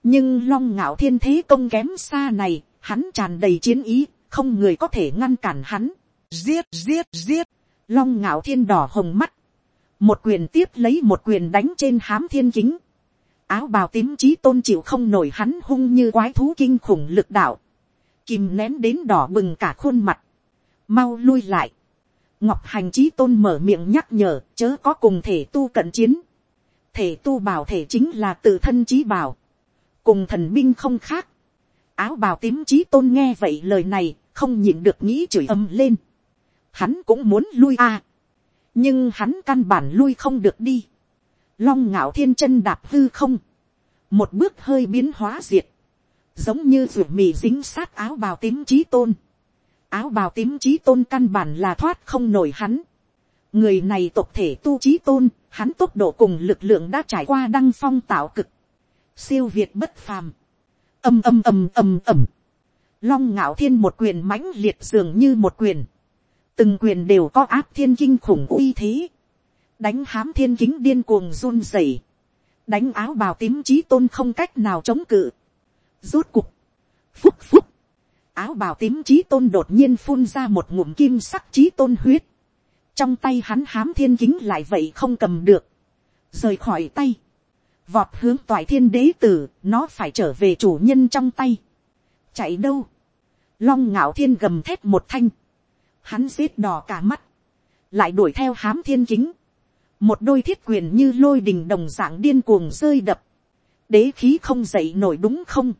nhưng long ngạo thiên thế công kém xa này, hắn tràn đầy chiến ý, không người có thể ngăn cản hắn. giết giết giết, long ngạo thiên đỏ hồng mắt, một quyền tiếp lấy một quyền đánh trên hám thiên kính, áo bào tím trí tôn chịu không nổi hắn hung như quái thú kinh khủng lực đạo, kìm nén đến đỏ bừng cả khuôn mặt, mau lui lại, ngọc hành trí tôn mở miệng nhắc nhở chớ có cùng thể tu cận chiến, thể tu bảo thể chính là tự thân trí bảo, cùng thần binh không khác. áo bào tím trí tôn nghe vậy lời này, không nhịn được nghĩ chửi ầm lên. hắn cũng muốn lui a. nhưng hắn căn bản lui không được đi. long ngạo thiên chân đạp hư không. một bước hơi biến hóa diệt giống như ruột mì dính sát áo bào tím trí tôn. áo bào tím trí tôn căn bản là thoát không nổi hắn. người này tộc thể tu trí tôn, hắn tốc độ cùng lực lượng đã trải qua đăng phong tạo cực. Siêu việt bất phàm, ầm ầm ầm ầm ầm, long ngạo thiên một quyền mãnh liệt dường như một quyền, từng quyền đều có áp thiên kinh khủng uy thế, đánh hám thiên kính điên cuồng run rẩy, đánh áo bào tím trí tôn không cách nào chống cự, rút cục, phúc phúc, áo bào tím trí tôn đột nhiên phun ra một ngụm kim sắc trí tôn huyết, trong tay hắn hám thiên kính lại vậy không cầm được, rời khỏi tay, vọt hướng toại thiên đế tử, nó phải trở về chủ nhân trong tay. chạy đâu, long ngạo thiên gầm thét một thanh, hắn giết đỏ cả mắt, lại đuổi theo hám thiên kính, một đôi thiết quyền như lôi đình đồng dạng điên cuồng rơi đập, đế khí không dậy nổi đúng không,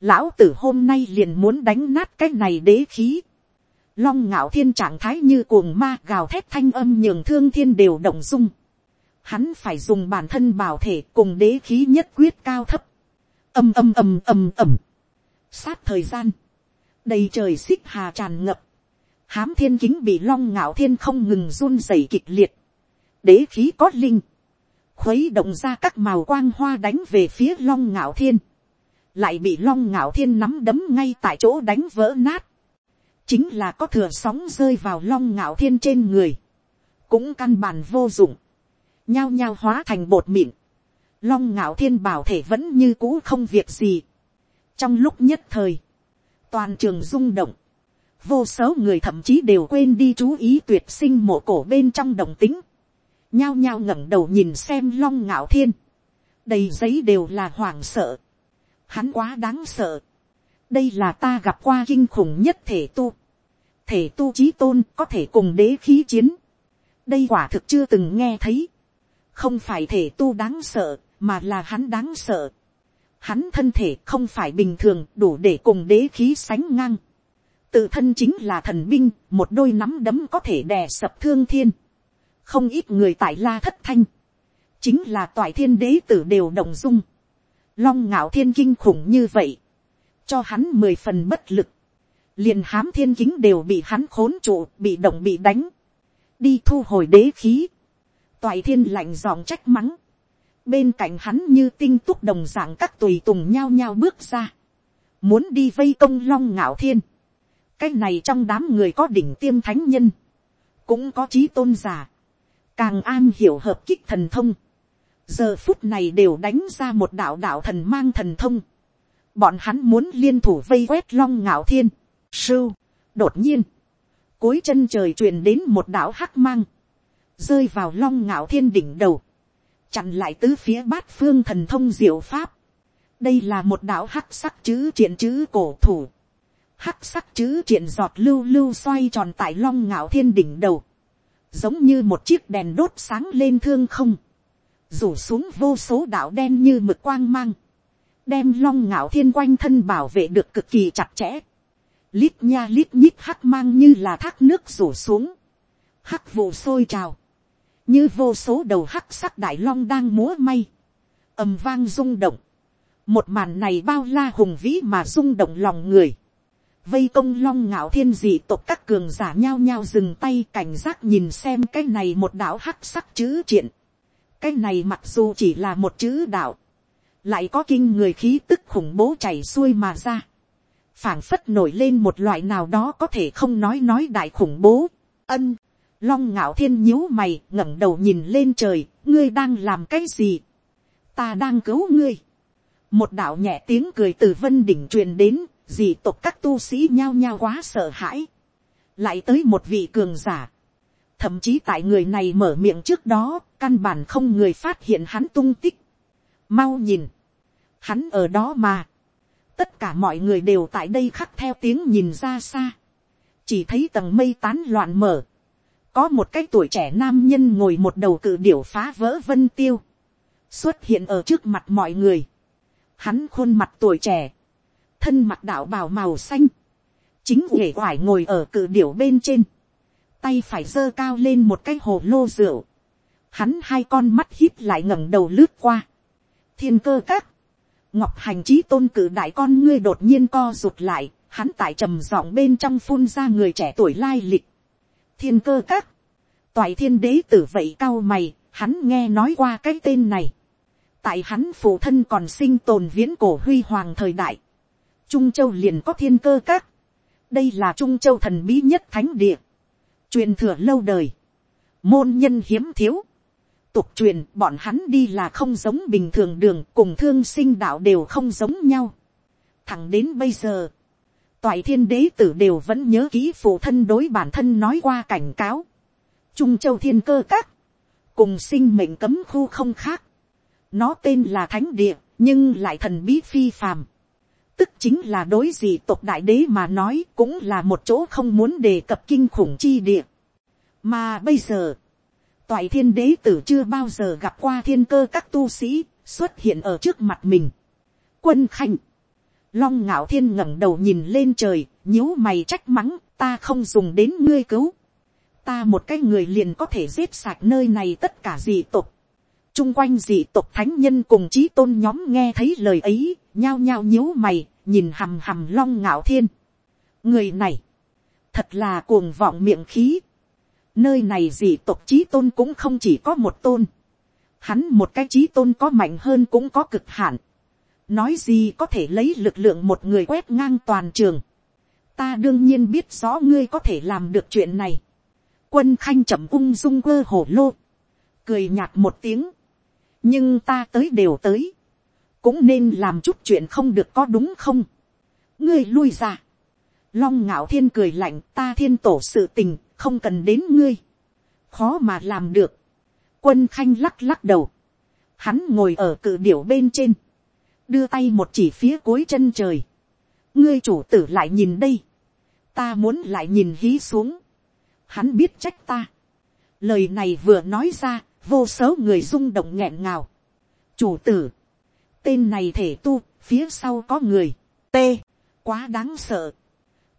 lão tử hôm nay liền muốn đánh nát cái này đế khí, long ngạo thiên trạng thái như cuồng ma gào thét thanh âm nhường thương thiên đều động dung, hắn phải dùng bản thân bảo thể cùng đế khí nhất quyết cao thấp, âm âm âm âm âm. Sát thời gian, đầy trời xích hà tràn ngập, hám thiên kính bị long ngạo thiên không ngừng run rẩy kịch liệt, đế khí có linh, khuấy động ra các màu quang hoa đánh về phía long ngạo thiên, lại bị long ngạo thiên nắm đấm ngay tại chỗ đánh vỡ nát, chính là có thừa sóng rơi vào long ngạo thiên trên người, cũng căn bản vô dụng, nhao nhao hóa thành bột mịn, long ngạo thiên bảo thể vẫn như cũ không việc gì. trong lúc nhất thời, toàn trường rung động, vô số người thậm chí đều quên đi chú ý tuyệt sinh mộ cổ bên trong đồng tính, nhao nhao ngẩng đầu nhìn xem long ngạo thiên, đầy giấy đều là hoảng sợ, hắn quá đáng sợ, đây là ta gặp qua kinh khủng nhất thể tu, thể tu trí tôn có thể cùng đế khí chiến, đây quả thực chưa từng nghe thấy, không phải thể tu đáng sợ, mà là hắn đáng sợ. Hắn thân thể không phải bình thường đủ để cùng đế khí sánh ngang. Tự thân chính là thần binh, một đôi nắm đấm có thể đè sập thương thiên. Không ít người tại la thất thanh. Chính là toại thiên đế tử đều đồng dung. Long ngạo thiên kinh khủng như vậy. Cho hắn mười phần bất lực. Liền hám thiên kính đều bị hắn khốn trụ, bị động bị đánh. Đi thu hồi đế khí toại thiên lạnh giọng trách mắng. Bên cạnh hắn như tinh túc đồng dạng các tùy tùng nhao nhao bước ra. Muốn đi vây công long ngạo thiên. Cái này trong đám người có đỉnh tiêm thánh nhân. Cũng có trí tôn giả. Càng an hiểu hợp kích thần thông. Giờ phút này đều đánh ra một đạo đạo thần mang thần thông. Bọn hắn muốn liên thủ vây quét long ngạo thiên. Sưu. Đột nhiên. cối chân trời truyền đến một đạo hắc mang rơi vào long ngạo thiên đỉnh đầu, chặn lại tứ phía bát phương thần thông diệu pháp. đây là một đạo hắc sắc chữ triển chữ cổ thủ, hắc sắc chữ triển giọt lưu lưu xoay tròn tại long ngạo thiên đỉnh đầu, giống như một chiếc đèn đốt sáng lên thương không, rủ xuống vô số đạo đen như mực quang mang, đem long ngạo thiên quanh thân bảo vệ được cực kỳ chặt chẽ, lít nha lít nhít hắc mang như là thác nước rủ xuống, hắc vụ sôi trào, như vô số đầu hắc sắc đại long đang múa may, ầm vang rung động, một màn này bao la hùng vĩ mà rung động lòng người, vây công long ngạo thiên dị tộc các cường giả nhao nhao dừng tay cảnh giác nhìn xem cái này một đạo hắc sắc chữ triện, cái này mặc dù chỉ là một chữ đạo, lại có kinh người khí tức khủng bố chảy xuôi mà ra, phảng phất nổi lên một loại nào đó có thể không nói nói đại khủng bố, ân, long ngạo thiên nhíu mày ngẩng đầu nhìn lên trời, ngươi đang làm cái gì, ta đang cứu ngươi, một đạo nhẹ tiếng cười từ vân đỉnh truyền đến, dì tộc các tu sĩ nhao nhao quá sợ hãi, lại tới một vị cường giả, thậm chí tại người này mở miệng trước đó, căn bản không người phát hiện hắn tung tích, mau nhìn, hắn ở đó mà, tất cả mọi người đều tại đây khắc theo tiếng nhìn ra xa, chỉ thấy tầng mây tán loạn mở, có một cái tuổi trẻ nam nhân ngồi một đầu cự điểu phá vỡ vân tiêu, xuất hiện ở trước mặt mọi người, hắn khuôn mặt tuổi trẻ, thân mặt đạo bào màu xanh, chính uể oải ngồi ở cự điểu bên trên, tay phải giơ cao lên một cái hồ lô rượu, hắn hai con mắt hít lại ngẩng đầu lướt qua, thiên cơ các, ngọc hành trí tôn cử đại con ngươi đột nhiên co rụt lại, hắn tại trầm giọng bên trong phun ra người trẻ tuổi lai lịch, thiên cơ các, toại thiên đế tử vậy cao mày, hắn nghe nói qua cái tên này, tại hắn phụ thân còn sinh tồn viễn cổ huy hoàng thời đại, trung châu liền có thiên cơ các, đây là trung châu thần bí nhất thánh địa, truyền thừa lâu đời, môn nhân hiếm thiếu, tục truyền bọn hắn đi là không giống bình thường đường cùng thương sinh đạo đều không giống nhau. Thẳng đến bây giờ, toại thiên đế tử đều vẫn nhớ kỹ phụ thân đối bản thân nói qua cảnh cáo. Trung châu thiên cơ các, cùng sinh mệnh cấm khu không khác. Nó tên là thánh địa, nhưng lại thần bí phi phàm. Tức chính là đối gì tộc đại đế mà nói cũng là một chỗ không muốn đề cập kinh khủng chi địa. Mà bây giờ, toại thiên đế tử chưa bao giờ gặp qua thiên cơ các tu sĩ xuất hiện ở trước mặt mình. Quân khanh, long ngạo thiên ngẩng đầu nhìn lên trời, nhíu mày trách mắng, ta không dùng đến ngươi cứu. Ta một cái người liền có thể giết sạch nơi này tất cả dị tộc. Trung quanh dị tộc thánh nhân cùng chí tôn nhóm nghe thấy lời ấy, nhao nhao nhíu mày, nhìn hầm hầm long ngạo thiên. Người này, thật là cuồng vọng miệng khí, Nơi này dị tộc trí tôn cũng không chỉ có một tôn. Hắn một cái trí tôn có mạnh hơn cũng có cực hạn. Nói gì có thể lấy lực lượng một người quét ngang toàn trường. Ta đương nhiên biết rõ ngươi có thể làm được chuyện này. Quân khanh chậm ung dung quơ hổ lô. Cười nhạt một tiếng. Nhưng ta tới đều tới. Cũng nên làm chút chuyện không được có đúng không? Ngươi lui ra. Long ngạo thiên cười lạnh, ta thiên tổ sự tình không cần đến ngươi, khó mà làm được, quân khanh lắc lắc đầu, hắn ngồi ở cự điểu bên trên, đưa tay một chỉ phía cuối chân trời, ngươi chủ tử lại nhìn đây, ta muốn lại nhìn hí xuống, hắn biết trách ta, lời này vừa nói ra, vô số người rung động nghẹn ngào, chủ tử, tên này thể tu, phía sau có người, t, quá đáng sợ,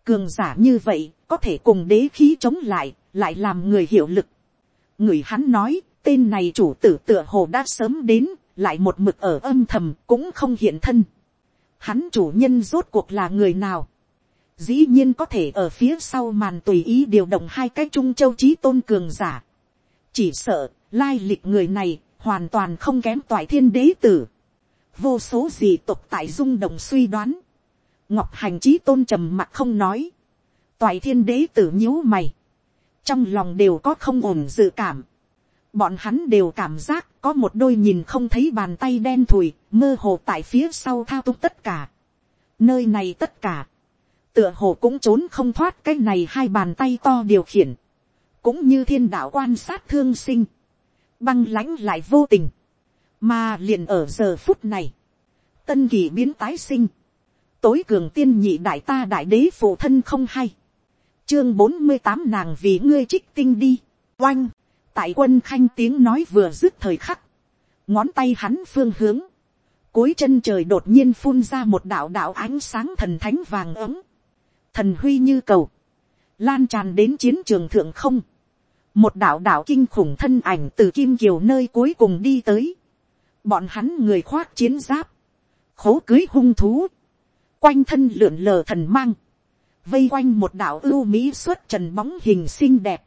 cường giả như vậy, có thể cùng đế khí chống lại, lại làm người hiệu lực. người hắn nói, tên này chủ tử tựa hồ đã sớm đến, lại một mực ở âm thầm cũng không hiện thân. Hắn chủ nhân rốt cuộc là người nào? Dĩ nhiên có thể ở phía sau màn tùy ý điều động hai cái trung châu trí tôn cường giả. Chỉ sợ, lai lịch người này, hoàn toàn không kém toại thiên đế tử. Vô số gì tộc tại dung đồng suy đoán. Ngọc hành trí tôn trầm mặt không nói. Toại thiên đế tử nhíu mày, trong lòng đều có không ổn dự cảm, bọn hắn đều cảm giác có một đôi nhìn không thấy bàn tay đen thùi, mơ hồ tại phía sau thao túng tất cả. Nơi này tất cả, tựa hồ cũng trốn không thoát cái này hai bàn tay to điều khiển, cũng như thiên đạo quan sát thương sinh, băng lãnh lại vô tình, mà liền ở giờ phút này, tân kỳ biến tái sinh, tối cường tiên nhị đại ta đại đế phụ thân không hay, chương bốn mươi tám nàng vì ngươi trích tinh đi, oanh, tại quân khanh tiếng nói vừa dứt thời khắc, ngón tay hắn phương hướng, cuối chân trời đột nhiên phun ra một đạo đạo ánh sáng thần thánh vàng ấm, thần huy như cầu, lan tràn đến chiến trường thượng không, một đạo đạo kinh khủng thân ảnh từ kim kiều nơi cuối cùng đi tới, bọn hắn người khoác chiến giáp, khố cưới hung thú, quanh thân lượn lờ thần mang, vây quanh một đạo ưu mỹ xuất trần bóng hình xinh đẹp,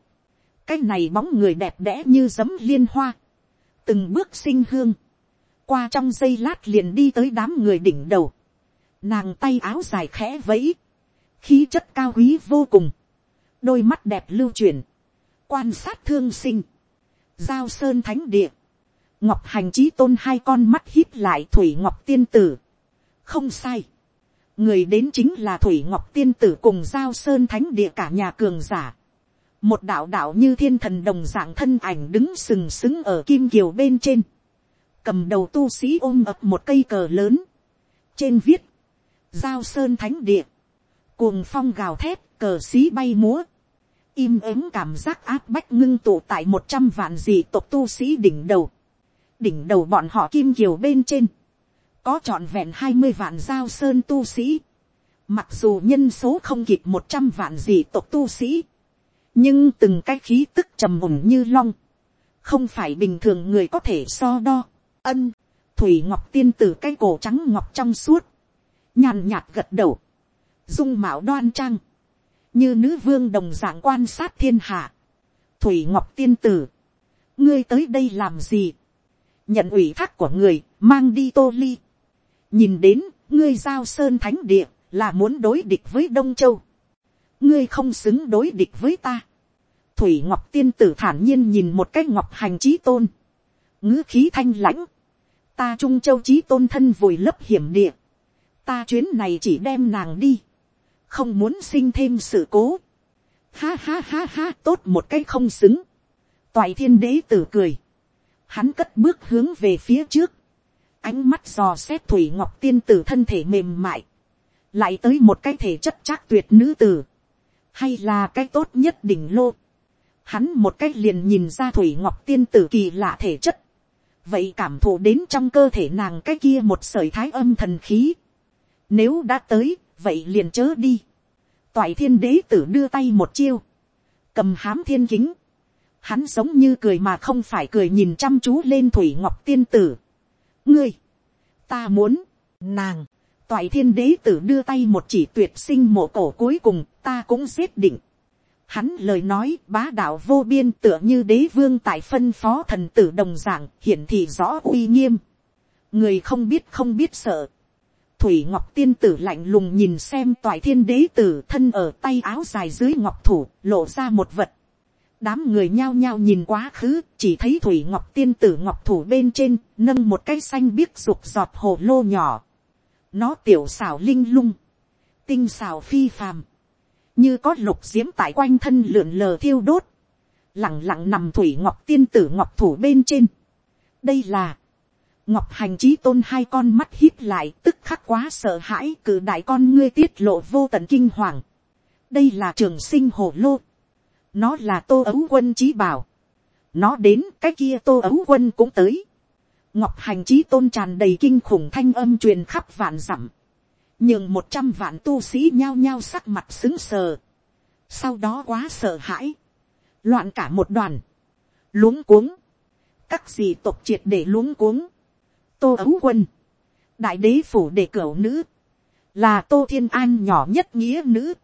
cái này bóng người đẹp đẽ như giấm liên hoa, từng bước sinh hương, qua trong giây lát liền đi tới đám người đỉnh đầu, nàng tay áo dài khẽ vẫy, khí chất cao quý vô cùng, đôi mắt đẹp lưu truyền, quan sát thương sinh, giao sơn thánh địa, ngọc hành trí tôn hai con mắt hít lại thủy ngọc tiên tử, không sai, người đến chính là thủy ngọc tiên tử cùng giao sơn thánh địa cả nhà cường giả, một đạo đạo như thiên thần đồng dạng thân ảnh đứng sừng sững ở kim kiều bên trên, cầm đầu tu sĩ ôm ập một cây cờ lớn, trên viết, giao sơn thánh địa, cuồng phong gào thét, cờ xí bay múa, im ắng cảm giác áp bách ngưng tụ tại một trăm vạn dị tộc tu sĩ đỉnh đầu, đỉnh đầu bọn họ kim kiều bên trên, có trọn vẹn hai mươi vạn giao sơn tu sĩ, mặc dù nhân số không kịp một trăm vạn dị tộc tu sĩ, nhưng từng cái khí tức trầm ổn như long, không phải bình thường người có thể so đo, ân, thủy ngọc tiên tử cái cổ trắng ngọc trong suốt, nhàn nhạt gật đầu, dung mạo đoan trang, như nữ vương đồng dạng quan sát thiên hạ, thủy ngọc tiên tử, ngươi tới đây làm gì, nhận ủy thác của người, mang đi tô ly, nhìn đến, ngươi giao sơn thánh địa, là muốn đối địch với đông châu, ngươi không xứng đối địch với ta, thủy ngọc tiên tử thản nhiên nhìn một cái ngọc hành trí tôn, ngữ khí thanh lãnh, ta trung châu trí tôn thân vùi lấp hiểm địa, ta chuyến này chỉ đem nàng đi, không muốn sinh thêm sự cố. Ha ha ha ha tốt một cái không xứng. Toại thiên đế tử cười. Hắn cất bước hướng về phía trước. Ánh mắt dò xét thủy ngọc tiên tử thân thể mềm mại. Lại tới một cái thể chất chắc tuyệt nữ tử. Hay là cái tốt nhất đỉnh lô. Hắn một cách liền nhìn ra thủy ngọc tiên tử kỳ lạ thể chất. Vậy cảm thụ đến trong cơ thể nàng cái kia một sởi thái âm thần khí. Nếu đã tới, vậy liền chớ đi. Toại thiên đế tử đưa tay một chiêu, cầm hám thiên kính, hắn giống như cười mà không phải cười nhìn chăm chú lên thủy ngọc tiên tử ngươi, ta muốn, nàng, toại thiên đế tử đưa tay một chỉ tuyệt sinh mộ cổ cuối cùng, ta cũng xếp định. Hắn lời nói bá đạo vô biên tựa như đế vương tại phân phó thần tử đồng giảng hiển thị rõ uy nghiêm. người không biết không biết sợ Thủy Ngọc Tiên Tử lạnh lùng nhìn xem toại thiên đế tử thân ở tay áo dài dưới ngọc thủ, lộ ra một vật. Đám người nhao nhao nhìn quá khứ, chỉ thấy Thủy Ngọc Tiên Tử ngọc thủ bên trên, nâng một cái xanh biếc rục giọt hồ lô nhỏ. Nó tiểu xảo linh lung, tinh xảo phi phàm, như có lục diễm tại quanh thân lượn lờ thiêu đốt. Lặng lặng nằm Thủy Ngọc Tiên Tử ngọc thủ bên trên. Đây là ngọc hành trí tôn hai con mắt hít lại tức khắc quá sợ hãi cử đại con ngươi tiết lộ vô tận kinh hoàng. đây là trường sinh hồ lô nó là tô ấu quân trí bảo. nó đến cái kia tô ấu quân cũng tới. ngọc hành trí tôn tràn đầy kinh khủng thanh âm truyền khắp vạn dặm. nhường một trăm vạn tu sĩ nhao nhao sắc mặt xứng sờ. sau đó quá sợ hãi. loạn cả một đoàn. luống cuống. các gì tộc triệt để luống cuống tô ấu quân, đại đế phủ để cửa nữ, là tô thiên an nhỏ nhất nghĩa nữ,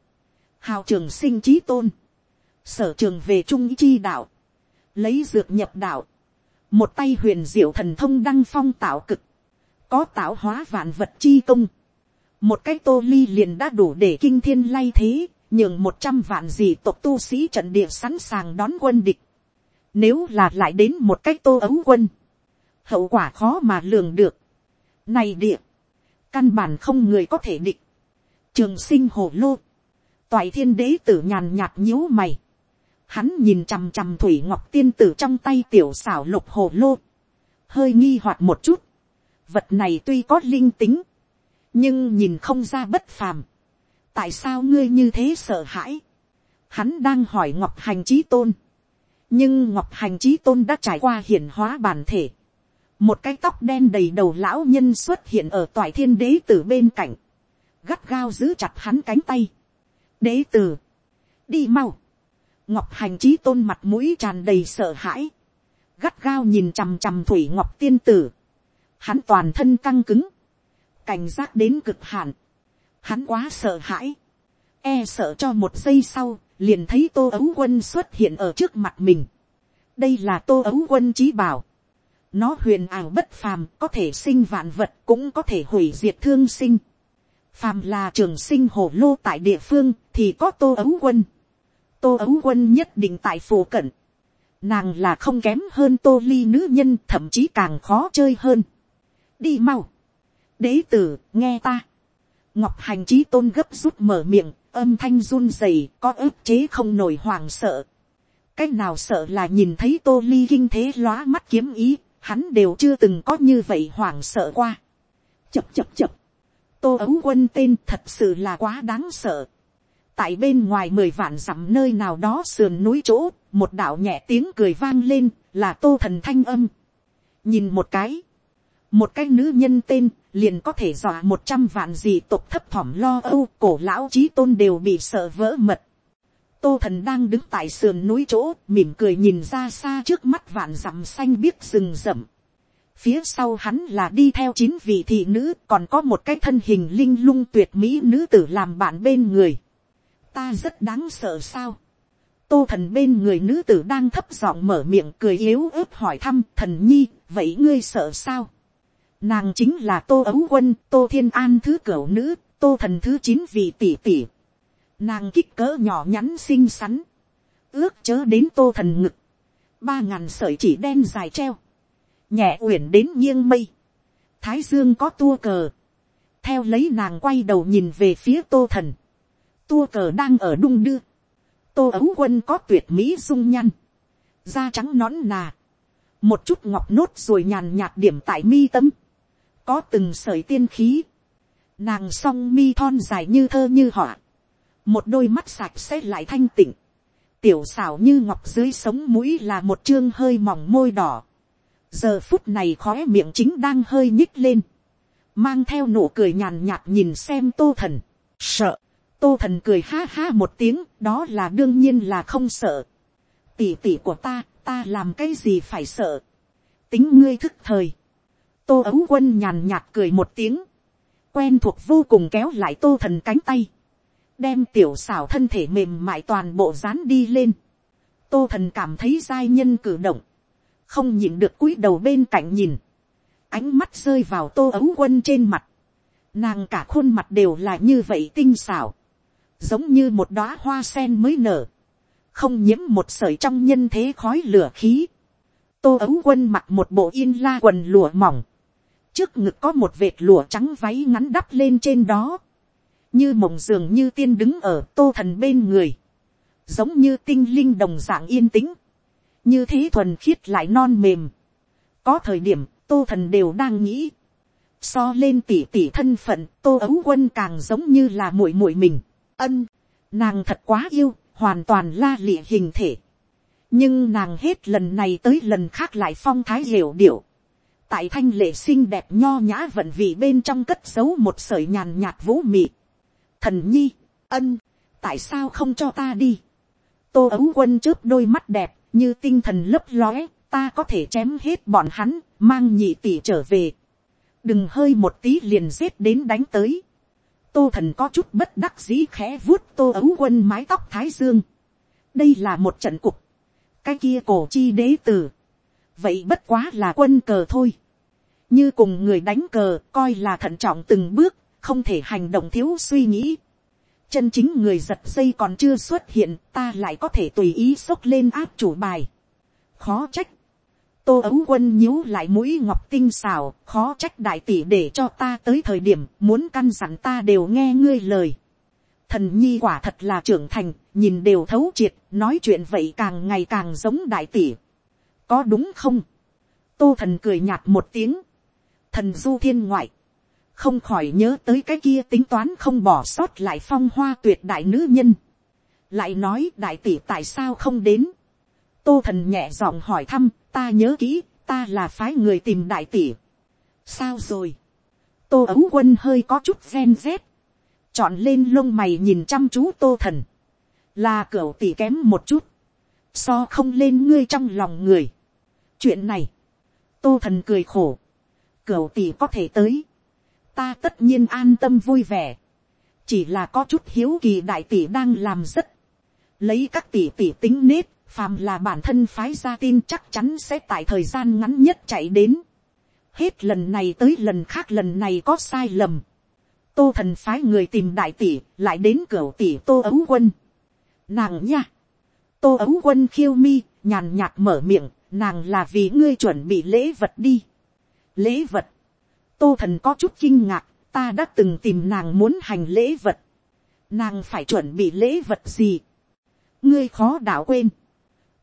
hào trường sinh trí tôn, sở trường về trung chi đạo, lấy dược nhập đạo, một tay huyền diệu thần thông đăng phong tạo cực, có tạo hóa vạn vật chi công, một cái tô ly liền đã đủ để kinh thiên lay thế, nhường một trăm vạn dị tộc tu sĩ trận địa sẵn sàng đón quân địch. Nếu là lại đến một cái tô ấu quân, hậu quả khó mà lường được. Này địa, căn bản không người có thể địch. Trường sinh hồ lô, toại thiên đế tử nhàn nhạt nhíu mày. Hắn nhìn chằm chằm thủy ngọc tiên tử trong tay tiểu xảo lục hồ lô. Hơi nghi hoặc một chút. Vật này tuy có linh tính, nhưng nhìn không ra bất phàm. Tại sao ngươi như thế sợ hãi? Hắn đang hỏi ngọc hành chí tôn. Nhưng ngọc hành chí tôn đã trải qua hiển hóa bản thể một cái tóc đen đầy đầu lão nhân xuất hiện ở toại thiên đế tử bên cạnh, gắt gao giữ chặt hắn cánh tay. đế tử, đi mau, ngọc hành trí tôn mặt mũi tràn đầy sợ hãi, gắt gao nhìn chằm chằm thủy ngọc tiên tử, hắn toàn thân căng cứng, cảnh giác đến cực hạn, hắn quá sợ hãi, e sợ cho một giây sau, liền thấy tô ấu quân xuất hiện ở trước mặt mình. đây là tô ấu quân trí bảo. nó huyền ảo bất phàm có thể sinh vạn vật cũng có thể hủy diệt thương sinh. phàm là trường sinh hổ lô tại địa phương thì có tô ấu quân tô ấu quân nhất định tại phù cận. nàng là không kém hơn tô ly nữ nhân thậm chí càng khó chơi hơn. đi mau. đế tử nghe ta. ngọc hành trí tôn gấp rút mở miệng âm thanh run rẩy có ức chế không nổi hoàng sợ. Cách nào sợ là nhìn thấy tô ly kinh thế lóa mắt kiếm ý, hắn đều chưa từng có như vậy hoàng sợ qua. Chập chập chập. Tô ấu quân tên thật sự là quá đáng sợ. Tại bên ngoài mười vạn dặm nơi nào đó sườn núi chỗ, một đạo nhẹ tiếng cười vang lên, là tô thần thanh âm. Nhìn một cái. Một cái nữ nhân tên, liền có thể dọa một trăm vạn gì tục thấp thỏm lo âu cổ lão trí tôn đều bị sợ vỡ mật. Tô thần đang đứng tại sườn núi chỗ mỉm cười nhìn ra xa trước mắt vạn dặm xanh biếc rừng rậm. Phía sau hắn là đi theo chín vị thị nữ còn có một cái thân hình linh lung tuyệt mỹ nữ tử làm bạn bên người. Ta rất đáng sợ sao. Tô thần bên người nữ tử đang thấp giọng mở miệng cười yếu ớt hỏi thăm thần nhi vậy ngươi sợ sao Nàng chính là Tô Ấu Quân, Tô Thiên An thứ cửu nữ, Tô Thần thứ chín vị tỷ tỷ. Nàng kích cỡ nhỏ nhắn xinh xắn. Ước chớ đến Tô Thần ngực. Ba ngàn sợi chỉ đen dài treo. Nhẹ uyển đến nghiêng mây. Thái Dương có tua cờ. Theo lấy nàng quay đầu nhìn về phía Tô Thần. Tua cờ đang ở đung đưa. Tô Ấu Quân có tuyệt mỹ dung nhăn. Da trắng nõn nà. Một chút ngọc nốt rồi nhàn nhạt điểm tại mi tâm. Có từng sợi tiên khí, nàng song mi thon dài như thơ như họa, một đôi mắt sạch sẽ lại thanh tịnh, tiểu xảo như ngọc dưới sống mũi là một chương hơi mỏng môi đỏ, giờ phút này khóe miệng chính đang hơi nhích lên, mang theo nụ cười nhàn nhạt nhìn xem tô thần, sợ, tô thần cười ha ha một tiếng, đó là đương nhiên là không sợ, tỉ tỉ của ta, ta làm cái gì phải sợ, tính ngươi thức thời, tô ấu quân nhàn nhạt cười một tiếng, quen thuộc vô cùng kéo lại tô thần cánh tay, đem tiểu xảo thân thể mềm mại toàn bộ dán đi lên. tô thần cảm thấy giai nhân cử động, không nhìn được cúi đầu bên cạnh nhìn, ánh mắt rơi vào tô ấu quân trên mặt, nàng cả khuôn mặt đều là như vậy tinh xảo, giống như một đóa hoa sen mới nở, không nhiễm một sợi trong nhân thế khói lửa khí. tô ấu quân mặc một bộ yên la quần lụa mỏng, trước ngực có một vệt lụa trắng váy ngắn đắp lên trên đó, như mộng dường như tiên đứng ở tô thần bên người, giống như tinh linh đồng dạng yên tĩnh, như thế thuần khiết lại non mềm. có thời điểm tô thần đều đang nghĩ, so lên tỉ tỉ thân phận tô ấu quân càng giống như là muội muội mình, ân, nàng thật quá yêu, hoàn toàn la lịa hình thể, nhưng nàng hết lần này tới lần khác lại phong thái hiểu điệu, tại thanh lệ xinh đẹp nho nhã vận vị bên trong cất giấu một sợi nhàn nhạt vũ mị. Thần nhi, ân, tại sao không cho ta đi? Tô ấu quân trước đôi mắt đẹp, như tinh thần lấp lóe, ta có thể chém hết bọn hắn, mang nhị tỷ trở về. Đừng hơi một tí liền giết đến đánh tới. Tô thần có chút bất đắc dĩ khẽ vuốt tô ấu quân mái tóc thái dương. Đây là một trận cục. Cái kia cổ chi đế tử. Vậy bất quá là quân cờ thôi như cùng người đánh cờ coi là thận trọng từng bước, không thể hành động thiếu suy nghĩ. chân chính người giật dây còn chưa xuất hiện, ta lại có thể tùy ý xốc lên áp chủ bài. khó trách tô ấu quân nhíu lại mũi ngọc tinh xào, khó trách đại tỷ để cho ta tới thời điểm muốn căn dặn ta đều nghe ngươi lời. thần nhi quả thật là trưởng thành, nhìn đều thấu triệt, nói chuyện vậy càng ngày càng giống đại tỷ. có đúng không? tô thần cười nhạt một tiếng thần du thiên ngoại, không khỏi nhớ tới cái kia tính toán không bỏ sót lại phong hoa tuyệt đại nữ nhân, lại nói đại tỷ tại sao không đến, tô thần nhẹ giọng hỏi thăm, ta nhớ kỹ, ta là phái người tìm đại tỷ. sao rồi, tô ấu quân hơi có chút gen rét, chọn lên lông mày nhìn chăm chú tô thần, là cửa tỷ kém một chút, so không lên ngươi trong lòng người. chuyện này, tô thần cười khổ, cửa tỷ có thể tới, ta tất nhiên an tâm vui vẻ, chỉ là có chút hiếu kỳ đại tỷ đang làm rất, lấy các tỷ tỷ tính nết, phàm là bản thân phái ra tin chắc chắn sẽ tại thời gian ngắn nhất chạy đến, hết lần này tới lần khác lần này có sai lầm, tô thần phái người tìm đại tỷ, lại đến cửa tỷ tô ấu quân, nàng nha, tô ấu quân khiêu mi, nhàn nhạt mở miệng, nàng là vì ngươi chuẩn bị lễ vật đi. lễ vật, tô thần có chút kinh ngạc, ta đã từng tìm nàng muốn hành lễ vật. nàng phải chuẩn bị lễ vật gì. ngươi khó đảo quên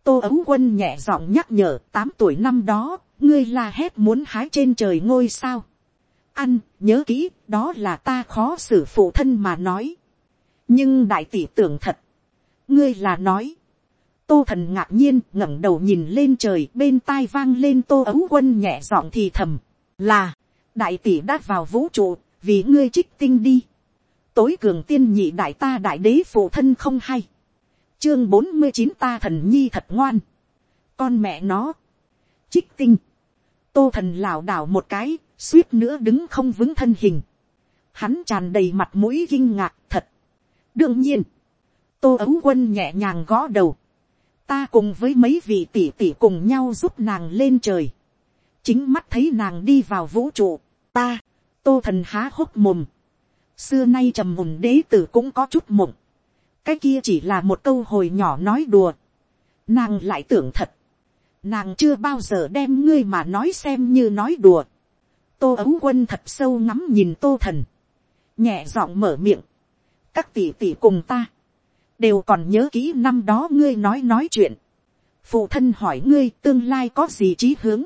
tô ấu quân nhẹ giọng nhắc nhở tám tuổi năm đó, ngươi la hét muốn hái trên trời ngôi sao. ăn, nhớ kỹ, đó là ta khó xử phụ thân mà nói. nhưng đại tỷ tưởng thật. ngươi là nói tô thần ngạc nhiên ngẩng đầu nhìn lên trời bên tai vang lên tô ấu quân nhẹ giọng thì thầm là đại tỷ đã vào vũ trụ vì ngươi trích tinh đi tối cường tiên nhị đại ta đại đế phụ thân không hay chương bốn mươi chín ta thần nhi thật ngoan. Con mẹ nó. Trích tinh. Tô thần lảo đảo một cái suýt nữa đứng không vững thân hình. Hắn tràn đầy mặt mũi kinh ngạc thật. Đương nhiên. Tô ấu quân nhẹ nhàng gõ đầu. Ta cùng với mấy vị tỷ tỷ cùng nhau giúp nàng lên trời, chính mắt thấy nàng đi vào vũ trụ, ta, tô thần há hốc mồm, xưa nay trầm mùn đế tử cũng có chút mộng, cái kia chỉ là một câu hồi nhỏ nói đùa, nàng lại tưởng thật, nàng chưa bao giờ đem ngươi mà nói xem như nói đùa, tô ấu quân thật sâu ngắm nhìn tô thần, nhẹ giọng mở miệng, các tỷ tỷ cùng ta, đều còn nhớ kỹ năm đó ngươi nói nói chuyện. phụ thân hỏi ngươi tương lai có gì trí hướng.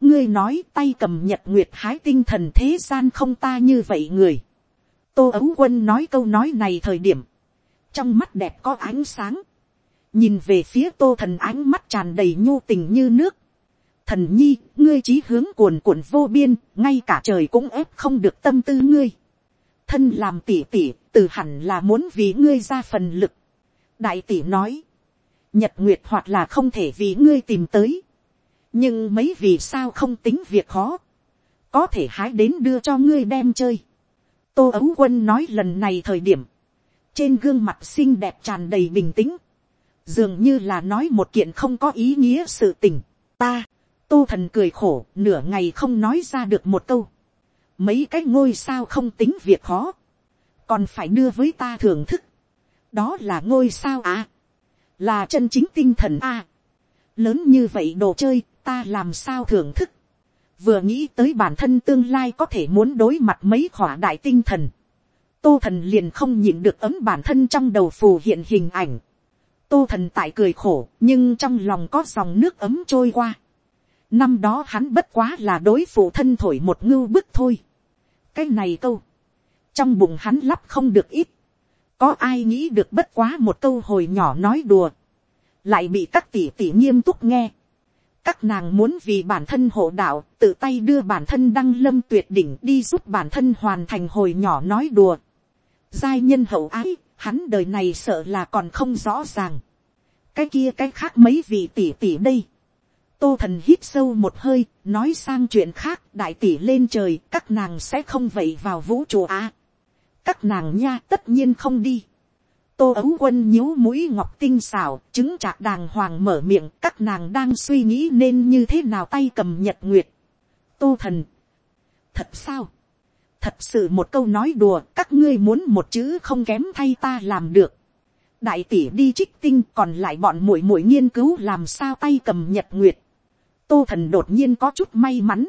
ngươi nói tay cầm nhật nguyệt hái tinh thần thế gian không ta như vậy người. tô ấu quân nói câu nói này thời điểm, trong mắt đẹp có ánh sáng, nhìn về phía tô thần ánh mắt tràn đầy nhu tình như nước. thần nhi, ngươi trí hướng cuồn cuộn vô biên, ngay cả trời cũng ép không được tâm tư ngươi thân làm tỉ tỉ, từ hẳn là muốn vì ngươi ra phần lực. đại tỷ nói, nhật nguyệt hoặc là không thể vì ngươi tìm tới. nhưng mấy vì sao không tính việc khó, có thể hái đến đưa cho ngươi đem chơi. tô ấu quân nói lần này thời điểm, trên gương mặt xinh đẹp tràn đầy bình tĩnh, dường như là nói một kiện không có ý nghĩa sự tình. ta, tô thần cười khổ, nửa ngày không nói ra được một câu. Mấy cái ngôi sao không tính việc khó, còn phải đưa với ta thưởng thức, đó là ngôi sao à, là chân chính tinh thần à, lớn như vậy đồ chơi ta làm sao thưởng thức, vừa nghĩ tới bản thân tương lai có thể muốn đối mặt mấy khỏa đại tinh thần, tô thần liền không nhịn được ấm bản thân trong đầu phù hiện hình ảnh, tô thần tại cười khổ nhưng trong lòng có dòng nước ấm trôi qua, năm đó hắn bất quá là đối phụ thân thổi một ngưu bức thôi, cái này câu, trong bụng hắn lắp không được ít, có ai nghĩ được bất quá một câu hồi nhỏ nói đùa, lại bị các tỷ tỷ nghiêm túc nghe, các nàng muốn vì bản thân hộ đạo tự tay đưa bản thân đăng lâm tuyệt đỉnh đi giúp bản thân hoàn thành hồi nhỏ nói đùa giai nhân hậu ái, hắn đời này sợ là còn không rõ ràng. cái kia cái khác mấy vị tỷ tỷ đây tô thần hít sâu một hơi, nói sang chuyện khác, đại tỷ lên trời, các nàng sẽ không vậy vào vũ trụ à. các nàng nha tất nhiên không đi. tô ấu quân nhíu mũi ngọc tinh xảo, chứng chạc đàng hoàng mở miệng, các nàng đang suy nghĩ nên như thế nào tay cầm nhật nguyệt. tô thần, thật sao, thật sự một câu nói đùa, các ngươi muốn một chữ không kém thay ta làm được đại tỷ đi trích tinh còn lại bọn muội muội nghiên cứu làm sao tay cầm nhật nguyệt tô thần đột nhiên có chút may mắn.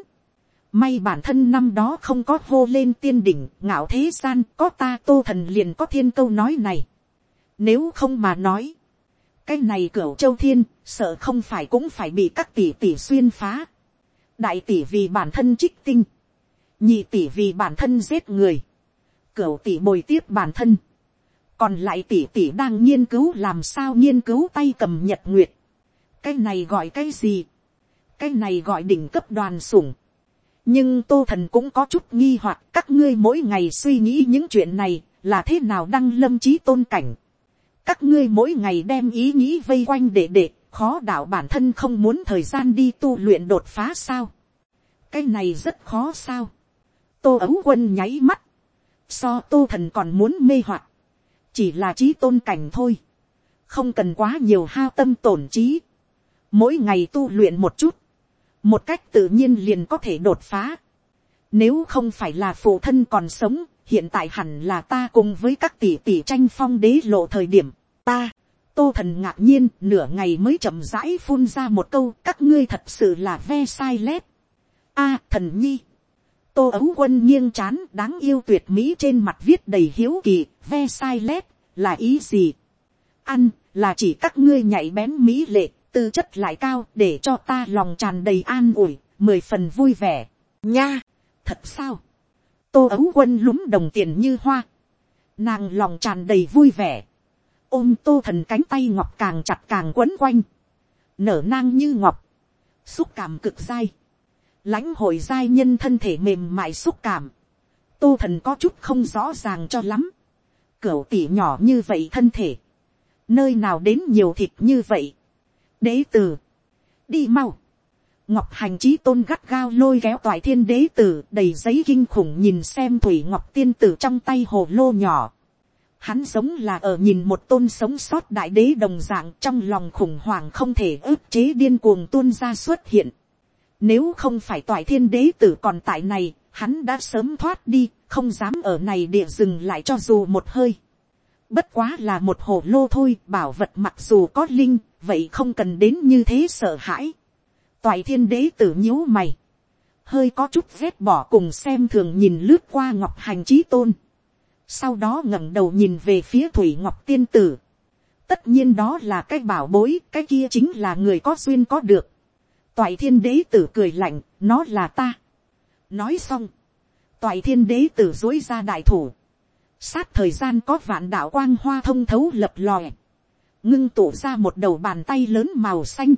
May bản thân năm đó không có hô lên tiên đỉnh, ngạo thế gian, có ta tô thần liền có thiên câu nói này. Nếu không mà nói, cái này cửa châu thiên, sợ không phải cũng phải bị các tỷ tỷ xuyên phá. Đại tỷ vì bản thân trích tinh, nhị tỷ vì bản thân giết người, cửu tỷ bồi tiếp bản thân. Còn lại tỷ tỷ đang nghiên cứu làm sao nghiên cứu tay cầm nhật nguyệt. Cái này gọi cái gì? cái này gọi đỉnh cấp đoàn sủng. nhưng tô thần cũng có chút nghi hoặc các ngươi mỗi ngày suy nghĩ những chuyện này là thế nào đăng lâm trí tôn cảnh. các ngươi mỗi ngày đem ý nghĩ vây quanh để để khó đạo bản thân không muốn thời gian đi tu luyện đột phá sao. cái này rất khó sao tô ấu quân nháy mắt, so tô thần còn muốn mê hoặc, chỉ là trí tôn cảnh thôi, không cần quá nhiều hao tâm tổn trí, mỗi ngày tu luyện một chút, một cách tự nhiên liền có thể đột phá. Nếu không phải là phụ thân còn sống, hiện tại hẳn là ta cùng với các tỷ tỷ tranh phong đế lộ thời điểm, ta, tô thần ngạc nhiên nửa ngày mới chậm rãi phun ra một câu các ngươi thật sự là ve sai lét. a thần nhi, tô ấu quân nghiêng c h á n đáng yêu tuyệt mỹ trên mặt viết đầy hiếu kỳ ve sai lét là ý gì. ăn là chỉ các ngươi nhảy bén mỹ lệ tư chất lại cao để cho ta lòng tràn đầy an ủi mười phần vui vẻ. nha, thật sao? Tô ấu quân lúng đồng tiền như hoa, nàng lòng tràn đầy vui vẻ, ôm tô thần cánh tay ngọc càng chặt càng quấn quanh, nở nang như ngọc, xúc cảm cực dai, lãnh hội giai nhân thân thể mềm mại xúc cảm, tô thần có chút không rõ ràng cho lắm, cửa tỉ nhỏ như vậy thân thể, nơi nào đến nhiều thịt như vậy, đế t đi mau, ngọc hành trí tôn gắt gao lôi kéo toại thiên đế tử đầy giấy kinh khủng nhìn xem thủy ngọc tiên tử trong tay hồ lô nhỏ. Hắn giống là ở nhìn một tôn sống sót đại đế đồng dạng trong lòng khủng hoảng không thể ức chế điên cuồng tuôn ra xuất hiện. Nếu không phải toại thiên đế tử còn tại này, hắn đã sớm thoát đi, không dám ở này địa dừng lại cho dù một hơi. Bất quá là một hồ lô thôi, bảo vật mặc dù có linh, vậy không cần đến như thế sợ hãi. Toại thiên đế tử nhíu mày, hơi có chút vét bỏ cùng xem thường nhìn lướt qua ngọc hành trí tôn, sau đó ngẩng đầu nhìn về phía thủy ngọc tiên tử, tất nhiên đó là cái bảo bối, cái kia chính là người có duyên có được, toại thiên đế tử cười lạnh, nó là ta. nói xong, toại thiên đế tử dối ra đại thủ, sát thời gian có vạn đạo quang hoa thông thấu lập lòe, ngưng tụ ra một đầu bàn tay lớn màu xanh,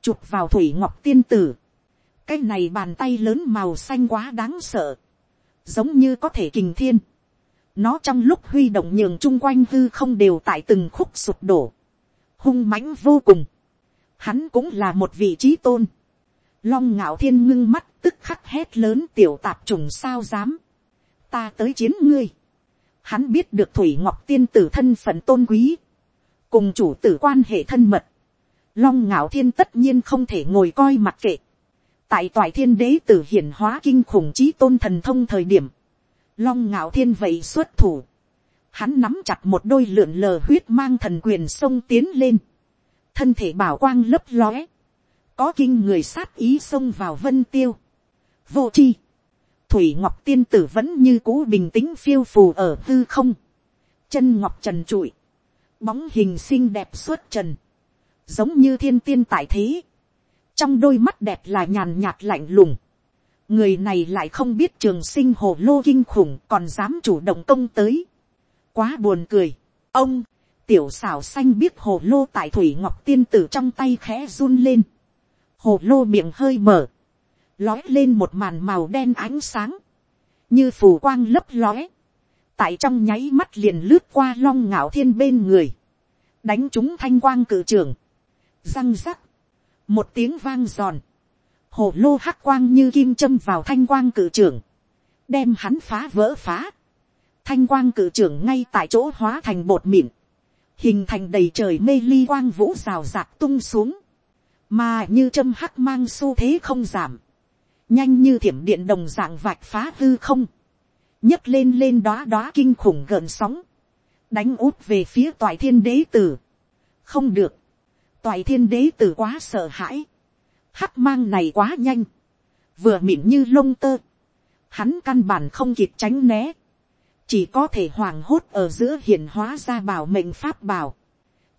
chụp vào thủy ngọc tiên tử. cái này bàn tay lớn màu xanh quá đáng sợ, giống như có thể kình thiên. nó trong lúc huy động nhường chung quanh hư không đều tại từng khúc sụp đổ, hung mãnh vô cùng hắn cũng là một vị trí tôn. long ngạo thiên ngưng mắt tức khắc hét lớn tiểu tạp trùng sao dám. ta tới chiến ngươi. hắn biết được thủy ngọc tiên tử thân phận tôn quý, cùng chủ tử quan hệ thân mật, long ngạo thiên tất nhiên không thể ngồi coi mặt kệ. tại toại thiên đế tử hiển hóa kinh khủng trí tôn thần thông thời điểm, long ngạo thiên vậy xuất thủ. hắn nắm chặt một đôi lượn lờ huyết mang thần quyền sông tiến lên thân thể bảo quang lấp lóe. có kinh người sát ý xông vào vân tiêu. vô chi. thủy ngọc tiên tử vẫn như cũ bình tĩnh phiêu phù ở hư không. chân ngọc trần trụi. bóng hình xinh đẹp suốt trần giống như thiên tiên tại thế, trong đôi mắt đẹp là nhàn nhạt lạnh lùng, người này lại không biết trường sinh hồ lô kinh khủng còn dám chủ động công tới, quá buồn cười, ông, tiểu xảo xanh biết hồ lô tại thủy ngọc tiên tử trong tay khẽ run lên, hồ lô miệng hơi mở, lói lên một màn màu đen ánh sáng, như phù quang lấp lói. tại trong nháy mắt liền lướt qua long ngạo thiên bên người, đánh chúng thanh quang cử trường, răng rắc, một tiếng vang giòn, hồ lô hắc quang như kim châm vào thanh quang cử trưởng, đem hắn phá vỡ phá, thanh quang cử trưởng ngay tại chỗ hóa thành bột mịn, hình thành đầy trời mê ly quang vũ rào rạc tung xuống, mà như châm hắc mang xu thế không giảm, nhanh như thiểm điện đồng dạng vạch phá hư không, nhấc lên lên đó đó kinh khủng gợn sóng, đánh út về phía toại thiên đế tử. không được, toại thiên đế tử quá sợ hãi, hắc mang này quá nhanh, vừa mịn như lông tơ, hắn căn bản không kịp tránh né, chỉ có thể hoàng hốt ở giữa hiển hóa ra bảo mệnh pháp bảo,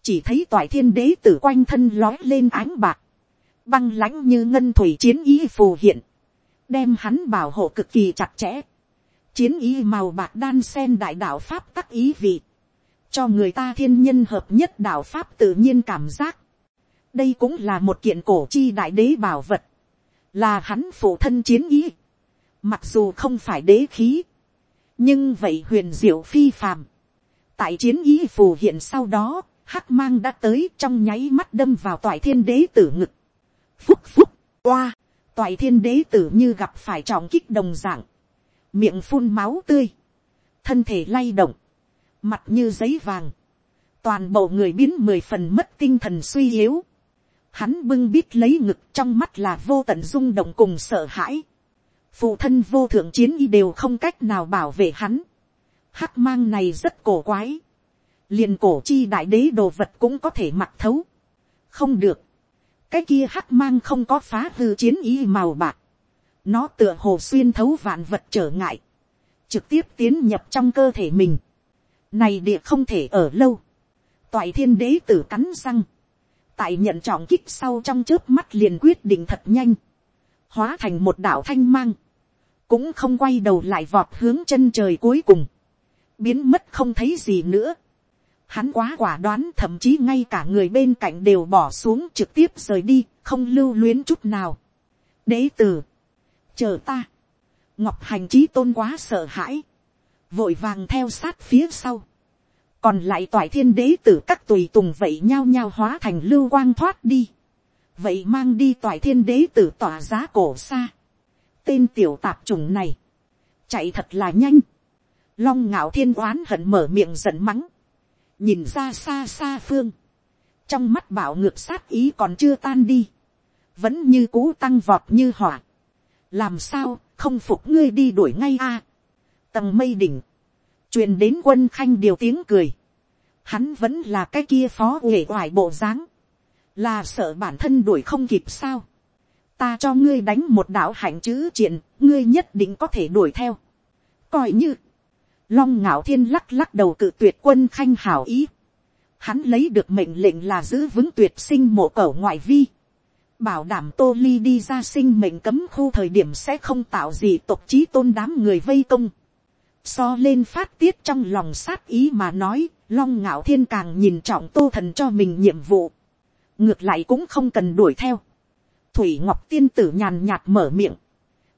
chỉ thấy toại thiên đế tử quanh thân lói lên ánh bạc, băng lãnh như ngân thủy chiến ý phù hiện, đem hắn bảo hộ cực kỳ chặt chẽ, chiến ý màu bạc đan sen đại đạo pháp tắc ý vị, cho người ta thiên nhân hợp nhất đạo pháp tự nhiên cảm giác, đây cũng là một kiện cổ chi đại đế bảo vật, là hắn phụ thân chiến ý, mặc dù không phải đế khí, nhưng vậy huyền diệu phi phàm, tại chiến ý phù hiện sau đó, hắc mang đã tới trong nháy mắt đâm vào toại thiên đế tử ngực. phúc phúc, oa, toại thiên đế tử như gặp phải trọng kích đồng dạng, miệng phun máu tươi, thân thể lay động, mặt như giấy vàng, toàn bộ người biến mười phần mất tinh thần suy yếu, hắn bưng bít lấy ngực trong mắt là vô tận rung động cùng sợ hãi, phụ thân vô thượng chiến y đều không cách nào bảo vệ hắn, hắc mang này rất cổ quái, liền cổ chi đại đế đồ vật cũng có thể mặc thấu, không được, cái kia hắc mang không có phá hư chiến y màu bạc, nó tựa hồ xuyên thấu vạn vật trở ngại, trực tiếp tiến nhập trong cơ thể mình, này địa không thể ở lâu, toại thiên đế tử cắn răng, tại nhận trọng kích sau trong trước mắt liền quyết định thật nhanh, hóa thành một đạo thanh mang, cũng không quay đầu lại vọt hướng chân trời cuối cùng, biến mất không thấy gì nữa. Hắn quá quả đoán thậm chí ngay cả người bên cạnh đều bỏ xuống trực tiếp rời đi, không lưu luyến chút nào. Đế tử, chờ ta, ngọc hành trí tôn quá sợ hãi, vội vàng theo sát phía sau. còn lại toại thiên đế tử các tùy tùng vậy nhao nhao hóa thành lưu quang thoát đi vậy mang đi toại thiên đế tử tỏa giá cổ xa. tên tiểu tạp trùng này, chạy thật là nhanh. Long ngạo thiên oán hận mở miệng giận mắng, nhìn ra xa xa phương, trong mắt bảo ngược sát ý còn chưa tan đi, vẫn như cũ tăng vọt như hỏa, làm sao không phục ngươi đi đuổi ngay a, tầng mây đỉnh, truyền đến quân khanh điều tiếng cười, hắn vẫn là cái kia phó uể oải bộ dáng, là sợ bản thân đuổi không kịp sao, ta cho ngươi đánh một đạo hạnh chữ triện, ngươi nhất định có thể đuổi theo, coi như, Long ngạo thiên lắc lắc đầu cự tuyệt quân khanh hảo ý. Hắn lấy được mệnh lệnh là giữ vững tuyệt sinh mộ cẩu ngoại vi. Bảo đảm tô ly đi ra sinh mệnh cấm khu thời điểm sẽ không tạo gì tộc trí tôn đám người vây công. So lên phát tiết trong lòng sát ý mà nói, long ngạo thiên càng nhìn trọng tô thần cho mình nhiệm vụ. Ngược lại cũng không cần đuổi theo. Thủy Ngọc Tiên tử nhàn nhạt mở miệng.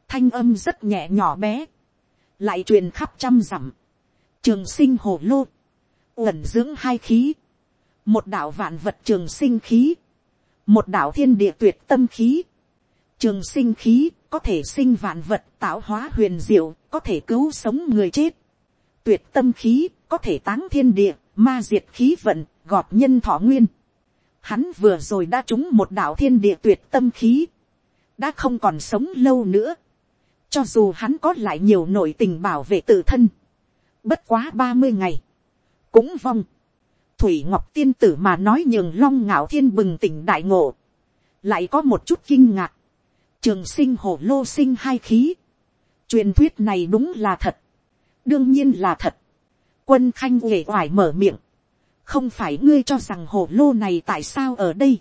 Thanh âm rất nhẹ nhỏ bé. Lại truyền khắp trăm dặm trường sinh hồ lô, ẩn dưỡng hai khí, một đạo vạn vật trường sinh khí, một đạo thiên địa tuyệt tâm khí, trường sinh khí có thể sinh vạn vật tạo hóa huyền diệu, có thể cứu sống người chết, tuyệt tâm khí có thể táng thiên địa, ma diệt khí vận, gọt nhân thọ nguyên. Hắn vừa rồi đã trúng một đạo thiên địa tuyệt tâm khí, đã không còn sống lâu nữa. Cho dù hắn có lại nhiều nội tình bảo vệ tự thân, Bất quá ba mươi ngày. Cũng vong. Thủy Ngọc Tiên Tử mà nói nhường long ngạo thiên bừng tỉnh đại ngộ. Lại có một chút kinh ngạc. Trường sinh hổ lô sinh hai khí. Truyền thuyết này đúng là thật. Đương nhiên là thật. Quân khanh uể oải mở miệng. Không phải ngươi cho rằng hổ lô này tại sao ở đây.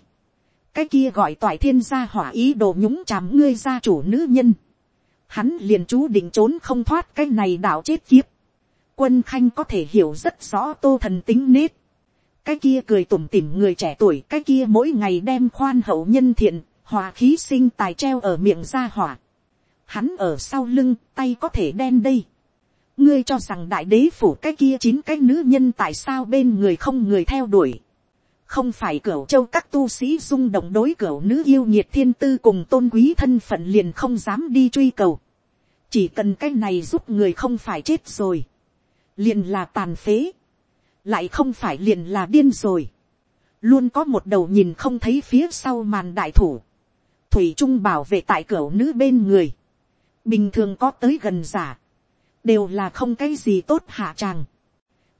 Cái kia gọi toại thiên gia hỏa ý đồ nhúng chàm ngươi gia chủ nữ nhân. Hắn liền chú định trốn không thoát cái này đạo chết kiếp quân khanh có thể hiểu rất rõ tô thần tính nết. cái kia cười tủm tỉm người trẻ tuổi cái kia mỗi ngày đem khoan hậu nhân thiện, hòa khí sinh tài treo ở miệng ra hỏa. hắn ở sau lưng, tay có thể đen đây ngươi cho rằng đại đế phủ cái kia chín cái nữ nhân tại sao bên người không người theo đuổi. không phải cửa châu các tu sĩ rung động đối cửa nữ yêu nhiệt thiên tư cùng tôn quý thân phận liền không dám đi truy cầu. chỉ cần cái này giúp người không phải chết rồi. Liền là tàn phế, lại không phải liền là điên rồi, luôn có một đầu nhìn không thấy phía sau màn đại thủ, thủy trung bảo vệ tại cửa nữ bên người, bình thường có tới gần giả, đều là không cái gì tốt hạ tràng,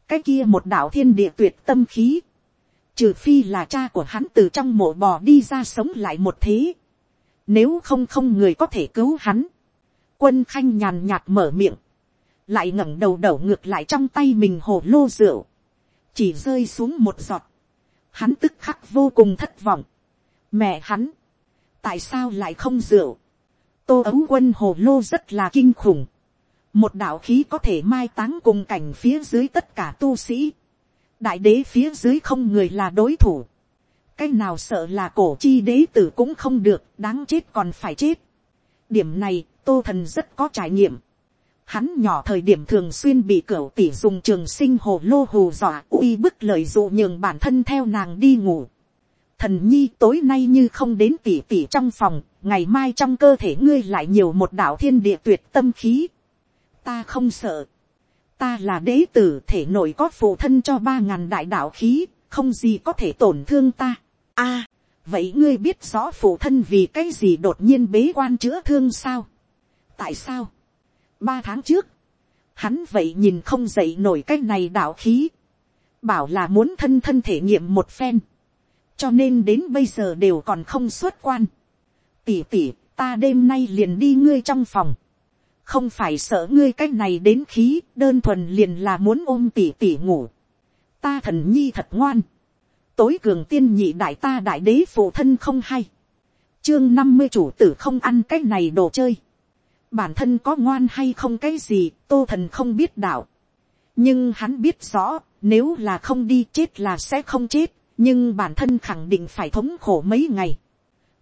cái kia một đạo thiên địa tuyệt tâm khí, trừ phi là cha của hắn từ trong mộ bò đi ra sống lại một thế, nếu không không người có thể cứu hắn, quân khanh nhàn nhạt mở miệng, lại ngẩng đầu đầu ngược lại trong tay mình hồ lô rượu, chỉ rơi xuống một giọt, hắn tức khắc vô cùng thất vọng, mẹ hắn, tại sao lại không rượu, tô ấu quân hồ lô rất là kinh khủng, một đạo khí có thể mai táng cùng cảnh phía dưới tất cả tu sĩ, đại đế phía dưới không người là đối thủ, cái nào sợ là cổ chi đế tử cũng không được, đáng chết còn phải chết. điểm này tô thần rất có trải nghiệm, Hắn nhỏ thời điểm thường xuyên bị cửu tỷ dùng trường sinh hồ lô hù dọa uy bức lời dụ nhường bản thân theo nàng đi ngủ. Thần nhi tối nay như không đến tỷ tỷ trong phòng, ngày mai trong cơ thể ngươi lại nhiều một đạo thiên địa tuyệt tâm khí. Ta không sợ. Ta là đế tử thể nội có phụ thân cho ba ngàn đại đạo khí, không gì có thể tổn thương ta. a vậy ngươi biết rõ phụ thân vì cái gì đột nhiên bế quan chữa thương sao. tại sao ba tháng trước, hắn vậy nhìn không dậy nổi cái này đạo khí, bảo là muốn thân thân thể nghiệm một phen, cho nên đến bây giờ đều còn không xuất quan. tỉ tỉ, ta đêm nay liền đi ngươi trong phòng, không phải sợ ngươi cái này đến khí, đơn thuần liền là muốn ôm tỉ tỉ ngủ. ta thần nhi thật ngoan, tối cường tiên nhị đại ta đại đế phụ thân không hay, chương năm mươi chủ tử không ăn cái này đồ chơi, bản thân có ngoan hay không cái gì, tô thần không biết đạo. nhưng hắn biết rõ, nếu là không đi chết là sẽ không chết, nhưng bản thân khẳng định phải thống khổ mấy ngày.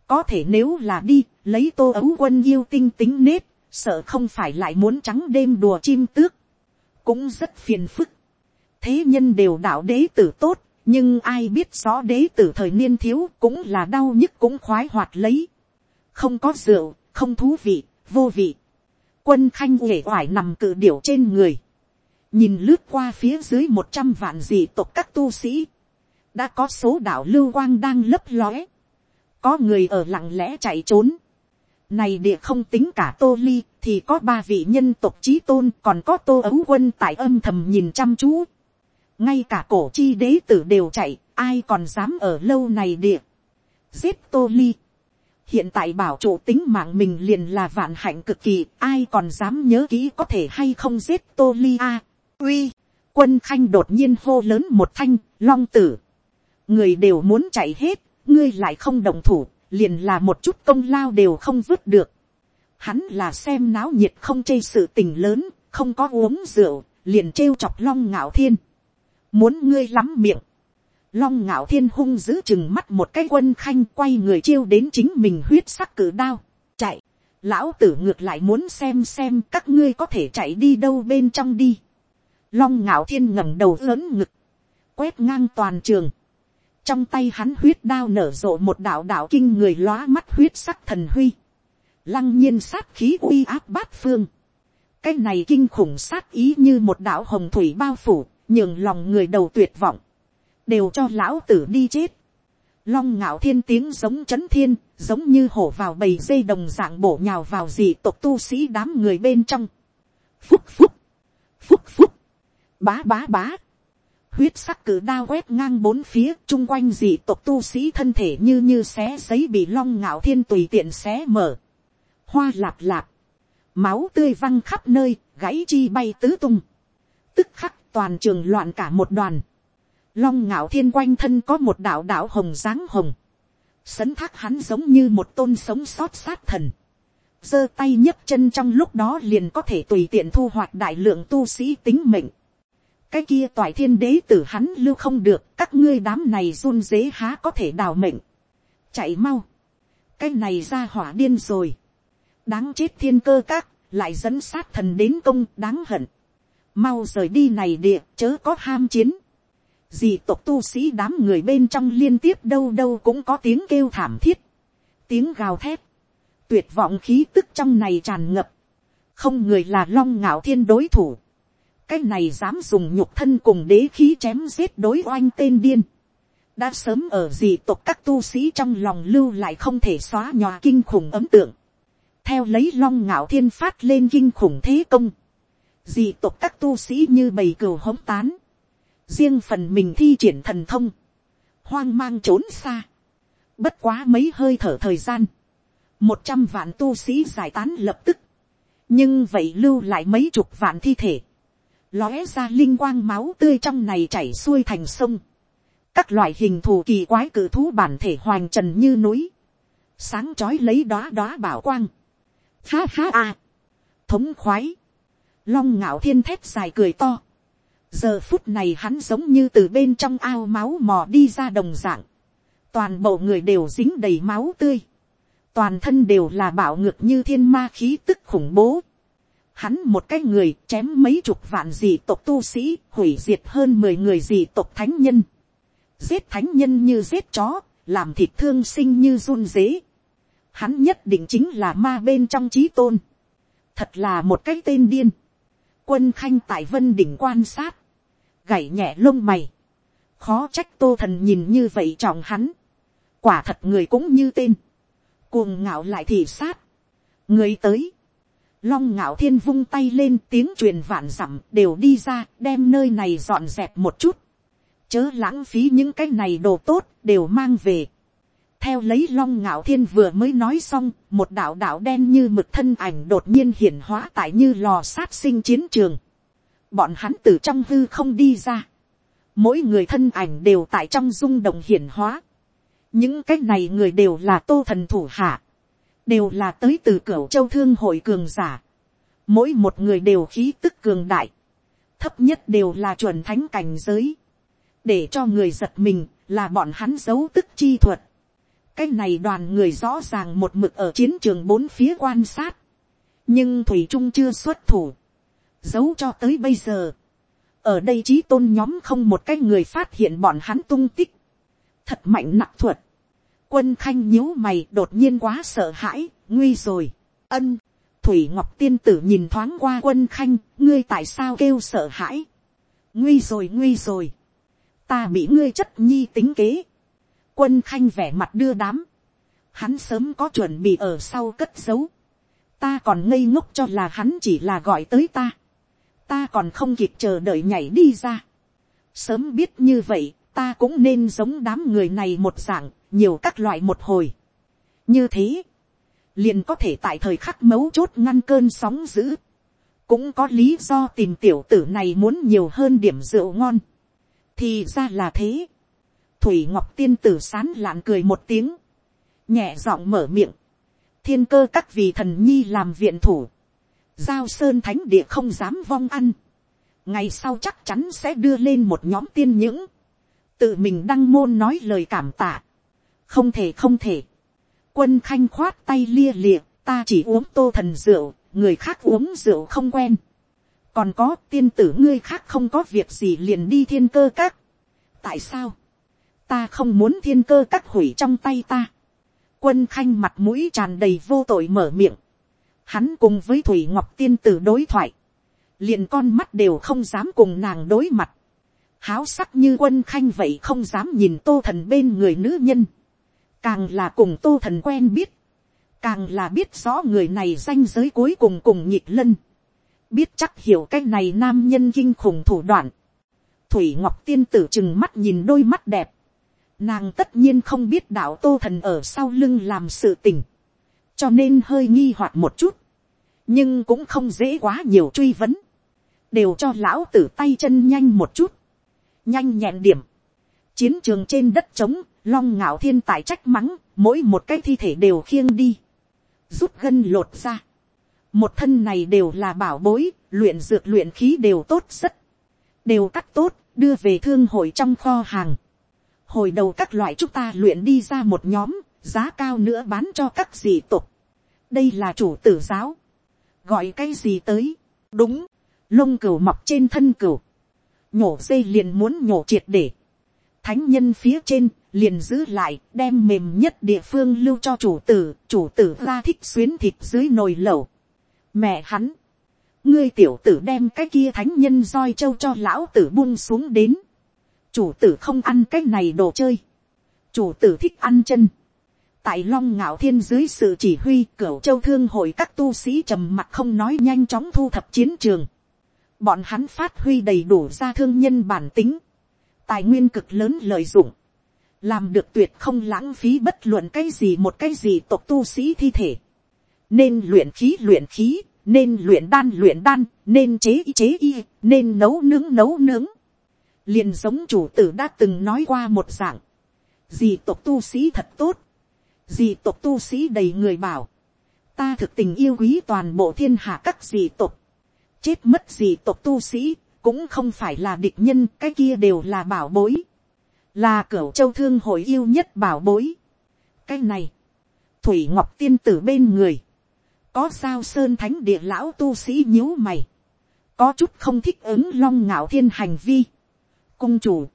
có thể nếu là đi, lấy tô ấu quân yêu tinh tính nết, sợ không phải lại muốn trắng đêm đùa chim tước, cũng rất phiền phức. thế nhân đều đạo đế tử tốt, nhưng ai biết rõ đế tử thời niên thiếu cũng là đau nhức cũng khoái hoạt lấy. không có rượu, không thú vị, vô vị. Quân khanh uể oải nằm cự điểu trên người. Nhìn lướt qua phía dưới một trăm vạn dị tộc các tu sĩ. Đã có số đạo lưu quang đang lấp lóe. Có người ở lặng lẽ chạy trốn. Này địa không tính cả tô ly thì có ba vị nhân tộc trí tôn còn có tô ấu quân tại âm thầm nhìn chăm chú. Ngay cả cổ chi đế tử đều chạy ai còn dám ở lâu này địa. Giết tô ly hiện tại bảo chủ tính mạng mình liền là vạn hạnh cực kỳ, ai còn dám nhớ kỹ có thể hay không giết tô ly a. uy, quân khanh đột nhiên hô lớn một thanh, long tử. người đều muốn chạy hết, ngươi lại không đồng thủ, liền là một chút công lao đều không vứt được. Hắn là xem náo nhiệt không chê sự tình lớn, không có uống rượu, liền trêu chọc long ngạo thiên. Muốn ngươi lắm miệng Long ngạo thiên hung giữ chừng mắt một cái quân khanh quay người chiêu đến chính mình huyết sắc cử đao. Chạy. Lão tử ngược lại muốn xem xem các ngươi có thể chạy đi đâu bên trong đi. Long ngạo thiên ngẩng đầu lớn ngực. Quét ngang toàn trường. Trong tay hắn huyết đao nở rộ một đạo đạo kinh người lóa mắt huyết sắc thần huy. Lăng nhiên sát khí uy áp bát phương. Cái này kinh khủng sát ý như một đạo hồng thủy bao phủ, nhường lòng người đầu tuyệt vọng đều cho lão tử đi chết. Long ngạo thiên tiếng giống chấn thiên, giống như hổ vào bầy dây đồng dạng bổ nhào vào dị tộc tu sĩ đám người bên trong. Phúc phúc, phúc phúc, bá bá bá. Huyết sắc cử đao quét ngang bốn phía chung quanh dị tộc tu sĩ thân thể như như xé giấy bị long ngạo thiên tùy tiện xé mở. Hoa lạp lạp, máu tươi văng khắp nơi, gãy chi bay tứ tung. Tức khắc toàn trường loạn cả một đoàn long ngạo thiên quanh thân có một đạo đạo hồng dáng hồng, sấn thác hắn giống như một tôn sống sót sát thần, giơ tay nhấc chân trong lúc đó liền có thể tùy tiện thu hoạch đại lượng tu sĩ tính mệnh cái kia toại thiên đế tử hắn lưu không được, các ngươi đám này run dế há có thể đào mệnh. chạy mau, cái này ra hỏa điên rồi, đáng chết thiên cơ các, lại dẫn sát thần đến công đáng hận. mau rời đi này địa chớ có ham chiến Dì tộc tu sĩ đám người bên trong liên tiếp đâu đâu cũng có tiếng kêu thảm thiết. Tiếng gào thét. Tuyệt vọng khí tức trong này tràn ngập. Không người là long ngạo thiên đối thủ. Cái này dám dùng nhục thân cùng đế khí chém giết đối oanh tên điên. Đã sớm ở dị tộc các tu sĩ trong lòng lưu lại không thể xóa nhòa kinh khủng ấm tượng. Theo lấy long ngạo thiên phát lên kinh khủng thế công. dị tộc các tu sĩ như bầy cừu hống tán riêng phần mình thi triển thần thông, hoang mang trốn xa, bất quá mấy hơi thở thời gian, một trăm vạn tu sĩ giải tán lập tức, nhưng vậy lưu lại mấy chục vạn thi thể, lóe ra linh quang máu tươi trong này chảy xuôi thành sông, các loại hình thù kỳ quái cử thú bản thể hoàng trần như núi, sáng trói lấy đóa đóa bảo quang, ha ha a, thống khoái, long ngạo thiên thép dài cười to, giờ phút này hắn giống như từ bên trong ao máu mò đi ra đồng dạng, toàn bộ người đều dính đầy máu tươi, toàn thân đều là bạo ngược như thiên ma khí tức khủng bố, Hắn một cái người chém mấy chục vạn dị tộc tu sĩ, hủy diệt hơn mười người dị tộc thánh nhân. Giết thánh nhân như giết chó, làm thịt thương sinh như run dế. Hắn nhất định chính là ma bên trong trí tôn. Thật là một cái tên điên. Quân khanh tại vân đỉnh quan sát. Gảy nhẹ lông mày. Khó trách tô thần nhìn như vậy trọng hắn. Quả thật người cũng như tên. Cuồng ngạo lại thì sát. Người tới Long ngạo thiên vung tay lên tiếng truyền vạn dặm đều đi ra đem nơi này dọn dẹp một chút. Chớ lãng phí những cái này đồ tốt đều mang về. Theo lấy long ngạo thiên vừa mới nói xong, một đạo đạo đen như mực thân ảnh đột nhiên hiển hóa tại như lò sát sinh chiến trường. Bọn hắn từ trong hư không đi ra. Mỗi người thân ảnh đều tại trong rung động hiển hóa. Những cái này người đều là tô thần thủ hạ đều là tới từ cửa châu thương hội cường giả. Mỗi một người đều khí tức cường đại. Thấp nhất đều là chuẩn thánh cảnh giới. Để cho người giật mình là bọn hắn giấu tức chi thuật. Cái này đoàn người rõ ràng một mực ở chiến trường bốn phía quan sát. Nhưng Thủy Trung chưa xuất thủ. Giấu cho tới bây giờ. Ở đây trí tôn nhóm không một cái người phát hiện bọn hắn tung tích. Thật mạnh nặng thuật quân khanh nhíu mày đột nhiên quá sợ hãi, nguy rồi. ân, thủy ngọc tiên tử nhìn thoáng qua quân khanh, ngươi tại sao kêu sợ hãi. nguy rồi nguy rồi. ta bị ngươi chất nhi tính kế. quân khanh vẻ mặt đưa đám. hắn sớm có chuẩn bị ở sau cất giấu. ta còn ngây ngốc cho là hắn chỉ là gọi tới ta. ta còn không kịp chờ đợi nhảy đi ra. sớm biết như vậy, ta cũng nên giống đám người này một dạng, nhiều các loại một hồi. như thế, liền có thể tại thời khắc mấu chốt ngăn cơn sóng dữ. cũng có lý do tìm tiểu tử này muốn nhiều hơn điểm rượu ngon. thì ra là thế. thủy ngọc tiên tử sán lạn cười một tiếng, nhẹ giọng mở miệng, thiên cơ các vị thần nhi làm viện thủ, giao sơn thánh địa không dám vong ăn, ngày sau chắc chắn sẽ đưa lên một nhóm tiên những, tự mình đăng môn nói lời cảm tạ, không thể không thể, quân khanh khoát tay lia lịa, ta chỉ uống tô thần rượu, người khác uống rượu không quen, còn có tiên tử ngươi khác không có việc gì liền đi thiên cơ các, tại sao, ta không muốn thiên cơ các hủy trong tay ta, quân khanh mặt mũi tràn đầy vô tội mở miệng, hắn cùng với thủy ngọc tiên tử đối thoại, liền con mắt đều không dám cùng nàng đối mặt, háo sắc như quân khanh vậy không dám nhìn tô thần bên người nữ nhân, càng là cùng tô thần quen biết, càng là biết rõ người này danh giới cuối cùng cùng nhịp lân, biết chắc hiểu cái này nam nhân kinh khủng thủ đoạn, thủy ngọc tiên tử chừng mắt nhìn đôi mắt đẹp, nàng tất nhiên không biết đạo tô thần ở sau lưng làm sự tình, cho nên hơi nghi hoặc một chút, nhưng cũng không dễ quá nhiều truy vấn, đều cho lão tử tay chân nhanh một chút, nhanh nhẹn điểm, chiến trường trên đất trống, long ngạo thiên tài trách mắng, mỗi một cái thi thể đều khiêng đi, rút gân lột ra. một thân này đều là bảo bối, luyện dược luyện khí đều tốt rất, đều cắt tốt, đưa về thương hội trong kho hàng. hồi đầu các loại chúng ta luyện đi ra một nhóm, giá cao nữa bán cho các dị tục. đây là chủ tử giáo, gọi cái gì tới, đúng, lông cừu mọc trên thân cừu, nhổ dây liền muốn nhổ triệt để, thánh nhân phía trên liền giữ lại đem mềm nhất địa phương lưu cho chủ tử chủ tử ra thích xuyến thịt dưới nồi lẩu. Mẹ hắn ngươi tiểu tử đem cái kia thánh nhân roi châu cho lão tử buông xuống đến. Chủ tử không ăn cái này đồ chơi. Chủ tử thích ăn chân. Tại long ngạo thiên dưới sự chỉ huy cửu châu thương hội các tu sĩ trầm mặc không nói nhanh chóng thu thập chiến trường. Bọn hắn phát huy đầy đủ ra thương nhân bản tính. Tài nguyên cực lớn lợi dụng, làm được tuyệt không lãng phí bất luận cái gì một cái gì tộc tu sĩ thi thể, nên luyện khí luyện khí, nên luyện đan luyện đan, nên chế y chế y, nên nấu nướng nấu nướng. liền giống chủ tử đã từng nói qua một dạng, gì tộc tu sĩ thật tốt, gì tộc tu sĩ đầy người bảo, ta thực tình yêu quý toàn bộ thiên hạ các gì tộc, chết mất gì tộc tu sĩ cũng không phải là địch nhân cái kia đều là bảo bối, là cửa châu thương hội yêu nhất bảo bối. cái này, thủy ngọc tiên tử bên người, có sao sơn thánh địa lão tu sĩ nhíu mày, có chút không thích ứng long ngạo thiên hành vi, cung chủ,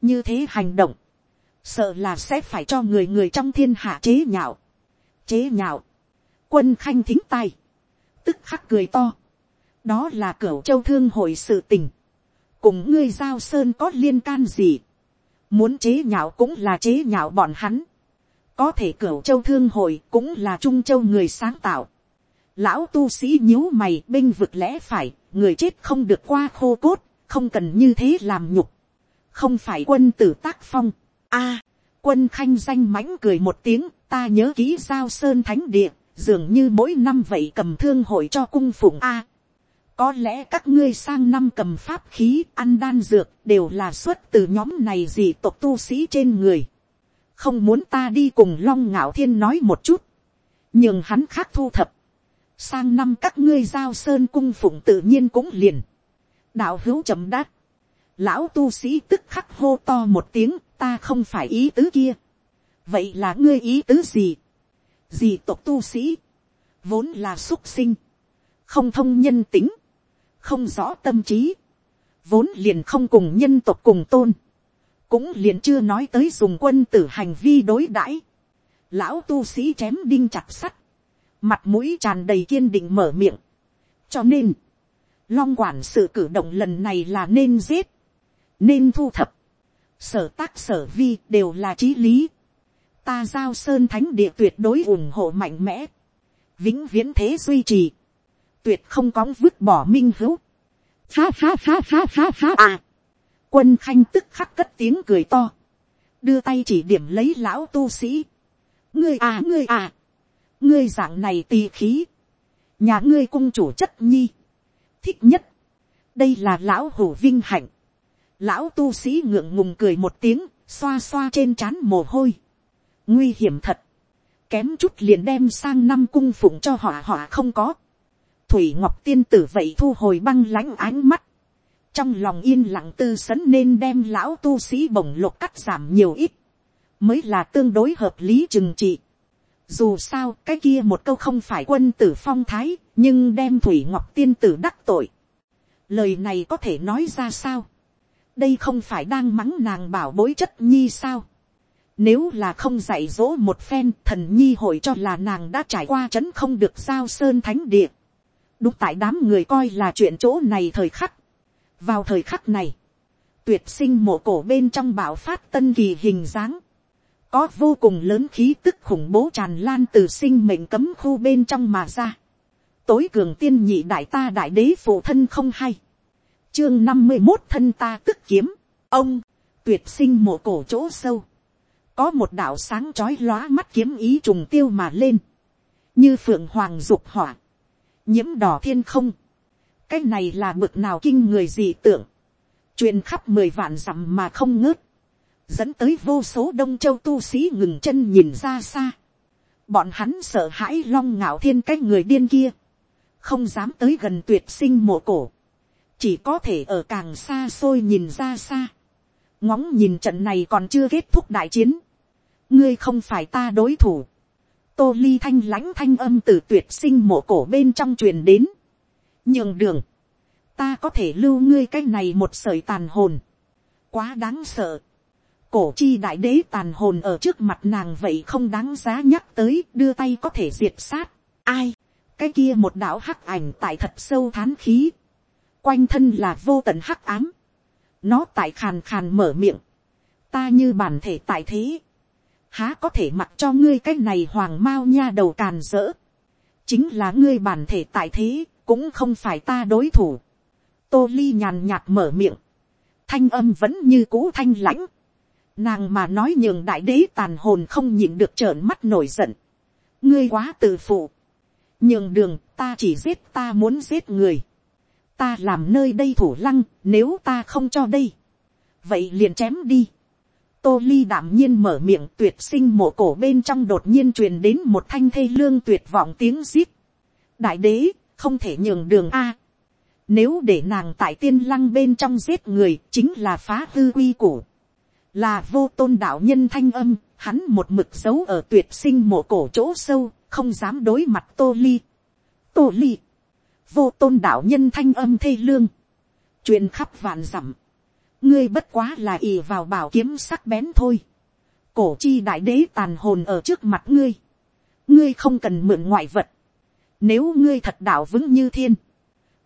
như thế hành động, sợ là sẽ phải cho người người trong thiên hạ chế nhạo, chế nhạo, quân khanh thính tay, tức khắc cười to, đó là cửa châu thương hội sự tình, cùng ngươi giao sơn có liên can gì, muốn chế nhạo cũng là chế nhạo bọn hắn, có thể cửu châu thương hội cũng là trung châu người sáng tạo, lão tu sĩ nhíu mày binh vực lẽ phải, người chết không được qua khô cốt, không cần như thế làm nhục, không phải quân tử tác phong, a, quân khanh danh mãnh cười một tiếng, ta nhớ kỹ giao sơn thánh địa, dường như mỗi năm vậy cầm thương hội cho cung phụng a có lẽ các ngươi sang năm cầm pháp khí ăn đan dược đều là xuất từ nhóm này gì tộc tu sĩ trên người. không muốn ta đi cùng long ngạo thiên nói một chút, nhưng hắn khác thu thập. sang năm các ngươi giao sơn cung phụng tự nhiên cũng liền. đạo hữu chậm đáp. lão tu sĩ tức khắc hô to một tiếng ta không phải ý tứ kia. vậy là ngươi ý tứ gì gì tộc tu sĩ. Vốn là xuất sinh. Không thông nhân tính. Không rõ tâm trí. Vốn liền không cùng nhân tộc cùng tôn. Cũng liền chưa nói tới dùng quân tử hành vi đối đãi. Lão tu sĩ chém đinh chặt sắt. Mặt mũi tràn đầy kiên định mở miệng. Cho nên. Long quản sự cử động lần này là nên giết. Nên thu thập sở tác sở vi đều là trí lý ta giao sơn thánh địa tuyệt đối ủng hộ mạnh mẽ, vĩnh viễn thế duy trì, tuyệt không có vứt bỏ minh hữu. Ha ha ha ha ha ha à. Quân khanh tức khắc cất tiếng cười to. Đưa tay chỉ điểm lấy lão tu sĩ. Ngươi à ngươi à. Ngươi dạng này tì khí. Nhà ngươi cung chủ chất nhi. Thích nhất. Đây là lão hổ vinh hạnh. Lão tu sĩ ngượng ngùng cười một tiếng. Xoa xoa trên trán mồ hôi nguy hiểm thật, kém chút liền đem sang năm cung phụng cho họa họa không có. Thủy ngọc tiên tử vậy thu hồi băng lãnh ánh mắt, trong lòng yên lặng tư sấn nên đem lão tu sĩ bổng lục cắt giảm nhiều ít, mới là tương đối hợp lý chừng trị. Dù sao cái kia một câu không phải quân tử phong thái, nhưng đem thủy ngọc tiên tử đắc tội. Lời này có thể nói ra sao? Đây không phải đang mắng nàng bảo bối chất nhi sao? Nếu là không dạy dỗ một phen thần nhi hội cho là nàng đã trải qua chấn không được giao sơn thánh địa. Đúng tại đám người coi là chuyện chỗ này thời khắc. Vào thời khắc này, tuyệt sinh mộ cổ bên trong bảo phát tân kỳ hình dáng. Có vô cùng lớn khí tức khủng bố tràn lan từ sinh mệnh cấm khu bên trong mà ra. Tối cường tiên nhị đại ta đại đế phụ thân không hay. Chương năm mươi một thân ta tức kiếm. Ông, tuyệt sinh mộ cổ chỗ sâu có một đạo sáng chói lóa mắt kiếm ý trùng tiêu mà lên, như phượng hoàng dục hỏa, nhiễm đỏ thiên không, cái này là bực nào kinh người gì tưởng, truyền khắp mười vạn dặm mà không ngớt, dẫn tới vô số đông châu tu sĩ ngừng chân nhìn ra xa, bọn hắn sợ hãi long ngạo thiên cái người điên kia, không dám tới gần tuyệt sinh mộ cổ, chỉ có thể ở càng xa xôi nhìn ra xa, ngóng nhìn trận này còn chưa kết thúc đại chiến, ngươi không phải ta đối thủ, tô ly thanh lãnh thanh âm từ tuyệt sinh mộ cổ bên trong truyền đến, nhường đường, ta có thể lưu ngươi cái này một sợi tàn hồn, quá đáng sợ, cổ chi đại đế tàn hồn ở trước mặt nàng vậy không đáng giá nhắc tới đưa tay có thể diệt sát, ai, cái kia một đạo hắc ảnh tại thật sâu thán khí, quanh thân là vô tận hắc ám, nó tại khàn khàn mở miệng, ta như bản thể tại thế, há có thể mặc cho ngươi cái này hoàng mao nha đầu càn dỡ, chính là ngươi bản thể tại thế, cũng không phải ta đối thủ. tô ly nhàn nhạt mở miệng, thanh âm vẫn như cũ thanh lãnh, nàng mà nói nhường đại đế tàn hồn không nhịn được trợn mắt nổi giận, ngươi quá tự phụ, nhường đường ta chỉ giết ta muốn giết người, ta làm nơi đây thủ lăng nếu ta không cho đây, vậy liền chém đi, tô ly đảm nhiên mở miệng tuyệt sinh mộ cổ bên trong đột nhiên truyền đến một thanh thê lương tuyệt vọng tiếng zip. đại đế không thể nhường đường a. nếu để nàng tại tiên lăng bên trong giết người chính là phá hư quy củ. là vô tôn đạo nhân thanh âm hắn một mực giấu ở tuyệt sinh mộ cổ chỗ sâu không dám đối mặt tô ly. tô ly, vô tôn đạo nhân thanh âm thê lương, truyền khắp vạn dặm, ngươi bất quá là ì vào bảo kiếm sắc bén thôi, cổ chi đại đế tàn hồn ở trước mặt ngươi, ngươi không cần mượn ngoại vật, nếu ngươi thật đạo vững như thiên,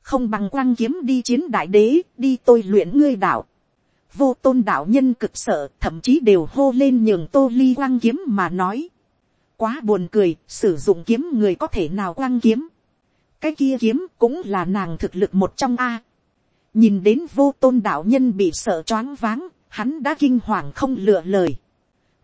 không bằng quang kiếm đi chiến đại đế, đi tôi luyện ngươi đạo. Vô tôn đạo nhân cực sợ, thậm chí đều hô lên nhường tô ly quang kiếm mà nói. Quá buồn cười, sử dụng kiếm người có thể nào quang kiếm. Cái kia kiếm cũng là nàng thực lực một trong A. Nhìn đến vô tôn đạo nhân bị sợ choáng váng, hắn đã kinh hoàng không lựa lời.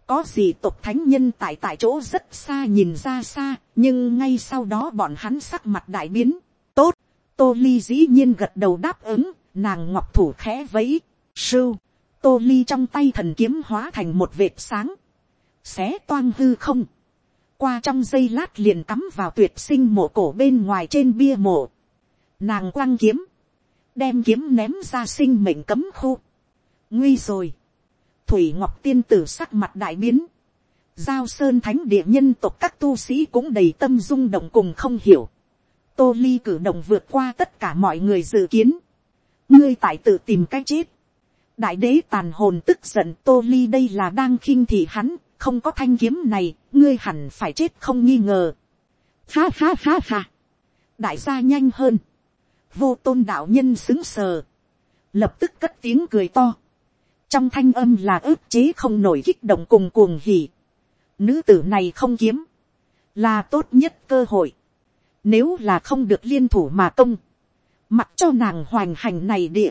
Có gì tộc thánh nhân tại tại chỗ rất xa nhìn ra xa, nhưng ngay sau đó bọn hắn sắc mặt đại biến. Tốt, tô ly dĩ nhiên gật đầu đáp ứng, nàng ngọc thủ khẽ vẫy, sưu, tô ly trong tay thần kiếm hóa thành một vệt sáng, xé toang hư không, qua trong giây lát liền cắm vào tuyệt sinh mộ cổ bên ngoài trên bia mộ, nàng quăng kiếm, đem kiếm ném ra sinh mệnh cấm khu, nguy rồi, thủy ngọc tiên tử sắc mặt đại biến, giao sơn thánh địa nhân tộc các tu sĩ cũng đầy tâm rung động cùng không hiểu, tô ly cử động vượt qua tất cả mọi người dự kiến, ngươi tại tự tìm cách chết, đại đế tàn hồn tức giận tô ly đây là đang khinh thị hắn, không có thanh kiếm này, ngươi hẳn phải chết không nghi ngờ. Ha ha ha ha, đại gia nhanh hơn, vô tôn đạo nhân xứng sờ, lập tức cất tiếng cười to, trong thanh âm là ước chế không nổi kích động cùng cuồng hỉ. Nữ tử này không kiếm, là tốt nhất cơ hội. Nếu là không được liên thủ mà công, mặc cho nàng hoành hành này địa,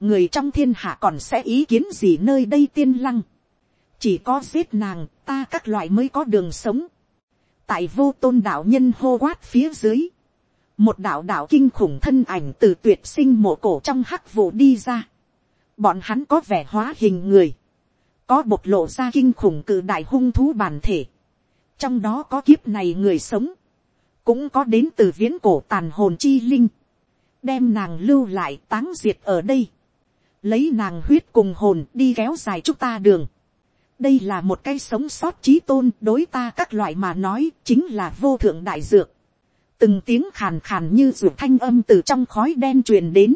người trong thiên hạ còn sẽ ý kiến gì nơi đây tiên lăng. chỉ có giết nàng, ta các loại mới có đường sống. tại vô tôn đạo nhân hô quát phía dưới, một đạo đạo kinh khủng thân ảnh từ tuyệt sinh mộ cổ trong hắc vụ đi ra. Bọn hắn có vẻ hóa hình người, có bộc lộ ra kinh khủng cự đại hung thú bản thể, trong đó có kiếp này người sống, cũng có đến từ viễn cổ tàn hồn chi linh, đem nàng lưu lại táng diệt ở đây, lấy nàng huyết cùng hồn đi kéo dài chúng ta đường. đây là một cái sống sót trí tôn đối ta các loại mà nói chính là vô thượng đại dược từng tiếng khàn khàn như ruột thanh âm từ trong khói đen truyền đến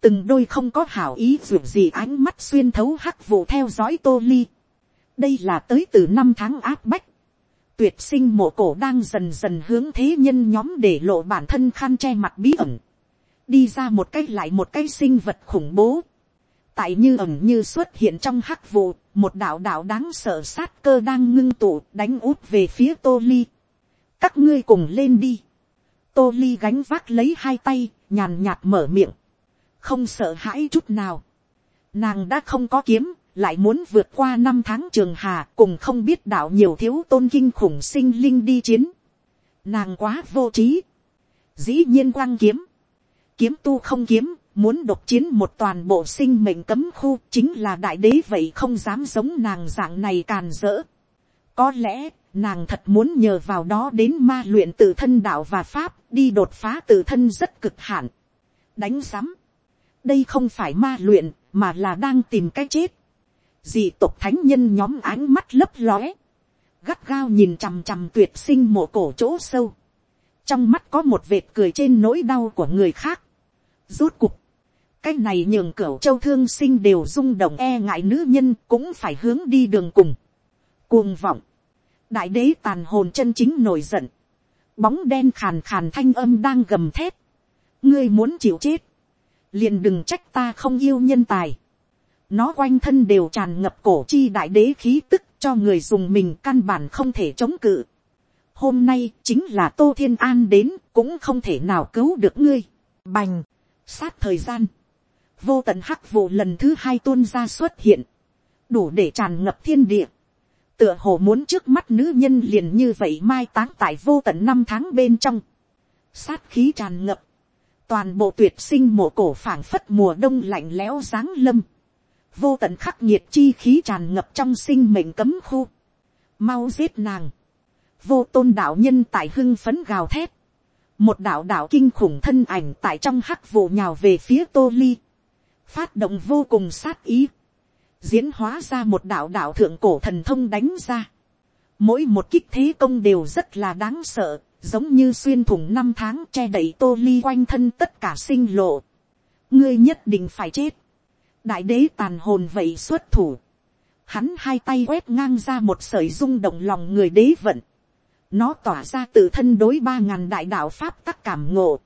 từng đôi không có hảo ý ruột gì ánh mắt xuyên thấu hắc vụ theo dõi tô ly. đây là tới từ năm tháng áp bách. tuyệt sinh mộ cổ đang dần dần hướng thế nhân nhóm để lộ bản thân khăn che mặt bí ẩn. đi ra một cái lại một cái sinh vật khủng bố. tại như ẩn như xuất hiện trong hắc vụ, một đạo đạo đáng sợ sát cơ đang ngưng tụ đánh út về phía tô ly. các ngươi cùng lên đi tô ly gánh vác lấy hai tay, nhàn nhạt mở miệng không sợ hãi chút nào. Nàng đã không có kiếm, lại muốn vượt qua năm tháng trường hà cùng không biết đạo nhiều thiếu tôn kinh khủng sinh linh đi chiến. Nàng quá vô trí. Dĩ nhiên quang kiếm. Kiếm tu không kiếm, muốn độc chiến một toàn bộ sinh mệnh cấm khu chính là đại đế vậy không dám giống nàng dạng này càn rỡ. Có lẽ, nàng thật muốn nhờ vào đó đến ma luyện tự thân đạo và pháp, đi đột phá tự thân rất cực hạn. Đánh giám đây không phải ma luyện, mà là đang tìm cái chết. Dị tộc thánh nhân nhóm ánh mắt lấp lóe, gắt gao nhìn chằm chằm tuyệt sinh mộ cổ chỗ sâu. Trong mắt có một vệt cười trên nỗi đau của người khác. Rốt cục, cái này nhường cửu châu thương sinh đều rung động e ngại nữ nhân cũng phải hướng đi đường cùng. Cuồng vọng, đại đế tàn hồn chân chính nổi giận. Bóng đen khàn khàn thanh âm đang gầm thét. Ngươi muốn chịu chết liền đừng trách ta không yêu nhân tài. nó quanh thân đều tràn ngập cổ chi đại đế khí tức cho người dùng mình căn bản không thể chống cự. hôm nay chính là tô thiên an đến cũng không thể nào cứu được ngươi. bành, sát thời gian, vô tận hắc vụ lần thứ hai tuôn ra xuất hiện, đủ để tràn ngập thiên địa tựa hồ muốn trước mắt nữ nhân liền như vậy mai táng tại vô tận năm tháng bên trong. sát khí tràn ngập, toàn bộ tuyệt sinh mộ cổ phảng phất mùa đông lạnh lẽo giáng lâm, vô tận khắc nghiệt chi khí tràn ngập trong sinh mệnh cấm khu, mau giết nàng, vô tôn đạo nhân tại hưng phấn gào thét, một đạo đạo kinh khủng thân ảnh tại trong hắc vụ nhào về phía tô ly, phát động vô cùng sát ý, diễn hóa ra một đạo đạo thượng cổ thần thông đánh ra, mỗi một kích thế công đều rất là đáng sợ, giống như xuyên thủng năm tháng che đậy tô ly quanh thân tất cả sinh lộ, ngươi nhất định phải chết, đại đế tàn hồn vậy xuất thủ, hắn hai tay quét ngang ra một sợi rung động lòng người đế vận, nó tỏa ra tự thân đối ba ngàn đại đạo pháp tắc cảm ngộ,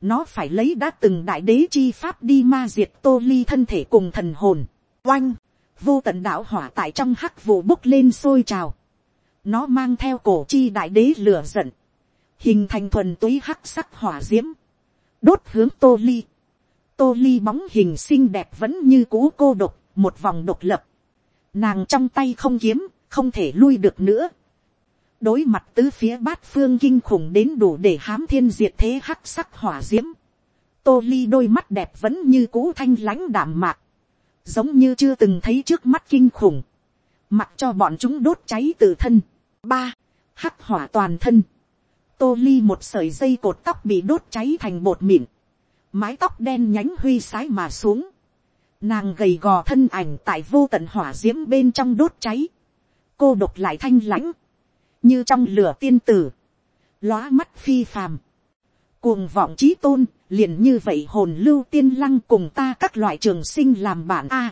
nó phải lấy đã từng đại đế chi pháp đi ma diệt tô ly thân thể cùng thần hồn, oanh, vô tận đạo hỏa tại trong hắc vụ bốc lên sôi trào, nó mang theo cổ chi đại đế lửa giận, hình thành thuần túy hắc sắc hỏa diễm, đốt hướng tô ly, tô ly bóng hình xinh đẹp vẫn như cũ cô độc, một vòng độc lập, nàng trong tay không kiếm, không thể lui được nữa, đối mặt tứ phía bát phương kinh khủng đến đủ để hám thiên diệt thế hắc sắc hỏa diễm. tô ly đôi mắt đẹp vẫn như cũ thanh lãnh đảm mạc, giống như chưa từng thấy trước mắt kinh khủng, mặc cho bọn chúng đốt cháy từ thân, ba, hắc hỏa toàn thân, tô ly một sợi dây cột tóc bị đốt cháy thành bột mịn, mái tóc đen nhánh huy sái mà xuống, nàng gầy gò thân ảnh tại vô tận hỏa d i ễ m bên trong đốt cháy, cô độc lại thanh lãnh, như trong lửa tiên tử, lóa mắt phi phàm, cuồng vọng trí tôn, liền như vậy hồn lưu tiên lăng cùng ta các loại trường sinh làm bản a.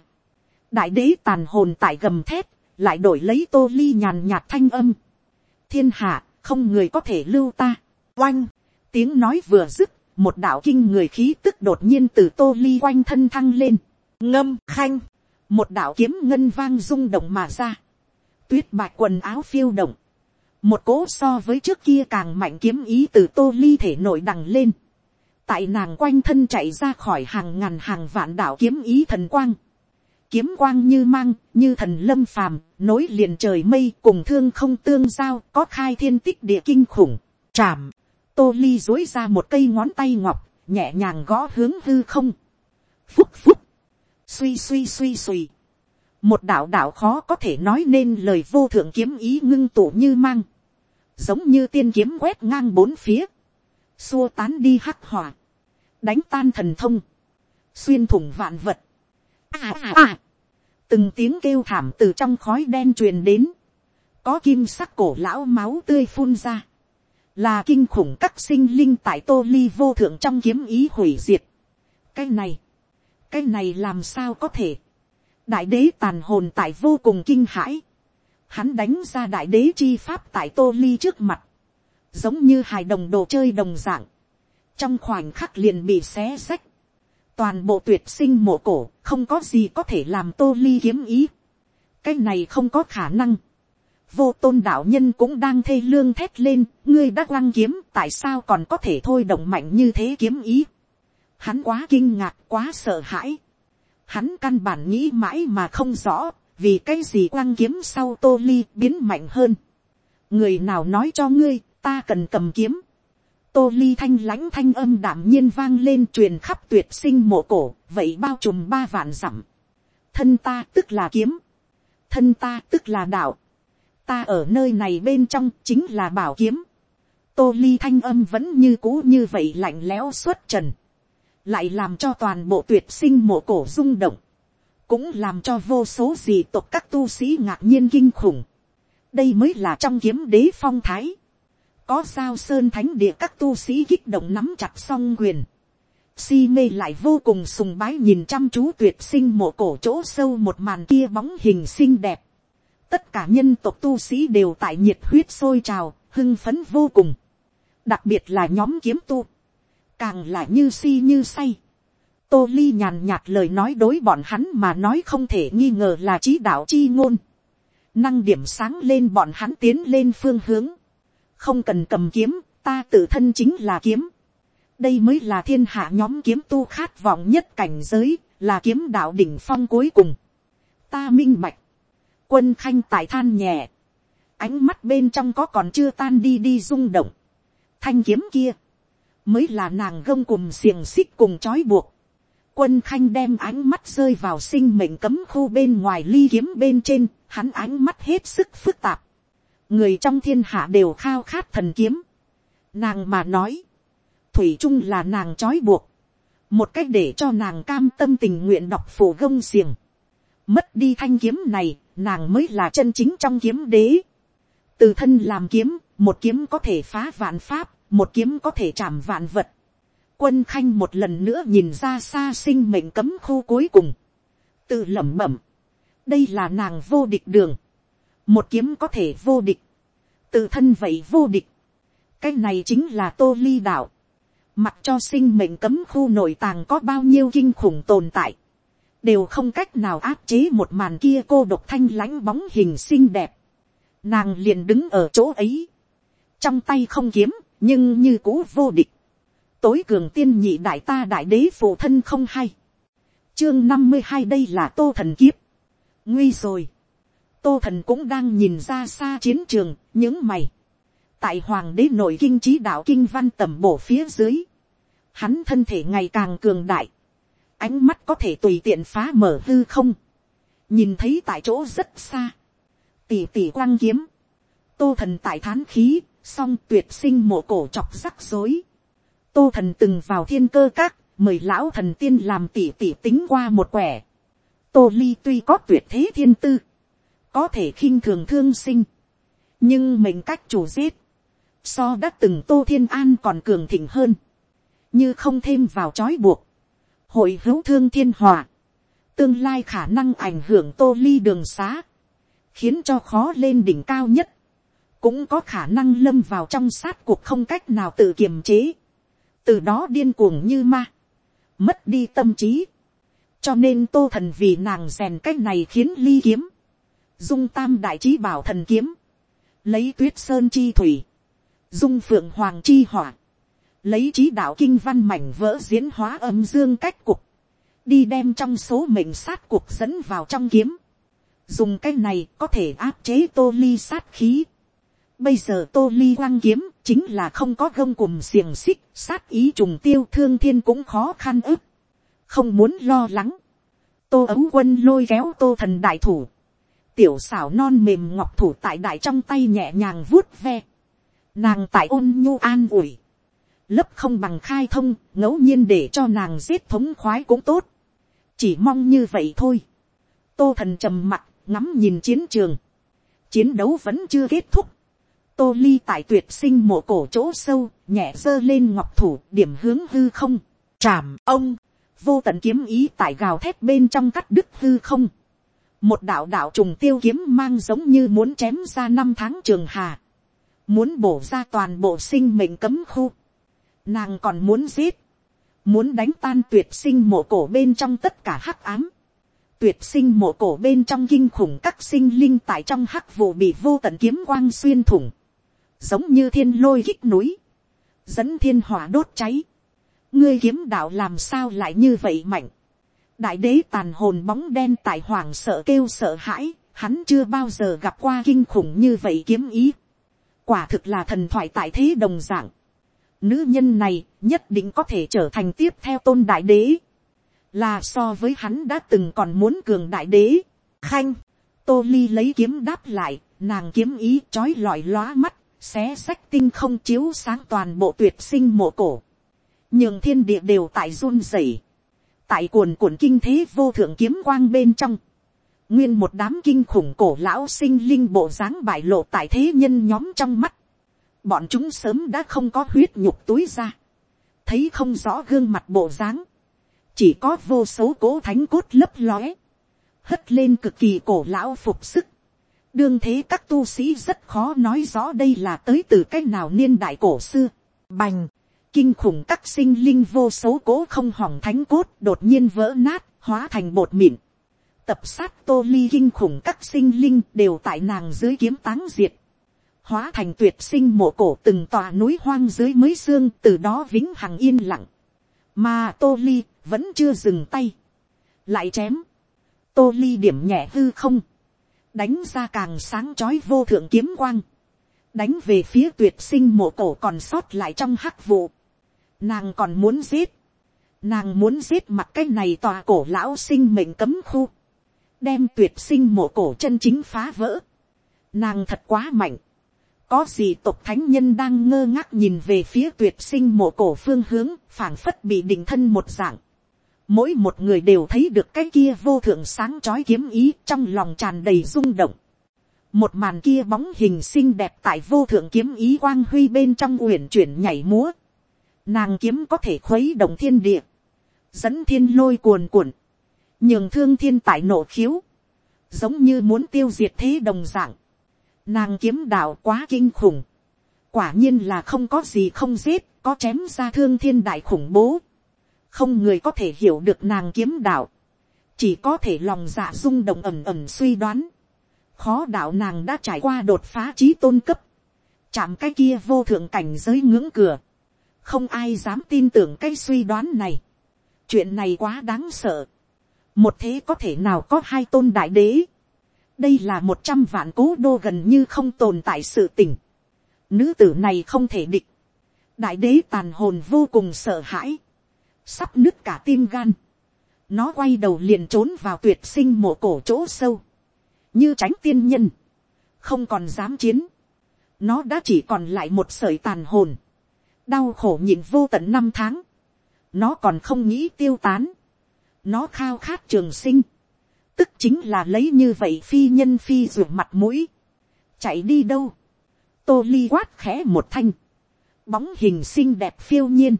đại đế tàn hồn tại gầm thép, lại đổi lấy tô ly nhàn nhạt thanh âm. thiên hạ, không người có thể lưu ta. oanh, tiếng nói vừa dứt, một đạo kinh người khí tức đột nhiên từ tô ly quanh thân thăng lên. ngâm khanh, một đạo kiếm ngân vang rung động mà ra. tuyết bạc quần áo phiêu động. một cỗ so với trước kia càng mạnh kiếm ý từ tô ly thể nội đằng lên tại nàng quanh thân chạy ra khỏi hàng ngàn hàng vạn đạo kiếm ý thần quang kiếm quang như mang, như thần lâm phàm, nối liền trời mây cùng thương không tương giao, có khai thiên tích địa kinh khủng, trảm. Tô ly dối ra một cây ngón tay ngọc, nhẹ nhàng gõ hướng hư không. Phúc phúc, suy suy suy suy. Một đạo đạo khó có thể nói nên lời vô thượng kiếm ý ngưng tụ như mang. Giống như tiên kiếm quét ngang bốn phía. Xua tán đi hắc hỏa. Đánh tan thần thông. Xuyên thủng vạn vật À, à, à. Từng tiếng kêu thảm từ trong khói đen truyền đến. Có kim sắc cổ lão máu tươi phun ra. Là kinh khủng các sinh linh tại tô ly vô thượng trong kiếm ý hủy diệt. Cái này. Cái này làm sao có thể. Đại đế tàn hồn tại vô cùng kinh hãi. Hắn đánh ra đại đế chi pháp tại tô ly trước mặt. Giống như hài đồng đồ chơi đồng dạng. Trong khoảnh khắc liền bị xé rách, toàn bộ tuyệt sinh mộ cổ, không có gì có thể làm tô ly kiếm ý. cái này không có khả năng. vô tôn đạo nhân cũng đang thê lương thét lên, ngươi đã lăng kiếm, tại sao còn có thể thôi động mạnh như thế kiếm ý. hắn quá kinh ngạc, quá sợ hãi. hắn căn bản nghĩ mãi mà không rõ, vì cái gì lăng kiếm sau tô ly biến mạnh hơn. người nào nói cho ngươi, ta cần cầm kiếm tô ly thanh lãnh thanh âm đảm nhiên vang lên truyền khắp tuyệt sinh mộ cổ, vậy bao trùm ba vạn dặm. thân ta tức là kiếm, thân ta tức là đạo, ta ở nơi này bên trong chính là bảo kiếm. tô ly thanh âm vẫn như cũ như vậy lạnh lẽo suốt trần, lại làm cho toàn bộ tuyệt sinh mộ cổ rung động, cũng làm cho vô số gì tộc các tu sĩ ngạc nhiên kinh khủng. đây mới là trong kiếm đế phong thái có sao sơn thánh địa các tu sĩ kích động nắm chặt song quyền. Si mê lại vô cùng sùng bái nhìn chăm chú tuyệt sinh mộ cổ chỗ sâu một màn kia bóng hình xinh đẹp. Tất cả nhân tộc tu sĩ đều tại nhiệt huyết sôi trào, hưng phấn vô cùng. Đặc biệt là nhóm kiếm tu. Càng là như si như say. Tô Ly nhàn nhạt lời nói đối bọn hắn mà nói không thể nghi ngờ là trí đạo chi ngôn. Năng điểm sáng lên bọn hắn tiến lên phương hướng không cần cầm kiếm, ta tự thân chính là kiếm. đây mới là thiên hạ nhóm kiếm tu khát vọng nhất cảnh giới, là kiếm đạo đỉnh phong cuối cùng. ta minh bạch, quân khanh tại than nhẹ, ánh mắt bên trong có còn chưa tan đi đi rung động. thanh kiếm kia, mới là nàng gông cùng xiềng xích cùng trói buộc. quân khanh đem ánh mắt rơi vào sinh mệnh cấm khu bên ngoài ly kiếm bên trên, hắn ánh mắt hết sức phức tạp người trong thiên hạ đều khao khát thần kiếm. Nàng mà nói, thủy chung là nàng trói buộc, một cách để cho nàng cam tâm tình nguyện đọc phổ gông xiềng. Mất đi thanh kiếm này, nàng mới là chân chính trong kiếm đế. Từ thân làm kiếm, một kiếm có thể phá vạn pháp, một kiếm có thể chạm vạn vật. quân khanh một lần nữa nhìn ra xa sinh mệnh cấm khu cuối cùng, tự lẩm bẩm, đây là nàng vô địch đường, một kiếm có thể vô địch, tự thân vậy vô địch, cái này chính là tô ly đạo, mặc cho sinh mệnh cấm khu nội tàng có bao nhiêu kinh khủng tồn tại, đều không cách nào áp chế một màn kia cô độc thanh lãnh bóng hình xinh đẹp. Nàng liền đứng ở chỗ ấy, trong tay không kiếm, nhưng như cũ vô địch. tối cường tiên nhị đại ta đại đế phụ thân không hay. chương năm mươi hai đây là tô thần kiếp. nguy rồi tô thần cũng đang nhìn ra xa chiến trường, những mày. tại hoàng đế nội kinh trí đạo kinh văn tầm bổ phía dưới. hắn thân thể ngày càng cường đại. Ánh mắt có thể tùy tiện phá mở hư không, nhìn thấy tại chỗ rất xa, tỉ tỉ quang kiếm, tô thần tại thán khí, song tuyệt sinh mộ cổ chọc rắc rối, tô thần từng vào thiên cơ các, mời lão thần tiên làm tỉ tỉ tính qua một quẻ, tô ly tuy có tuyệt thế thiên tư, có thể khinh thường thương sinh, nhưng mệnh cách chủ giết, so đã từng tô thiên an còn cường thịnh hơn, như không thêm vào trói buộc, hội hữu thương thiên hòa, tương lai khả năng ảnh hưởng tô ly đường xá, khiến cho khó lên đỉnh cao nhất, cũng có khả năng lâm vào trong sát cuộc không cách nào tự kiềm chế, từ đó điên cuồng như ma, mất đi tâm trí, cho nên tô thần vì nàng rèn cách này khiến ly kiếm, dung tam đại trí bảo thần kiếm, lấy tuyết sơn chi thủy, dung phượng hoàng chi hỏa, lấy trí đạo kinh văn mảnh vỡ diễn hóa âm dương cách cục, đi đem trong số mệnh sát cuộc dẫn vào trong kiếm, dùng cái này có thể áp chế tô ly sát khí. Bây giờ tô ly quang kiếm chính là không có gông cùng xiềng xích, sát ý trùng tiêu thương thiên cũng khó khăn ức, không muốn lo lắng. tô ấu quân lôi kéo tô thần đại thủ, tiểu xảo non mềm ngọc thủ tại đại trong tay nhẹ nhàng vuốt ve, nàng tại ôn nhu an ủi, lấp không bằng khai thông, ngẫu nhiên để cho nàng giết thống khoái cũng tốt. chỉ mong như vậy thôi. tô thần trầm mặt, ngắm nhìn chiến trường. chiến đấu vẫn chưa kết thúc. tô ly tại tuyệt sinh mộ cổ chỗ sâu, nhẹ dơ lên ngọc thủ, điểm hướng hư không. chạm ông, vô tận kiếm ý tại gào thép bên trong cắt đứt hư không một đạo đạo trùng tiêu kiếm mang giống như muốn chém ra năm tháng trường hà. muốn bổ ra toàn bộ sinh mệnh cấm khu Nàng còn muốn giết. Muốn đánh tan tuyệt sinh mộ cổ bên trong tất cả hắc ám. Tuyệt sinh mộ cổ bên trong kinh khủng các sinh linh tại trong hắc vụ bị vô tận kiếm quang xuyên thủng. Giống như thiên lôi hích núi. Dẫn thiên hỏa đốt cháy. Ngươi kiếm đạo làm sao lại như vậy mạnh. Đại đế tàn hồn bóng đen tại hoàng sợ kêu sợ hãi. Hắn chưa bao giờ gặp qua kinh khủng như vậy kiếm ý. Quả thực là thần thoại tại thế đồng dạng Nữ nhân này nhất định có thể trở thành tiếp theo tôn đại đế. Là so với hắn đã từng còn muốn cường đại đế. Khanh, tô ly lấy kiếm đáp lại, nàng kiếm ý trói lọi lóa mắt, xé sách tinh không chiếu sáng toàn bộ tuyệt sinh mộ cổ. Nhưng thiên địa đều tại run rẩy. Tại cuồn cuộn kinh thế vô thượng kiếm quang bên trong. Nguyên một đám kinh khủng cổ lão sinh linh bộ dáng bại lộ tại thế nhân nhóm trong mắt. Bọn chúng sớm đã không có huyết nhục túi ra, thấy không rõ gương mặt bộ dáng, chỉ có vô số cố thánh cốt lấp lóe, hất lên cực kỳ cổ lão phục sức, đương thế các tu sĩ rất khó nói rõ đây là tới từ c á c h nào niên đại cổ xưa, bành, kinh khủng các sinh linh vô số cố không hỏng thánh cốt đột nhiên vỡ nát, hóa thành bột mịn, tập sát tô ly kinh khủng các sinh linh đều tại nàng dưới kiếm táng diệt, hóa thành tuyệt sinh mộ cổ từng tòa núi hoang dưới mới xương từ đó vĩnh hằng yên lặng. Mà tô ly vẫn chưa dừng tay. Lại chém. Tô ly điểm nhẹ hư không. Đánh ra càng sáng chói vô thượng kiếm quang. Đánh về phía tuyệt sinh mộ cổ còn sót lại trong hắc vụ. Nàng còn muốn giết. Nàng muốn giết mặt cái này tòa cổ lão sinh mệnh cấm khu. Đem tuyệt sinh mộ cổ chân chính phá vỡ. Nàng thật quá mạnh có gì tộc thánh nhân đang ngơ ngác nhìn về phía tuyệt sinh mộ cổ phương hướng, phảng phất bị định thân một dạng. Mỗi một người đều thấy được cái kia vô thượng sáng chói kiếm ý trong lòng tràn đầy rung động. một màn kia bóng hình xinh đẹp tại vô thượng kiếm ý quang huy bên trong uyển chuyển nhảy múa, nàng kiếm có thể khuấy động thiên địa, dẫn thiên lôi cuồn cuộn, nhường thương thiên tại nổ khiếu, giống như muốn tiêu diệt thế đồng dạng, nàng kiếm đạo quá kinh khủng, quả nhiên là không có gì không giết, có chém ra thương thiên đại khủng bố, không người có thể hiểu được nàng kiếm đạo, chỉ có thể lòng dạ rung động ẩm ẩm suy đoán, khó đạo nàng đã trải qua đột phá trí tôn cấp, chạm cái kia vô thượng cảnh giới ngưỡng cửa, không ai dám tin tưởng cái suy đoán này, chuyện này quá đáng sợ, một thế có thể nào có hai tôn đại đế, đây là một trăm vạn cố đô gần như không tồn tại sự tình, nữ tử này không thể địch, đại đế tàn hồn vô cùng sợ hãi, sắp nứt cả tim gan, nó quay đầu liền trốn vào tuyệt sinh mộ cổ chỗ sâu, như tránh tiên nhân, không còn dám chiến, nó đã chỉ còn lại một sợi tàn hồn, đau khổ nhịn vô tận năm tháng, nó còn không nghĩ tiêu tán, nó khao khát trường sinh, tức chính là lấy như vậy phi nhân phi ruột mặt mũi, chạy đi đâu, tô ly quát khẽ một thanh, bóng hình xinh đẹp phiêu nhiên,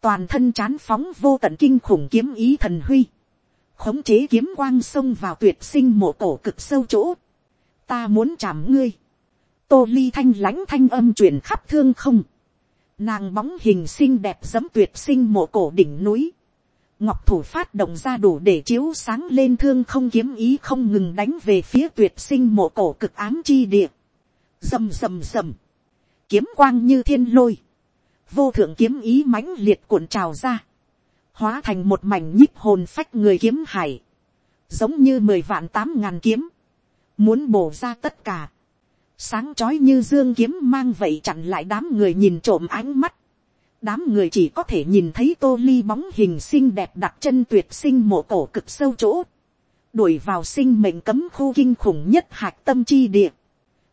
toàn thân chán phóng vô tận kinh khủng kiếm ý thần huy, khống chế kiếm quang xông vào tuyệt sinh mộ cổ cực sâu chỗ, ta muốn chạm ngươi, tô ly thanh lãnh thanh âm truyền khắp thương không, nàng bóng hình xinh đẹp giấm tuyệt sinh mộ cổ đỉnh núi, ngọc thủ phát động ra đủ để chiếu sáng lên thương không kiếm ý không ngừng đánh về phía tuyệt sinh mộ cổ cực ám chi địa, rầm rầm rầm, kiếm quang như thiên lôi, vô thượng kiếm ý mãnh liệt cuộn trào ra, hóa thành một mảnh nhíp hồn phách người kiếm hải, giống như mười vạn tám ngàn kiếm, muốn bổ ra tất cả, sáng trói như dương kiếm mang vậy chặn lại đám người nhìn trộm ánh mắt, đám người chỉ có thể nhìn thấy tô ly bóng hình xinh đẹp đặt chân tuyệt sinh mộ cổ cực sâu chỗ, đuổi vào sinh mệnh cấm khu kinh khủng nhất hạc tâm chi địa,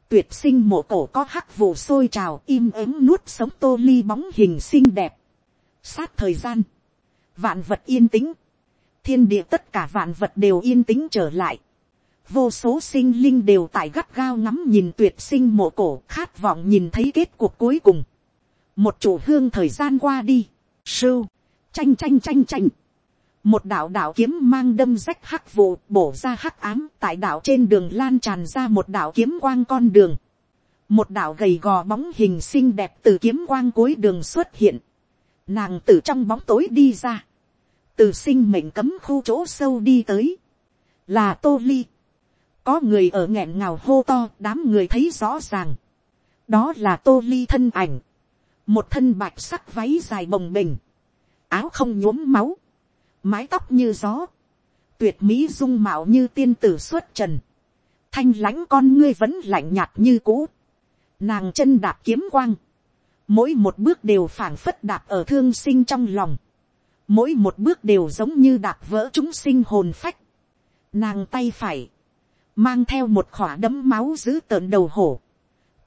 tuyệt sinh mộ cổ có hắc vụ sôi trào im ắng nuốt sống tô ly bóng hình xinh đẹp. sát thời gian, vạn vật yên tĩnh, thiên địa tất cả vạn vật đều yên tĩnh trở lại vô số sinh linh đều tại gắt gao ngắm nhìn tuyệt sinh mộ cổ khát vọng nhìn thấy kết cuộc cuối cùng. một chủ hương thời gian qua đi, sưu, tranh tranh tranh tranh một đạo đạo kiếm mang đâm rách hắc vụ bổ ra hắc ám tại đạo trên đường lan tràn ra một đạo kiếm quang con đường. một đạo gầy gò bóng hình xinh đẹp từ kiếm quang cuối đường xuất hiện. nàng từ trong bóng tối đi ra. từ sinh mệnh cấm khu chỗ sâu đi tới. là tô ly có người ở nghẹn ngào hô to đám người thấy rõ ràng. đó là tô ly thân ảnh. một thân bạch sắc váy dài bồng bềnh. áo không nhuốm máu. Mái tóc như gió, tuyệt mỹ dung mạo như tiên tử xuất trần, thanh lãnh con ngươi vẫn lạnh nhạt như cũ, nàng chân đạp kiếm quang, mỗi một bước đều phảng phất đạp ở thương sinh trong lòng, mỗi một bước đều giống như đạp vỡ chúng sinh hồn phách, nàng tay phải, mang theo một khỏa đấm máu giữ tợn đầu hổ,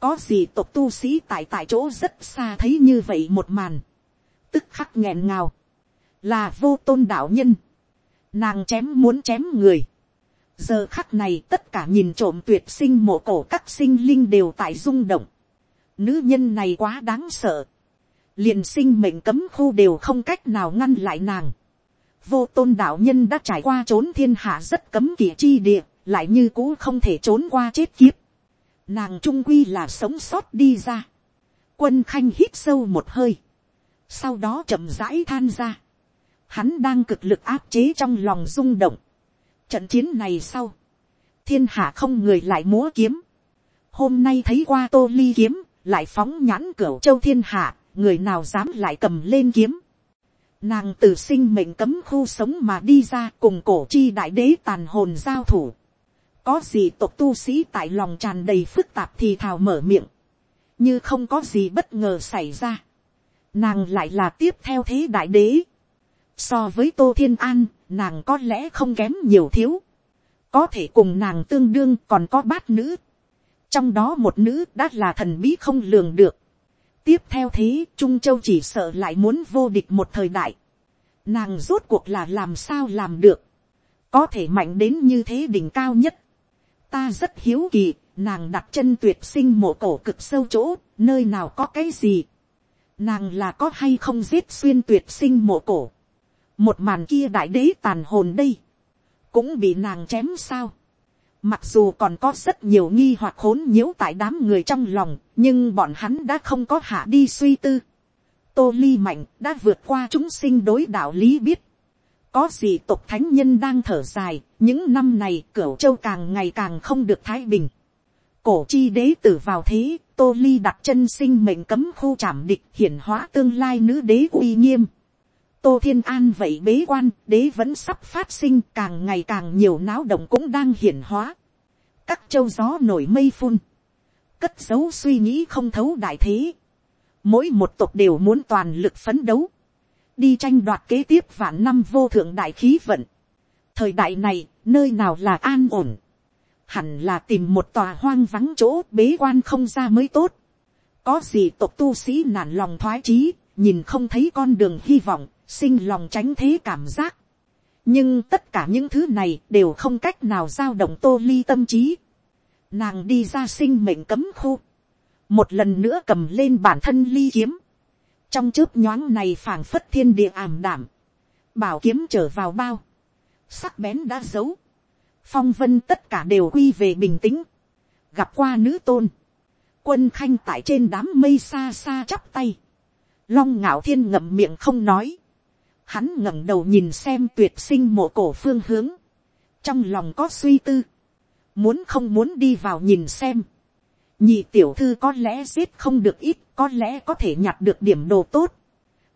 có gì tộc tu sĩ tại tại chỗ rất xa thấy như vậy một màn, tức khắc nghẹn ngào, là vô tôn đạo nhân, nàng chém muốn chém người. giờ khắc này tất cả nhìn trộm tuyệt sinh mộ cổ các sinh linh đều tại rung động. nữ nhân này quá đáng sợ. liền sinh mệnh cấm khu đều không cách nào ngăn lại nàng. vô tôn đạo nhân đã trải qua trốn thiên hạ rất cấm kỵ chi địa, lại như cũ không thể trốn qua chết kiếp. nàng trung quy là sống sót đi ra. quân khanh hít sâu một hơi. sau đó chậm rãi than ra hắn đang cực lực áp chế trong lòng rung động. Trận chiến này sau, thiên hạ không người lại múa kiếm. Hôm nay thấy qua tô ly kiếm, lại phóng nhãn cửa châu thiên hạ, người nào dám lại cầm lên kiếm. Nàng từ sinh mệnh cấm khu sống mà đi ra cùng cổ chi đại đế tàn hồn giao thủ. Có gì tộc tu sĩ tại lòng tràn đầy phức tạp thì thào mở miệng. Như không có gì bất ngờ xảy ra. Nàng lại là tiếp theo thế đại đế So với Tô Thiên An, nàng có lẽ không kém nhiều thiếu. Có thể cùng nàng tương đương còn có bát nữ. Trong đó một nữ đã là thần bí không lường được. Tiếp theo thế, Trung Châu chỉ sợ lại muốn vô địch một thời đại. Nàng rốt cuộc là làm sao làm được. Có thể mạnh đến như thế đỉnh cao nhất. Ta rất hiếu kỳ, nàng đặt chân tuyệt sinh mộ cổ cực sâu chỗ, nơi nào có cái gì, nàng là có hay không giết xuyên tuyệt sinh mộ cổ, một màn kia đại đế tàn hồn đây, cũng bị nàng chém sao, mặc dù còn có rất nhiều nghi hoặc khốn nhiễu tại đám người trong lòng, nhưng bọn hắn đã không có hạ đi suy tư, tô ly mạnh đã vượt qua chúng sinh đối đạo lý biết, có gì tộc thánh nhân đang thở dài, những năm này cửu châu càng ngày càng không được thái bình. Cổ chi đế tử vào thế, tô ly đặt chân sinh mệnh cấm khu trảm địch hiển hóa tương lai nữ đế uy nghiêm. Tô thiên an vậy bế quan, đế vẫn sắp phát sinh càng ngày càng nhiều náo động cũng đang hiển hóa. Các châu gió nổi mây phun. Cất dấu suy nghĩ không thấu đại thế. Mỗi một tộc đều muốn toàn lực phấn đấu đi tranh đoạt kế tiếp vạn năm vô thượng đại khí vận. thời đại này, nơi nào là an ổn, hẳn là tìm một tòa hoang vắng chỗ bế quan không ra mới tốt. có gì tộc tu sĩ nản lòng thoái chí, nhìn không thấy con đường hy vọng, sinh lòng tránh thế cảm giác. nhưng tất cả những thứ này đều không cách nào giao động tô ly tâm trí. nàng đi ra sinh mệnh cấm khu, một lần nữa cầm lên bản thân ly kiếm, trong chớp nhoáng này phảng phất thiên địa ảm đảm, bảo kiếm trở vào bao, sắc bén đã giấu, phong vân tất cả đều quy về bình tĩnh, gặp qua nữ tôn, quân khanh tại trên đám mây xa xa chắp tay, long ngạo thiên ngậm miệng không nói, hắn ngẩng đầu nhìn xem tuyệt sinh mộ cổ phương hướng, trong lòng có suy tư, muốn không muốn đi vào nhìn xem, nhị tiểu thư có lẽ giết không được ít, có lẽ có thể nhặt được điểm đồ tốt.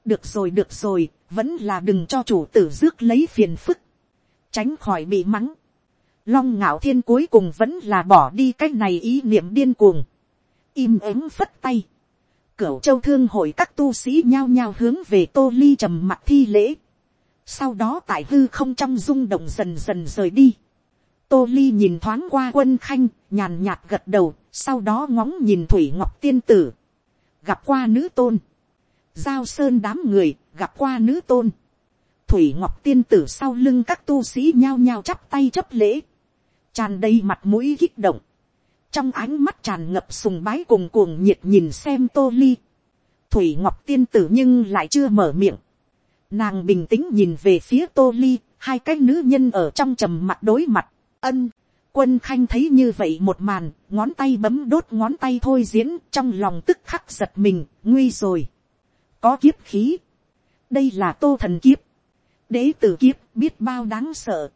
được rồi được rồi, vẫn là đừng cho chủ tử rước lấy phiền phức, tránh khỏi bị mắng. long ngạo thiên cuối cùng vẫn là bỏ đi cái này ý niệm điên cuồng, im ắng phất tay. cửu châu thương hội các tu sĩ nhao nhao hướng về tô ly trầm mặt thi lễ. sau đó tại hư không trong rung động dần dần rời đi. tô ly nhìn thoáng qua quân khanh, nhàn nhạt gật đầu, sau đó ngóng nhìn thủy ngọc tiên tử, gặp qua nữ tôn, giao sơn đám người, gặp qua nữ tôn, thủy ngọc tiên tử sau lưng các tu sĩ nhao nhao chắp tay chấp lễ, tràn đầy mặt mũi kích động, trong ánh mắt tràn ngập sùng bái cùng cuồng nhiệt nhìn xem tô ly, thủy ngọc tiên tử nhưng lại chưa mở miệng, nàng bình tĩnh nhìn về phía tô ly, hai cái nữ nhân ở trong trầm mặt đối mặt, ân, Quân khanh thấy như vậy một màn, ngón tay bấm đốt ngón tay thôi diễn, trong lòng tức khắc giật mình, nguy rồi. Có kiếp khí. Đây là tô thần kiếp. Đế tử kiếp, biết bao đáng sợ.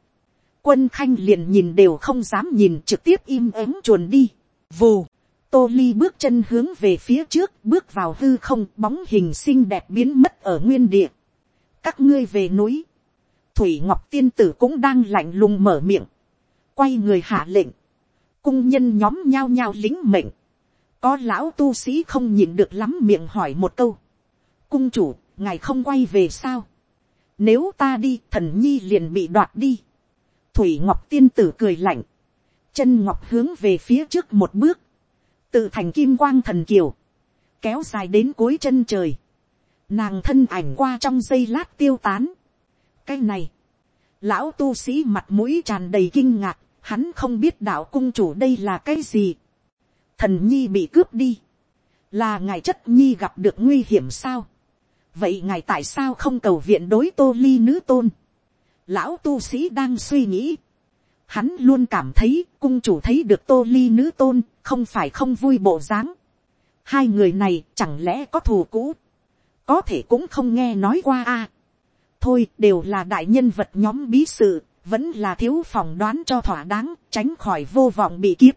Quân khanh liền nhìn đều không dám nhìn trực tiếp im ắng chuồn đi. Vù. Tô ly bước chân hướng về phía trước, bước vào hư không, bóng hình xinh đẹp biến mất ở nguyên địa. Các ngươi về núi. Thủy Ngọc Tiên Tử cũng đang lạnh lùng mở miệng quay người hạ lệnh, cung nhân nhóm nhao nhao lính mệnh, có lão tu sĩ không nhìn được lắm miệng hỏi một câu, cung chủ, ngài không quay về sao, nếu ta đi thần nhi liền bị đoạt đi, thủy ngọc tiên tử cười lạnh, chân ngọc hướng về phía trước một bước, tự thành kim quang thần kiều, kéo dài đến cuối chân trời, nàng thân ảnh qua trong giây lát tiêu tán. cái này, lão tu sĩ mặt mũi tràn đầy kinh ngạc, Hắn không biết đạo cung chủ đây là cái gì. Thần nhi bị cướp đi. Là ngài chất nhi gặp được nguy hiểm sao? Vậy ngài tại sao không cầu viện đối tô ly nữ tôn? Lão tu sĩ đang suy nghĩ. Hắn luôn cảm thấy cung chủ thấy được tô ly nữ tôn, không phải không vui bộ dáng. Hai người này chẳng lẽ có thù cũ? Có thể cũng không nghe nói qua a Thôi đều là đại nhân vật nhóm bí sự, vẫn là thiếu phòng đoán cho thỏa đáng, tránh khỏi vô vọng bị kiếp.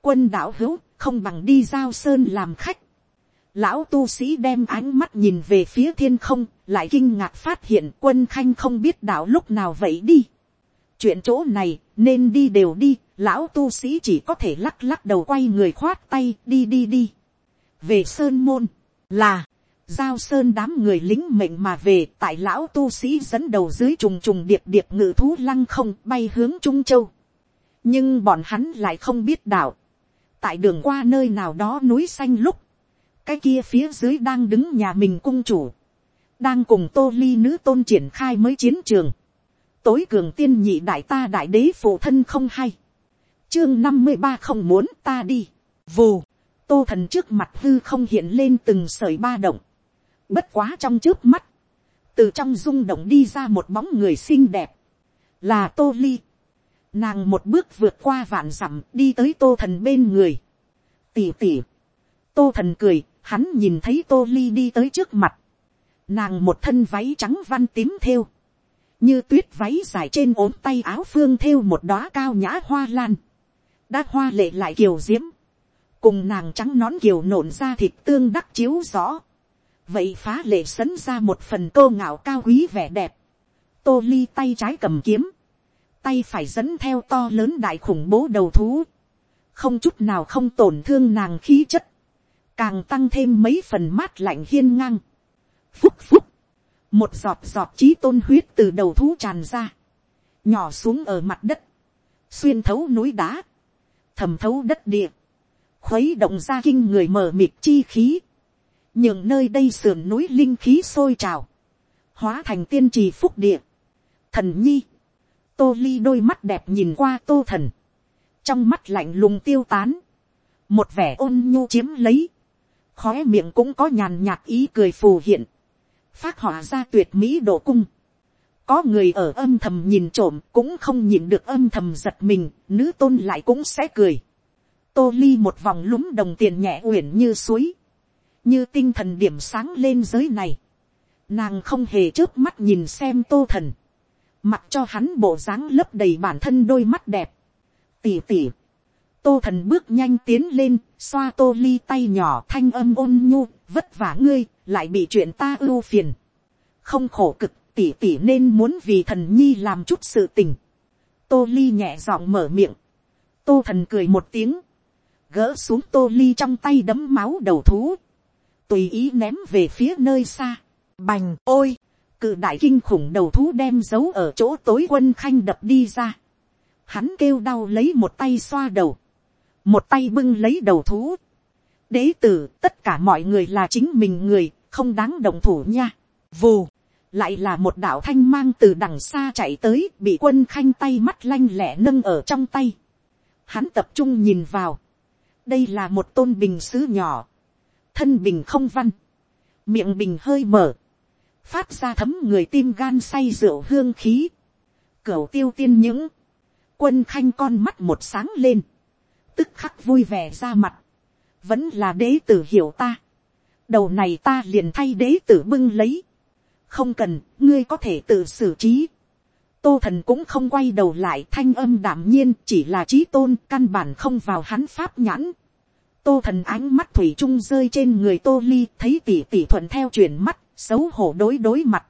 Quân đảo hữu, không bằng đi giao sơn làm khách. Lão tu sĩ đem ánh mắt nhìn về phía thiên không, lại kinh ngạc phát hiện quân khanh không biết đảo lúc nào vậy đi. Chuyện chỗ này, nên đi đều đi, lão tu sĩ chỉ có thể lắc lắc đầu quay người khoát tay, đi đi đi. Về sơn môn, là, giao sơn đám người lính mệnh mà về tại lão tu sĩ dẫn đầu dưới trùng trùng điệp điệp ngự thú lăng không bay hướng trung châu. nhưng bọn hắn lại không biết đảo tại đường qua nơi nào đó núi xanh lúc, cái kia phía dưới đang đứng nhà mình cung chủ, đang cùng tô ly nữ tôn triển khai mới chiến trường. tối cường tiên nhị đại ta đại đế phụ thân không hay. chương năm mươi ba không muốn ta đi. vù, tô thần trước mặt hư không hiện lên từng sợi ba động bất quá trong trước mắt, từ trong rung động đi ra một bóng người xinh đẹp, là tô ly. nàng một bước vượt qua vạn dặm đi tới tô thần bên người. tỉ tỉ, tô thần cười, hắn nhìn thấy tô ly đi tới trước mặt. nàng một thân váy trắng văn tím thêu, như tuyết váy dài trên ốm tay áo phương thêu một đóa cao nhã hoa lan, đã hoa lệ lại kiều diễm, cùng nàng trắng nón kiều nổn ra thịt tương đắc chiếu rõ, vậy phá lệ sấn ra một phần tô ngạo cao quý vẻ đẹp, tô ly tay trái cầm kiếm, tay phải dẫn theo to lớn đại khủng bố đầu thú, không chút nào không tổn thương nàng khí chất, càng tăng thêm mấy phần mát lạnh hiên ngang. Phúc phúc, một giọt giọt trí tôn huyết từ đầu thú tràn ra, nhỏ xuống ở mặt đất, xuyên thấu núi đá, thầm thấu đất địa, khuấy động ra kinh người mở mịt chi khí, nhường nơi đây sườn núi linh khí sôi trào, hóa thành tiên trì phúc địa, thần nhi, tô ly đôi mắt đẹp nhìn qua tô thần, trong mắt lạnh lùng tiêu tán, một vẻ ôn nhu chiếm lấy, khóe miệng cũng có nhàn nhạt ý cười phù hiện, phát họa ra tuyệt mỹ độ cung. Có người ở âm thầm nhìn trộm cũng không nhìn được âm thầm giật mình, nữ tôn lại cũng sẽ cười. Tô ly một vòng lúng đồng tiền nhẹ uyển như suối, như tinh thần điểm sáng lên giới này. Nàng không hề trước mắt nhìn xem tô thần, mặc cho hắn bộ dáng lấp đầy bản thân đôi mắt đẹp. Tỉ tỉ tô thần bước nhanh tiến lên, xoa tô ly tay nhỏ thanh âm ôn nhu, vất vả ngươi, lại bị chuyện ta ưu phiền. không khổ cực, tỉ tỉ nên muốn vì thần nhi làm chút sự tình. tô ly nhẹ giọng mở miệng. tô thần cười một tiếng, gỡ xuống tô ly trong tay đấm máu đầu thú, tùy ý ném về phía nơi xa. bành ôi, cự đại kinh khủng đầu thú đem giấu ở chỗ tối quân khanh đập đi ra. Hắn kêu đau lấy một tay xoa đầu một tay bưng lấy đầu thú. đế tử tất cả mọi người là chính mình người, không đáng đồng thủ nha. vù, lại là một đạo thanh mang từ đằng xa chạy tới, bị quân khanh tay mắt lanh lẹ nâng ở trong tay. Hắn tập trung nhìn vào. đây là một tôn bình sứ nhỏ, thân bình không văn, miệng bình hơi mở, phát ra thấm người tim gan say rượu hương khí, cửu tiêu tiên những, quân khanh con mắt một sáng lên, tức khắc vui vẻ ra mặt, vẫn là đế tử hiểu ta, đầu này ta liền thay đế tử bưng lấy, không cần, ngươi có thể tự xử trí, tô thần cũng không quay đầu lại thanh âm đảm nhiên chỉ là trí tôn căn bản không vào hắn pháp nhãn, tô thần ánh mắt thủy chung rơi trên người tô ly thấy tỉ tỉ thuận theo chuyển mắt xấu hổ đối đối mặt.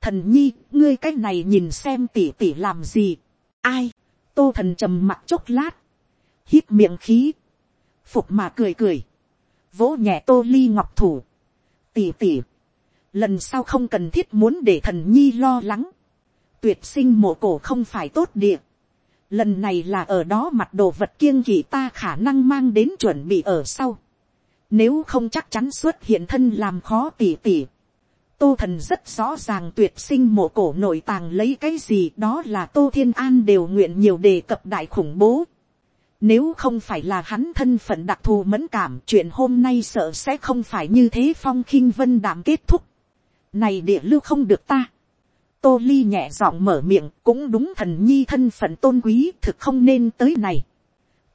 Thần nhi ngươi cái này nhìn xem tỉ tỉ làm gì? Ai? Tô thần trầm mặt chốc lát. Hít miệng khí, phục mà cười cười, vỗ nhẹ tô ly ngọc thủ, tỉ tỉ, lần sau không cần thiết muốn để thần nhi lo lắng, tuyệt sinh mộ cổ không phải tốt địa, lần này là ở đó mặt đồ vật kiêng kỵ ta khả năng mang đến chuẩn bị ở sau, nếu không chắc chắn xuất hiện thân làm khó tỉ tỉ, tô thần rất rõ ràng tuyệt sinh mộ cổ nội tàng lấy cái gì đó là tô thiên an đều nguyện nhiều đề cập đại khủng bố. Nếu không phải là hắn thân phận đặc thù mẫn cảm chuyện hôm nay sợ sẽ không phải như thế phong khinh vân đảm kết thúc. Này địa lưu không được ta. Tô ly nhẹ giọng mở miệng cũng đúng thần nhi thân phận tôn quý thực không nên tới này.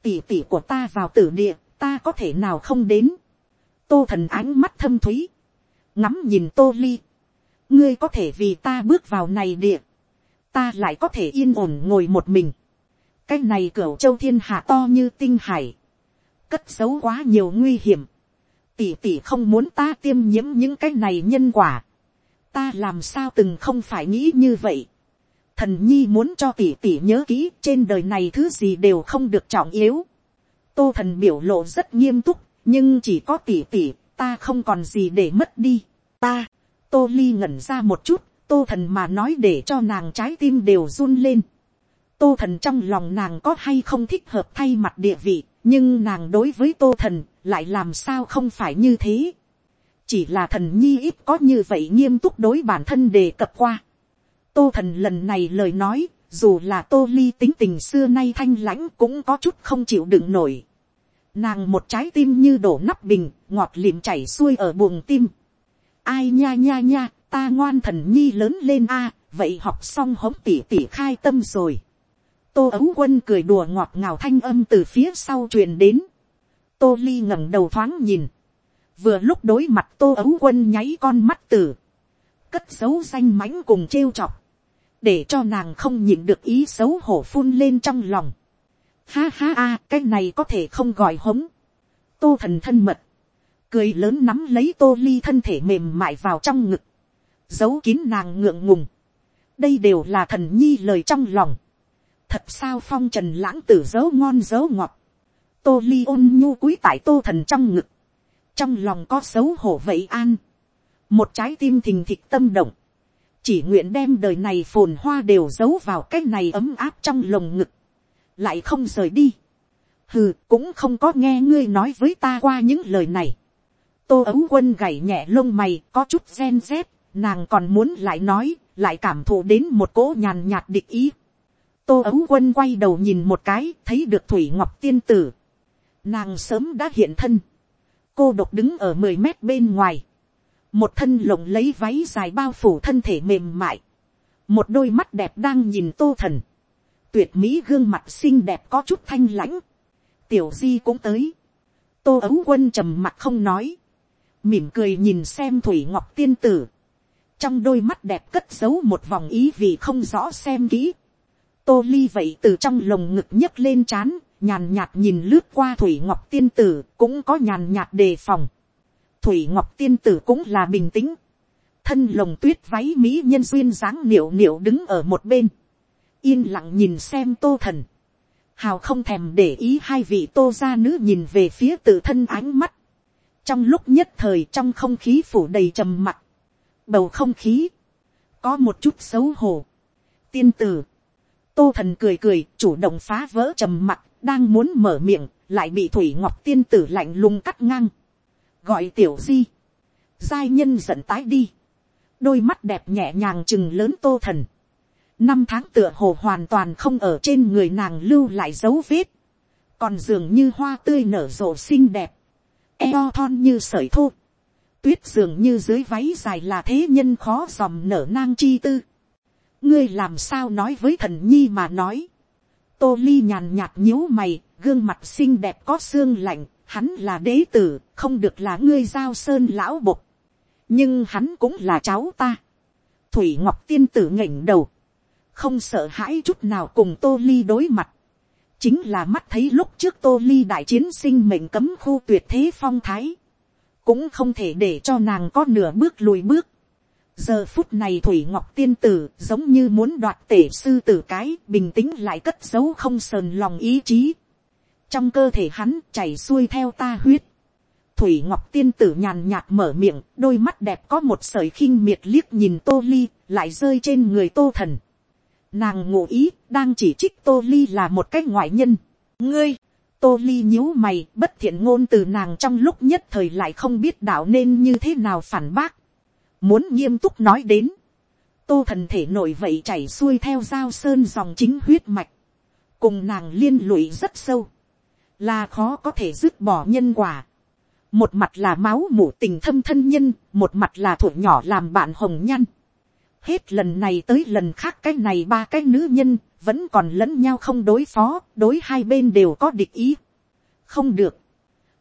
Tỷ tỷ của ta vào tử địa ta có thể nào không đến. Tô thần ánh mắt thâm thúy. Ngắm nhìn tô ly. Ngươi có thể vì ta bước vào này địa. Ta lại có thể yên ổn ngồi một mình cái này cửa châu thiên hạ to như tinh hải, cất giấu quá nhiều nguy hiểm, tỷ tỷ không muốn ta tiêm nhiễm những cái này nhân quả, ta làm sao từng không phải nghĩ như vậy, thần nhi muốn cho tỷ tỷ nhớ kỹ trên đời này thứ gì đều không được trọng yếu, tô thần biểu lộ rất nghiêm túc, nhưng chỉ có tỷ tỷ, ta không còn gì để mất đi, ta, tô ly ngẩn ra một chút, tô thần mà nói để cho nàng trái tim đều run lên, tô thần trong lòng nàng có hay không thích hợp thay mặt địa vị, nhưng nàng đối với tô thần lại làm sao không phải như thế chỉ là thần nhi ít có như vậy nghiêm túc đối bản thân đề cập qua. tô thần lần này lời nói, dù là tô ly tính tình xưa nay thanh lãnh cũng có chút không chịu đựng nổi. Nàng một trái tim như đổ nắp bình, ngọt liệm chảy xuôi ở buồng tim. Ai nha nha nha, ta ngoan thần nhi lớn lên a vậy học xong hống tỉ tỉ khai tâm rồi. Tô ấu quân cười đùa ngọt ngào thanh âm từ phía sau truyền đến. Tô ly ngẩng đầu thoáng nhìn. Vừa lúc đối mặt tô ấu quân nháy con mắt tử. Cất dấu xanh mãnh cùng trêu chọc. Để cho nàng không nhịn được ý xấu hổ phun lên trong lòng. Ha ha a, cái này có thể không gọi hống. Tô thần thân mật. Cười lớn nắm lấy tô ly thân thể mềm mại vào trong ngực. Giấu kín nàng ngượng ngùng. Đây đều là thần nhi lời trong lòng. Thật sao phong trần lãng tử dấu ngon dấu ngọt. Tô ly ôn nhu cúi tại tô thần trong ngực. Trong lòng có xấu hổ vậy an. Một trái tim thình thịch tâm động. Chỉ nguyện đem đời này phồn hoa đều giấu vào cái này ấm áp trong lồng ngực lại không rời đi. hừ, cũng không có nghe ngươi nói với ta qua những lời này. tô ấu quân gảy nhẹ lông mày có chút gen z, nàng còn muốn lại nói, lại cảm thụ đến một cỗ nhàn nhạt địch ý. tô ấu quân quay đầu nhìn một cái, thấy được thủy ngọc tiên tử. nàng sớm đã hiện thân cô độc đứng ở mười mét bên ngoài. một thân lộng lấy váy dài bao phủ thân thể mềm mại. một đôi mắt đẹp đang nhìn tô thần tuyệt mỹ gương mặt xinh đẹp có chút thanh lãnh. tiểu di cũng tới. tô ấu quân trầm mặt không nói. mỉm cười nhìn xem thủy ngọc tiên tử. trong đôi mắt đẹp cất giấu một vòng ý vì không rõ xem kỹ. tô ly vậy từ trong lồng ngực nhấc lên c h á n nhàn nhạt nhìn lướt qua thủy ngọc tiên tử cũng có nhàn nhạt đề phòng. thủy ngọc tiên tử cũng là bình tĩnh. thân lồng tuyết váy mỹ nhân duyên dáng niệu niệu đứng ở một bên. Yên lặng nhìn xem tô thần, hào không thèm để ý hai vị tô gia nữ nhìn về phía tự thân ánh mắt, trong lúc nhất thời trong không khí phủ đầy trầm mặc. Bầu không khí, có một chút xấu hổ, tiên tử, tô thần cười cười chủ động phá vỡ trầm mặc đang muốn mở miệng, lại bị thủy ngọc tiên tử lạnh lùng cắt ngang, gọi tiểu di, giai nhân giận tái đi, đôi mắt đẹp nhẹ nhàng chừng lớn tô thần, năm tháng tựa hồ hoàn toàn không ở trên người nàng lưu lại dấu vết, còn dường như hoa tươi nở rộ xinh đẹp, eo thon như sởi thô, tuyết dường như dưới váy dài là thế nhân khó dòm nở nang chi tư. ngươi làm sao nói với thần nhi mà nói tô ly nhàn nhạt nhíu mày, gương mặt xinh đẹp có xương lạnh, hắn là đế tử, không được là ngươi giao sơn lão bục. nhưng hắn cũng là cháu ta. thủy ngọc tiên tử nghỉnh đầu, không sợ hãi chút nào cùng tô ly đối mặt, chính là mắt thấy lúc trước tô ly đại chiến sinh mệnh cấm khu tuyệt thế phong thái, cũng không thể để cho nàng có nửa bước lùi bước giờ phút này thủy ngọc tiên tử giống như muốn đoạt tể sư tử cái bình tĩnh lại cất giấu không sờn lòng ý chí. trong cơ thể hắn chảy xuôi theo ta huyết. thủy ngọc tiên tử nhàn nhạt mở miệng đôi mắt đẹp có một sợi khinh miệt liếc nhìn tô ly lại rơi trên người tô thần Nàng ngụ ý, đang chỉ trích Tô Ly là một cái ngoại nhân. Ngươi, Tô Ly nhíu mày, bất thiện ngôn từ nàng trong lúc nhất thời lại không biết đạo nên như thế nào phản bác. Muốn nghiêm túc nói đến. Tô thần thể nổi vậy chảy xuôi theo giao sơn dòng chính huyết mạch. Cùng nàng liên lụy rất sâu. Là khó có thể dứt bỏ nhân quả. Một mặt là máu mủ tình thâm thân nhân, một mặt là thủ nhỏ làm bạn hồng nhăn Hết lần này tới lần khác cái này ba cái nữ nhân vẫn còn lẫn nhau không đối phó, đối hai bên đều có địch ý. Không được.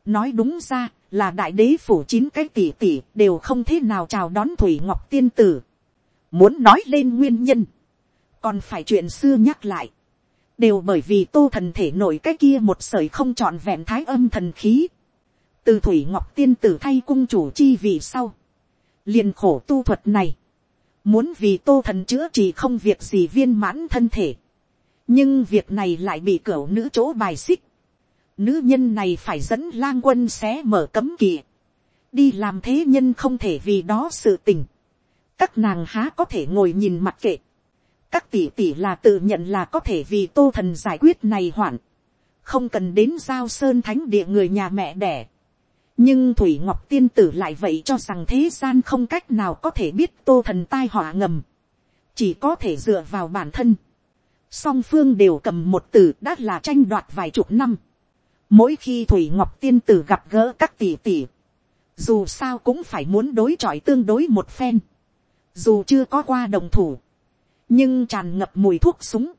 Nói đúng ra là đại đế phủ chín cái tỷ tỷ, đều không thế nào chào đón Thủy Ngọc Tiên Tử. Muốn nói lên nguyên nhân. Còn phải chuyện xưa nhắc lại. Đều bởi vì tô thần thể nổi cái kia một sởi không trọn vẹn thái âm thần khí. Từ Thủy Ngọc Tiên Tử thay cung chủ chi vì sau. liền khổ tu thuật này muốn vì tô thần chữa trị không việc gì viên mãn thân thể. nhưng việc này lại bị cửu nữ chỗ bài xích nữ nhân này phải dẫn lang quân xé mở cấm kỵ. đi làm thế nhân không thể vì đó sự tình. các nàng há có thể ngồi nhìn mặt kệ. các tỷ tỷ là tự nhận là có thể vì tô thần giải quyết này hoạn. không cần đến giao sơn thánh địa người nhà mẹ đẻ nhưng thủy ngọc tiên tử lại vậy cho rằng thế gian không cách nào có thể biết tô thần tai họa ngầm, chỉ có thể dựa vào bản thân. song phương đều cầm một từ đã là tranh đoạt vài chục năm mỗi khi thủy ngọc tiên tử gặp gỡ các tỷ tỷ, dù sao cũng phải muốn đối chọi tương đối một phen, dù chưa có qua đồng thủ, nhưng tràn ngập mùi thuốc súng,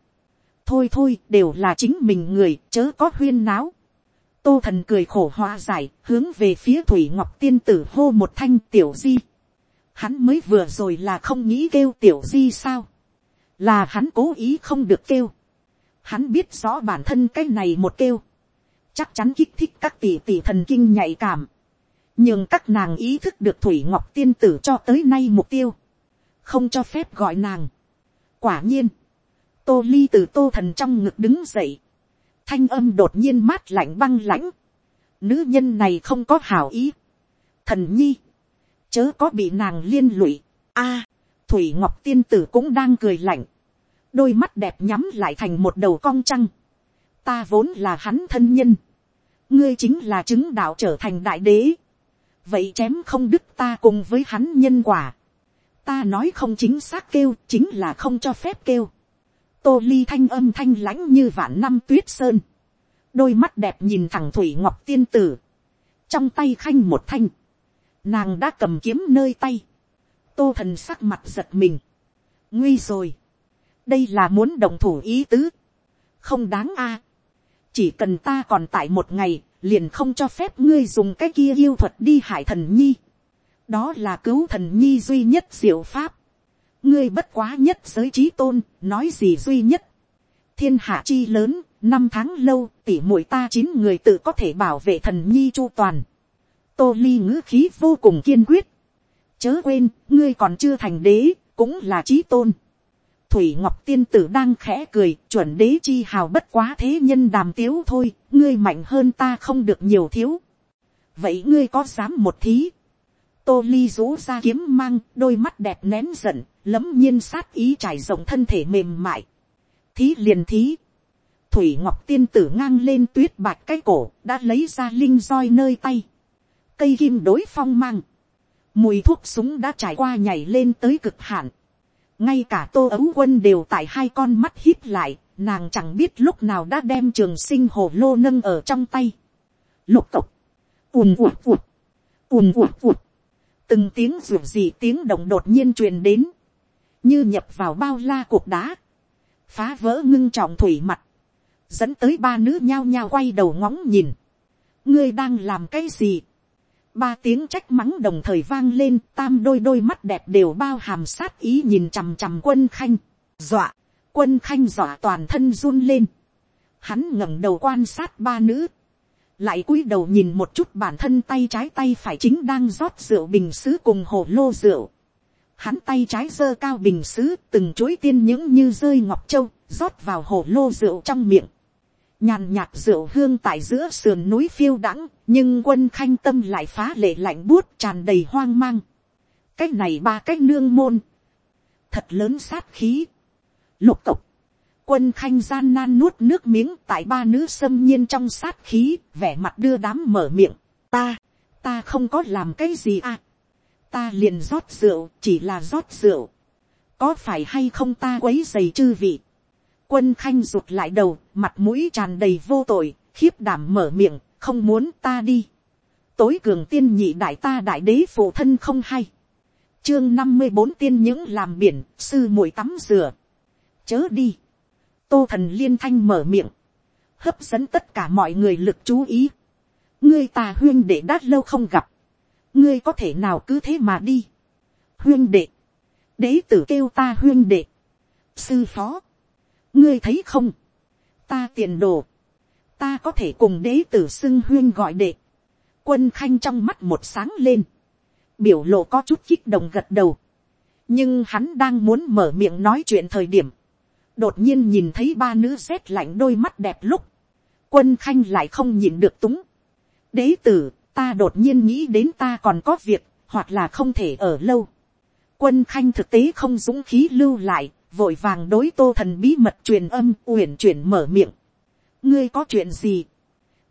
thôi thôi đều là chính mình người chớ có huyên náo. tô thần cười khổ hoa giải hướng về phía thủy ngọc tiên tử hô một thanh tiểu di. hắn mới vừa rồi là không nghĩ kêu tiểu di sao. là hắn cố ý không được kêu. hắn biết rõ bản thân cái này một kêu chắc chắn kích thích các tỷ tỷ thần kinh nhạy cảm. nhưng các nàng ý thức được thủy ngọc tiên tử cho tới nay mục tiêu. không cho phép gọi nàng. quả nhiên tô ly từ tô thần trong ngực đứng dậy, thanh âm đột nhiên mát lạnh băng lãnh, nữ nhân này không có hảo ý, thần nhi, chớ có bị nàng liên lụy, a, thủy ngọc tiên tử cũng đang cười lạnh, đôi mắt đẹp nhắm lại thành một đầu cong trăng, ta vốn là hắn thân nhân, ngươi chính là chứng đạo trở thành đại đế, vậy chém không đứt ta cùng với hắn nhân quả, ta nói không chính xác kêu chính là không cho phép kêu, tô ly thanh âm thanh lãnh như vạn năm tuyết sơn, đôi mắt đẹp nhìn thẳng thủy ngọc tiên tử, trong tay khanh một thanh, nàng đã cầm kiếm nơi tay, tô thần sắc mặt giật mình, nguy rồi, đây là muốn đồng thủ ý tứ, không đáng a, chỉ cần ta còn tại một ngày, liền không cho phép ngươi dùng cái kia yêu thuật đi hại thần nhi, đó là cứu thần nhi duy nhất diệu pháp, ngươi bất quá nhất giới trí tôn, nói gì duy nhất. thiên hạ chi lớn, năm tháng lâu, tỉ mũi ta chín người tự có thể bảo vệ thần nhi chu toàn. tô ly ngữ khí vô cùng kiên quyết. chớ quên, ngươi còn chưa thành đế, cũng là trí tôn thủy ngọc tiên tử đang khẽ cười, chuẩn đế chi hào bất quá thế nhân đàm tiếu thôi, ngươi mạnh hơn ta không được nhiều thiếu. vậy ngươi có dám một thí, tô ly rũ ra kiếm mang, đôi mắt đẹp nén giận, lấm nhiên sát ý trải rộng thân thể mềm mại. thí liền thí. thủy ngọc tiên tử ngang lên tuyết bạch cái cổ, đã lấy ra linh roi nơi tay. cây kim đối phong mang. mùi thuốc súng đã trải qua nhảy lên tới cực hạn ngay cả tô ấu quân đều tại hai con mắt hít lại, nàng chẳng biết lúc nào đã đem trường sinh hồ lô nâng ở trong tay. lục cộc, ùn ụt ụt, ùn ụt ụt. Từng tiếng ruột gì tiếng động đột nhiên truyền đến, như nhập vào bao la cuộc đá, phá vỡ ngưng trọng thủy mặt, dẫn tới ba nữ nhao nhao quay đầu ngóng nhìn, ngươi đang làm cái gì, ba tiếng trách mắng đồng thời vang lên tam đôi đôi mắt đẹp đều bao hàm sát ý nhìn chằm chằm quân khanh, dọa, quân khanh dọa toàn thân run lên, hắn ngẩng đầu quan sát ba nữ, lại cúi đầu nhìn một chút bản thân tay trái tay phải chính đang rót rượu bình xứ cùng hồ lô rượu. Hắn tay trái giơ cao bình xứ từng chuỗi tiên những như rơi ngọc châu rót vào hồ lô rượu trong miệng. Nhàn nhạt rượu hương tại giữa sườn núi phiêu đãng nhưng quân khanh tâm lại phá lệ lạnh buốt tràn đầy hoang mang. Cách này ba cách nương môn. Thật lớn sát khí. Lục cộc quân khanh gian nan nuốt nước miếng tại ba nữ xâm nhiên trong sát khí, vẻ mặt đưa đám mở miệng. Ta, ta không có làm cái gì à. Ta liền rót rượu, chỉ là rót rượu. Có phải hay không ta quấy dày chư vị. Quân khanh rụt lại đầu, mặt mũi tràn đầy vô tội, khiếp đảm mở miệng, không muốn ta đi. Tối cường tiên nhị đại ta đại đế phụ thân không hay. Chương năm mươi bốn tiên những làm biển, sư muội tắm rửa. Chớ đi tô thần liên thanh mở miệng, hấp dẫn tất cả mọi người lực chú ý. ngươi ta huyên đệ đã lâu không gặp, ngươi có thể nào cứ thế mà đi. huyên đệ, đế tử kêu ta huyên đệ, sư phó, ngươi thấy không, ta tiền đồ, ta có thể cùng đế tử xưng huyên gọi đệ, quân khanh trong mắt một sáng lên, biểu lộ có chút kích động gật đầu, nhưng hắn đang muốn mở miệng nói chuyện thời điểm, đột nhiên nhìn thấy ba nữ rét lạnh đôi mắt đẹp lúc, quân khanh lại không nhìn được túng. đế tử, ta đột nhiên nghĩ đến ta còn có việc, hoặc là không thể ở lâu. quân khanh thực tế không dũng khí lưu lại, vội vàng đối tô thần bí mật truyền âm uyển chuyển mở miệng. ngươi có chuyện gì.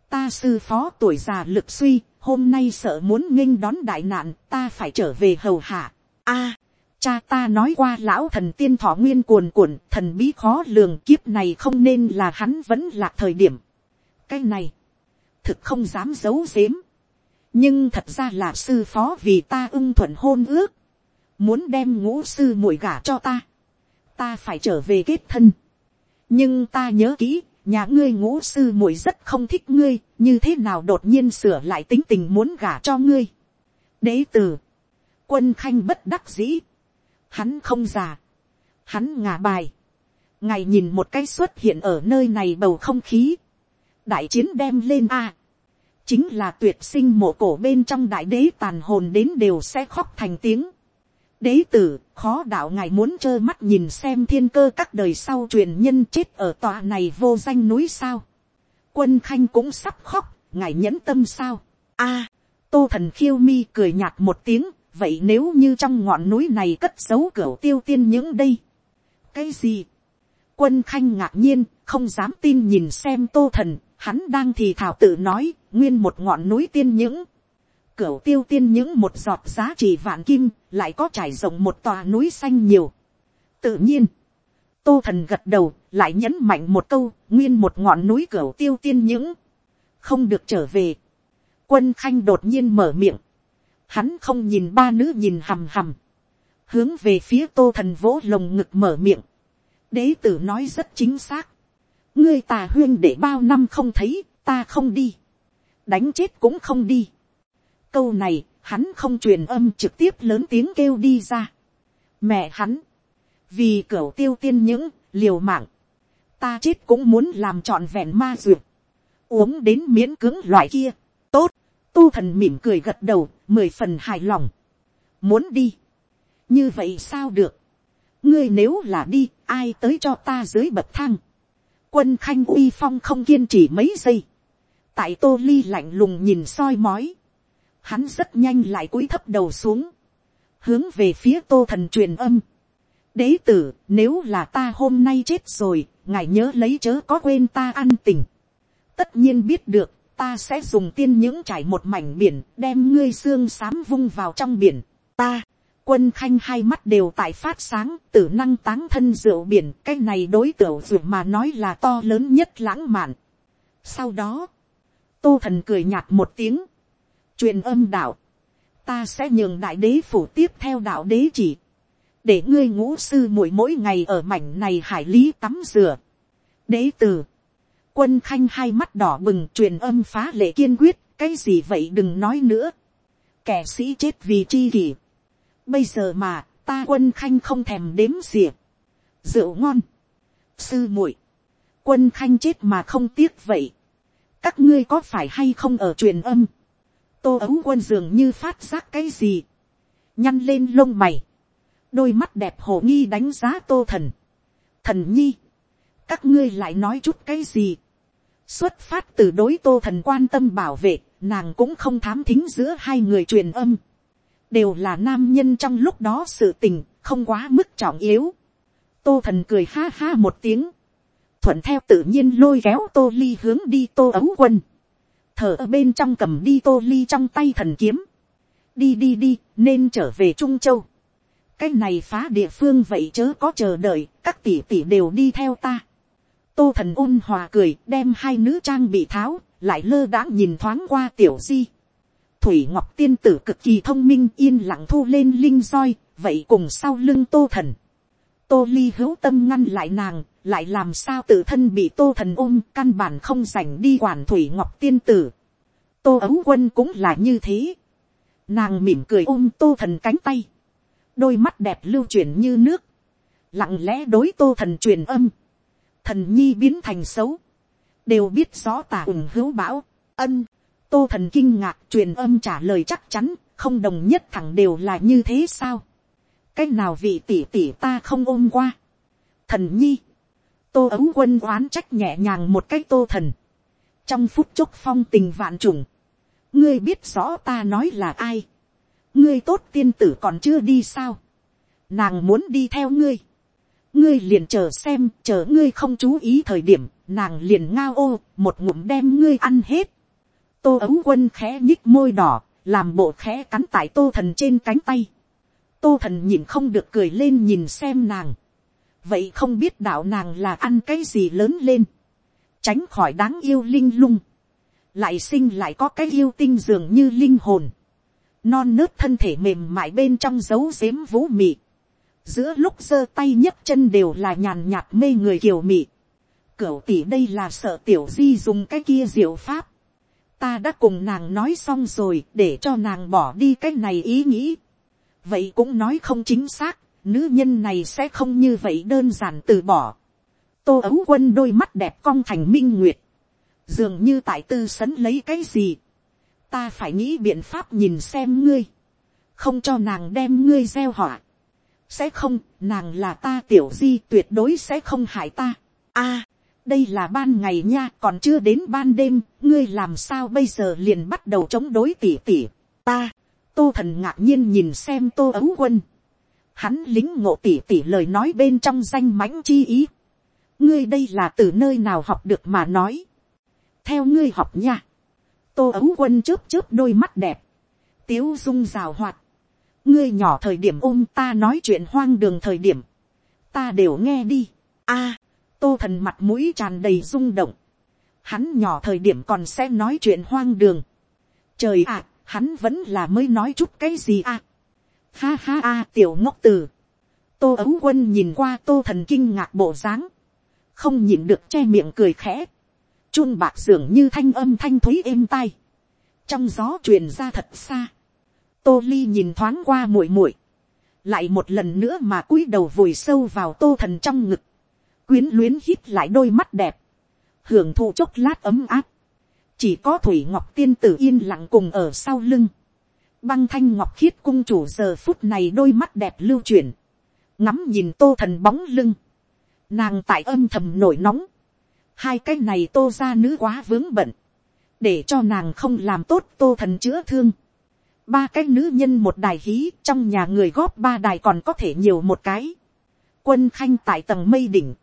ta sư phó tuổi già lực suy, hôm nay sợ muốn nghinh đón đại nạn, ta phải trở về hầu hạ. a, cha ta nói qua lão thần tiên thọ nguyên cuồn cuộn thần bí khó lường kiếp này không nên là hắn vẫn là thời điểm. cái này, thực không dám giấu giếm. nhưng thật ra là sư phó vì ta ưng thuận hôn ước, muốn đem ngũ sư muội gả cho ta, ta phải trở về kết thân. nhưng ta nhớ kỹ, nhà ngươi ngũ sư muội rất không thích ngươi, như thế nào đột nhiên sửa lại tính tình muốn gả cho ngươi. đế tử, quân khanh bất đắc dĩ, hắn không già, hắn ngả bài, ngài nhìn một cái xuất hiện ở nơi này bầu không khí, đại chiến đem lên a, chính là tuyệt sinh mộ cổ bên trong đại đế tàn hồn đến đều sẽ khóc thành tiếng đế tử khó đạo ngài muốn trơ mắt nhìn xem thiên cơ các đời sau truyền nhân chết ở tòa này vô danh núi sao. quân khanh cũng sắp khóc, ngài nhẫn tâm sao. a, tô thần khiêu mi cười nhạt một tiếng, vậy nếu như trong ngọn núi này cất giấu cửa tiêu tiên những đây. cái gì. quân khanh ngạc nhiên, không dám tin nhìn xem tô thần, hắn đang thì thảo tự nói, nguyên một ngọn núi tiên những. Cửu tiêu tiên những một giọt giá trị vạn kim, lại có trải rộng một tòa núi xanh nhiều. Tự nhiên, tô thần gật đầu, lại nhấn mạnh một câu, nguyên một ngọn núi cửu tiêu tiên những. Không được trở về. Quân khanh đột nhiên mở miệng. Hắn không nhìn ba nữ nhìn hầm hầm. Hướng về phía tô thần vỗ lồng ngực mở miệng. Đế tử nói rất chính xác ngươi tà huyên để bao năm không thấy, ta không đi, đánh chết cũng không đi câu này, hắn không truyền âm trực tiếp lớn tiếng kêu đi ra. mẹ hắn, vì cửa tiêu tiên những, liều mạng, ta chết cũng muốn làm trọn vẹn ma duyệt, uống đến miễn cứng loại kia, tốt, tu thần mỉm cười gật đầu, mười phần hài lòng, muốn đi, như vậy sao được, ngươi nếu là đi, ai tới cho ta dưới bậc thang, quân khanh uy phong không kiên trì mấy giây. tại tô ly lạnh lùng nhìn soi mói hắn rất nhanh lại cúi thấp đầu xuống. hướng về phía tô thần truyền âm. đế tử nếu là ta hôm nay chết rồi ngài nhớ lấy chớ có quên ta ăn tình. tất nhiên biết được ta sẽ dùng tiên những trải một mảnh biển đem ngươi xương xám vung vào trong biển. ta quân khanh hai mắt đều tại phát sáng, tử năng táng thân rượu biển, cái này đối tượng rượu mà nói là to lớn nhất lãng mạn. Sau đó, tô thần cười nhạt một tiếng, truyền âm đạo, ta sẽ nhường đại đế phủ tiếp theo đạo đế chỉ, để ngươi ngũ sư muội mỗi ngày ở mảnh này hải lý tắm rửa. đế tử, quân khanh hai mắt đỏ bừng truyền âm phá lệ kiên quyết, cái gì vậy đừng nói nữa. kẻ sĩ chết vì chi kỷ Bây giờ mà, ta quân khanh không thèm đếm xỉa. Rượu ngon. Sư muội Quân khanh chết mà không tiếc vậy. Các ngươi có phải hay không ở truyền âm? Tô ấu quân dường như phát giác cái gì. Nhăn lên lông mày. Đôi mắt đẹp hồ nghi đánh giá tô thần. Thần nhi. Các ngươi lại nói chút cái gì? Xuất phát từ đối tô thần quan tâm bảo vệ, nàng cũng không thám thính giữa hai người truyền âm đều là nam nhân trong lúc đó sự tình, không quá mức trọng yếu. tô thần cười ha ha một tiếng, thuận theo tự nhiên lôi kéo tô ly hướng đi tô ấu quân, thở ở bên trong cầm đi tô ly trong tay thần kiếm, đi đi đi, nên trở về trung châu. cái này phá địa phương vậy chớ có chờ đợi, các tỷ tỷ đều đi theo ta. tô thần ôn hòa cười đem hai nữ trang bị tháo, lại lơ đãng nhìn thoáng qua tiểu di thủy ngọc tiên tử cực kỳ thông minh yên lặng thu lên linh roi, vậy cùng sau lưng tô thần. tô ly hữu tâm ngăn lại nàng, lại làm sao tự thân bị tô thần ôm căn bản không dành đi quản thủy ngọc tiên tử. tô ấu quân cũng là như thế. nàng mỉm cười ôm tô thần cánh tay. đôi mắt đẹp lưu chuyển như nước. lặng lẽ đối tô thần truyền âm. thần nhi biến thành xấu. đều biết rõ tà ủng hữu bão. ân tô thần kinh ngạc truyền âm trả lời chắc chắn, không đồng nhất thẳng đều là như thế sao. cái nào vị tỷ tỷ ta không ôm qua. thần nhi, tô ấm quân oán trách nhẹ nhàng một cái tô thần. trong phút chốc phong tình vạn trùng, ngươi biết rõ ta nói là ai. ngươi tốt tiên tử còn chưa đi sao. nàng muốn đi theo ngươi. ngươi liền chờ xem, chờ ngươi không chú ý thời điểm, nàng liền ngao ô, một ngụm đem ngươi ăn hết tô ấm quân khẽ nhích môi đỏ, làm bộ khẽ cắn tại tô thần trên cánh tay. tô thần nhìn không được cười lên nhìn xem nàng, vậy không biết đạo nàng là ăn cái gì lớn lên, tránh khỏi đáng yêu linh lung, lại sinh lại có cái yêu tinh dường như linh hồn, non nớt thân thể mềm mại bên trong dấu dếm vũ mị, giữa lúc giơ tay nhấc chân đều là nhàn nhạt mê người kiều mị, cửu tỷ đây là sợ tiểu di dùng cái kia diệu pháp, ta đã cùng nàng nói xong rồi để cho nàng bỏ đi cái này ý nghĩ, vậy cũng nói không chính xác, nữ nhân này sẽ không như vậy đơn giản từ bỏ. tô ấu quân đôi mắt đẹp cong thành minh nguyệt, dường như tại tư sấn lấy cái gì, ta phải nghĩ biện pháp nhìn xem ngươi, không cho nàng đem ngươi gieo họa, sẽ không, nàng là ta tiểu di tuyệt đối sẽ không hại ta. a, đây là ban ngày nha, còn chưa đến ban đêm, ngươi làm sao bây giờ liền bắt đầu chống đối tỉ tỉ. ta, tô thần ngạc nhiên nhìn xem tô ấu quân, hắn lính ngộ tỉ tỉ lời nói bên trong danh mãnh chi ý. ngươi đây là từ nơi nào học được mà nói. theo ngươi học nha. tô ấu quân chớp chớp đôi mắt đẹp. tiếu dung rào hoạt. ngươi nhỏ thời điểm ôm ta nói chuyện hoang đường thời điểm. ta đều nghe đi. a, tô thần mặt mũi tràn đầy rung động. hắn nhỏ thời điểm còn sẽ nói chuyện hoang đường. trời ạ, à, hắn vẫn là mới nói chút cái gì à Ha ha a, tiểu ngốc từ. Tô ấu quân nhìn qua tô thần kinh ngạc bộ dáng. Không nhìn được che miệng cười khẽ. Chun bạc dường như thanh âm thanh thúy êm tai. Trong gió truyền ra thật xa. Tô ly nhìn thoáng qua muội muội Lại một lần nữa mà cúi đầu vùi sâu vào tô thần trong ngực. Quyến luyến hít lại đôi mắt đẹp. Hưởng thụ chốc lát ấm áp. Chỉ có Thủy Ngọc Tiên tử yên lặng cùng ở sau lưng băng thanh ngọc khiết cung chủ giờ phút này đôi mắt đẹp lưu chuyển, ngắm nhìn tô thần bóng lưng, nàng tại âm thầm nổi nóng, hai cái này tô ra nữ quá vướng bận, để cho nàng không làm tốt tô thần chữa thương, ba cái nữ nhân một đài hí trong nhà người góp ba đài còn có thể nhiều một cái, quân khanh tại tầng mây đỉnh,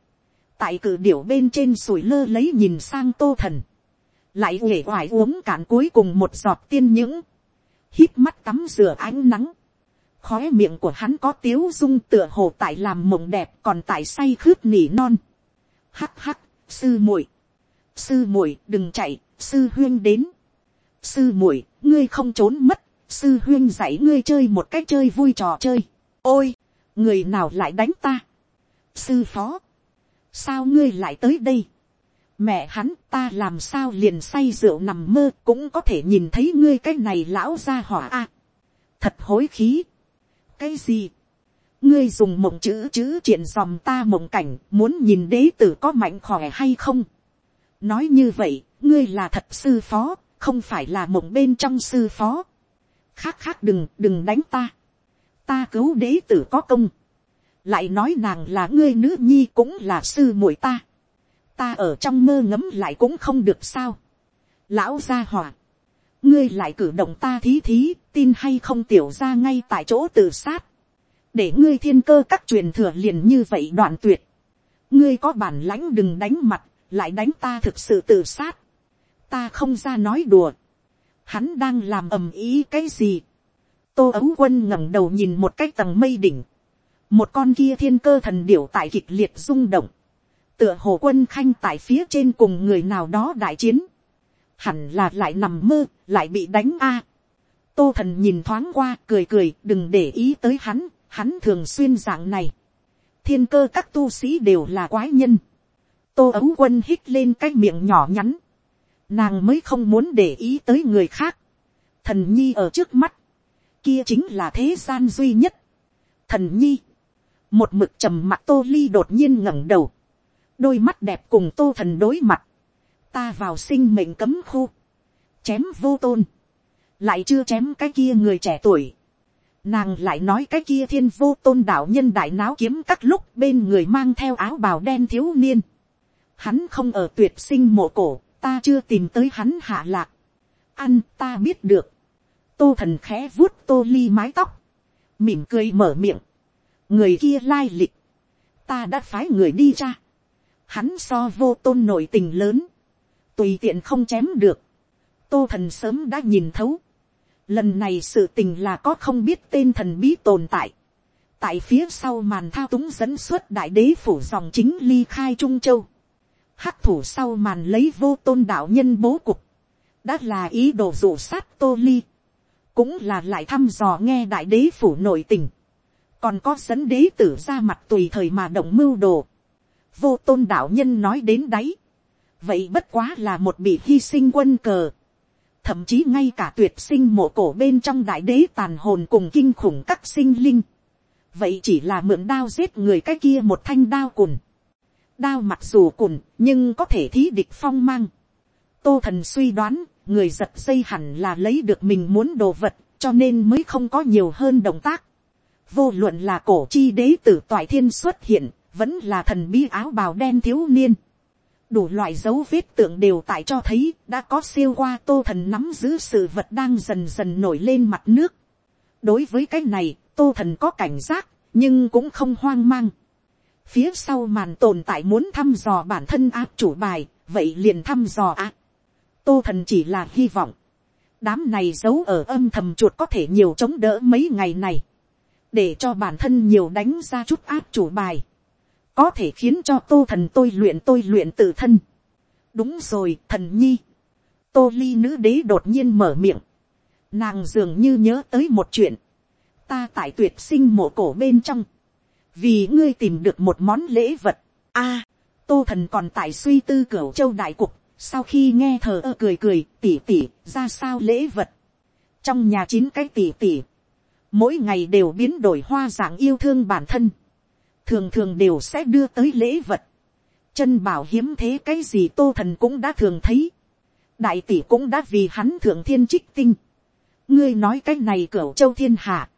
tại cử điểu bên trên sủi lơ lấy nhìn sang tô thần, lại uể oải uống cạn cuối cùng một giọt tiên những, hít mắt tắm rửa ánh nắng, khóe miệng của hắn có tiếu dung tựa hồ tại làm mộng đẹp còn tại say khướt nỉ non. hắc hắc, sư muội, sư muội đừng chạy, sư huyên đến. sư muội, ngươi không trốn mất, sư huyên dạy ngươi chơi một cách chơi vui trò chơi. ôi, người nào lại đánh ta. sư phó, sao ngươi lại tới đây mẹ hắn ta làm sao liền say rượu nằm mơ cũng có thể nhìn thấy ngươi cái này lão ra hỏa a. thật hối khí. cái gì. ngươi dùng mộng chữ chữ triển dòm ta mộng cảnh, muốn nhìn đế tử có mạnh khỏe hay không. nói như vậy, ngươi là thật sư phó, không phải là mộng bên trong sư phó. khác khác đừng đừng đánh ta. ta cứu đế tử có công. lại nói nàng là ngươi nữ nhi cũng là sư muội ta ta ở trong mơ ngấm lại cũng không được sao. lão gia hỏa, ngươi lại cử động ta thí thí, tin hay không tiểu ra ngay tại chỗ tự sát, để ngươi thiên cơ các truyền thừa liền như vậy đoạn tuyệt, ngươi có bản lãnh đừng đánh mặt, lại đánh ta thực sự tự sát, ta không ra nói đùa, hắn đang làm ầm ý cái gì, tô ấu quân ngẩng đầu nhìn một cái tầng mây đỉnh, một con kia thiên cơ thần điểu tại kịch liệt rung động, tựa hồ quân khanh tại phía trên cùng người nào đó đại chiến, hẳn là lại nằm mơ, lại bị đánh a. tô thần nhìn thoáng qua, cười cười, đừng để ý tới hắn, hắn thường xuyên dạng này. thiên cơ các tu sĩ đều là quái nhân. tô ấu quân hít lên cái miệng nhỏ nhắn. nàng mới không muốn để ý tới người khác. thần nhi ở trước mắt, kia chính là thế gian duy nhất. thần nhi, một mực trầm mặt tô ly đột nhiên ngẩng đầu đôi mắt đẹp cùng tô thần đối mặt, ta vào sinh mệnh cấm khu, chém vô tôn, lại chưa chém cái kia người trẻ tuổi, nàng lại nói cái kia thiên vô tôn đạo nhân đại náo kiếm các lúc bên người mang theo áo bào đen thiếu niên, hắn không ở tuyệt sinh mộ cổ, ta chưa tìm tới hắn hạ lạc, ăn ta biết được, tô thần khẽ vuốt tô ly mái tóc, mỉm cười mở miệng, người kia lai lịch, ta đã phái người đi ra, hắn so vô tôn nội tình lớn, tùy tiện không chém được, tô thần sớm đã nhìn thấu, lần này sự tình là có không biết tên thần bí tồn tại, tại phía sau màn thao túng dẫn xuất đại đế phủ dòng chính ly khai trung châu, hắc thủ sau màn lấy vô tôn đạo nhân bố cục, đã là ý đồ dụ sát tô ly, cũng là lại thăm dò nghe đại đế phủ nội tình, còn có dẫn đế tử ra mặt tùy thời mà động mưu đồ, vô tôn đạo nhân nói đến đáy, vậy bất quá là một bị hy sinh quân cờ, thậm chí ngay cả tuyệt sinh mộ cổ bên trong đại đế tàn hồn cùng kinh khủng các sinh linh, vậy chỉ là mượn đao giết người cái kia một thanh đao cùn, đao mặc dù cùn nhưng có thể thí địch phong mang, tô thần suy đoán người giật dây hẳn là lấy được mình muốn đồ vật cho nên mới không có nhiều hơn động tác, vô luận là cổ chi đế tử toại thiên xuất hiện vẫn là thần bí áo bào đen thiếu niên, đủ loại dấu vết tượng đều tại cho thấy đã có siêu qua tô thần nắm giữ sự vật đang dần dần nổi lên mặt nước. đối với cái này, tô thần có cảnh giác, nhưng cũng không hoang mang. phía sau màn tồn tại muốn thăm dò bản thân áp chủ bài, vậy liền thăm dò áp. tô thần chỉ là hy vọng. đám này giấu ở âm thầm chuột có thể nhiều chống đỡ mấy ngày này. để cho bản thân nhiều đánh ra chút áp chủ bài có thể khiến cho tô thần tôi luyện tôi luyện tự thân. đúng rồi thần nhi. tô ly nữ đế đột nhiên mở miệng. nàng dường như nhớ tới một chuyện. ta tại tuyệt sinh mộ cổ bên trong. vì ngươi tìm được một món lễ vật. a, tô thần còn tại suy tư cửa châu đại cục. sau khi nghe thờ ơ cười cười tỉ tỉ ra sao lễ vật. trong nhà chín cái tỉ tỉ. mỗi ngày đều biến đổi hoa dạng yêu thương bản thân thường thường đều sẽ đưa tới lễ vật. chân bảo hiếm thế cái gì tô thần cũng đã thường thấy. đại tỷ cũng đã vì hắn thượng thiên trích tinh. ngươi nói cái này cửa châu thiên hạ.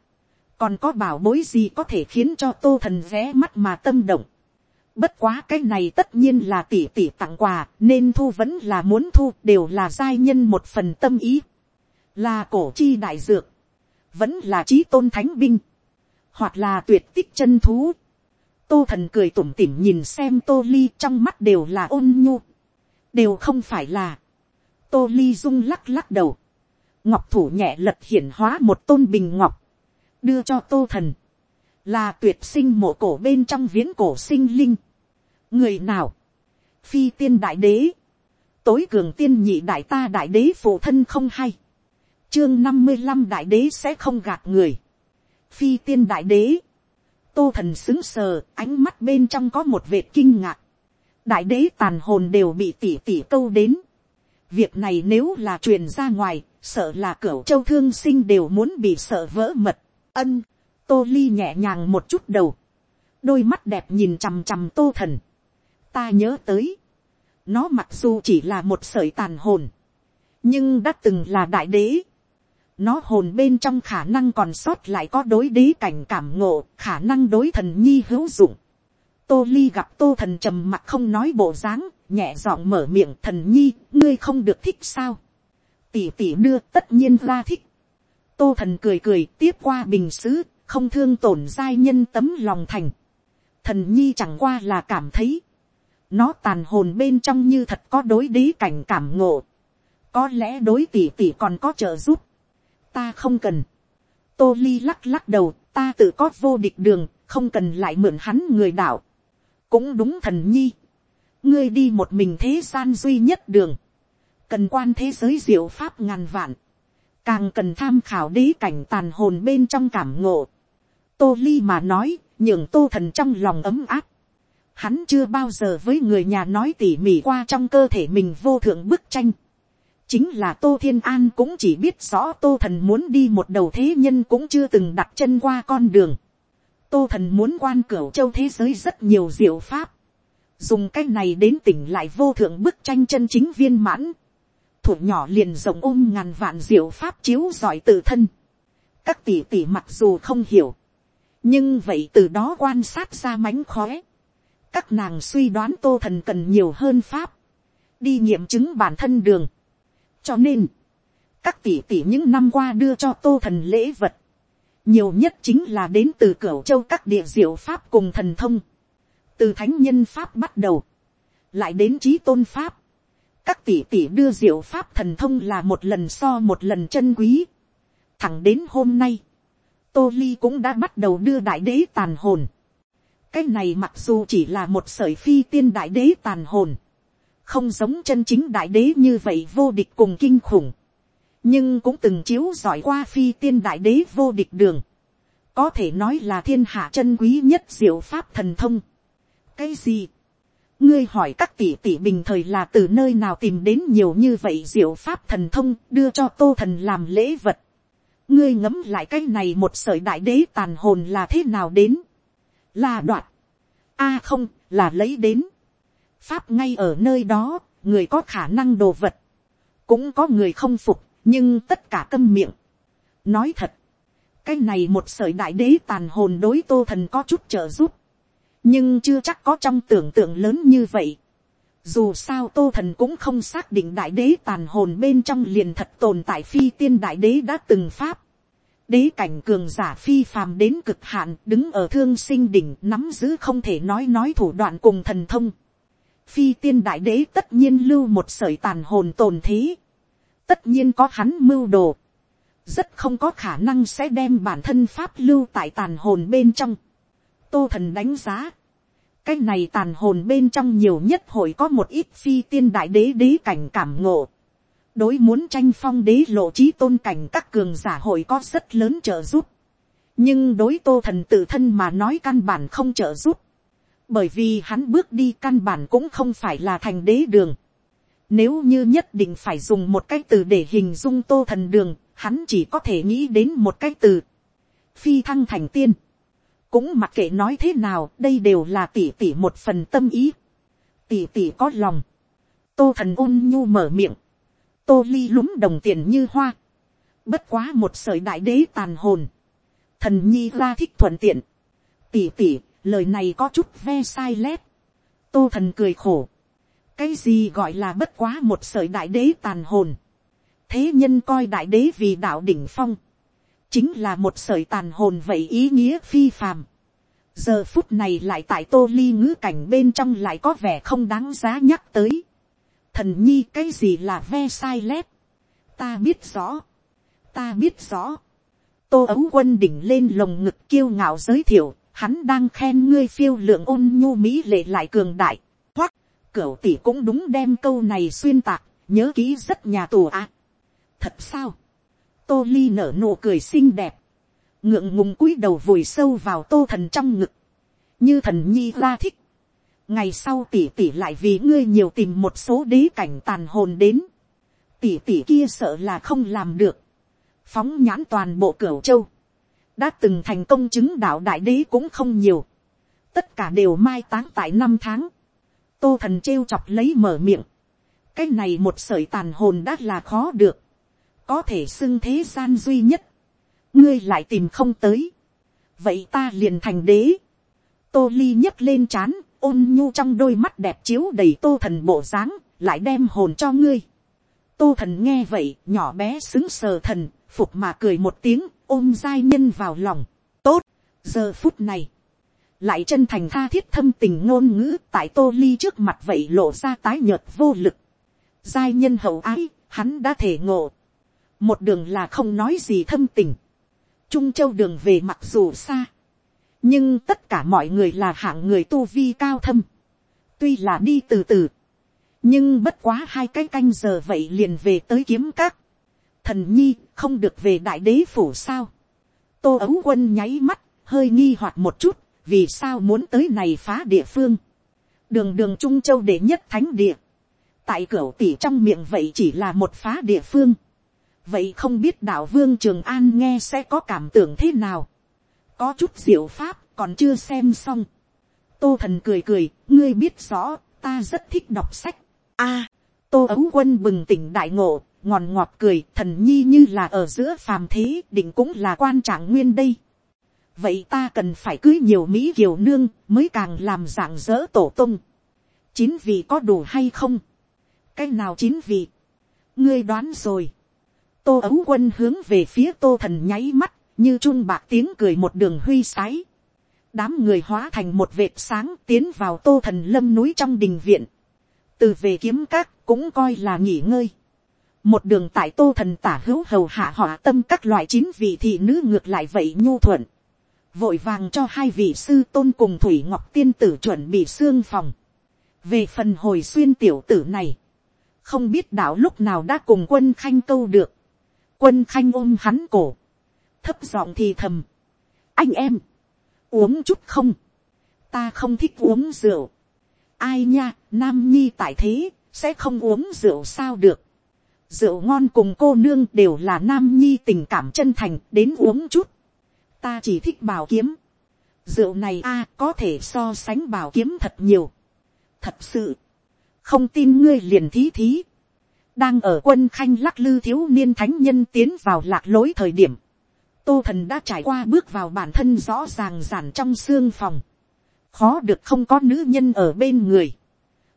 còn có bảo bối gì có thể khiến cho tô thần ghé mắt mà tâm động. Bất quá cái này tất nhiên là tỷ tỷ tặng quà, nên thu vẫn là muốn thu, đều là giai nhân một phần tâm ý. Là cổ chi đại dược, vẫn là trí tôn thánh binh, hoặc là tuyệt tích chân thú tô thần cười tủm tỉm nhìn xem tô ly trong mắt đều là ôn nhu, đều không phải là, tô ly rung lắc lắc đầu, ngọc thủ nhẹ lật hiển hóa một tôn bình ngọc, đưa cho tô thần, là tuyệt sinh mộ cổ bên trong viễn cổ sinh linh. người nào, phi tiên đại đế, tối cường tiên nhị đại ta đại đế phụ thân không hay, chương năm mươi năm đại đế sẽ không gạt người, phi tiên đại đế, tô thần xứng sờ, ánh mắt bên trong có một vệt kinh ngạc. đại đế tàn hồn đều bị tỉ tỉ câu đến. việc này nếu là truyền ra ngoài, sợ là cửu châu thương sinh đều muốn bị sợ vỡ mật. ân, tô ly nhẹ nhàng một chút đầu. đôi mắt đẹp nhìn chằm chằm tô thần. ta nhớ tới. nó mặc dù chỉ là một sợi tàn hồn, nhưng đã từng là đại đế nó hồn bên trong khả năng còn sót lại có đối đế cảnh cảm ngộ, khả năng đối thần nhi hữu dụng. Tô ly gặp tô thần trầm mặt không nói bộ dáng, nhẹ giọng mở miệng thần nhi, ngươi không được thích sao. Tỷ tỷ đưa tất nhiên ra thích. Tô thần cười cười tiếp qua bình xứ, không thương tổn giai nhân tấm lòng thành. Thần nhi chẳng qua là cảm thấy. Nó tàn hồn bên trong như thật có đối đế cảnh cảm ngộ. Có lẽ đối tỷ tỷ còn có trợ giúp ta không cần. tô ly lắc lắc đầu, ta tự có vô địch đường, không cần lại mượn hắn người đạo. cũng đúng thần nhi. ngươi đi một mình thế gian duy nhất đường. cần quan thế giới diệu pháp ngàn vạn. càng cần tham khảo đế cảnh tàn hồn bên trong cảm ngộ. tô ly mà nói, nhường tô thần trong lòng ấm áp. Hắn chưa bao giờ với người nhà nói tỉ mỉ qua trong cơ thể mình vô thượng bức tranh chính là tô thiên an cũng chỉ biết rõ tô thần muốn đi một đầu thế nhân cũng chưa từng đặt chân qua con đường. tô thần muốn quan cửa châu thế giới rất nhiều diệu pháp. dùng cái này đến tỉnh lại vô thượng bức tranh chân chính viên mãn. thủ nhỏ liền rộng ôm ngàn vạn diệu pháp chiếu giỏi tự thân. các tỷ tỷ mặc dù không hiểu. nhưng vậy từ đó quan sát ra mánh khóe. các nàng suy đoán tô thần cần nhiều hơn pháp. đi nghiệm chứng bản thân đường cho nên, các tỷ tỷ những năm qua đưa cho tô thần lễ vật, nhiều nhất chính là đến từ cửa châu các địa diệu pháp cùng thần thông, từ thánh nhân pháp bắt đầu, lại đến trí tôn pháp, các tỷ tỷ đưa diệu pháp thần thông là một lần so một lần chân quý, thẳng đến hôm nay, tô ly cũng đã bắt đầu đưa đại đế tàn hồn. cái này mặc dù chỉ là một sởi phi tiên đại đế tàn hồn, không giống chân chính đại đế như vậy vô địch cùng kinh khủng, nhưng cũng từng chiếu giỏi qua phi tiên đại đế vô địch đường, có thể nói là thiên hạ chân quý nhất diệu pháp thần thông. cái gì, ngươi hỏi các tỷ tỷ bình thời là từ nơi nào tìm đến nhiều như vậy diệu pháp thần thông đưa cho tô thần làm lễ vật. ngươi ngẫm lại cái này một sợi đại đế tàn hồn là thế nào đến. là đoạt. a à không là lấy đến pháp ngay ở nơi đó, người có khả năng đồ vật. cũng có người không phục, nhưng tất cả câm miệng. nói thật, cái này một sợi đại đế tàn hồn đối tô thần có chút trợ giúp, nhưng chưa chắc có trong tưởng tượng lớn như vậy. Dù sao tô thần cũng không xác định đại đế tàn hồn bên trong liền thật tồn tại phi tiên đại đế đã từng pháp. Đế cảnh cường giả phi phàm đến cực hạn, đứng ở thương sinh đỉnh, nắm giữ không thể nói nói thủ đoạn cùng thần thông. Phi tiên đại đế tất nhiên lưu một sợi tàn hồn tồn thế. Tất nhiên có hắn mưu đồ. Rất không có khả năng sẽ đem bản thân pháp lưu tại tàn hồn bên trong tô thần đánh giá, cái này tàn hồn bên trong nhiều nhất hội có một ít phi tiên đại đế đế cảnh cảm ngộ. đối muốn tranh phong đế lộ trí tôn cảnh các cường giả hội có rất lớn trợ giúp. nhưng đối tô thần tự thân mà nói căn bản không trợ giúp bởi vì hắn bước đi căn bản cũng không phải là thành đế đường. nếu như nhất định phải dùng một cái từ để hình dung tô thần đường, hắn chỉ có thể nghĩ đến một cái từ. phi thăng thành tiên. Cũng mặc kệ nói thế nào đây đều là tỷ tỷ một phần tâm ý. Tỷ tỷ có lòng. Tô thần ôn nhu mở miệng. Tô ly lúng đồng tiền như hoa. Bất quá một sợi đại đế tàn hồn. Thần nhi ra thích thuận tiện. Tỷ tỷ lời này có chút ve sai lét tô thần cười khổ cái gì gọi là bất quá một sợi đại đế tàn hồn thế nhân coi đại đế vì đạo đỉnh phong chính là một sợi tàn hồn vậy ý nghĩa phi phàm. giờ phút này lại tại tô ly ngữ cảnh bên trong lại có vẻ không đáng giá nhắc tới. thần nhi cái gì là ve sai lét. ta biết rõ. ta biết rõ. tô ấu quân đỉnh lên lồng ngực kiêu ngạo giới thiệu hắn đang khen ngươi phiêu lượng ôn nhu mỹ lệ lại cường đại. hoặc, cửu tỷ cũng đúng đem câu này xuyên tạc, nhớ kỹ rất nhà tù à. thật sao tô ly nở nụ cười xinh đẹp, ngượng ngùng cúi đầu vùi sâu vào tô thần trong ngực, như thần nhi la thích. ngày sau tỷ tỷ lại vì ngươi nhiều tìm một số đế cảnh tàn hồn đến, tỷ tỷ kia sợ là không làm được, phóng nhãn toàn bộ cửu châu, đã từng thành công chứng đạo đại đế cũng không nhiều, tất cả đều mai táng tại năm tháng, tô thần trêu chọc lấy mở miệng, cái này một sợi tàn hồn đã là khó được, có thể xưng thế gian duy nhất, ngươi lại tìm không tới, vậy ta liền thành đế, tô ly nhấc lên c h á n ôn nhu trong đôi mắt đẹp chiếu đầy tô thần bộ dáng, lại đem hồn cho ngươi. tô thần nghe vậy, nhỏ bé xứng sờ thần, phục mà cười một tiếng, ôm giai nhân vào lòng, tốt, giờ phút này, lại chân thành tha thiết thâm tình ngôn ngữ tại tô ly trước mặt vậy lộ ra tái nhợt vô lực. giai nhân hậu ái, hắn đã thể ngộ, một đường là không nói gì thâm tình, trung châu đường về mặc dù xa, nhưng tất cả mọi người là hạng người tu vi cao thâm, tuy là đi từ từ, nhưng bất quá hai cái canh giờ vậy liền về tới kiếm các, thần nhi không được về đại đế phủ sao, tô ấu quân nháy mắt, hơi nghi hoặc một chút, vì sao muốn tới này phá địa phương, đường đường trung châu để nhất thánh địa, tại cửa tỷ trong miệng vậy chỉ là một phá địa phương, vậy không biết đạo vương trường an nghe sẽ có cảm tưởng thế nào. có chút diệu pháp còn chưa xem xong. tô thần cười cười, ngươi biết rõ, ta rất thích đọc sách. a, tô ấu quân bừng tỉnh đại ngộ, ngòn ngọt cười, thần nhi như là ở giữa phàm thế, định cũng là quan trạng nguyên đây. vậy ta cần phải cưới nhiều mỹ kiều nương, mới càng làm dạng dỡ tổ tung. chín vị có đủ hay không? cái nào chín vị? ngươi đoán rồi tô ấu quân hướng về phía tô thần nháy mắt, như chun bạc tiếng cười một đường huy sái. đám người hóa thành một vệt sáng tiến vào tô thần lâm núi trong đình viện. từ về kiếm các cũng coi là nghỉ ngơi một đường tại tô thần tả hữu hầu hạ họ tâm các loại chín vị thị nữ ngược lại vậy nhu thuận, vội vàng cho hai vị sư tôn cùng thủy ngọc tiên tử chuẩn bị xương phòng. về phần hồi xuyên tiểu tử này, không biết đạo lúc nào đã cùng quân khanh câu được, quân khanh ôm hắn cổ, thấp giọng thì thầm, anh em, uống chút không, ta không thích uống rượu, ai nha, nam nhi tại thế, sẽ không uống rượu sao được, rượu ngon cùng cô nương đều là nam nhi tình cảm chân thành đến uống chút, ta chỉ thích bảo kiếm, rượu này a có thể so sánh bảo kiếm thật nhiều, thật sự, không tin ngươi liền thí thí, đang ở quân khanh lắc lư thiếu niên thánh nhân tiến vào lạc lối thời điểm, tô thần đã trải qua bước vào bản thân rõ ràng giản trong xương phòng, khó được không có nữ nhân ở bên người,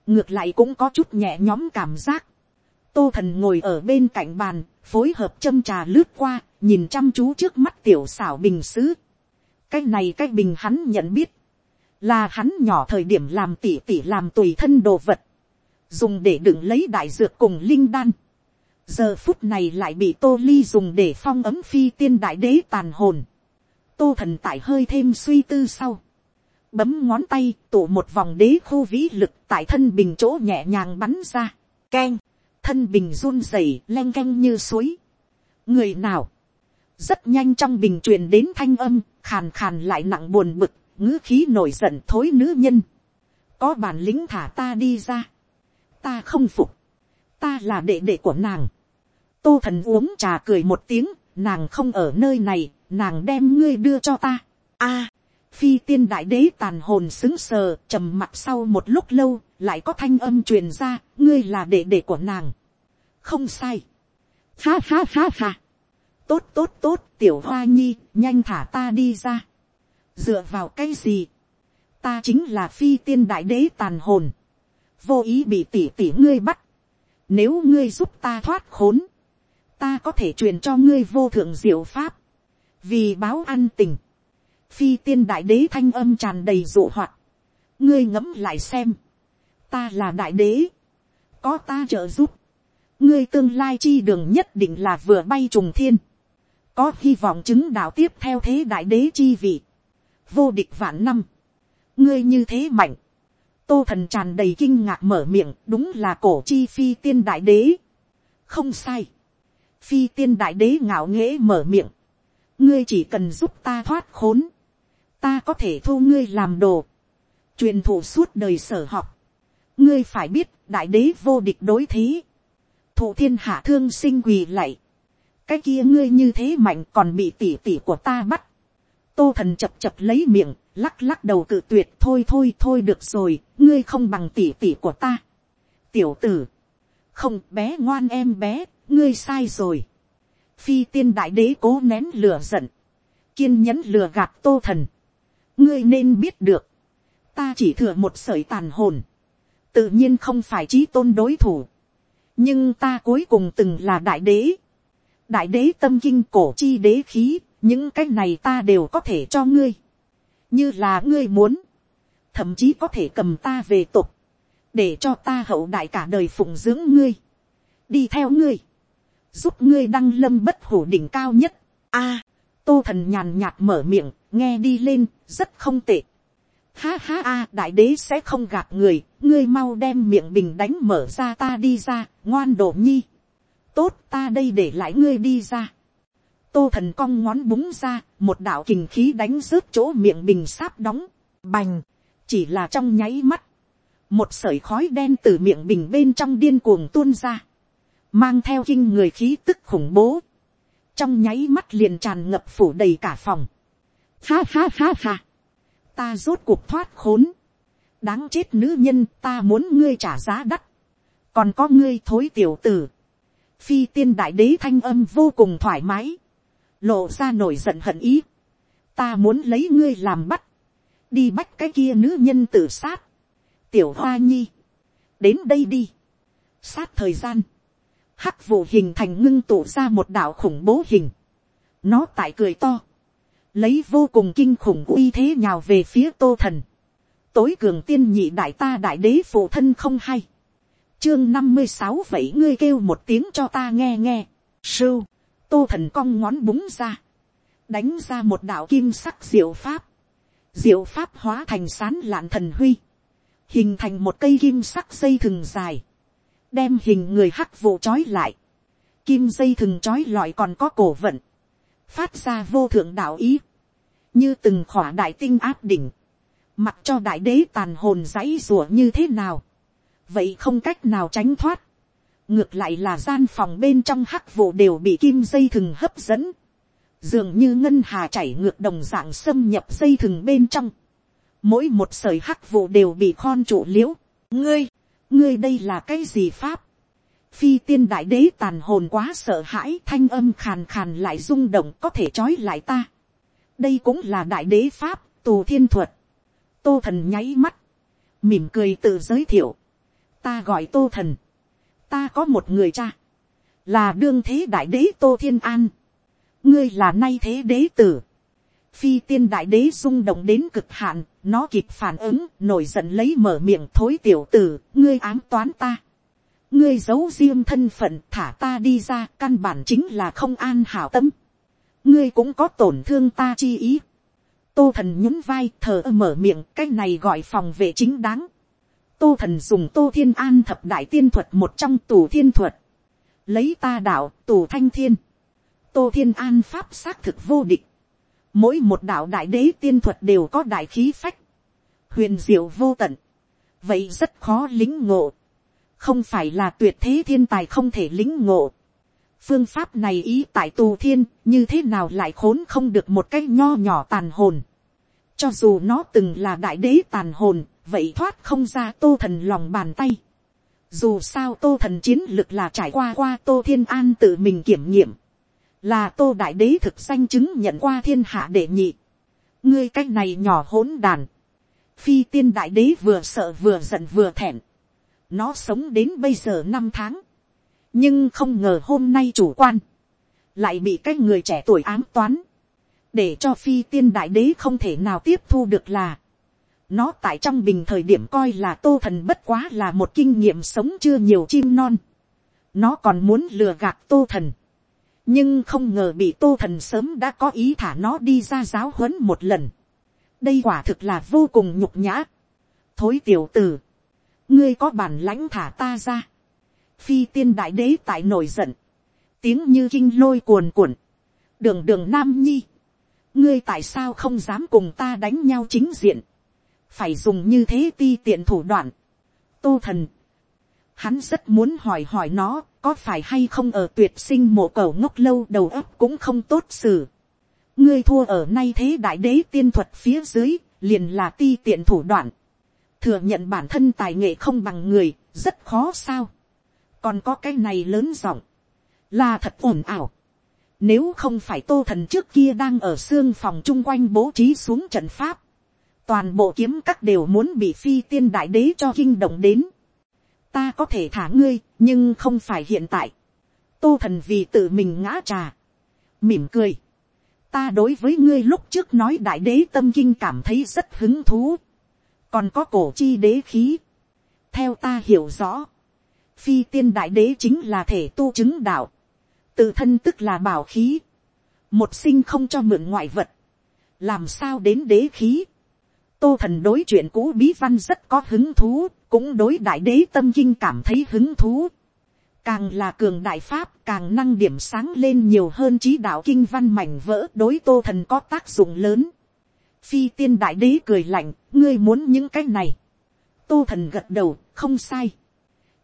ngược lại cũng có chút nhẹ nhóm cảm giác, tô thần ngồi ở bên cạnh bàn, phối hợp châm trà lướt qua, nhìn chăm chú trước mắt tiểu xảo bình xứ. cái này cái bình hắn nhận biết, là hắn nhỏ thời điểm làm tỉ tỉ làm tùy thân đồ vật, dùng để đựng lấy đại dược cùng linh đan. giờ phút này lại bị tô ly dùng để phong ấm phi tiên đại đế tàn hồn. tô thần tại hơi thêm suy tư sau. bấm ngón tay tụ một vòng đế khu vĩ lực tại thân bình chỗ nhẹ nhàng bắn ra. keng, thân bình run rẩy len canh như suối. người nào, rất nhanh trong bình truyền đến thanh âm, khàn khàn lại nặng buồn bực, ngữ khí nổi giận thối nữ nhân. có bản lính thả ta đi ra ta không phục, ta là đệ đệ của nàng. tô thần uống trà cười một tiếng, nàng không ở nơi này, nàng đem ngươi đưa cho ta. a, phi tiên đại đế tàn hồn xứng sờ, trầm mặt sau một lúc lâu, lại có thanh âm truyền ra, ngươi là đệ đệ của nàng không sai. ha ha ha ha. tốt tốt tốt, tiểu hoa nhi, nhanh thả ta đi ra. dựa vào cái gì. ta chính là phi tiên đại đế tàn hồn vô ý bị tỷ tỷ ngươi bắt, nếu ngươi giúp ta thoát khốn, ta có thể truyền cho ngươi vô thượng diệu pháp, vì báo ăn tình, phi tiên đại đế thanh âm tràn đầy dụ hoạt, ngươi ngẫm lại xem, ta là đại đế, có ta trợ giúp, ngươi tương lai chi đường nhất định là vừa bay trùng thiên, có hy vọng chứng đạo tiếp theo thế đại đế chi vị, vô địch vạn năm, ngươi như thế mạnh, tô thần tràn đầy kinh ngạc mở miệng đúng là cổ chi phi tiên đại đế. không sai. phi tiên đại đế ngạo nghễ mở miệng. ngươi chỉ cần giúp ta thoát khốn. ta có thể thu ngươi làm đồ. truyền thụ suốt đời sở học. ngươi phải biết đại đế vô địch đối thế thụ thiên hạ thương sinh quỳ lạy. cái kia ngươi như thế mạnh còn bị tỉ tỉ của ta bắt. tô thần chập chập lấy miệng lắc lắc đầu cự tuyệt thôi thôi thôi được rồi, ngươi không bằng tỉ tỉ của ta. tiểu tử, không bé ngoan em bé, ngươi sai rồi. phi tiên đại đế cố nén lửa giận, kiên nhẫn lừa gạt tô thần. ngươi nên biết được, ta chỉ thừa một sởi tàn hồn, tự nhiên không phải trí tôn đối thủ, nhưng ta cuối cùng từng là đại đế, đại đế tâm kinh cổ chi đế khí, những cái này ta đều có thể cho ngươi. Như là ngươi muốn, thậm chí có thể cầm ta về tục, để cho ta hậu đại cả đời phụng dưỡng ngươi, đi theo ngươi, giúp ngươi đăng lâm bất hủ đỉnh cao nhất. A, tô thần nhàn nhạt mở miệng, nghe đi lên, rất không tệ. Ha ha a, đại đế sẽ không gạt người, ngươi mau đem miệng bình đánh mở ra ta đi ra, ngoan đồ nhi. Tốt ta đây để lại ngươi đi ra. Tô thần cong ngón búng ra, một đạo kình khí đánh rớt chỗ miệng bình sáp đóng, bành, chỉ là trong nháy mắt, một sởi khói đen từ miệng bình bên trong điên cuồng tuôn ra, mang theo kinh người khí tức khủng bố, trong nháy mắt liền tràn ngập phủ đầy cả phòng. Ha ha ha ha, ta rốt cuộc thoát khốn, đáng chết nữ nhân ta muốn ngươi trả giá đắt, còn có ngươi thối tiểu tử, phi tiên đại đế thanh âm vô cùng thoải mái, lộ ra nổi giận hận ý, ta muốn lấy ngươi làm bắt, đi bắt cái kia nữ nhân tự sát, tiểu hoa nhi, đến đây đi, sát thời gian, hắc vụ hình thành ngưng tụ ra một đạo khủng bố hình, nó tại cười to, lấy vô cùng kinh khủng uy thế nhào về phía tô thần, tối cường tiên nhị đại ta đại đế phụ thân không hay, chương năm mươi sáu vậy ngươi kêu một tiếng cho ta nghe nghe. sưu, tô thần cong ngón búng ra. đánh ra một đạo kim sắc diệu pháp. diệu pháp hóa thành sán lạn thần huy. hình thành một cây kim sắc dây thừng dài. đem hình người hắc vụ trói lại. kim dây thừng trói lọi còn có cổ vận. phát ra vô thượng đạo ý như từng khỏa đại tinh áp đỉnh. mặc cho đại đế tàn hồn dãy rủa như thế nào vậy không cách nào tránh thoát. ngược lại là gian phòng bên trong hắc vụ đều bị kim dây thừng hấp dẫn. dường như ngân hà chảy ngược đồng dạng xâm nhập dây thừng bên trong. mỗi một sợi hắc vụ đều bị khon trụ l i ễ u. ngươi, ngươi đây là cái gì pháp. phi tiên đại đế tàn hồn quá sợ hãi thanh âm khàn khàn lại rung động có thể trói lại ta đây cũng là đại đế pháp tù thiên thuật. tô thần nháy mắt, mỉm cười tự giới thiệu ta gọi tô thần, ta có một người cha, là đương thế đại đế tô thiên an, ngươi là nay thế đế tử, phi tiên đại đế rung động đến cực hạn, nó kịp phản ứng, nổi giận lấy mở miệng thối tiểu tử, ngươi ám toán ta. ngươi giấu riêng thân phận thả ta đi ra, căn bản chính là không an hảo tâm ngươi cũng có tổn thương ta chi ý. tô thần nhún vai thờ mở miệng, cái này gọi phòng vệ chính đáng. Tô thần dùng tô thiên an thập đại tiên thuật một trong tù thiên thuật, lấy ta đạo tù thanh thiên, tô thiên an pháp xác thực vô địch, mỗi một đạo đại đế tiên thuật đều có đại khí phách, huyền diệu vô tận, vậy rất khó lính ngộ, không phải là tuyệt thế thiên tài không thể lính ngộ phương pháp này ý tại tù thiên như thế nào lại khốn không được một cái nho nhỏ tàn hồn. cho dù nó từng là đại đế tàn hồn, vậy thoát không ra tô thần lòng bàn tay. Dù sao tô thần chiến lực là trải qua qua tô thiên an tự mình kiểm nghiệm. Là tô đại đế thực danh chứng nhận qua thiên hạ đệ nhị. Ngươi cái này nhỏ hỗn đàn. Phi tiên đại đế vừa sợ vừa giận vừa thẹn. Nó sống đến bây giờ năm tháng. Nhưng không ngờ hôm nay chủ quan. Lại bị cái người trẻ tuổi ám toán. Để cho phi tiên đại đế không thể nào tiếp thu được là nó tại trong bình thời điểm coi là tô thần bất quá là một kinh nghiệm sống chưa nhiều chim non. Nó còn muốn lừa gạt tô thần. Nhưng không ngờ bị tô thần sớm đã có ý thả nó đi ra giáo huấn một lần. Đây quả thực là vô cùng nhục nhã. Thối tiểu tử. Ngươi có bản lãnh thả ta ra. Phi tiên đại đế tại nổi giận. Tiếng như kinh lôi cuồn cuộn. Đường đường nam nhi. Ngươi tại sao không dám cùng ta đánh nhau chính diện phải dùng như thế ti tiện thủ đoạn. tô thần, hắn rất muốn hỏi hỏi nó, có phải hay không ở tuyệt sinh mộ cầu ngốc lâu đầu óc cũng không tốt xử. ngươi thua ở nay thế đại đế tiên thuật phía dưới, liền là ti tiện thủ đoạn. thừa nhận bản thân tài nghệ không bằng người, rất khó sao còn có cái này lớn giọng, là thật ổn ảo. Nếu không phải tô thần trước kia đang ở xương phòng chung quanh bố trí xuống trận pháp toàn bộ kiếm các đều muốn bị phi tiên đại đế cho kinh động đến. ta có thể thả ngươi, nhưng không phải hiện tại. tô thần vì tự mình ngã trà. mỉm cười. ta đối với ngươi lúc trước nói đại đế tâm kinh cảm thấy rất hứng thú. còn có cổ chi đế khí. theo ta hiểu rõ, phi tiên đại đế chính là thể tu chứng đạo. tự thân tức là bảo khí. một sinh không cho mượn ngoại vật. làm sao đến đế khí tô thần đối chuyện cũ bí văn rất có hứng thú, cũng đối đại đế tâm kinh cảm thấy hứng thú. Càng là cường đại pháp càng năng điểm sáng lên nhiều hơn trí đạo kinh văn mảnh vỡ đối tô thần có tác dụng lớn. Phi tiên đại đế cười lạnh, ngươi muốn những cái này. Tô thần gật đầu, không sai.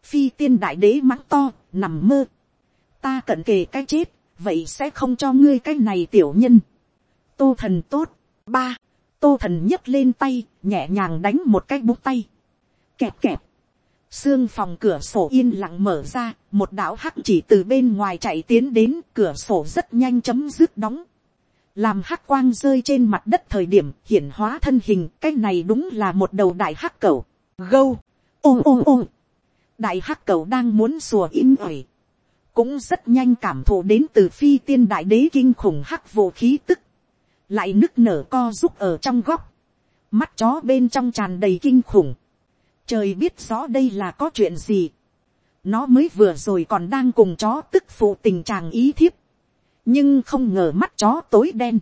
Phi tiên đại đế mắng to, nằm mơ. Ta cận kề cái chết, vậy sẽ không cho ngươi cái này tiểu nhân. Tô thần tốt. Ba tô thần nhấc lên tay, nhẹ nhàng đánh một cái bút tay. Kẹp kẹp. Xương phòng cửa sổ yên lặng mở ra, một đạo hắc chỉ từ bên ngoài chạy tiến đến, cửa sổ rất nhanh chấm dứt đóng. Làm hắc quang rơi trên mặt đất thời điểm hiển hóa thân hình, cái này đúng là một đầu đại hắc cầu. Gâu, ôm ôm ôm. Đại hắc cầu đang muốn sùa in ỏi. Cũng rất nhanh cảm thụ đến từ phi tiên đại đế kinh khủng hắc vô khí tức. Lại nức nở co giúp ở trong góc, mắt chó bên trong tràn đầy kinh khủng, trời biết rõ đây là có chuyện gì, nó mới vừa rồi còn đang cùng chó tức phụ tình trạng ý thiếp, nhưng không ngờ mắt chó tối đen,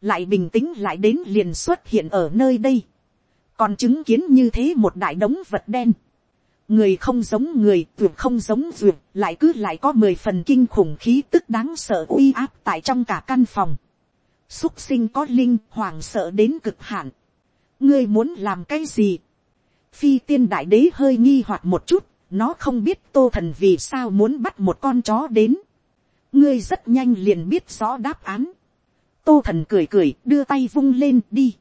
lại bình tĩnh lại đến liền xuất hiện ở nơi đây, còn chứng kiến như thế một đại đống vật đen, người không giống người tuyệt không giống duyệt, lại cứ lại có mười phần kinh khủng khí tức đáng sợ uy áp tại trong cả căn phòng. Xúc sinh có linh hoàng sợ đến cực hạn. Ngươi muốn làm cái gì? Phi tiên đại đế hơi nghi hoặc một chút nó không biết tô thần vì sao muốn bắt một con chó đến. Ngươi rất nhanh liền biết rõ đáp án. Tô thần cười cười đưa tay vung lên đi.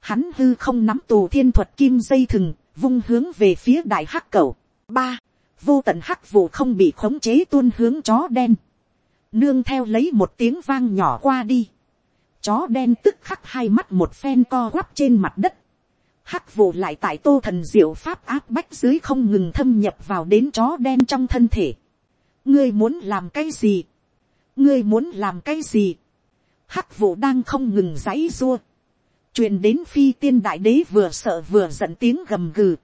Hắn hư không nắm tù thiên thuật kim dây thừng vung hướng về phía đại hắc cầu. ba, vô tận hắc vụ không bị khống chế tuôn hướng chó đen. Nương theo lấy một tiếng vang nhỏ qua đi. Chó đen tức khắc hai mắt một phen co quắp trên mặt đất. Hắc vụ lại tại tô thần diệu pháp áp bách dưới không ngừng thâm nhập vào đến chó đen trong thân thể. Ngươi muốn làm cái gì? Ngươi muốn làm cái gì? Hắc vụ đang không ngừng giãy rua truyền đến phi tiên đại đế vừa sợ vừa giận tiếng gầm gừ.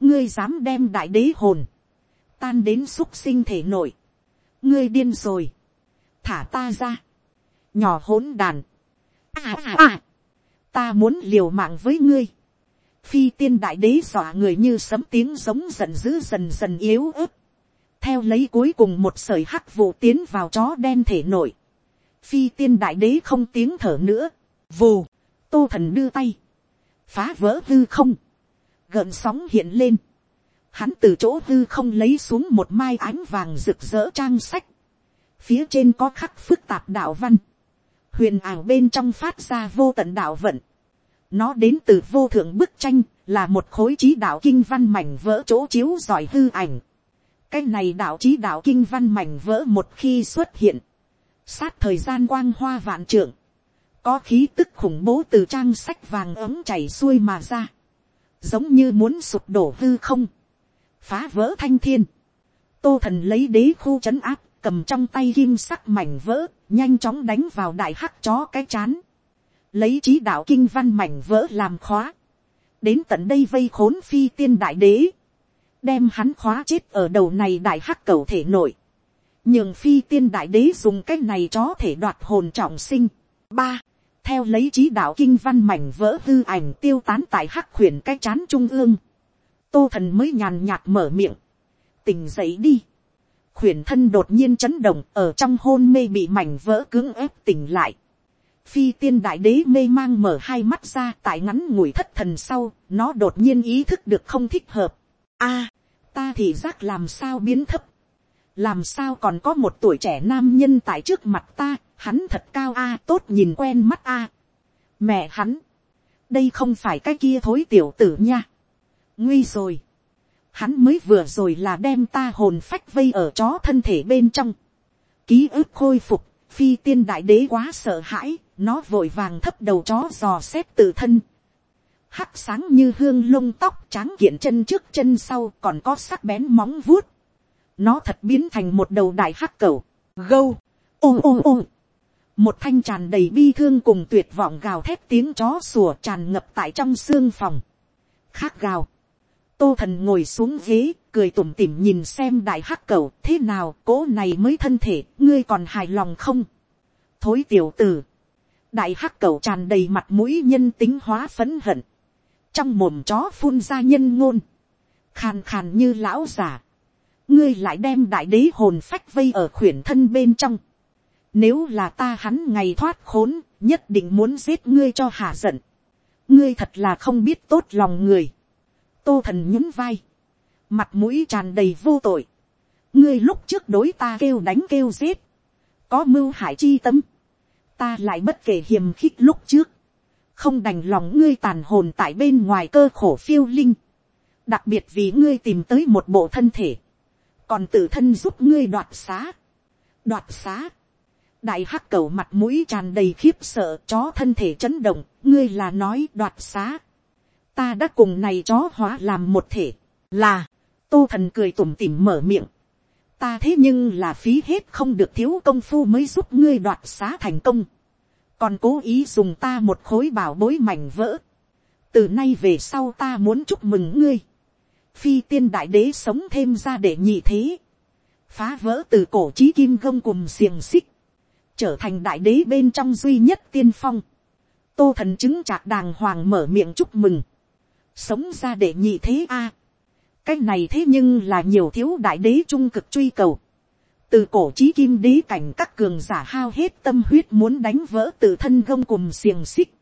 ngươi dám đem đại đế hồn, tan đến xúc sinh thể nội. ngươi điên rồi, thả ta ra, nhỏ hỗn đàn. À à à, ta muốn liều mạng với ngươi. phi tiên đại đế dọa người như sấm tiếng giống giận dữ dần dần yếu ớt. theo lấy cuối cùng một sởi hắc vụ tiến vào chó đen thể nội. phi tiên đại đế không tiếng thở nữa. vù tô thần đưa tay, phá vỡ hư không, gợn sóng hiện lên, hắn từ chỗ hư không lấy xuống một mai ánh vàng rực rỡ trang sách, phía trên có khắc phức tạp đạo văn, huyền ảo bên trong phát ra vô tận đạo vận, nó đến từ vô thượng bức tranh, là một khối trí đạo kinh văn mảnh vỡ chỗ chiếu giỏi hư ảnh. cái này đạo trí đạo kinh văn mảnh vỡ một khi xuất hiện, sát thời gian quang hoa vạn trưởng, có khí tức khủng bố từ trang sách vàng ấm chảy xuôi mà ra, giống như muốn sụp đổ hư không, phá vỡ thanh thiên, tô thần lấy đế khu c h ấ n áp cầm trong tay kim sắc mảnh vỡ, nhanh chóng đánh vào đại hắc chó cái chán, lấy trí đạo kinh văn mảnh vỡ làm khóa, đến tận đây vây khốn phi tiên đại đế, đem hắn khóa chết ở đầu này đại hắc cầu thể nội, nhường phi tiên đại đế dùng cái này chó thể đoạt hồn trọng sinh. ba, theo lấy trí đạo kinh văn mảnh vỡ hư ảnh tiêu tán tại hắc khuyển cái chán trung ương, tô thần mới nhàn nhạt mở miệng, tỉnh dậy đi, khuyển thân đột nhiên chấn động ở trong hôn mê bị mảnh vỡ cứng ép tỉnh lại, phi tiên đại đế mê mang mở hai mắt ra tại ngắn ngủi thất thần sau, nó đột nhiên ý thức được không thích hợp. a, ta thì giác làm sao biến thấp, làm sao còn có một tuổi trẻ nam nhân tại trước mặt ta, hắn thật cao a, tốt nhìn quen mắt a. mẹ hắn, đây không phải cái kia thối tiểu tử nha. nguy rồi, hắn mới vừa rồi là đem ta hồn phách vây ở chó thân thể bên trong. ký ức khôi phục, phi tiên đại đế quá sợ hãi, nó vội vàng thấp đầu chó dò xét tự thân. hắc sáng như hương lông tóc tráng kiện chân trước chân sau còn có sắc bén móng vuốt nó thật biến thành một đầu đại hắc cầu, gâu, ôm ôm ôm một thanh tràn đầy bi thương cùng tuyệt vọng gào thét tiếng chó sủa tràn ngập tại trong xương phòng. khác gào. tô thần ngồi xuống ghế, cười tủm tỉm nhìn xem đại hắc cầu thế nào cố này mới thân thể ngươi còn hài lòng không. thối tiểu tử. đại hắc cầu tràn đầy mặt mũi nhân tính hóa phấn hận. trong mồm chó phun ra nhân ngôn. khàn khàn như lão già ngươi lại đem đại đế hồn phách vây ở khuyển thân bên trong nếu là ta hắn ngày thoát khốn, nhất định muốn giết ngươi cho hạ giận. Ngươi thật là không biết tốt lòng người. Tô thần nhún vai. Mặt mũi tràn đầy vô tội. Ngươi lúc trước đối ta kêu đánh kêu giết. Có mưu hại chi tâm. Ta lại bất kể hiềm khích lúc trước. Không đành lòng ngươi tàn hồn tại bên ngoài cơ khổ phiêu linh. Đặc biệt vì ngươi tìm tới một bộ thân thể. Còn tự thân giúp ngươi đoạt xá. Đoạt xá. Đại hắc cầu mặt mũi tràn đầy khiếp sợ, chó thân thể chấn động, ngươi là nói đoạt xá. Ta đã cùng này chó hóa làm một thể, là, tô thần cười tủm tỉm mở miệng. Ta thế nhưng là phí hết không được thiếu công phu mới giúp ngươi đoạt xá thành công. Còn cố ý dùng ta một khối bảo bối mảnh vỡ. Từ nay về sau ta muốn chúc mừng ngươi phi tiên đại đế sống thêm ra để nhị thế, phá vỡ từ cổ trí kim gông cùng xiềng xích, trở thành đại đế bên trong duy nhất tiên phong, tô thần chứng trạc đàng hoàng mở miệng chúc mừng, sống ra để nhị thế a, cái này thế nhưng là nhiều thiếu đại đế trung cực truy cầu, từ cổ trí kim đế cảnh các cường giả hao hết tâm huyết muốn đánh vỡ từ thân gông cùng xiềng xích,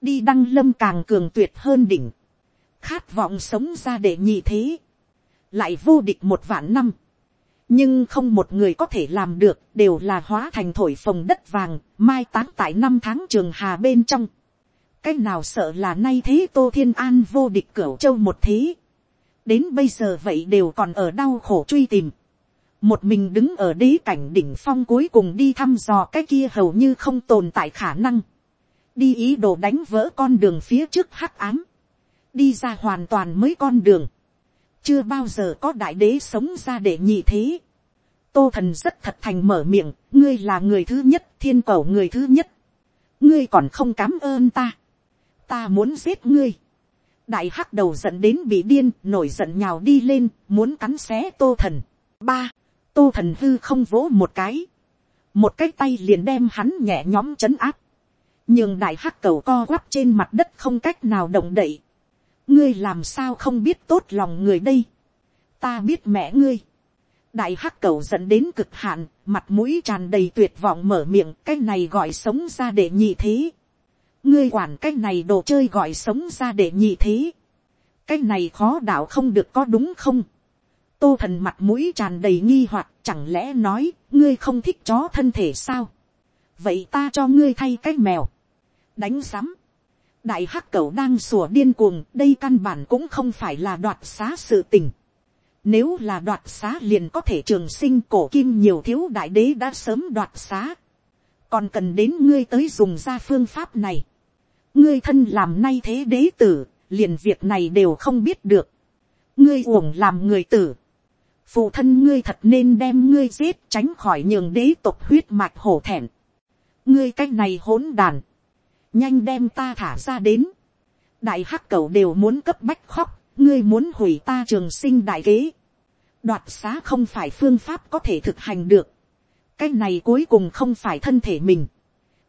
đi đăng lâm càng cường tuyệt hơn đỉnh, khát vọng sống ra để nhị thế, lại vô địch một vạn năm, nhưng không một người có thể làm được đều là hóa thành thổi phồng đất vàng mai táng tại năm tháng trường hà bên trong. Cái nào sợ là nay thế tô thiên an vô địch cửu châu một thế? Đến bây giờ vậy đều còn ở đau khổ truy tìm. Một mình đứng ở đế cảnh đỉnh phong cuối cùng đi thăm dò cái kia hầu như không tồn tại khả năng. Đi ý đồ đánh vỡ con đường phía trước hắc ám đi ra hoàn toàn mới con đường chưa bao giờ có đại đế sống ra để nhị thế. tô thần rất thật thành mở miệng, ngươi là người thứ nhất, thiên cầu người thứ nhất. ngươi còn không cám ơn ta. ta muốn giết ngươi. đại hắc đầu dẫn đến bị điên, nổi giận nhào đi lên, muốn cắn xé tô thần. ba, tô thần hư không vỗ một cái. một cái tay liền đem hắn nhẹ nhóm chấn áp. nhưng đại hắc cầu co quắp trên mặt đất không cách nào động đậy ngươi làm sao không biết tốt lòng người đây, ta biết mẹ ngươi, đại hắc cầu dẫn đến cực hạn, mặt mũi tràn đầy tuyệt vọng mở miệng cái này gọi sống ra để nhị thế, ngươi quản cái này đồ chơi gọi sống ra để nhị thế, cái này khó đạo không được có đúng không, tô thần mặt mũi tràn đầy nghi hoặc chẳng lẽ nói ngươi không thích chó thân thể sao, vậy ta cho ngươi thay cái mèo, đánh sắm, đại hắc cầu đang sủa điên cuồng đây căn bản cũng không phải là đoạt xá sự tình. Nếu là đoạt xá liền có thể trường sinh cổ kim nhiều thiếu đại đế đã sớm đoạt xá. Còn cần đến ngươi tới dùng ra phương pháp này. Ngươi thân làm nay thế đế tử, liền việc này đều không biết được. Ngươi uổng làm người tử. Phụ thân ngươi thật nên đem ngươi giết tránh khỏi nhường đế tộc huyết mạch hổ thẹn. Ngươi cách này hỗn đàn nhanh đem ta thả ra đến. đại hắc cầu đều muốn cấp bách khóc, ngươi muốn hủy ta trường sinh đại kế. đoạt xá không phải phương pháp có thể thực hành được. cái này cuối cùng không phải thân thể mình.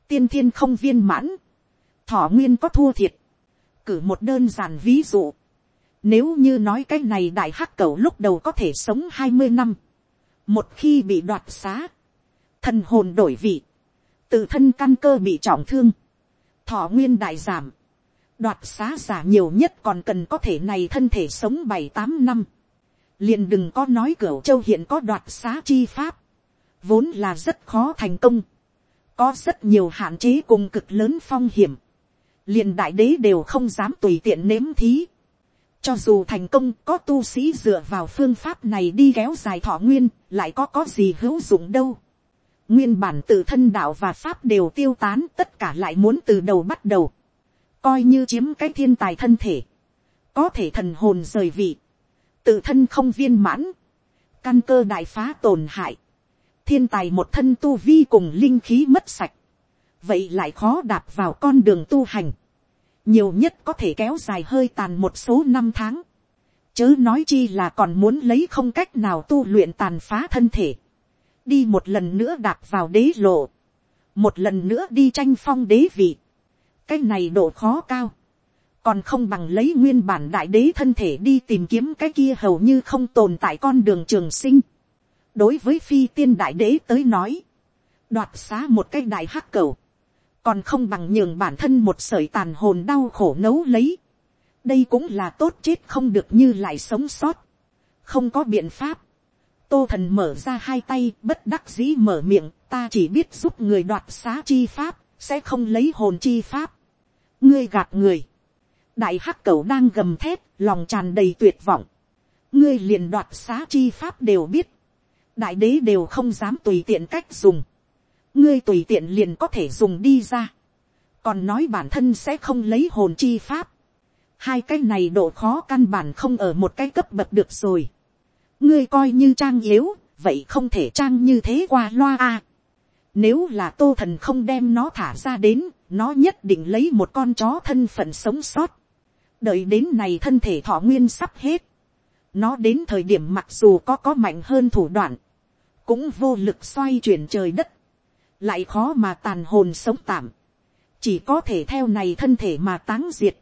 tiên thiên không viên mãn. thọ nguyên có thua thiệt. cử một đơn giản ví dụ. Nếu như nói cái này đại hắc cầu lúc đầu có thể sống hai mươi năm. Một khi bị đoạt xá. Thần hồn đổi vị. Tự thân căn cơ bị trọng thương thọ nguyên đại giảm, đoạt xá giả nhiều nhất còn cần có thể này thân thể sống bảy tám năm, liền đừng có nói cửa châu hiện có đoạt xá chi pháp, vốn là rất khó thành công, có rất nhiều hạn chế cùng cực lớn phong hiểm, liền đại đế đều không dám tùy tiện nếm thí, cho dù thành công có tu sĩ dựa vào phương pháp này đi kéo dài thọ nguyên, lại có có gì hữu dụng đâu nguyên bản tự thân đạo và pháp đều tiêu tán tất cả lại muốn từ đầu bắt đầu, coi như chiếm cái thiên tài thân thể, có thể thần hồn rời vị, tự thân không viên mãn, căn cơ đại phá tổn hại, thiên tài một thân tu vi cùng linh khí mất sạch, vậy lại khó đạp vào con đường tu hành, nhiều nhất có thể kéo dài hơi tàn một số năm tháng, chớ nói chi là còn muốn lấy không cách nào tu luyện tàn phá thân thể, đi một lần nữa đạp vào đế lộ, một lần nữa đi tranh phong đế vị, cái này độ khó cao, còn không bằng lấy nguyên bản đại đế thân thể đi tìm kiếm cái kia hầu như không tồn tại con đường trường sinh. đối với phi tiên đại đế tới nói, đoạt xá một cái đại hắc cầu, còn không bằng nhường bản thân một sởi tàn hồn đau khổ nấu lấy. đây cũng là tốt chết không được như lại sống sót, không có biện pháp, tô thần mở ra hai tay, bất đắc dĩ mở miệng, ta chỉ biết giúp người đoạt xá chi pháp, sẽ không lấy hồn chi pháp. Ngươi gạt người. Đại hắc cầu đang gầm thét, lòng tràn đầy tuyệt vọng. Ngươi liền đoạt xá chi pháp đều biết. Đại đế đều không dám tùy tiện cách dùng. Ngươi tùy tiện liền có thể dùng đi ra. Còn nói bản thân sẽ không lấy hồn chi pháp. Hai cái này độ khó căn bản không ở một cái cấp bậc được rồi ngươi coi như trang yếu, vậy không thể trang như thế qua loa a. Nếu là tô thần không đem nó thả ra đến, nó nhất định lấy một con chó thân phận sống sót. đợi đến này thân thể thọ nguyên sắp hết. nó đến thời điểm mặc dù có có mạnh hơn thủ đoạn, cũng vô lực xoay chuyển trời đất, lại khó mà tàn hồn sống tạm, chỉ có thể theo này thân thể mà táng diệt,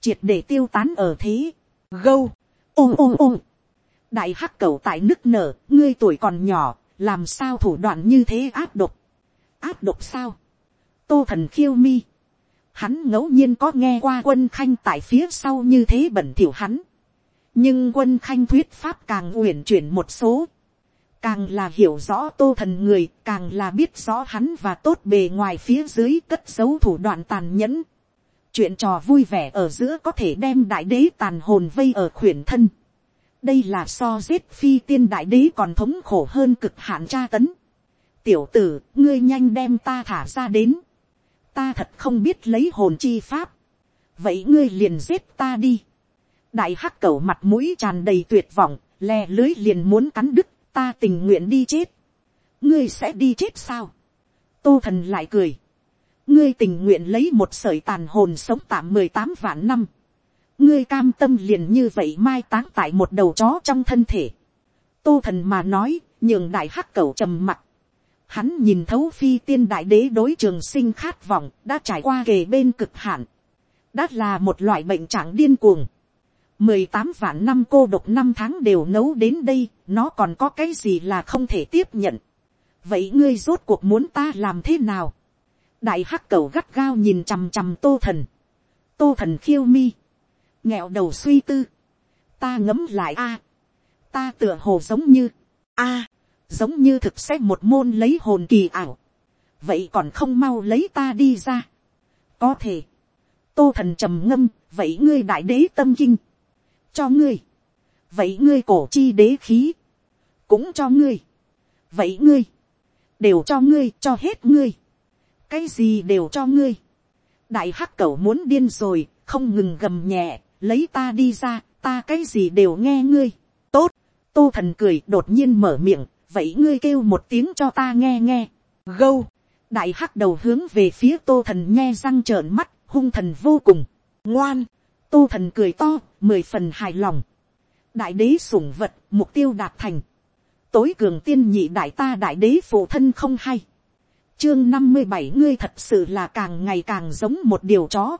triệt để tiêu tán ở thế, gâu, ôm ôm ôm, đại hắc cầu tại nức nở, ngươi tuổi còn nhỏ, làm sao thủ đoạn như thế áp độc, áp độc sao, tô thần khiêu mi, hắn ngẫu nhiên có nghe qua quân khanh tại phía sau như thế bẩn thỉu hắn, nhưng quân khanh thuyết pháp càng uyển chuyển một số, càng là hiểu rõ tô thần người, càng là biết rõ hắn và tốt bề ngoài phía dưới cất dấu thủ đoạn tàn nhẫn. chuyện trò vui vẻ ở giữa có thể đem đại đế tàn hồn vây ở khuyển thân đây là so giết phi tiên đại đế còn thống khổ hơn cực hạn tra tấn. tiểu tử, ngươi nhanh đem ta thả ra đến. ta thật không biết lấy hồn chi pháp. vậy ngươi liền giết ta đi. đại hắc cẩu mặt mũi tràn đầy tuyệt vọng, lè lưới liền muốn cắn đứt ta tình nguyện đi chết, ngươi sẽ đi chết sao, tô thần lại cười, ngươi tình nguyện lấy một sợi tàn hồn sống tạm mười tám vạn năm, ngươi cam tâm liền như vậy mai táng tại một đầu chó trong thân thể, tô thần mà nói, nhường đại hắc cầu trầm mặt, hắn nhìn thấu phi tiên đại đế đối trường sinh khát vọng đã trải qua kề bên cực hạn, đã là một loại bệnh trạng điên cuồng, mười tám vạn năm cô độc năm tháng đều nấu đến đây, nó còn có cái gì là không thể tiếp nhận. vậy ngươi rốt cuộc muốn ta làm thế nào. đại hắc cầu gắt gao nhìn chằm chằm tô thần. tô thần khiêu mi nghẹo đầu suy tư. ta ngấm lại a. ta tựa hồ giống như. a. giống như thực xét một môn lấy hồn kỳ ảo. vậy còn không mau lấy ta đi ra. có thể. tô thần trầm ngâm, vậy ngươi đại đế tâm kinh cho ngươi, vậy ngươi cổ chi đế khí, cũng cho ngươi, vậy ngươi, đều cho ngươi, cho hết ngươi, cái gì đều cho ngươi, đại hắc cẩu muốn điên rồi, không ngừng gầm nhẹ, lấy ta đi ra, ta cái gì đều nghe ngươi, tốt, tô thần cười đột nhiên mở miệng, vậy ngươi kêu một tiếng cho ta nghe nghe, gâu, đại hắc đầu hướng về phía tô thần nghe răng trợn mắt, hung thần vô cùng, ngoan, tô thần cười to, mười phần hài lòng. đại đế sủng vật, mục tiêu đạt thành. tối cường tiên nhị đại ta đại đế phụ thân không hay. chương năm mươi bảy ngươi thật sự là càng ngày càng giống một điều chó.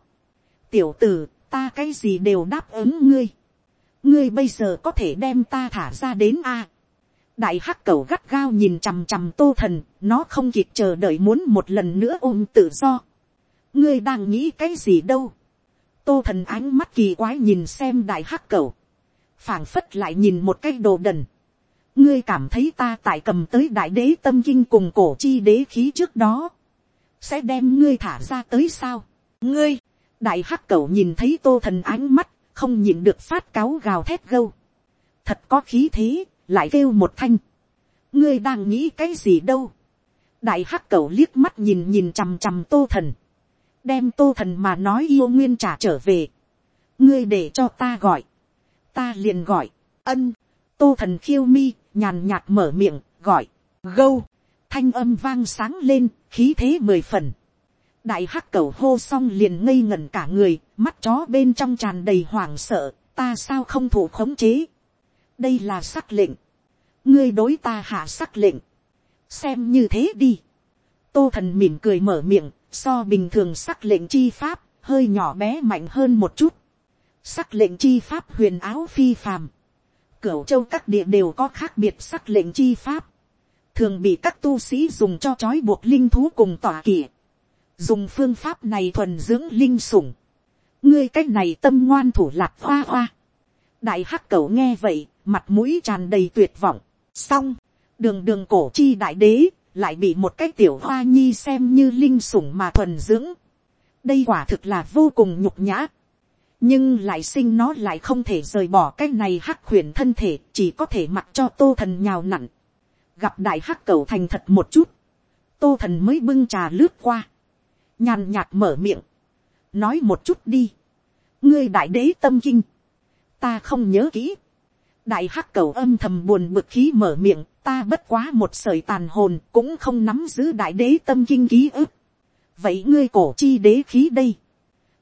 tiểu tử, ta cái gì đều đáp ứng ngươi. ngươi bây giờ có thể đem ta thả ra đến a. đại hắc cầu gắt gao nhìn chằm chằm tô thần, nó không kịp chờ đợi muốn một lần nữa ôm tự do. ngươi đang nghĩ cái gì đâu tô thần ánh mắt kỳ quái nhìn xem đại hắc cầu, phảng phất lại nhìn một cái đồ đần. ngươi cảm thấy ta tại cầm tới đại đế tâm kinh cùng cổ chi đế khí trước đó, sẽ đem ngươi thả ra tới sao. ngươi, đại hắc cầu nhìn thấy tô thần ánh mắt, không nhìn được phát cáo gào thét gâu. thật có khí thế, lại kêu một thanh. ngươi đang nghĩ cái gì đâu. đại hắc cầu liếc mắt nhìn nhìn chằm chằm tô thần đem tô thần mà nói yêu nguyên trả trở về. ngươi để cho ta gọi. ta liền gọi. ân. tô thần khiêu mi, nhàn nhạt mở miệng, gọi. gâu. thanh âm vang sáng lên, khí thế mười phần đại hắc cầu hô xong liền ngây ngẩn cả người, mắt chó bên trong tràn đầy hoảng sợ, ta sao không thủ khống chế. đây là sắc lệnh. ngươi đối ta hạ sắc lệnh. xem như thế đi. tô thần mỉm cười mở miệng, so bình thường sắc lệnh chi pháp, hơi nhỏ bé mạnh hơn một chút. Sắc lệnh chi pháp huyền áo phi phàm. Cửu châu các địa đều có khác biệt sắc lệnh chi pháp. Thường bị các tu sĩ dùng cho trói buộc linh thú cùng tỏa kỵ. Dùng phương pháp này thuần dưỡng linh sủng. Ngươi cách này tâm ngoan thủ lạc hoa hoa. Đại hắc cầu nghe vậy, mặt mũi tràn đầy tuyệt vọng. Xong, đường đường cổ chi đại đế, lại bị một cái tiểu hoa nhi xem như linh sủng mà thuần dưỡng. đây quả thực là vô cùng nhục nhã. nhưng lại sinh nó lại không thể rời bỏ cái này hắc khuyển thân thể chỉ có thể mặc cho tô thần nhào nặn. gặp đại hắc cầu thành thật một chút. tô thần mới bưng trà lướt qua nhàn nhạt mở miệng. nói một chút đi. ngươi đại đế tâm kinh. ta không nhớ kỹ. đại hắc cầu âm thầm buồn bực khí mở miệng ta bất quá một sởi tàn hồn cũng không nắm giữ đại đế tâm kinh ký ức. vậy ngươi cổ chi đế khí đây.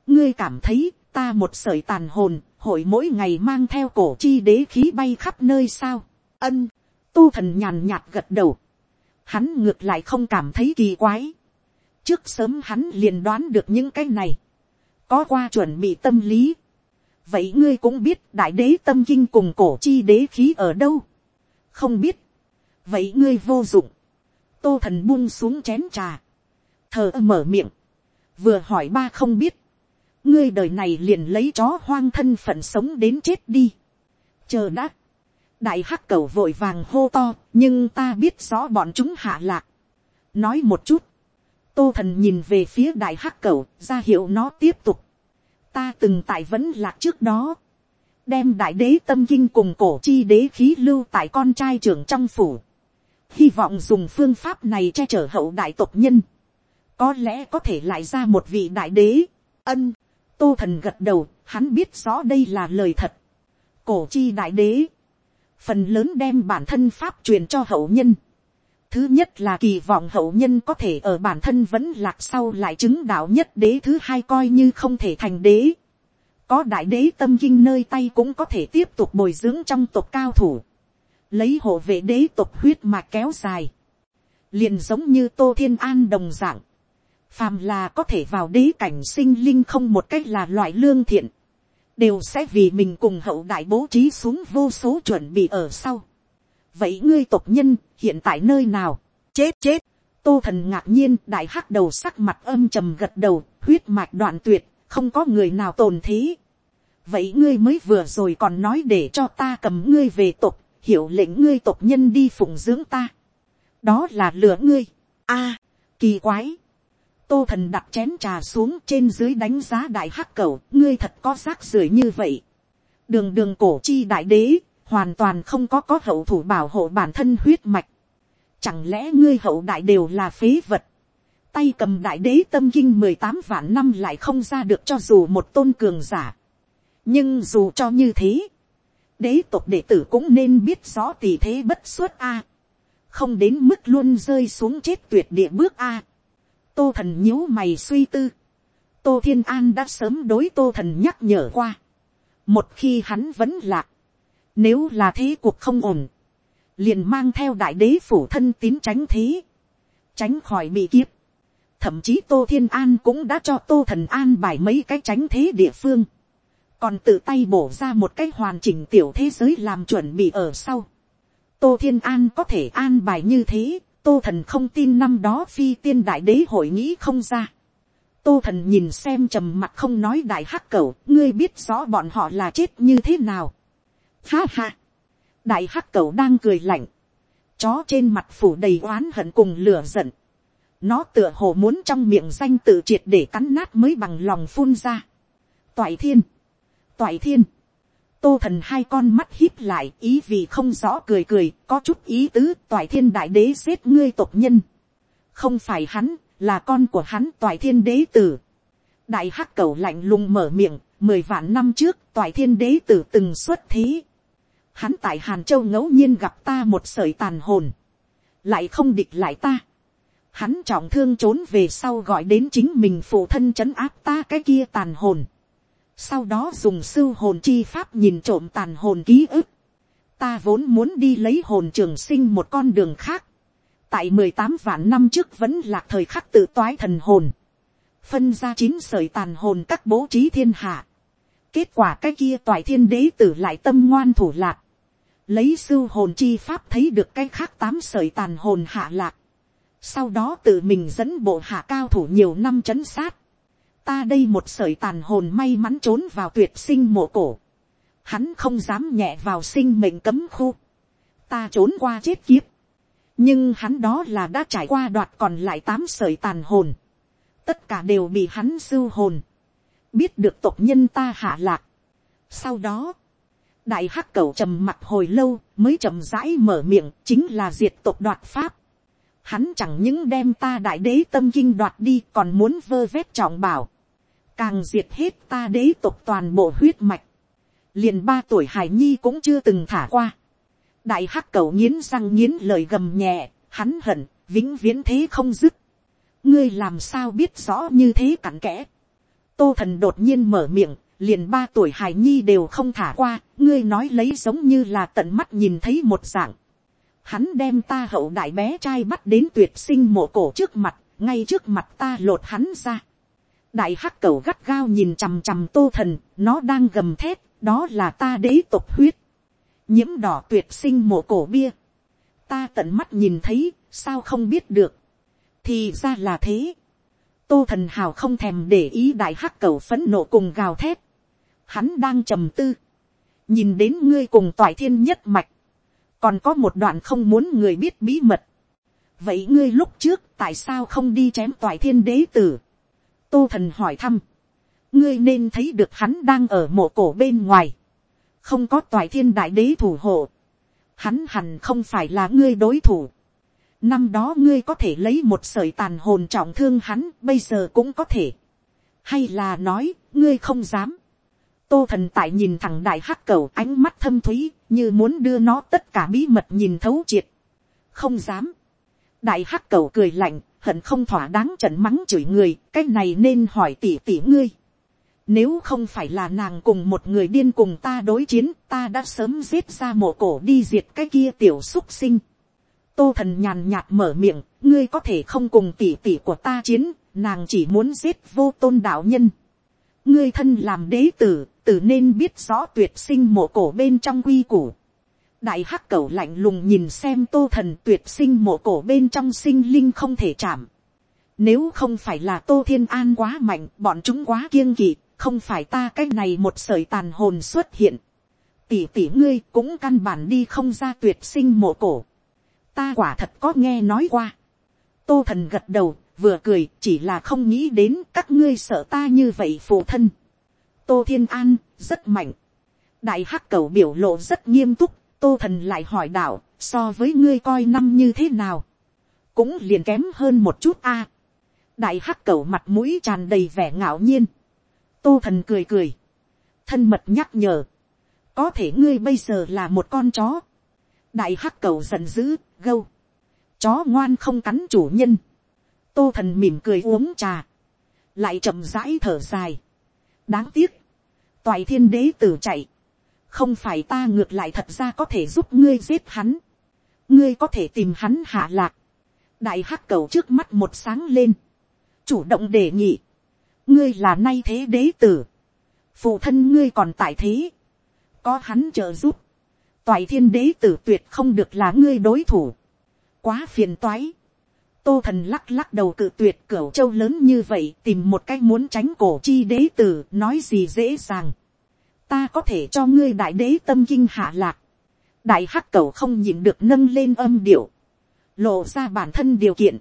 ngươi cảm thấy ta một sởi tàn hồn hội mỗi ngày mang theo cổ chi đế khí bay khắp nơi sao, ân, tu thần nhàn nhạt gật đầu, hắn ngược lại không cảm thấy kỳ quái, trước sớm hắn liền đoán được những cái này, có qua chuẩn bị tâm lý, vậy ngươi cũng biết đại đế tâm kinh cùng cổ chi đế khí ở đâu, không biết, vậy ngươi vô dụng, tô thần buông xuống chén trà, thờ mở miệng, vừa hỏi ba không biết, ngươi đời này liền lấy chó hoang thân phận sống đến chết đi, chờ đã, đại hắc cầu vội vàng hô to, nhưng ta biết rõ bọn chúng hạ lạc. nói một chút, tô thần nhìn về phía đại hắc cầu, ra hiệu nó tiếp tục. ta từng tại vẫn lạc trước đó, đem đại đế tâm kinh cùng cổ chi đế khí lưu tại con trai trưởng trong phủ. hy vọng dùng phương pháp này che chở hậu đại tộc nhân. có lẽ có thể lại ra một vị đại đế. ân, tô thần gật đầu, hắn biết rõ đây là lời thật. cổ chi đại đế, phần lớn đem bản thân pháp truyền cho hậu nhân. Thứ nhất là kỳ vọng hậu nhân có thể ở bản thân vẫn lạc sau lại chứng đạo nhất đế thứ hai coi như không thể thành đế. Có đại đế tâm kinh nơi tay cũng có thể tiếp tục bồi dưỡng trong tộc cao thủ. Lấy hộ vệ đế tộc huyết mà kéo dài. Liền giống như Tô Thiên An đồng dạng. Phàm là có thể vào đế cảnh sinh linh không một cách là loại lương thiện đều sẽ vì mình cùng hậu đại bố trí xuống vô số chuẩn bị ở sau vậy ngươi tộc nhân hiện tại nơi nào, chết chết, tô thần ngạc nhiên đại hắc đầu sắc mặt âm trầm gật đầu, huyết mạch đoạn tuyệt, không có người nào tồn thế. vậy ngươi mới vừa rồi còn nói để cho ta cầm ngươi về tộc, hiểu lệnh ngươi tộc nhân đi phụng dưỡng ta. đó là lửa ngươi. a, kỳ quái tô thần đặt chén trà xuống trên dưới đánh giá đại hắc cầu, ngươi thật có rác rưởi như vậy. đường đường cổ chi đại đế, hoàn toàn không có có hậu thủ bảo hộ bản thân huyết mạch. chẳng lẽ ngươi hậu đại đều là phế vật. tay cầm đại đế tâm kinh mười tám vạn năm lại không ra được cho dù một tôn cường giả. nhưng dù cho như thế, đế tộc đệ tử cũng nên biết rõ tỷ thế bất xuất a. không đến mức luôn rơi xuống chết tuyệt địa bước a tô thần nhíu mày suy tư. tô thiên an đã sớm đối tô thần nhắc nhở qua. một khi hắn vẫn lạc, nếu là thế cuộc không ổn, liền mang theo đại đế phủ thân tín tránh thế, tránh khỏi bị kiếp. thậm chí tô thiên an cũng đã cho tô thần an bài mấy cái tránh thế địa phương, còn tự tay bổ ra một cái hoàn chỉnh tiểu thế giới làm chuẩn bị ở sau. tô thiên an có thể an bài như thế, tô thần không tin năm đó phi tiên đại đế hội nghĩ không ra. tô thần nhìn xem trầm mặt không nói đại hắc cẩu, ngươi biết rõ bọn họ là chết như thế nào ha ha, đại hắc cầu đang cười lạnh, chó trên mặt phủ đầy oán hận cùng lửa giận. nó tựa hồ muốn trong miệng danh tự triệt để cắn nát mới bằng lòng phun ra. toại thiên, toại thiên, tô thần hai con mắt híp lại ý vì không rõ cười cười có chút ý tứ toại thiên đại đế giết ngươi tộc nhân không phải hắn là con của hắn toại thiên đế tử đại hắc cầu lạnh lùng mở miệng mười vạn năm trước toại thiên đế tử từng xuất thí hắn tại hàn châu ngẫu nhiên gặp ta một sợi tàn hồn. Lại không địch lại ta. Hắn trọng thương trốn về sau gọi đến chính mình phụ thân c h ấ n áp ta cái kia tàn hồn. Sau đó dùng sưu hồn chi pháp nhìn trộm tàn hồn ký ức, ta vốn muốn đi lấy hồn trường sinh một con đường khác, tại mười tám vạn năm trước vẫn là thời khắc tự toái thần hồn, phân ra chín sởi tàn hồn các bố trí thiên hạ, kết quả cái kia toại thiên đế tử lại tâm ngoan thủ lạc, lấy sưu hồn chi pháp thấy được cái khác tám sởi tàn hồn hạ lạc, sau đó tự mình dẫn bộ hạ cao thủ nhiều năm chấn sát, ta đây một sởi tàn hồn may mắn trốn vào tuyệt sinh mộ cổ. Hắn không dám nhẹ vào sinh mệnh cấm khu. Ta trốn qua chết kiếp. Nhưng hắn đó là đã trải qua đoạt còn lại tám sởi tàn hồn. Tất cả đều bị hắn sưu hồn. Biết được tộc nhân ta hạ lạc. Sau đó, đại hắc cầu trầm mặt hồi lâu mới chậm rãi mở miệng chính là diệt tộc đoạt pháp. Hắn chẳng những đem ta đại đế tâm kinh đoạt đi còn muốn vơ vét trọng bảo càng diệt hết ta đế tộc toàn bộ huyết mạch, liền ba tuổi hải nhi cũng chưa từng thả qua. đại hắc cầu nghiến răng nghiến lời gầm nhẹ, hắn hận, vĩnh viễn thế không dứt. ngươi làm sao biết rõ như thế cặn kẽ. tô thần đột nhiên mở miệng, liền ba tuổi hải nhi đều không thả qua, ngươi nói lấy giống như là tận mắt nhìn thấy một dạng. Hắn đem ta hậu đại bé trai bắt đến tuyệt sinh mộ cổ trước mặt, ngay trước mặt ta lột hắn ra. Đại hắc cầu gắt gao nhìn chằm chằm tô thần, nó đang gầm thét, đó là ta đế tộc huyết. Nhiễm đỏ tuyệt sinh mộ cổ bia. Ta tận mắt nhìn thấy, sao không biết được. Thì ra là thế. Tô thần hào không thèm để ý đại hắc cầu phấn nộ cùng gào thét. Hắn đang trầm tư. Nhìn đến ngươi cùng toại thiên nhất mạch. Còn có một đoạn không muốn người biết bí mật. Vậy ngươi lúc trước tại sao không đi chém toại thiên đế tử? Tô thần hỏi thăm. Ngươi nên thấy được hắn đang ở mộ cổ bên ngoài. Không có toại thiên đại đế thủ hộ. Hắn hẳn không phải là ngươi đối thủ năm đó ngươi có thể lấy một sợi tàn hồn trọng thương hắn, bây giờ cũng có thể. hay là nói, ngươi không dám. tô thần tại nhìn thẳng đại hắc cầu ánh mắt thâm thúy, như muốn đưa nó tất cả bí mật nhìn thấu triệt. không dám. đại hắc cầu cười lạnh, hận không thỏa đáng trận mắng chửi người, cái này nên hỏi tỉ tỉ ngươi. Nếu không phải là nàng cùng một người điên cùng ta đối chiến, ta đã sớm giết ra mộ cổ đi diệt cái kia tiểu xúc sinh tô thần nhàn nhạt mở miệng, ngươi có thể không cùng tỷ tỷ của ta chiến, nàng chỉ muốn giết vô tôn đạo nhân. ngươi thân làm đế tử, tử nên biết rõ tuyệt sinh mộ cổ bên trong quy củ. đại hắc cẩu lạnh lùng nhìn xem tô thần tuyệt sinh mộ cổ bên trong sinh linh không thể chạm. nếu không phải là tô thiên an quá mạnh, bọn chúng quá kiêng kỵ, không phải ta cái này một sợi tàn hồn xuất hiện. tỷ tỷ ngươi cũng căn bản đi không ra tuyệt sinh mộ cổ ta quả thật có nghe nói qua. tô thần gật đầu, vừa cười, chỉ là không nghĩ đến các ngươi sợ ta như vậy phụ thân. tô thiên an, rất mạnh. đại hắc cầu biểu lộ rất nghiêm túc, tô thần lại hỏi đạo, so với ngươi coi năm như thế nào. cũng liền kém hơn một chút a. đại hắc cầu mặt mũi tràn đầy vẻ ngạo nhiên. tô thần cười cười. thân mật nhắc nhở. có thể ngươi bây giờ là một con chó đại hắc cầu giận dữ, gâu. Chó ngoan không cắn chủ nhân. Tô thần mỉm cười uống trà. Lại chậm rãi thở dài. Đáng tiếc. Toại thiên đế tử chạy. Không phải ta ngược lại thật ra có thể giúp ngươi giết hắn. Ngươi có thể tìm hắn hạ lạc. Đại hắc cầu trước mắt một sáng lên. Chủ động đề nghị. Ngươi là nay thế đế tử. Phụ thân ngươi còn tại thế. Có hắn trợ giúp toại thiên đế tử tuyệt không được là ngươi đối thủ. quá phiền toái. tô thần lắc lắc đầu cự tuyệt cửu châu lớn như vậy tìm một cách muốn tránh cổ chi đế tử, nói gì dễ dàng. ta có thể cho ngươi đại đế tâm kinh hạ lạc. đại hắc cẩu không nhìn được nâng lên âm điệu. lộ ra bản thân điều kiện.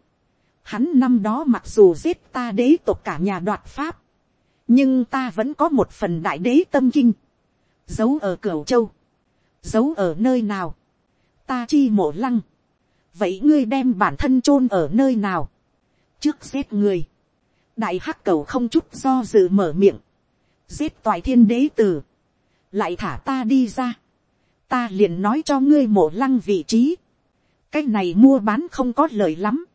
hắn năm đó mặc dù giết ta đế tộc cả nhà đoạt pháp. nhưng ta vẫn có một phần đại đế tâm kinh. giấu ở cửu châu giấu ở nơi nào, ta chi mộ lăng, vậy ngươi đem bản thân chôn ở nơi nào, trước giết người, đại hắc cầu không chút do dự mở miệng, giết toại thiên đế tử, lại thả ta đi ra, ta liền nói cho ngươi mộ lăng vị trí, cái này mua bán không có lời lắm,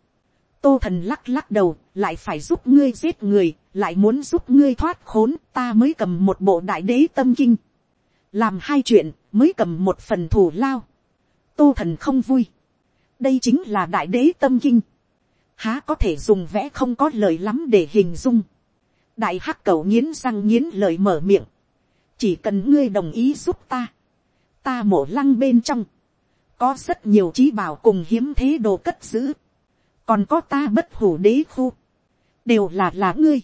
tô thần lắc lắc đầu, lại phải giúp ngươi giết người, lại muốn giúp ngươi thoát khốn, ta mới cầm một bộ đại đế tâm kinh, làm hai chuyện, mới cầm một phần thù lao. tô thần không vui. đây chính là đại đế tâm kinh. há có thể dùng vẽ không có lời lắm để hình dung. đại hắc cầu nghiến răng nghiến lời mở miệng. chỉ cần ngươi đồng ý giúp ta. ta mổ lăng bên trong. có rất nhiều trí bảo cùng hiếm thế đồ cất giữ. còn có ta bất hủ đế khu. đều là là ngươi.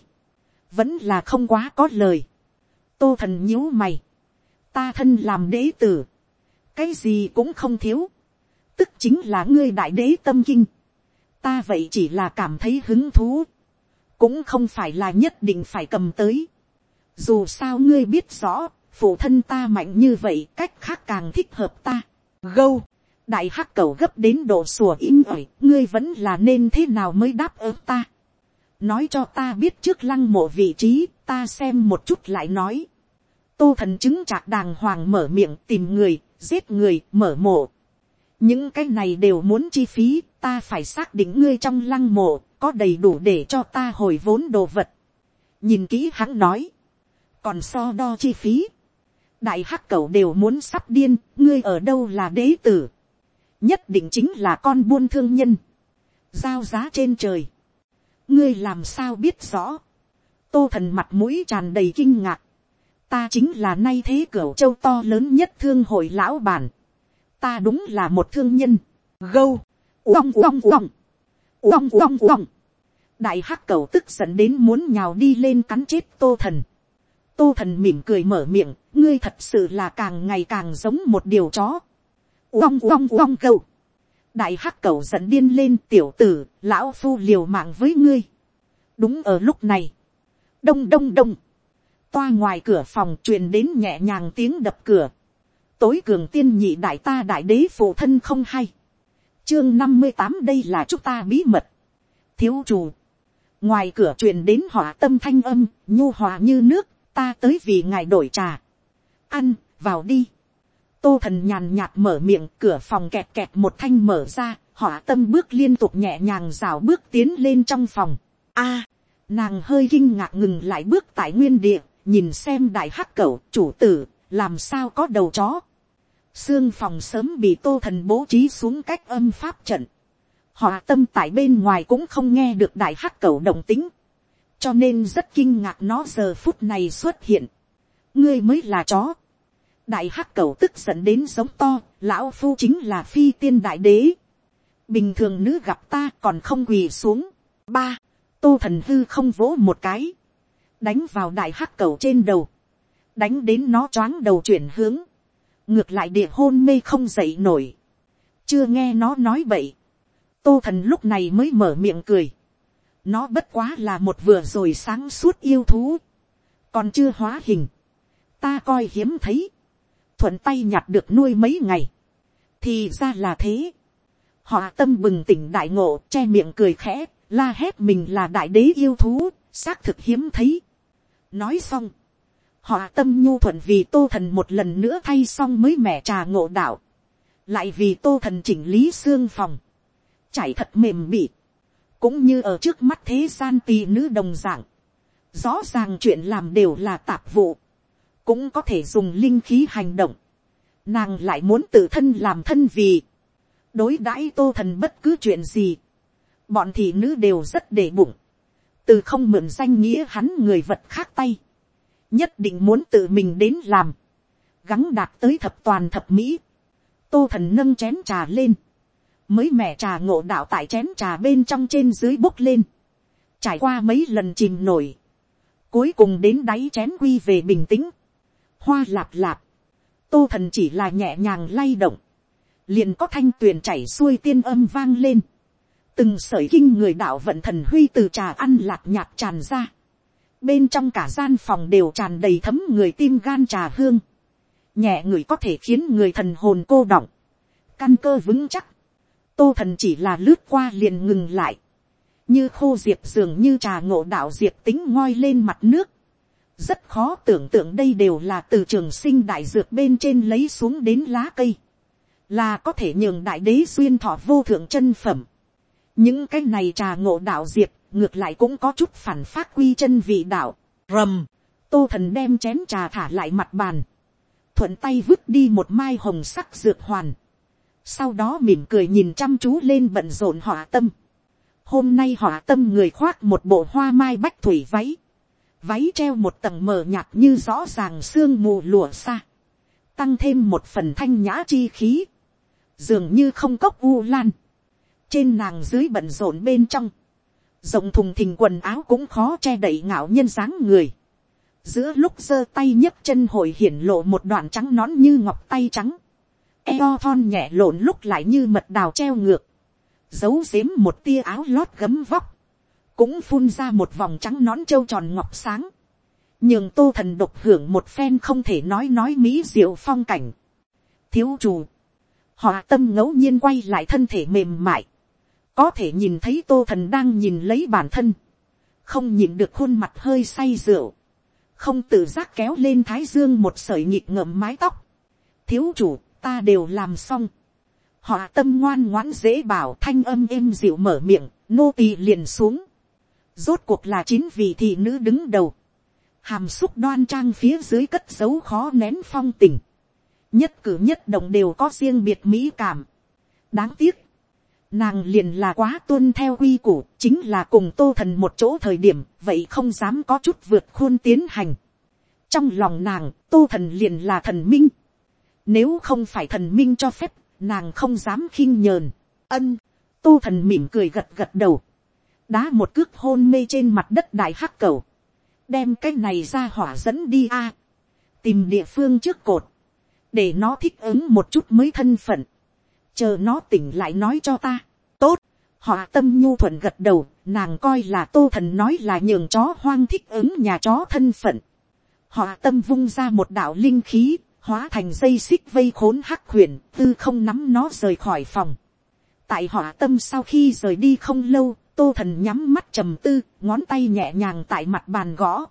vẫn là không quá có lời. tô thần nhíu mày ta thân làm đế tử, cái gì cũng không thiếu, tức chính là ngươi đại đế tâm kinh, ta vậy chỉ là cảm thấy hứng thú, cũng không phải là nhất định phải cầm tới, dù sao ngươi biết rõ, phụ thân ta mạnh như vậy cách khác càng thích hợp ta, gâu, đại hắc cầu gấp đến độ sùa im ỏi, ngươi vẫn là nên thế nào mới đáp ứng ta, nói cho ta biết trước lăng mộ vị trí, ta xem một chút lại nói, tô thần chứng chạc đàng hoàng mở miệng tìm người, giết người, mở mộ. những cái này đều muốn chi phí, ta phải xác định ngươi trong lăng mộ, có đầy đủ để cho ta hồi vốn đồ vật. nhìn kỹ hắn nói, còn so đo chi phí, đại hắc cầu đều muốn sắp điên, ngươi ở đâu là đế tử, nhất định chính là con buôn thương nhân, giao giá trên trời, ngươi làm sao biết rõ, tô thần mặt mũi tràn đầy kinh ngạc, ta chính là nay thế cửa châu to lớn nhất thương hội lão bản, ta đúng là một thương nhân, gâu, uong uong uong, uong uong uong, đại hắc cầu tức giận đến muốn nhào đi lên cắn chết tô thần, tô thần mỉm cười mở miệng, ngươi thật sự là càng ngày càng giống một điều chó, uong uong uong gâu, đại hắc cầu giận điên lên tiểu tử, lão phu liều mạng với ngươi, đúng ở lúc này, đông đông đông, toa ngoài cửa phòng truyền đến nhẹ nhàng tiếng đập cửa, tối cường tiên nhị đại ta đại đế phụ thân không hay, chương năm mươi tám đây là chúng ta bí mật, thiếu chủ, ngoài cửa truyền đến hỏa tâm thanh âm, nhu hòa như nước, ta tới vì ngài đổi trà, ăn, vào đi, tô thần nhàn nhạt mở miệng, cửa phòng kẹt kẹt một thanh mở ra, hỏa tâm bước liên tục nhẹ nhàng rào bước tiến lên trong phòng. A, nàng hơi kinh ngạc ngừng lại bước tại nguyên địa, nhìn xem đại hắc cẩu chủ tử, làm sao có đầu chó. Sương phòng sớm bị tô thần bố trí xuống cách âm pháp trận. Họ tâm tại bên ngoài cũng không nghe được đại hắc cẩu đồng tính. Cho nên rất kinh ngạc nó giờ phút này xuất hiện. Ngươi mới là chó. Đại hắc cẩu tức giận đến giống to, lão phu chính là phi tiên đại đế. Bình thường nữ gặp ta còn không quỳ xuống. Ba, tô thần hư không vỗ một cái đánh vào đại hắc cầu trên đầu, đánh đến nó choáng đầu chuyển hướng, ngược lại địa hôn mê không dậy nổi, chưa nghe nó nói vậy, tô thần lúc này mới mở miệng cười, nó bất quá là một vừa rồi sáng suốt yêu thú, còn chưa hóa hình, ta coi hiếm thấy, thuận tay nhặt được nuôi mấy ngày, thì ra là thế, họ tâm bừng tỉnh đại ngộ che miệng cười khẽ, la hét mình là đại đế yêu thú, xác thực hiếm thấy, nói xong, họ tâm nhu thuận vì tô thần một lần nữa thay xong mới mẻ trà ngộ đạo, lại vì tô thần chỉnh lý xương phòng, chảy thật mềm bị, cũng như ở trước mắt thế gian tì nữ đồng dạng, rõ ràng chuyện làm đều là tạp vụ, cũng có thể dùng linh khí hành động, nàng lại muốn tự thân làm thân vì, đối đãi tô thần bất cứ chuyện gì, bọn thị nữ đều rất để bụng, từ không mượn danh nghĩa hắn người vật khác tay, nhất định muốn tự mình đến làm, gắng đạt tới thập toàn thập mỹ, tô thần nâng chén trà lên, mới mẻ trà ngộ đạo tại chén trà bên trong trên dưới bốc lên, trải qua mấy lần chìm nổi, cuối cùng đến đáy chén quy về bình tĩnh, hoa lạp lạp, tô thần chỉ là nhẹ nhàng lay động, liền có thanh tuyền chảy xuôi tiên âm vang lên, từng sởi kinh người đạo vận thần huy từ trà ăn lạc nhạt tràn ra, bên trong cả gian phòng đều tràn đầy thấm người tim gan trà hương, nhẹ người có thể khiến người thần hồn cô động, căn cơ vững chắc, tô thần chỉ là lướt qua liền ngừng lại, như khô diệp dường như trà ngộ đạo diệp tính ngoi lên mặt nước, rất khó tưởng tượng đây đều là từ trường sinh đại dược bên trên lấy xuống đến lá cây, là có thể nhường đại đế xuyên thọ vô thượng chân phẩm, những cái này trà ngộ đạo diệp ngược lại cũng có chút phản phát quy chân vị đạo, rầm, tô thần đem chén trà thả lại mặt bàn, thuận tay vứt đi một mai hồng sắc dược hoàn, sau đó mỉm cười nhìn chăm chú lên bận rộn họa tâm, hôm nay họa tâm người khoác một bộ hoa mai bách thủy váy, váy treo một tầng mờ nhạt như rõ ràng sương mù lùa xa, tăng thêm một phần thanh nhã chi khí, dường như không cốc u lan, trên nàng dưới bận rộn bên trong, rộng thùng thình quần áo cũng khó che đậy ngạo nhân dáng người, giữa lúc giơ tay nhấc chân hồi hiển lộ một đoạn trắng nón như ngọc tay trắng, eo thon nhẹ lộn lúc lại như mật đào treo ngược, giấu giếm một tia áo lót gấm vóc, cũng phun ra một vòng trắng nón trâu tròn ngọc sáng, nhường tô thần độc hưởng một phen không thể nói nói mỹ diệu phong cảnh. thiếu chủ, họ tâm ngẫu nhiên quay lại thân thể mềm mại, có thể nhìn thấy tô thần đang nhìn lấy bản thân, không nhìn được khuôn mặt hơi say rượu, không tự giác kéo lên thái dương một sợi nhịp ngậm mái tóc, thiếu chủ ta đều làm xong, họ tâm ngoan ngoãn dễ bảo thanh âm êm dịu mở miệng, nô tỳ liền xuống, rốt cuộc là chín vị thị nữ đứng đầu, hàm xúc đoan trang phía dưới cất dấu khó nén phong tình, nhất cử nhất động đều có riêng biệt mỹ cảm. đáng tiếc, nàng liền là quá tuân theo quy củ, chính là cùng tô thần một chỗ thời điểm, vậy không dám có chút vượt khuôn tiến hành. trong lòng nàng, tô thần liền là thần minh. nếu không phải thần minh cho phép, nàng không dám khinh nhờn. ân, tô thần mỉm cười gật gật đầu, đá một cước hôn mê trên mặt đất đại hắc cầu, đem cái này ra hỏa dẫn đi a, tìm địa phương trước cột, để nó thích ứng một chút mới thân phận, chờ nó tỉnh lại nói cho ta, tốt, họ tâm nhu thuận gật đầu, nàng coi là tô thần nói là nhường chó hoang thích ứng nhà chó thân phận, họ tâm vung ra một đạo linh khí, hóa thành dây xích vây khốn hắc huyền, tư không nắm nó rời khỏi phòng. tại họ tâm sau khi rời đi không lâu, tô thần nhắm mắt trầm tư, ngón tay nhẹ nhàng tại mặt bàn gõ.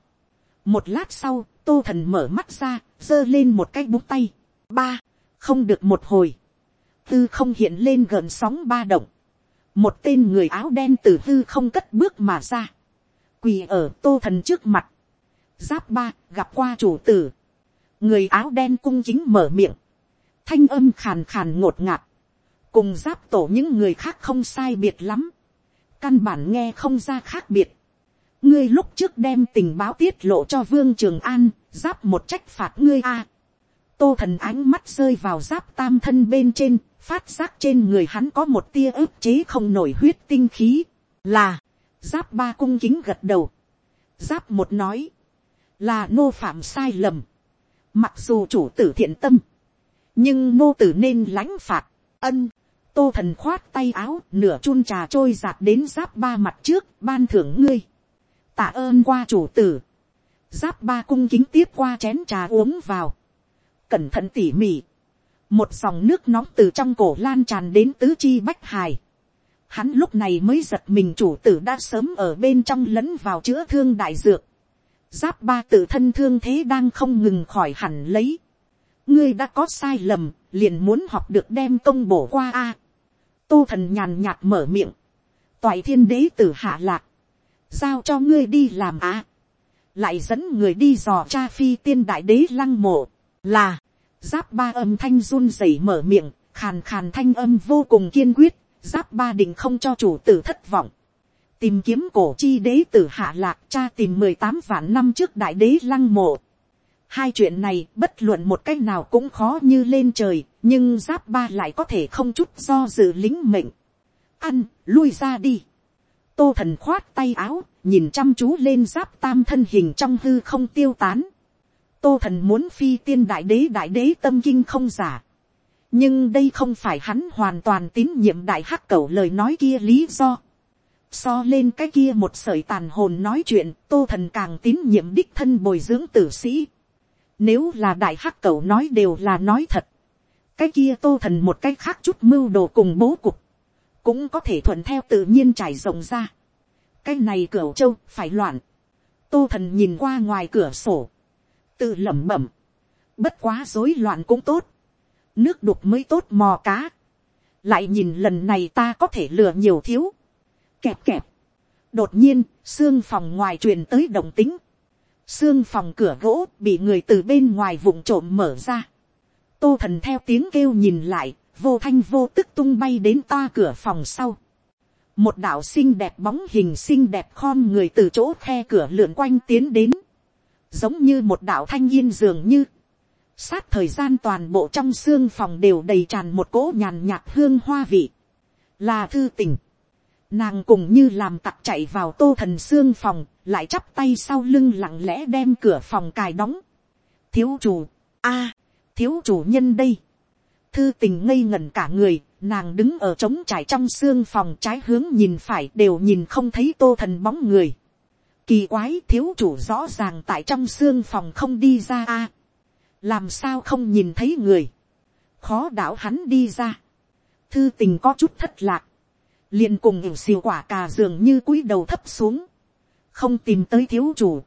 một lát sau, tô thần mở mắt ra, giơ lên một cái bút tay. ba, không được một hồi tư không hiện lên gần sóng ba động. một tên người áo đen từ tư không cất bước mà ra. quỳ ở tô thần trước mặt. giáp ba, gặp qua chủ tử. người áo đen cung chính mở miệng. thanh âm khàn khàn ngột ngạt. cùng giáp tổ những người khác không sai biệt lắm căn bản nghe không ra khác biệt. ngươi lúc trước đem tình báo tiết lộ cho vương trường an, giáp một trách phạt ngươi a. tô thần ánh mắt rơi vào giáp tam thân bên trên, phát giác trên người hắn có một tia ức chế không nổi huyết tinh khí, là, giáp ba cung kính gật đầu. giáp một nói, là nô phạm sai lầm, mặc dù chủ tử thiện tâm, nhưng nô tử nên lãnh phạt, ân, tô thần khoát tay áo nửa chun trà trôi giạt đến giáp ba mặt trước ban thưởng ngươi. Tạ ơn qua chủ tử. Giáp ba cung kính tiếp qua chén trà uống vào. Cẩn thận tỉ mỉ một dòng nước nóng từ trong cổ lan tràn đến tứ chi bách hài. Hắn lúc này mới giật mình chủ tử đã sớm ở bên trong lẫn vào chữa thương đại dược. Giáp ba tự thân thương thế đang không ngừng khỏi hẳn lấy. Ngươi đã có sai lầm liền muốn học được đem công bổ qua a. Tô thần nhàn nhạt mở miệng, toại thiên đế tử hạ lạc, giao cho ngươi đi làm á, lại dẫn người đi dò cha phi tiên đại đế lăng mộ, là, giáp ba âm thanh run rẩy mở miệng, khàn khàn thanh âm vô cùng kiên quyết, giáp ba định không cho chủ tử thất vọng, tìm kiếm cổ chi đế tử hạ lạc cha tìm mười tám vạn năm trước đại đế lăng mộ, Hai chuyện này bất luận một cách nào cũng khó như lên trời, nhưng giáp ba lại có thể không chút do dự lính mệnh. Ăn, lui ra đi. Tô thần khoát tay áo, nhìn chăm chú lên giáp tam thân hình trong hư không tiêu tán. Tô thần muốn phi tiên đại đế đại đế tâm kinh không giả. Nhưng đây không phải hắn hoàn toàn tín nhiệm đại hắc cẩu lời nói kia lý do. So lên cái kia một sợi tàn hồn nói chuyện, tô thần càng tín nhiệm đích thân bồi dưỡng tử sĩ nếu là đại hắc cẩu nói đều là nói thật. Cái kia tô thần một cái khác chút mưu đồ cùng bố cục. Cũng có thể thuận theo tự nhiên trải rộng ra. Cái này cửa châu phải loạn. Tô thần nhìn qua ngoài cửa sổ. Tự lẩm bẩm. Bất quá rối loạn cũng tốt. Nước đục mới tốt mò cá. Lại nhìn lần này ta có thể lừa nhiều thiếu. Kẹp kẹp. Đột nhiên, xương phòng ngoài truyền tới đồng tính xương phòng cửa gỗ bị người từ bên ngoài vụng trộm mở ra. tô thần theo tiếng kêu nhìn lại, vô thanh vô tức tung bay đến toa cửa phòng sau. một đạo xinh đẹp bóng hình xinh đẹp khom người từ chỗ khe cửa lượn quanh tiến đến giống như một đạo thanh yên dường như. sát thời gian toàn bộ trong xương phòng đều đầy tràn một cỗ nhàn nhạt hương hoa vị. là thư tình Nàng cùng như làm tặc chạy vào tô thần xương phòng, lại chắp tay sau lưng lặng lẽ đem cửa phòng cài đóng. Thiếu chủ, a, thiếu chủ nhân đây. Thư tình ngây ngẩn cả người, nàng đứng ở trống trải trong xương phòng trái hướng nhìn phải đều nhìn không thấy tô thần bóng người. Kỳ quái thiếu chủ rõ ràng tại trong xương phòng không đi ra a. làm sao không nhìn thấy người. Khó đảo hắn đi ra. Thư tình có chút thất lạc. Liền cùng hiểu xìu quả cà dường như cúi đầu thấp xuống, không tìm tới thiếu chủ,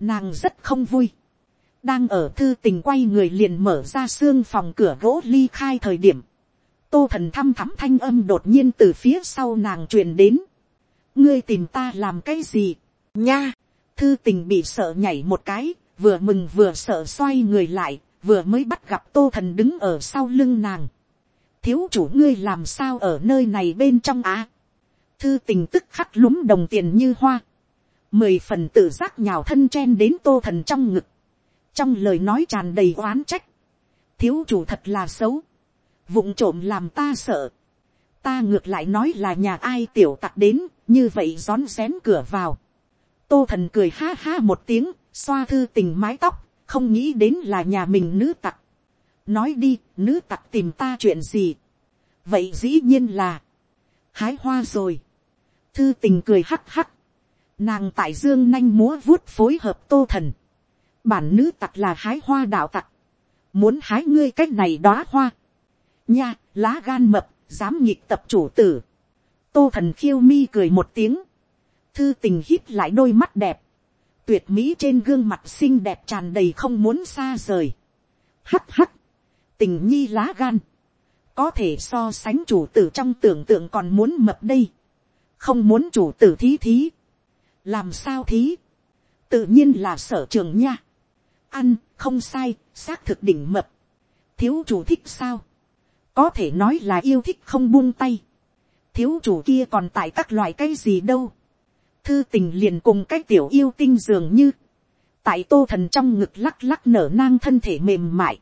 nàng rất không vui, đang ở thư tình quay người liền mở ra xương phòng cửa gỗ ly khai thời điểm, tô thần thăm thắm thanh âm đột nhiên từ phía sau nàng truyền đến, ngươi tìm ta làm cái gì, nha, thư tình bị sợ nhảy một cái, vừa mừng vừa sợ xoay người lại, vừa mới bắt gặp tô thần đứng ở sau lưng nàng. thiếu chủ ngươi làm sao ở nơi này bên trong á. thư tình tức khắc lúng đồng tiền như hoa. mười phần tự giác nhào thân chen đến tô thần trong ngực. trong lời nói tràn đầy oán trách. thiếu chủ thật là xấu. vụng trộm làm ta sợ. ta ngược lại nói là nhà ai tiểu tặc đến, như vậy rón rén cửa vào tô thần cười ha ha một tiếng, xoa thư tình mái tóc, không nghĩ đến là nhà mình nữ tặc. nói đi, nữ tặc tìm ta chuyện gì. vậy dĩ nhiên là, hái hoa rồi. thư tình cười hắc hắc. nàng tại dương nanh múa vuốt phối hợp tô thần. bản nữ tặc là hái hoa đạo tặc. muốn hái ngươi cái này đó hoa. nha, lá gan mập, dám nhịp tập chủ tử. tô thần khiêu mi cười một tiếng thư tình hít lại đôi mắt đẹp. Tuyệt mỹ trên gương mặt xinh đẹp tràn đầy không muốn xa rời. Hắt hắt, tình nhi lá gan, có thể so sánh chủ tử trong tưởng tượng còn muốn mập đây, không muốn chủ tử thí thí, làm sao thí, tự nhiên là sở trường nha, ăn không sai, xác thực đỉnh mập, thiếu chủ thích sao, có thể nói là yêu thích không buông tay, thiếu chủ kia còn tại các loại cái gì đâu, thư tình liền cùng cái tiểu yêu tinh dường như, tại tô thần trong ngực lắc lắc nở nang thân thể mềm mại,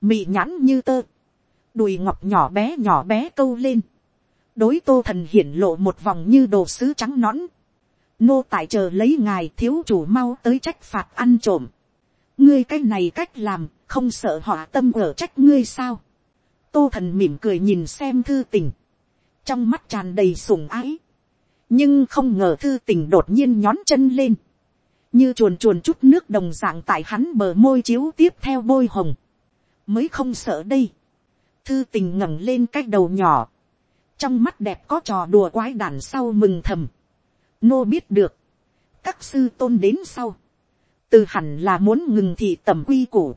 mị nhãn như tơ, đùi ngọc nhỏ bé nhỏ bé câu lên, đối tô thần hiển lộ một vòng như đồ sứ trắng nõn, nô tại chờ lấy ngài thiếu chủ mau tới trách phạt ăn trộm, ngươi cái này cách làm, không sợ họ tâm ở trách ngươi sao, tô thần mỉm cười nhìn xem thư tình, trong mắt tràn đầy sùng ái, nhưng không ngờ thư tình đột nhiên nhón chân lên, như chuồn chuồn chút nước đồng dạng tại hắn bờ môi chiếu tiếp theo bôi hồng, mới không sợ đây, thư tình ngẩng lên cái đầu nhỏ, trong mắt đẹp có trò đùa quái đản sau mừng thầm, nô biết được, các sư tôn đến sau, từ hẳn là muốn ngừng thị tầm quy củ,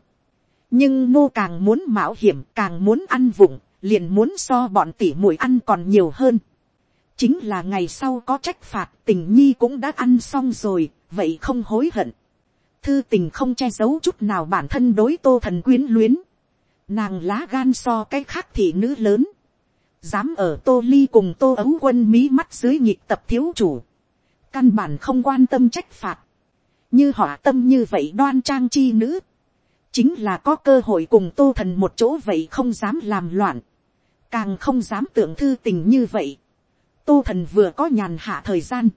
nhưng nô càng muốn mạo hiểm càng muốn ăn vụng, liền muốn so bọn tỉ mùi ăn còn nhiều hơn chính là ngày sau có trách phạt tình nhi cũng đã ăn xong rồi, vậy không hối hận. Thư tình không che giấu chút nào bản thân đối tô thần quyến luyến. Nàng lá gan so cái khác thị nữ lớn. Dám ở tô ly cùng tô ấu quân mí mắt dưới nhịp tập thiếu chủ. Căn bản không quan tâm trách phạt. Như họ tâm như vậy đoan trang chi nữ. Chính là có cơ hội cùng tô thần một chỗ vậy không dám làm loạn. Càng không dám tưởng thư tình như vậy tô thần vừa có nhàn hạ thời gian,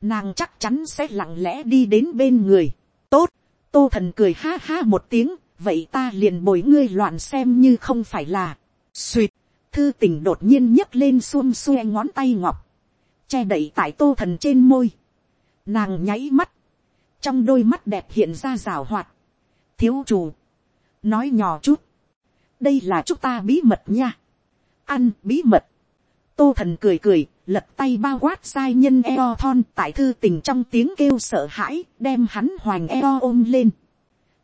nàng chắc chắn sẽ lặng lẽ đi đến bên người. tốt, tô thần cười ha ha một tiếng, vậy ta liền bồi ngươi loạn xem như không phải là, suỵt, thư tình đột nhiên nhấc lên xuông xuê ngón tay ngọc, che đậy tại tô thần trên môi, nàng nháy mắt, trong đôi mắt đẹp hiện ra rào hoạt, thiếu chủ, nói nhỏ chút, đây là chúng ta bí mật nha, ăn bí mật, tô thần cười cười, lật tay bao quát sai nhân eo thon tại thư tình trong tiếng kêu sợ hãi, đem hắn hoành eo ôm lên.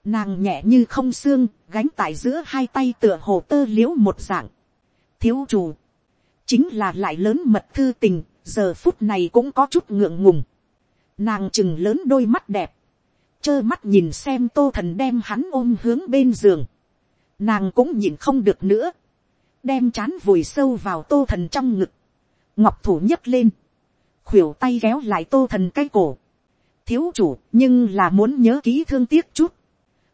Nàng nhẹ như không xương, gánh tại giữa hai tay tựa hồ tơ liễu một dạng. Thiếu chủ, chính là lại lớn mật thư tình, giờ phút này cũng có chút ngượng ngùng. Nàng chừng lớn đôi mắt đẹp, trơ mắt nhìn xem tô thần đem hắn ôm hướng bên giường. Nàng cũng nhìn không được nữa, đem chán vùi sâu vào tô thần trong ngực. Ngọc thủ nhấc lên, khuỷu tay kéo lại tô thần cái cổ, thiếu chủ nhưng là muốn nhớ ký thương tiếc chút,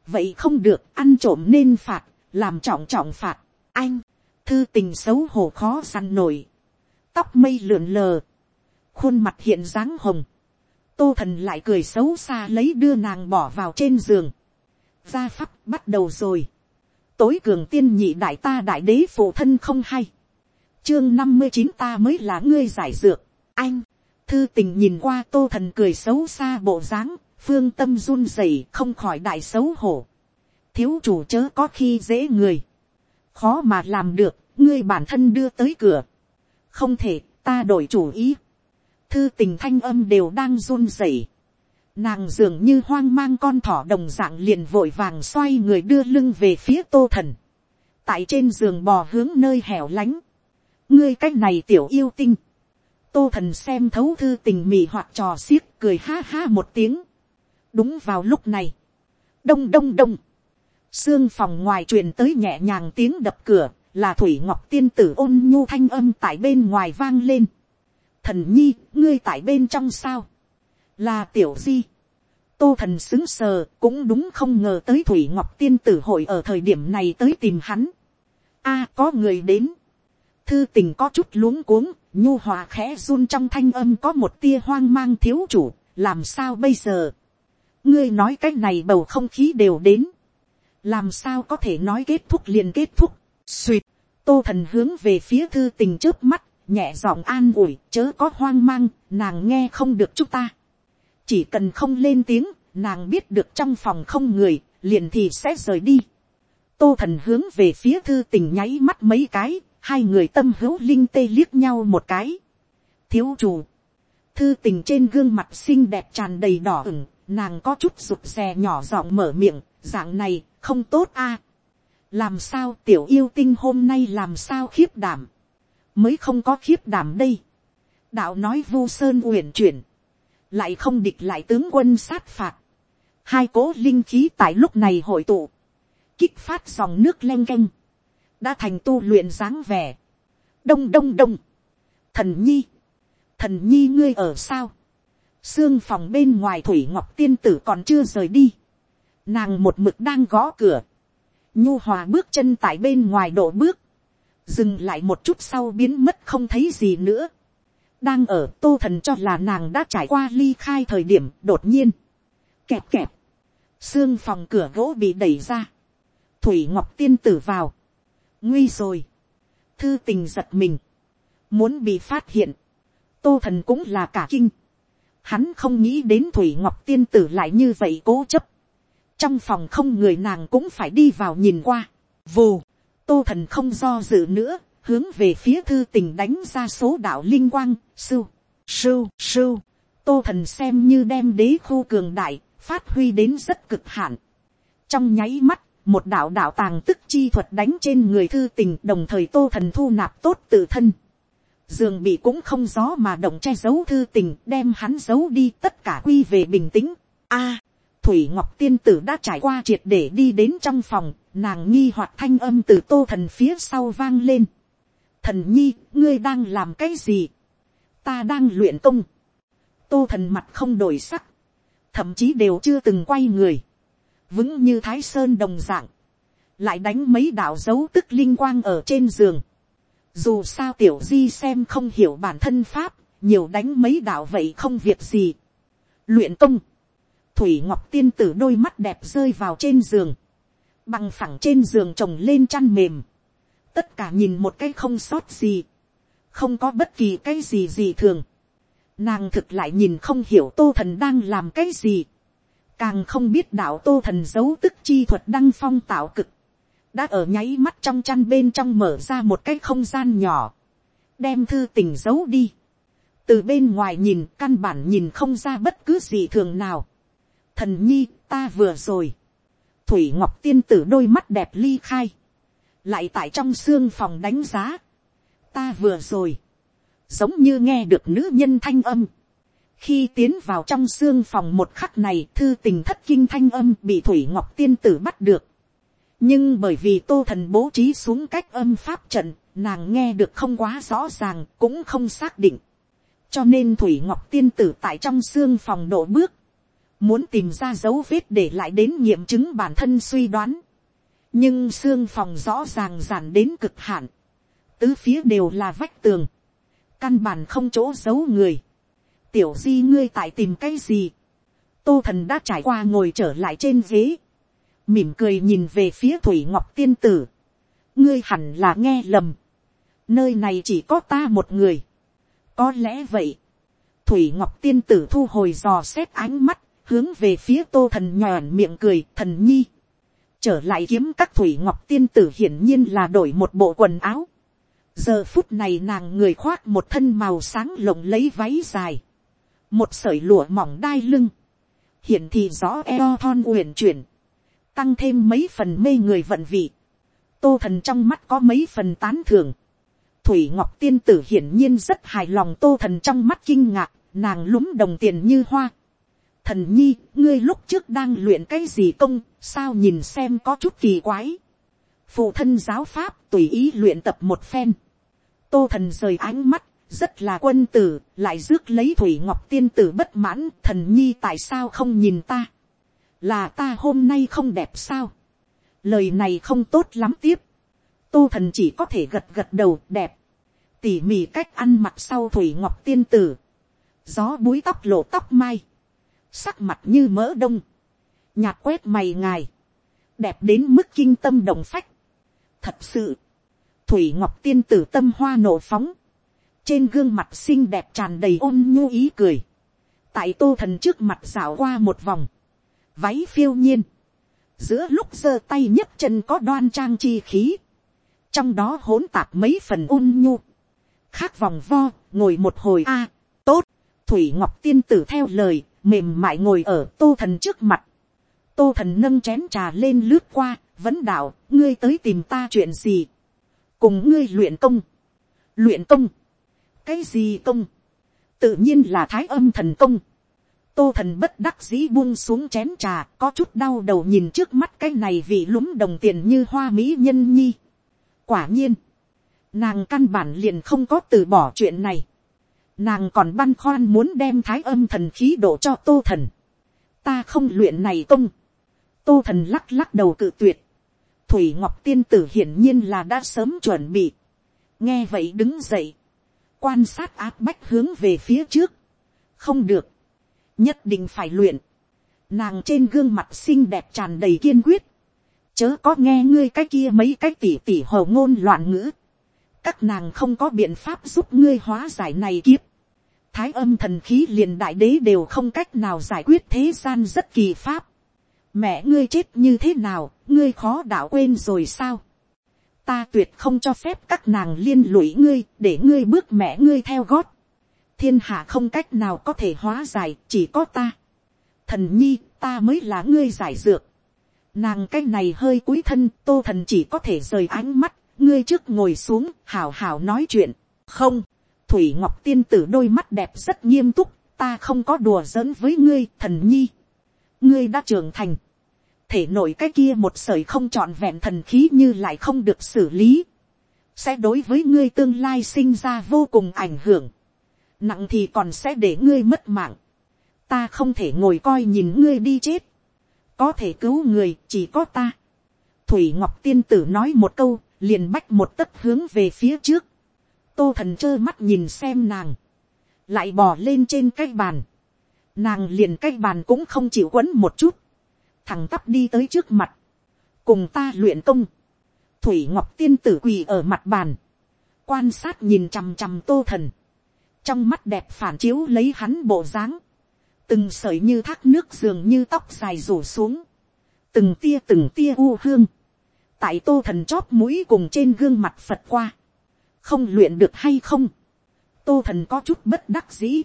vậy không được ăn trộm nên phạt, làm trọng trọng phạt, anh, thư tình xấu hổ khó săn nổi, tóc mây lượn lờ, khuôn mặt hiện dáng hồng, tô thần lại cười xấu xa lấy đưa nàng bỏ vào trên giường, gia pháp bắt đầu rồi, tối cường tiên nhị đại ta đại đế phụ thân không hay, chương năm mươi chín ta mới là ngươi giải dược. anh, thư tình nhìn qua tô thần cười xấu xa bộ dáng, phương tâm run rẩy không khỏi đại xấu hổ. thiếu chủ chớ có khi dễ người. khó mà làm được, ngươi bản thân đưa tới cửa. không thể, ta đổi chủ ý. thư tình thanh âm đều đang run rẩy. Nàng dường như hoang mang con thỏ đồng dạng liền vội vàng xoay người đưa lưng về phía tô thần. Tại trên giường bò hướng nơi hẻo lánh. Ngươi cách này tiểu yêu tinh, tô thần xem thấu thư tình mị hoặc trò xiết cười ha ha một tiếng, đúng vào lúc này, đông đông đông, xương phòng ngoài truyền tới nhẹ nhàng tiếng đập cửa, là thủy ngọc tiên tử ôn nhu thanh âm tại bên ngoài vang lên. thần nhi, ngươi tại bên trong sao, là tiểu di. tô thần xứng sờ, cũng đúng không ngờ tới thủy ngọc tiên tử hội ở thời điểm này tới tìm hắn. a có người đến. thư tình có chút luống cuống, nhu hòa khẽ run trong thanh âm có một tia hoang mang thiếu chủ, làm sao bây giờ. ngươi nói cái này bầu không khí đều đến. làm sao có thể nói kết thúc liền kết thúc. suỵt, tô thần hướng về phía thư tình trước mắt, nhẹ giọng an ủi, chớ có hoang mang, nàng nghe không được chúng ta chỉ cần không lên tiếng, nàng biết được trong phòng không người, liền thì sẽ rời đi. tô thần hướng về phía thư tình nháy mắt mấy cái, hai người tâm hữu linh tê liếc nhau một cái. thiếu chủ, thư tình trên gương mặt xinh đẹp tràn đầy đỏ ửng, nàng có chút rụt rè nhỏ giọng mở miệng, dạng này không tốt a. làm sao tiểu yêu tinh hôm nay làm sao khiếp đảm, mới không có khiếp đảm đây. đạo nói vu sơn uyển chuyển, lại không địch lại tướng quân sát phạt, hai cố linh khí tại lúc này hội tụ, kích phát dòng nước len canh, đã thành tu luyện dáng vẻ. đông đông đông, thần nhi, thần nhi ngươi ở sao, xương phòng bên ngoài thủy ngọc tiên tử còn chưa rời đi, nàng một mực đang gõ cửa, nhu hòa bước chân tại bên ngoài độ bước, dừng lại một chút sau biến mất không thấy gì nữa, đang ở tô thần cho là nàng đã trải qua ly khai thời điểm đột nhiên, kẹp kẹp, xương phòng cửa gỗ bị đẩy ra, thủy ngọc tiên tử vào, nguy rồi, thư tình giật mình, muốn bị phát hiện, tô thần cũng là cả kinh, hắn không nghĩ đến thủy ngọc tiên tử lại như vậy cố chấp, trong phòng không người nàng cũng phải đi vào nhìn qua, vù, tô thần không do dự nữa, hướng về phía thư tình đánh ra số đạo linh quang, sưu, sưu, sưu, tô thần xem như đem đế khu cường đại, phát huy đến rất cực hạn. trong nháy mắt, một đạo đạo tàng tức chi thuật đánh trên người thư tình đồng thời tô thần thu nạp tốt tự thân. Dường bị cũng không gió mà động che giấu thư tình đem hắn giấu đi tất cả quy về bình tĩnh. A, Thủy Ngọc Tiên Tử đã trải qua triệt để đi đến trong phòng, nàng nghi hoặc thanh âm từ tô thần phía sau vang lên. Thần nhi, ngươi đang làm cái gì? Ta đang luyện công. Tô thần mặt không đổi sắc. Thậm chí đều chưa từng quay người vững như thái sơn đồng dạng, lại đánh mấy đạo dấu tức linh quang ở trên giường. Dù sao tiểu di xem không hiểu bản thân pháp, nhiều đánh mấy đạo vậy không việc gì. Luyện công, thủy ngọc tiên tử đôi mắt đẹp rơi vào trên giường, bằng phẳng trên giường trồng lên chăn mềm, tất cả nhìn một cái không sót gì, không có bất kỳ cái gì gì thường. Nàng thực lại nhìn không hiểu tô thần đang làm cái gì. Càng không biết đạo tô thần dấu tức chi thuật đăng phong tạo cực, đã ở nháy mắt trong chăn bên trong mở ra một cái không gian nhỏ, đem thư tình giấu đi, từ bên ngoài nhìn căn bản nhìn không ra bất cứ gì thường nào. thần nhi ta vừa rồi, thủy ngọc tiên tử đôi mắt đẹp ly khai, lại tại trong xương phòng đánh giá, ta vừa rồi, giống như nghe được nữ nhân thanh âm, khi tiến vào trong xương phòng một khắc này thư tình thất kinh thanh âm bị thủy ngọc tiên tử bắt được. nhưng bởi vì tô thần bố trí xuống cách âm pháp trận, nàng nghe được không quá rõ ràng cũng không xác định. cho nên thủy ngọc tiên tử tại trong xương phòng độ bước, muốn tìm ra dấu vết để lại đến nghiệm chứng bản thân suy đoán nhưng xương phòng rõ ràng giản đến cực hạn, tứ phía đều là vách tường, căn bản không chỗ giấu người tiểu di ngươi tại tìm cái gì. tô thần đã trải qua ngồi trở lại trên ghế. mỉm cười nhìn về phía thủy ngọc tiên tử. ngươi hẳn là nghe lầm. nơi này chỉ có ta một người. có lẽ vậy. thủy ngọc tiên tử thu hồi dò xét ánh mắt, hướng về phía tô thần nhòn miệng cười thần nhi trở lại kiếm các thủy ngọc tiên tử hiển nhiên là đổi một bộ quần áo. Giờ phút này nàng người khoác một thân màu sáng lộng lấy váy dài, một sợi lụa mỏng đai lưng, hiển thì rõ eo thon uyển chuyển, tăng thêm mấy phần mê người vận vị, tô thần trong mắt có mấy phần tán thưởng, thủy ngọc tiên tử hiển nhiên rất hài lòng tô thần trong mắt kinh ngạc, nàng lúng đồng tiền như hoa, thần nhi, ngươi lúc trước đang luyện cái gì công, sao nhìn xem có chút kỳ quái. phụ thân giáo pháp tùy ý luyện tập một phen. tô thần rời ánh mắt, rất là quân tử, lại rước lấy thủy ngọc tiên tử bất mãn, thần nhi tại sao không nhìn ta. là ta hôm nay không đẹp sao. lời này không tốt lắm tiếp. tô thần chỉ có thể gật gật đầu đẹp. tỉ mỉ cách ăn mặc sau thủy ngọc tiên tử. gió búi tóc lộ tóc mai sắc mặt như mỡ đông, nhạt quét mày ngài, đẹp đến mức kinh tâm đồng phách. Thật sự, thủy ngọc tiên tử tâm hoa nổ phóng, trên gương mặt xinh đẹp tràn đầy ôn nhu ý cười, tại tô thần trước mặt rảo qua một vòng, váy phiêu nhiên, giữa lúc giơ tay nhấc chân có đoan trang chi khí, trong đó hỗn tạp mấy phần ôn nhu, khác vòng vo, ngồi một hồi a, tốt, thủy ngọc tiên tử theo lời, mềm mại ngồi ở tô thần trước mặt. tô thần nâng chén trà lên lướt qua, vấn đạo, ngươi tới tìm ta chuyện gì. cùng ngươi luyện công. luyện công. cái gì công. tự nhiên là thái âm thần công. tô thần bất đắc dĩ buông xuống chén trà, có chút đau đầu nhìn trước mắt cái này vị lúng đồng tiền như hoa mỹ nhân nhi. quả nhiên, nàng căn bản liền không có từ bỏ chuyện này Nàng còn băn khoăn muốn đem thái âm thần khí đổ cho tô thần. Ta không luyện này công. Tô thần lắc lắc đầu cự tuyệt. Thủy Ngọc Tiên Tử hiển nhiên là đã sớm chuẩn bị. Nghe vậy đứng dậy. Quan sát áp bách hướng về phía trước. Không được. Nhất định phải luyện. Nàng trên gương mặt xinh đẹp tràn đầy kiên quyết. Chớ có nghe ngươi cái kia mấy cái tỉ tỉ hồ ngôn loạn ngữ các nàng không có biện pháp giúp ngươi hóa giải này kiếp. Thái âm thần khí liền đại đế đều không cách nào giải quyết thế gian rất kỳ pháp. Mẹ ngươi chết như thế nào, ngươi khó đạo quên rồi sao? Ta tuyệt không cho phép các nàng liên lụy ngươi, để ngươi bước mẹ ngươi theo gót. Thiên hạ không cách nào có thể hóa giải, chỉ có ta. Thần nhi, ta mới là ngươi giải dược. Nàng cái này hơi cúi thân, tô thần chỉ có thể rời ánh mắt, ngươi trước ngồi xuống, hào hào nói chuyện. không, thủy ngọc tiên tử đôi mắt đẹp rất nghiêm túc, ta không có đùa giỡn với ngươi, thần nhi. ngươi đã trưởng thành. thể nổi cái kia một sợi không trọn vẹn thần khí như lại không được xử lý. sẽ đối với ngươi tương lai sinh ra vô cùng ảnh hưởng. nặng thì còn sẽ để ngươi mất mạng. ta không thể ngồi coi nhìn ngươi đi chết. có thể cứu người chỉ có ta. thủy ngọc tiên tử nói một câu liền bách một tấc hướng về phía trước, tô thần trơ mắt nhìn xem nàng, lại bò lên trên cái bàn, nàng liền cái bàn cũng không chịu quấn một chút, thằng tắp đi tới trước mặt, cùng ta luyện công, thủy ngọc tiên tử quỳ ở mặt bàn, quan sát nhìn chằm chằm tô thần, trong mắt đẹp phản chiếu lấy hắn bộ dáng, từng sợi như thác nước dường như tóc dài rủ xuống, từng tia từng tia u hương, tại tô thần chóp mũi cùng trên gương mặt phật qua, không luyện được hay không, tô thần có chút bất đắc dĩ,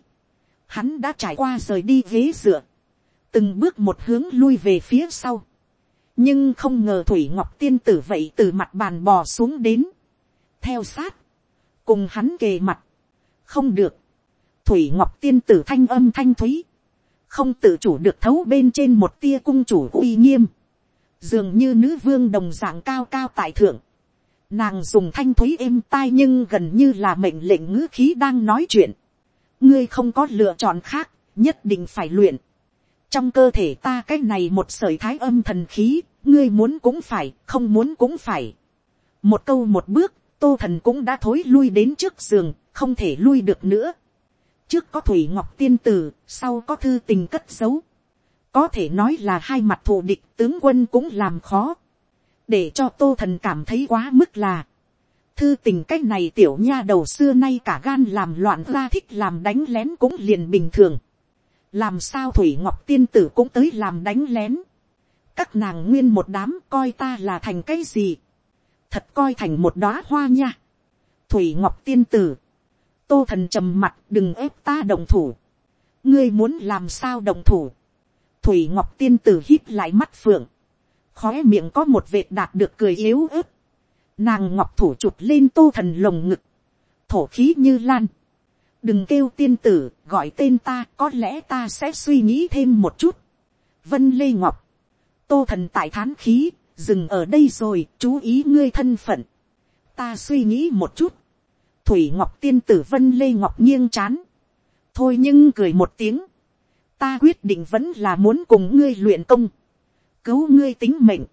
hắn đã trải qua rời đi ghế dựa, từng bước một hướng lui về phía sau, nhưng không ngờ thủy ngọc tiên tử vậy từ mặt bàn bò xuống đến, theo sát, cùng hắn kề mặt, không được, thủy ngọc tiên tử thanh âm thanh thúy, không tự chủ được thấu bên trên một tia cung chủ uy nghiêm, dường như nữ vương đồng dạng cao cao tại thượng, nàng dùng thanh thúy êm tai nhưng gần như là mệnh lệnh ngữ khí đang nói chuyện, ngươi không có lựa chọn khác, nhất định phải luyện, trong cơ thể ta cái này một sởi thái âm thần khí, ngươi muốn cũng phải, không muốn cũng phải. một câu một bước, tô thần cũng đã thối lui đến trước giường, không thể lui được nữa. trước có thủy ngọc tiên tử, sau có thư tình cất giấu có thể nói là hai mặt thù địch tướng quân cũng làm khó, để cho tô thần cảm thấy quá mức là, thư tình c á c h này tiểu nha đầu xưa nay cả gan làm loạn ra thích làm đánh lén cũng liền bình thường, làm sao thủy ngọc tiên tử cũng tới làm đánh lén, các nàng nguyên một đám coi ta là thành cái gì, thật coi thành một đóa hoa nha, thủy ngọc tiên tử, tô thần trầm mặt đừng ép ta đồng thủ, ngươi muốn làm sao đồng thủ, Thủy Ngọc Tiên Tử hít lại mắt phượng. Khóe miệng có một vệt đạt được cười yếu ớt. Nàng ngọc thủ chụp lên tô thần lồng ngực. Thổ khí như lan. đừng kêu tiên tử, gọi tên ta, có lẽ ta sẽ suy nghĩ thêm một chút. vân lê ngọc, tô thần tại thán khí, dừng ở đây rồi, chú ý ngươi thân phận. ta suy nghĩ một chút. thủy ngọc tiên tử vân lê ngọc nghiêng chán. thôi nhưng cười một tiếng ta quyết định vẫn là muốn cùng ngươi luyện công. cứu ngươi tính mệnh.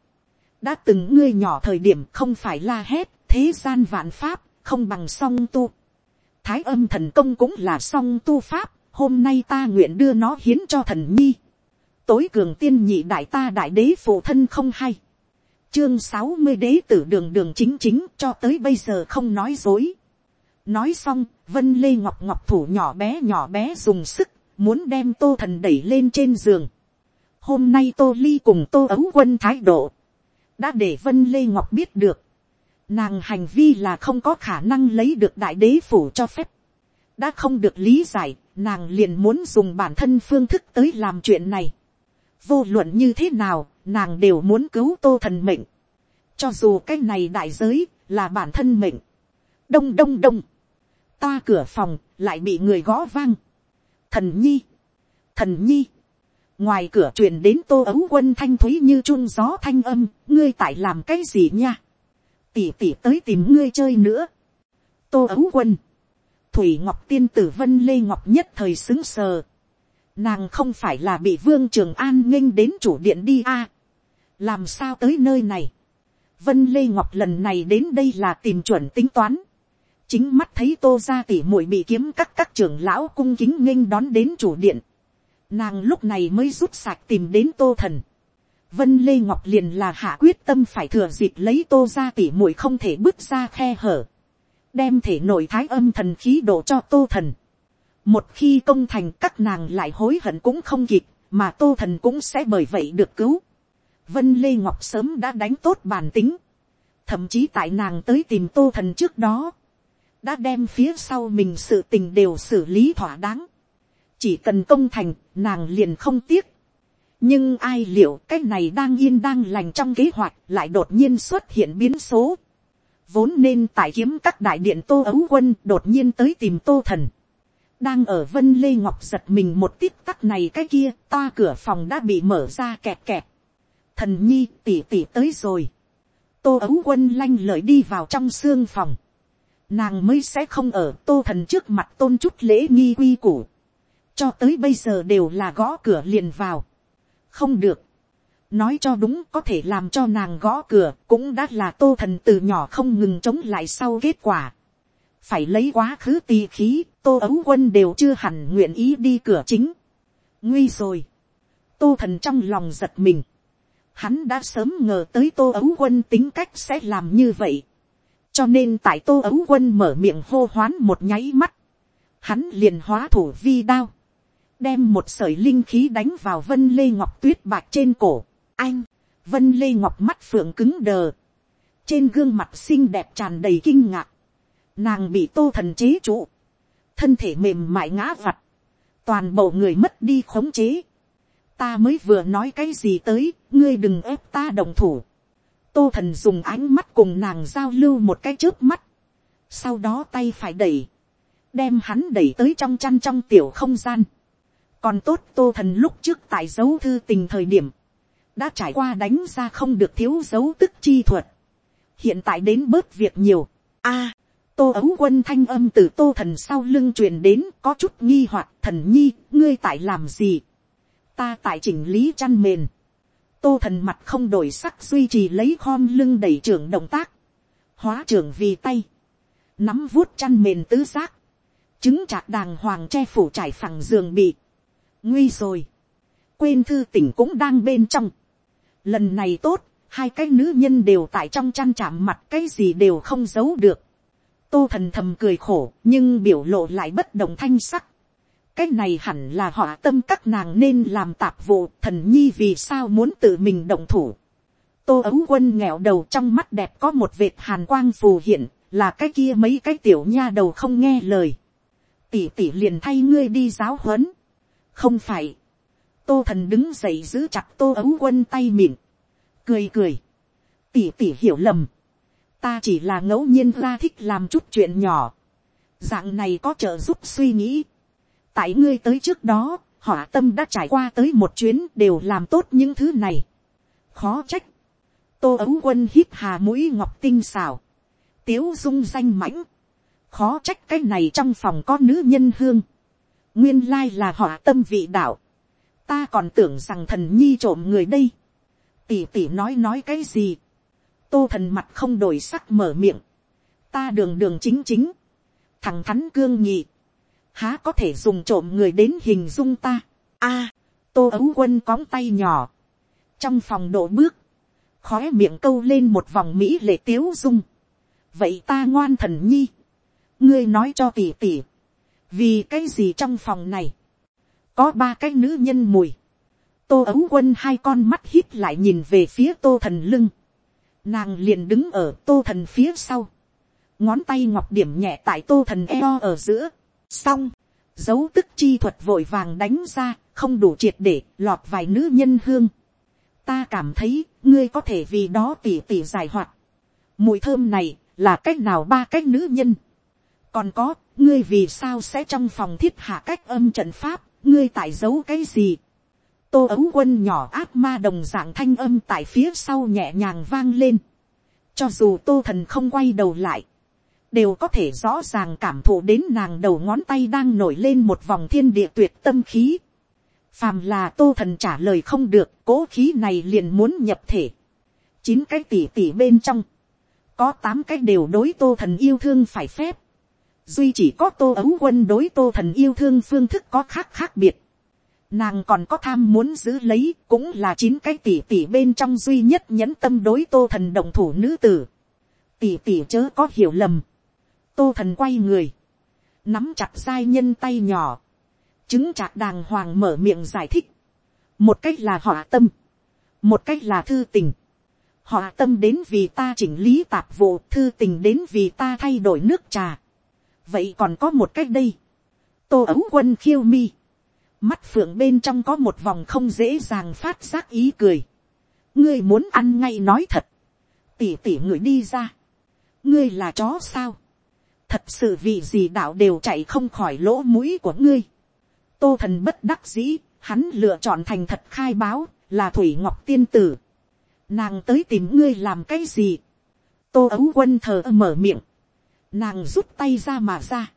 đã từng ngươi nhỏ thời điểm không phải la hét, thế gian vạn pháp, không bằng song tu thái âm thần công cũng là song tu pháp, hôm nay ta nguyện đưa nó hiến cho thần nhi. tối cường tiên nhị đại ta đại đế phụ thân không hay. chương sáu mươi đế tử đường đường chính chính cho tới bây giờ không nói dối. nói xong, vân lê ngọc ngọc thủ nhỏ bé nhỏ bé dùng sức, muốn đem tô thần đẩy lên trên giường. hôm nay tô ly cùng tô ấu quân thái độ, đã để vân lê ngọc biết được, Nàng hành vi là không có khả năng lấy được đại đế phủ cho phép. Đã không được lý giải, nàng liền muốn dùng bản thân phương thức tới làm chuyện này. Vô luận như thế nào, nàng đều muốn cứu tô thần mệnh. Cho dù cái này đại giới, là bản thân mệnh. Đông đông đông. Ta cửa phòng, lại bị người gõ vang. Thần nhi. Thần nhi. Ngoài cửa truyền đến tô ấu quân thanh thúy như chun gió thanh âm, ngươi tại làm cái gì nha? tỷ tỷ tới tìm ngươi chơi nữa. tô ấu quân, thủy ngọc tiên tử vân lê ngọc nhất thời xứng sờ. nàng không phải là bị vương trường an nghênh đến chủ điện đi a. À, làm sao tới nơi này. vân lê ngọc lần này đến đây là tìm chuẩn tính toán chính mắt thấy tô ra tỉ muội bị kiếm các các trưởng lão cung kính nghênh đón đến chủ điện. nàng lúc này mới rút sạc tìm đến tô thần Vân Lê Ngọc liền là hạ quyết tâm phải thừa dịp lấy tô ra tỉ muội không thể bước ra khe hở. Đem thể nội thái âm thần khí đổ cho tô thần. Một khi công thành các nàng lại hối hận cũng không kịp, mà tô thần cũng sẽ bởi vậy được cứu. Vân Lê Ngọc sớm đã đánh tốt bản tính. Thậm chí tại nàng tới tìm tô thần trước đó. Đã đem phía sau mình sự tình đều xử lý thỏa đáng. Chỉ cần công thành, nàng liền không tiếc nhưng ai liệu cái này đang yên đang lành trong kế hoạch lại đột nhiên xuất hiện biến số. vốn nên tại kiếm các đại điện tô ấu quân đột nhiên tới tìm tô thần. đang ở vân lê ngọc giật mình một tít tắc này cái kia toa cửa phòng đã bị mở ra kẹt kẹt. thần nhi tỉ tỉ tới rồi. tô ấu quân lanh lợi đi vào trong xương phòng nàng mới sẽ không ở tô thần trước mặt tôn chút lễ nghi quy củ. cho tới bây giờ đều là gõ cửa liền vào không được. nói cho đúng có thể làm cho nàng gõ cửa cũng đã là tô thần từ nhỏ không ngừng chống lại sau kết quả. phải lấy quá khứ tì khí, tô ấu quân đều chưa hẳn nguyện ý đi cửa chính. nguy rồi. tô thần trong lòng giật mình. hắn đã sớm ngờ tới tô ấu quân tính cách sẽ làm như vậy cho nên tại tô ấu quân mở miệng hô hoán một nháy mắt. hắn liền hóa thủ vi đao đem một sợi linh khí đánh vào vân lê ngọc tuyết bạc trên cổ. anh, vân lê ngọc mắt phượng cứng đờ, trên gương mặt xinh đẹp tràn đầy kinh ngạc, nàng bị tô thần chế trụ, thân thể mềm mại ngã vặt, toàn bộ người mất đi khống chế. ta mới vừa nói cái gì tới, ngươi đừng ép ta đồng thủ tô thần dùng ánh mắt cùng nàng giao lưu một cái trước mắt, sau đó tay phải đẩy, đem hắn đẩy tới trong chăn trong tiểu không gian còn tốt tô thần lúc trước tại dấu thư tình thời điểm, đã trải qua đánh ra không được thiếu dấu tức chi thuật. hiện tại đến bớt việc nhiều. a, tô ấu quân thanh âm từ tô thần sau lưng truyền đến có chút nghi hoặc thần nhi ngươi tại làm gì. ta tại chỉnh lý chăn mền tô thần mặt không đổi sắc duy trì lấy khom lưng đẩy trưởng động tác. hóa trưởng vì tay. nắm vuốt chăn mền tứ giác. chứng chạc đàng hoàng che phủ trải phẳng giường bị nguy rồi, quên thư tỉnh cũng đang bên trong. lần này tốt, hai cái nữ nhân đều tại trong chăn chạm mặt cái gì đều không giấu được. tô thần thầm cười khổ nhưng biểu lộ lại bất động thanh sắc cái này hẳn là họ tâm các nàng nên làm tạp vụ thần nhi vì sao muốn tự mình động thủ. tô ấu quân nghẹo đầu trong mắt đẹp có một vệt hàn quang phù hiện là cái kia mấy cái tiểu nha đầu không nghe lời. tỷ tỷ liền thay ngươi đi giáo huấn không phải, tô thần đứng dậy giữ chặt tô ấu quân tay mịn, cười cười, tỉ tỉ hiểu lầm, ta chỉ là ngẫu nhiên ra thích làm chút chuyện nhỏ, dạng này có trợ giúp suy nghĩ tại ngươi tới trước đó, hỏa tâm đã trải qua tới một chuyến đều làm tốt những thứ này. khó trách. tô ấu quân hít hà mũi ngọc tinh xào. tiếu dung danh mãnh. khó trách cái này trong phòng có nữ nhân hương. nguyên lai là hỏa tâm vị đạo. ta còn tưởng rằng thần nhi trộm người đây. tỉ tỉ nói nói cái gì. tô thần mặt không đổi sắc mở miệng. ta đường đường chính chính thằng thắn cương nhị, há có thể dùng trộm người đến hình dung ta. a, tô ấu quân cóng tay nhỏ, trong phòng độ bước, khói miệng câu lên một vòng mỹ lệ tiếu dung. vậy ta ngoan thần nhi, ngươi nói cho tỉ tỉ, vì cái gì trong phòng này, có ba cái nữ nhân mùi, tô ấu quân hai con mắt hít lại nhìn về phía tô thần lưng, nàng liền đứng ở tô thần phía sau, ngón tay ngọc điểm nhẹ tại tô thần eo ở giữa, xong, dấu tức chi thuật vội vàng đánh ra, không đủ triệt để lọt vài nữ nhân hương. ta cảm thấy, ngươi có thể vì đó tỉ tỉ giải hoạt. mùi thơm này, là cách nào ba cách nữ nhân. còn có, ngươi vì sao sẽ trong phòng thiết hạ cách âm trận pháp, ngươi tại giấu cái gì. tô ấu quân nhỏ áp ma đồng dạng thanh âm tại phía sau nhẹ nhàng vang lên. cho dù tô thần không quay đầu lại, đều có thể rõ ràng cảm thụ đến nàng đầu ngón tay đang nổi lên một vòng thiên địa tuyệt tâm khí. Phàm là tô thần trả lời không được, cố khí này liền muốn nhập thể. Chín cái tỷ tỷ bên trong, có tám cái đều đối tô thần yêu thương phải phép. Duy chỉ có tô ấu quân đối tô thần yêu thương phương thức có khác khác biệt. Nàng còn có tham muốn giữ lấy, cũng là chín cái tỷ tỷ bên trong duy nhất nhẫn tâm đối tô thần đồng thủ nữ tử. tỷ tỷ chớ có hiểu lầm tô thần quay người, nắm chặt giai nhân tay nhỏ, chứng chạc đàng hoàng mở miệng giải thích, một cách là họ tâm, một cách là thư tình, họ tâm đến vì ta chỉnh lý tạp vụ thư tình đến vì ta thay đổi nước trà, vậy còn có một cách đây, tô ấu quân khiêu mi, mắt phượng bên trong có một vòng không dễ dàng phát giác ý cười, ngươi muốn ăn ngay nói thật, tỉ tỉ người đi ra, ngươi là chó sao, thật sự vì gì đạo đều chạy không khỏi lỗ mũi của ngươi. tô thần bất đắc dĩ, hắn lựa chọn thành thật khai báo, là thủy ngọc tiên tử. nàng tới tìm ngươi làm cái gì. tô ấu quân thờ mở miệng, nàng rút tay ra mà ra,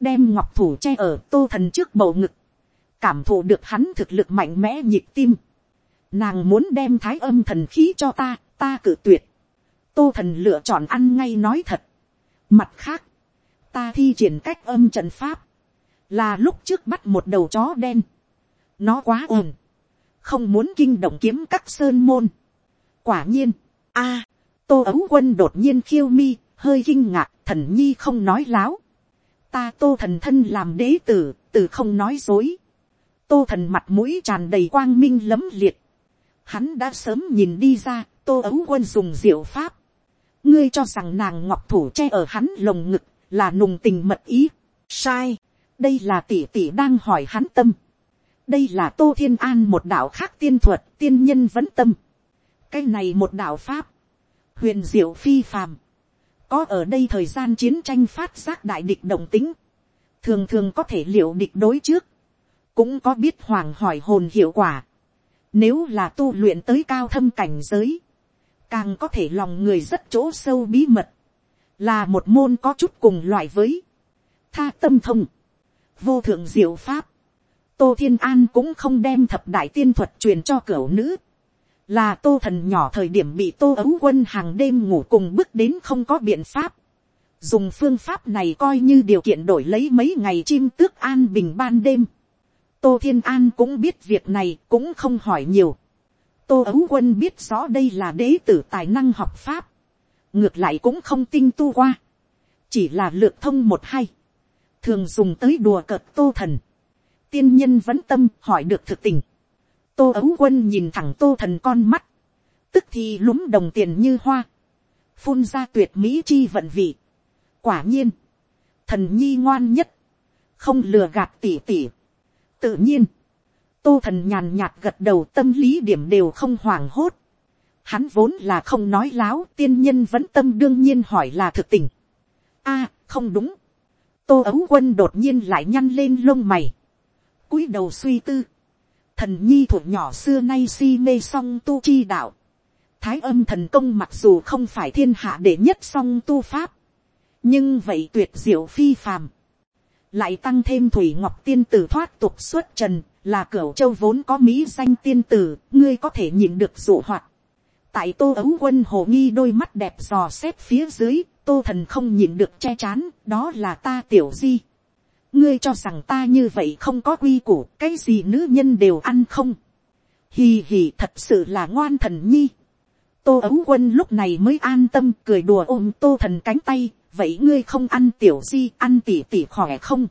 đem ngọc thủ che ở tô thần trước bầu ngực, cảm thụ được hắn thực lực mạnh mẽ nhịp tim. nàng muốn đem thái âm thần khí cho ta, ta cử tuyệt. tô thần lựa chọn ăn ngay nói thật. mặt khác, ta thi triển cách âm trận pháp, là lúc trước bắt một đầu chó đen, nó quá ồn, không muốn kinh động kiếm các sơn môn. quả nhiên, a, tô ấu quân đột nhiên khiêu mi, hơi kinh ngạc, thần nhi không nói láo. ta tô thần thân làm đế tử, từ không nói dối. tô thần mặt mũi tràn đầy quang minh lấm liệt. hắn đã sớm nhìn đi ra, tô ấu quân dùng diệu pháp. ngươi cho rằng nàng ngọc thủ che ở hắn lồng ngực, là nùng tình mật ý. sai, đây là tỷ tỷ đang hỏi hắn tâm. đây là tô thiên an một đạo khác tiên thuật tiên nhân vẫn tâm. cái này một đạo pháp, huyền diệu phi phàm, có ở đây thời gian chiến tranh phát giác đại địch đồng tính, thường thường có thể liệu địch đối trước, cũng có biết hoàng hỏi hồn hiệu quả. Nếu là tu luyện tới cao thâm cảnh giới, càng có thể lòng người rất chỗ sâu bí mật, là một môn có chút cùng loại với tha tâm thông, vô thượng diệu pháp. Tô thiên an cũng không đem thập đại tiên thuật truyền cho cửa nữ, là tô thần nhỏ thời điểm bị tô ấu quân hàng đêm ngủ cùng bước đến không có biện pháp. dùng phương pháp này coi như điều kiện đổi lấy mấy ngày chim tước an bình ban đêm. tô thiên an cũng biết việc này cũng không hỏi nhiều. tô ấu quân biết rõ đây là đế tử tài năng học pháp ngược lại cũng không tinh tu qua, chỉ là lược thông một hay, thường dùng tới đùa cợt tô thần, tiên nhân vẫn tâm hỏi được thực tình, tô ấu quân nhìn thẳng tô thần con mắt, tức thì lúng đồng tiền như hoa, phun ra tuyệt mỹ chi vận vị. quả nhiên, thần nhi ngoan nhất, không lừa gạt tỉ tỉ. tự nhiên, tô thần nhàn nhạt gật đầu tâm lý điểm đều không hoảng hốt, Hắn vốn là không nói láo, tiên nhân vẫn tâm đương nhiên hỏi là thực tình. a không đúng. tô ấu quân đột nhiên lại nhăn lên lông mày, cúi đầu suy tư, thần nhi thuộc nhỏ xưa nay si mê song tu chi đạo, thái âm thần công mặc dù không phải thiên hạ đệ nhất song tu pháp, nhưng vậy tuyệt diệu phi phàm, lại tăng thêm thủy ngọc tiên tử thoát tục xuất trần, là cửa châu vốn có mỹ danh tiên tử, ngươi có thể nhìn được dụ hoạt tại tô ấu quân hồ nghi đôi mắt đẹp dò xét phía dưới, tô thần không nhìn được che chán, đó là ta tiểu di. ngươi cho rằng ta như vậy không có quy củ, cái gì nữ nhân đều ăn không. hì hì thật sự là ngoan thần nhi. tô ấu quân lúc này mới an tâm cười đùa ôm tô thần cánh tay, vậy ngươi không ăn tiểu di ăn tỉ tỉ khỏe không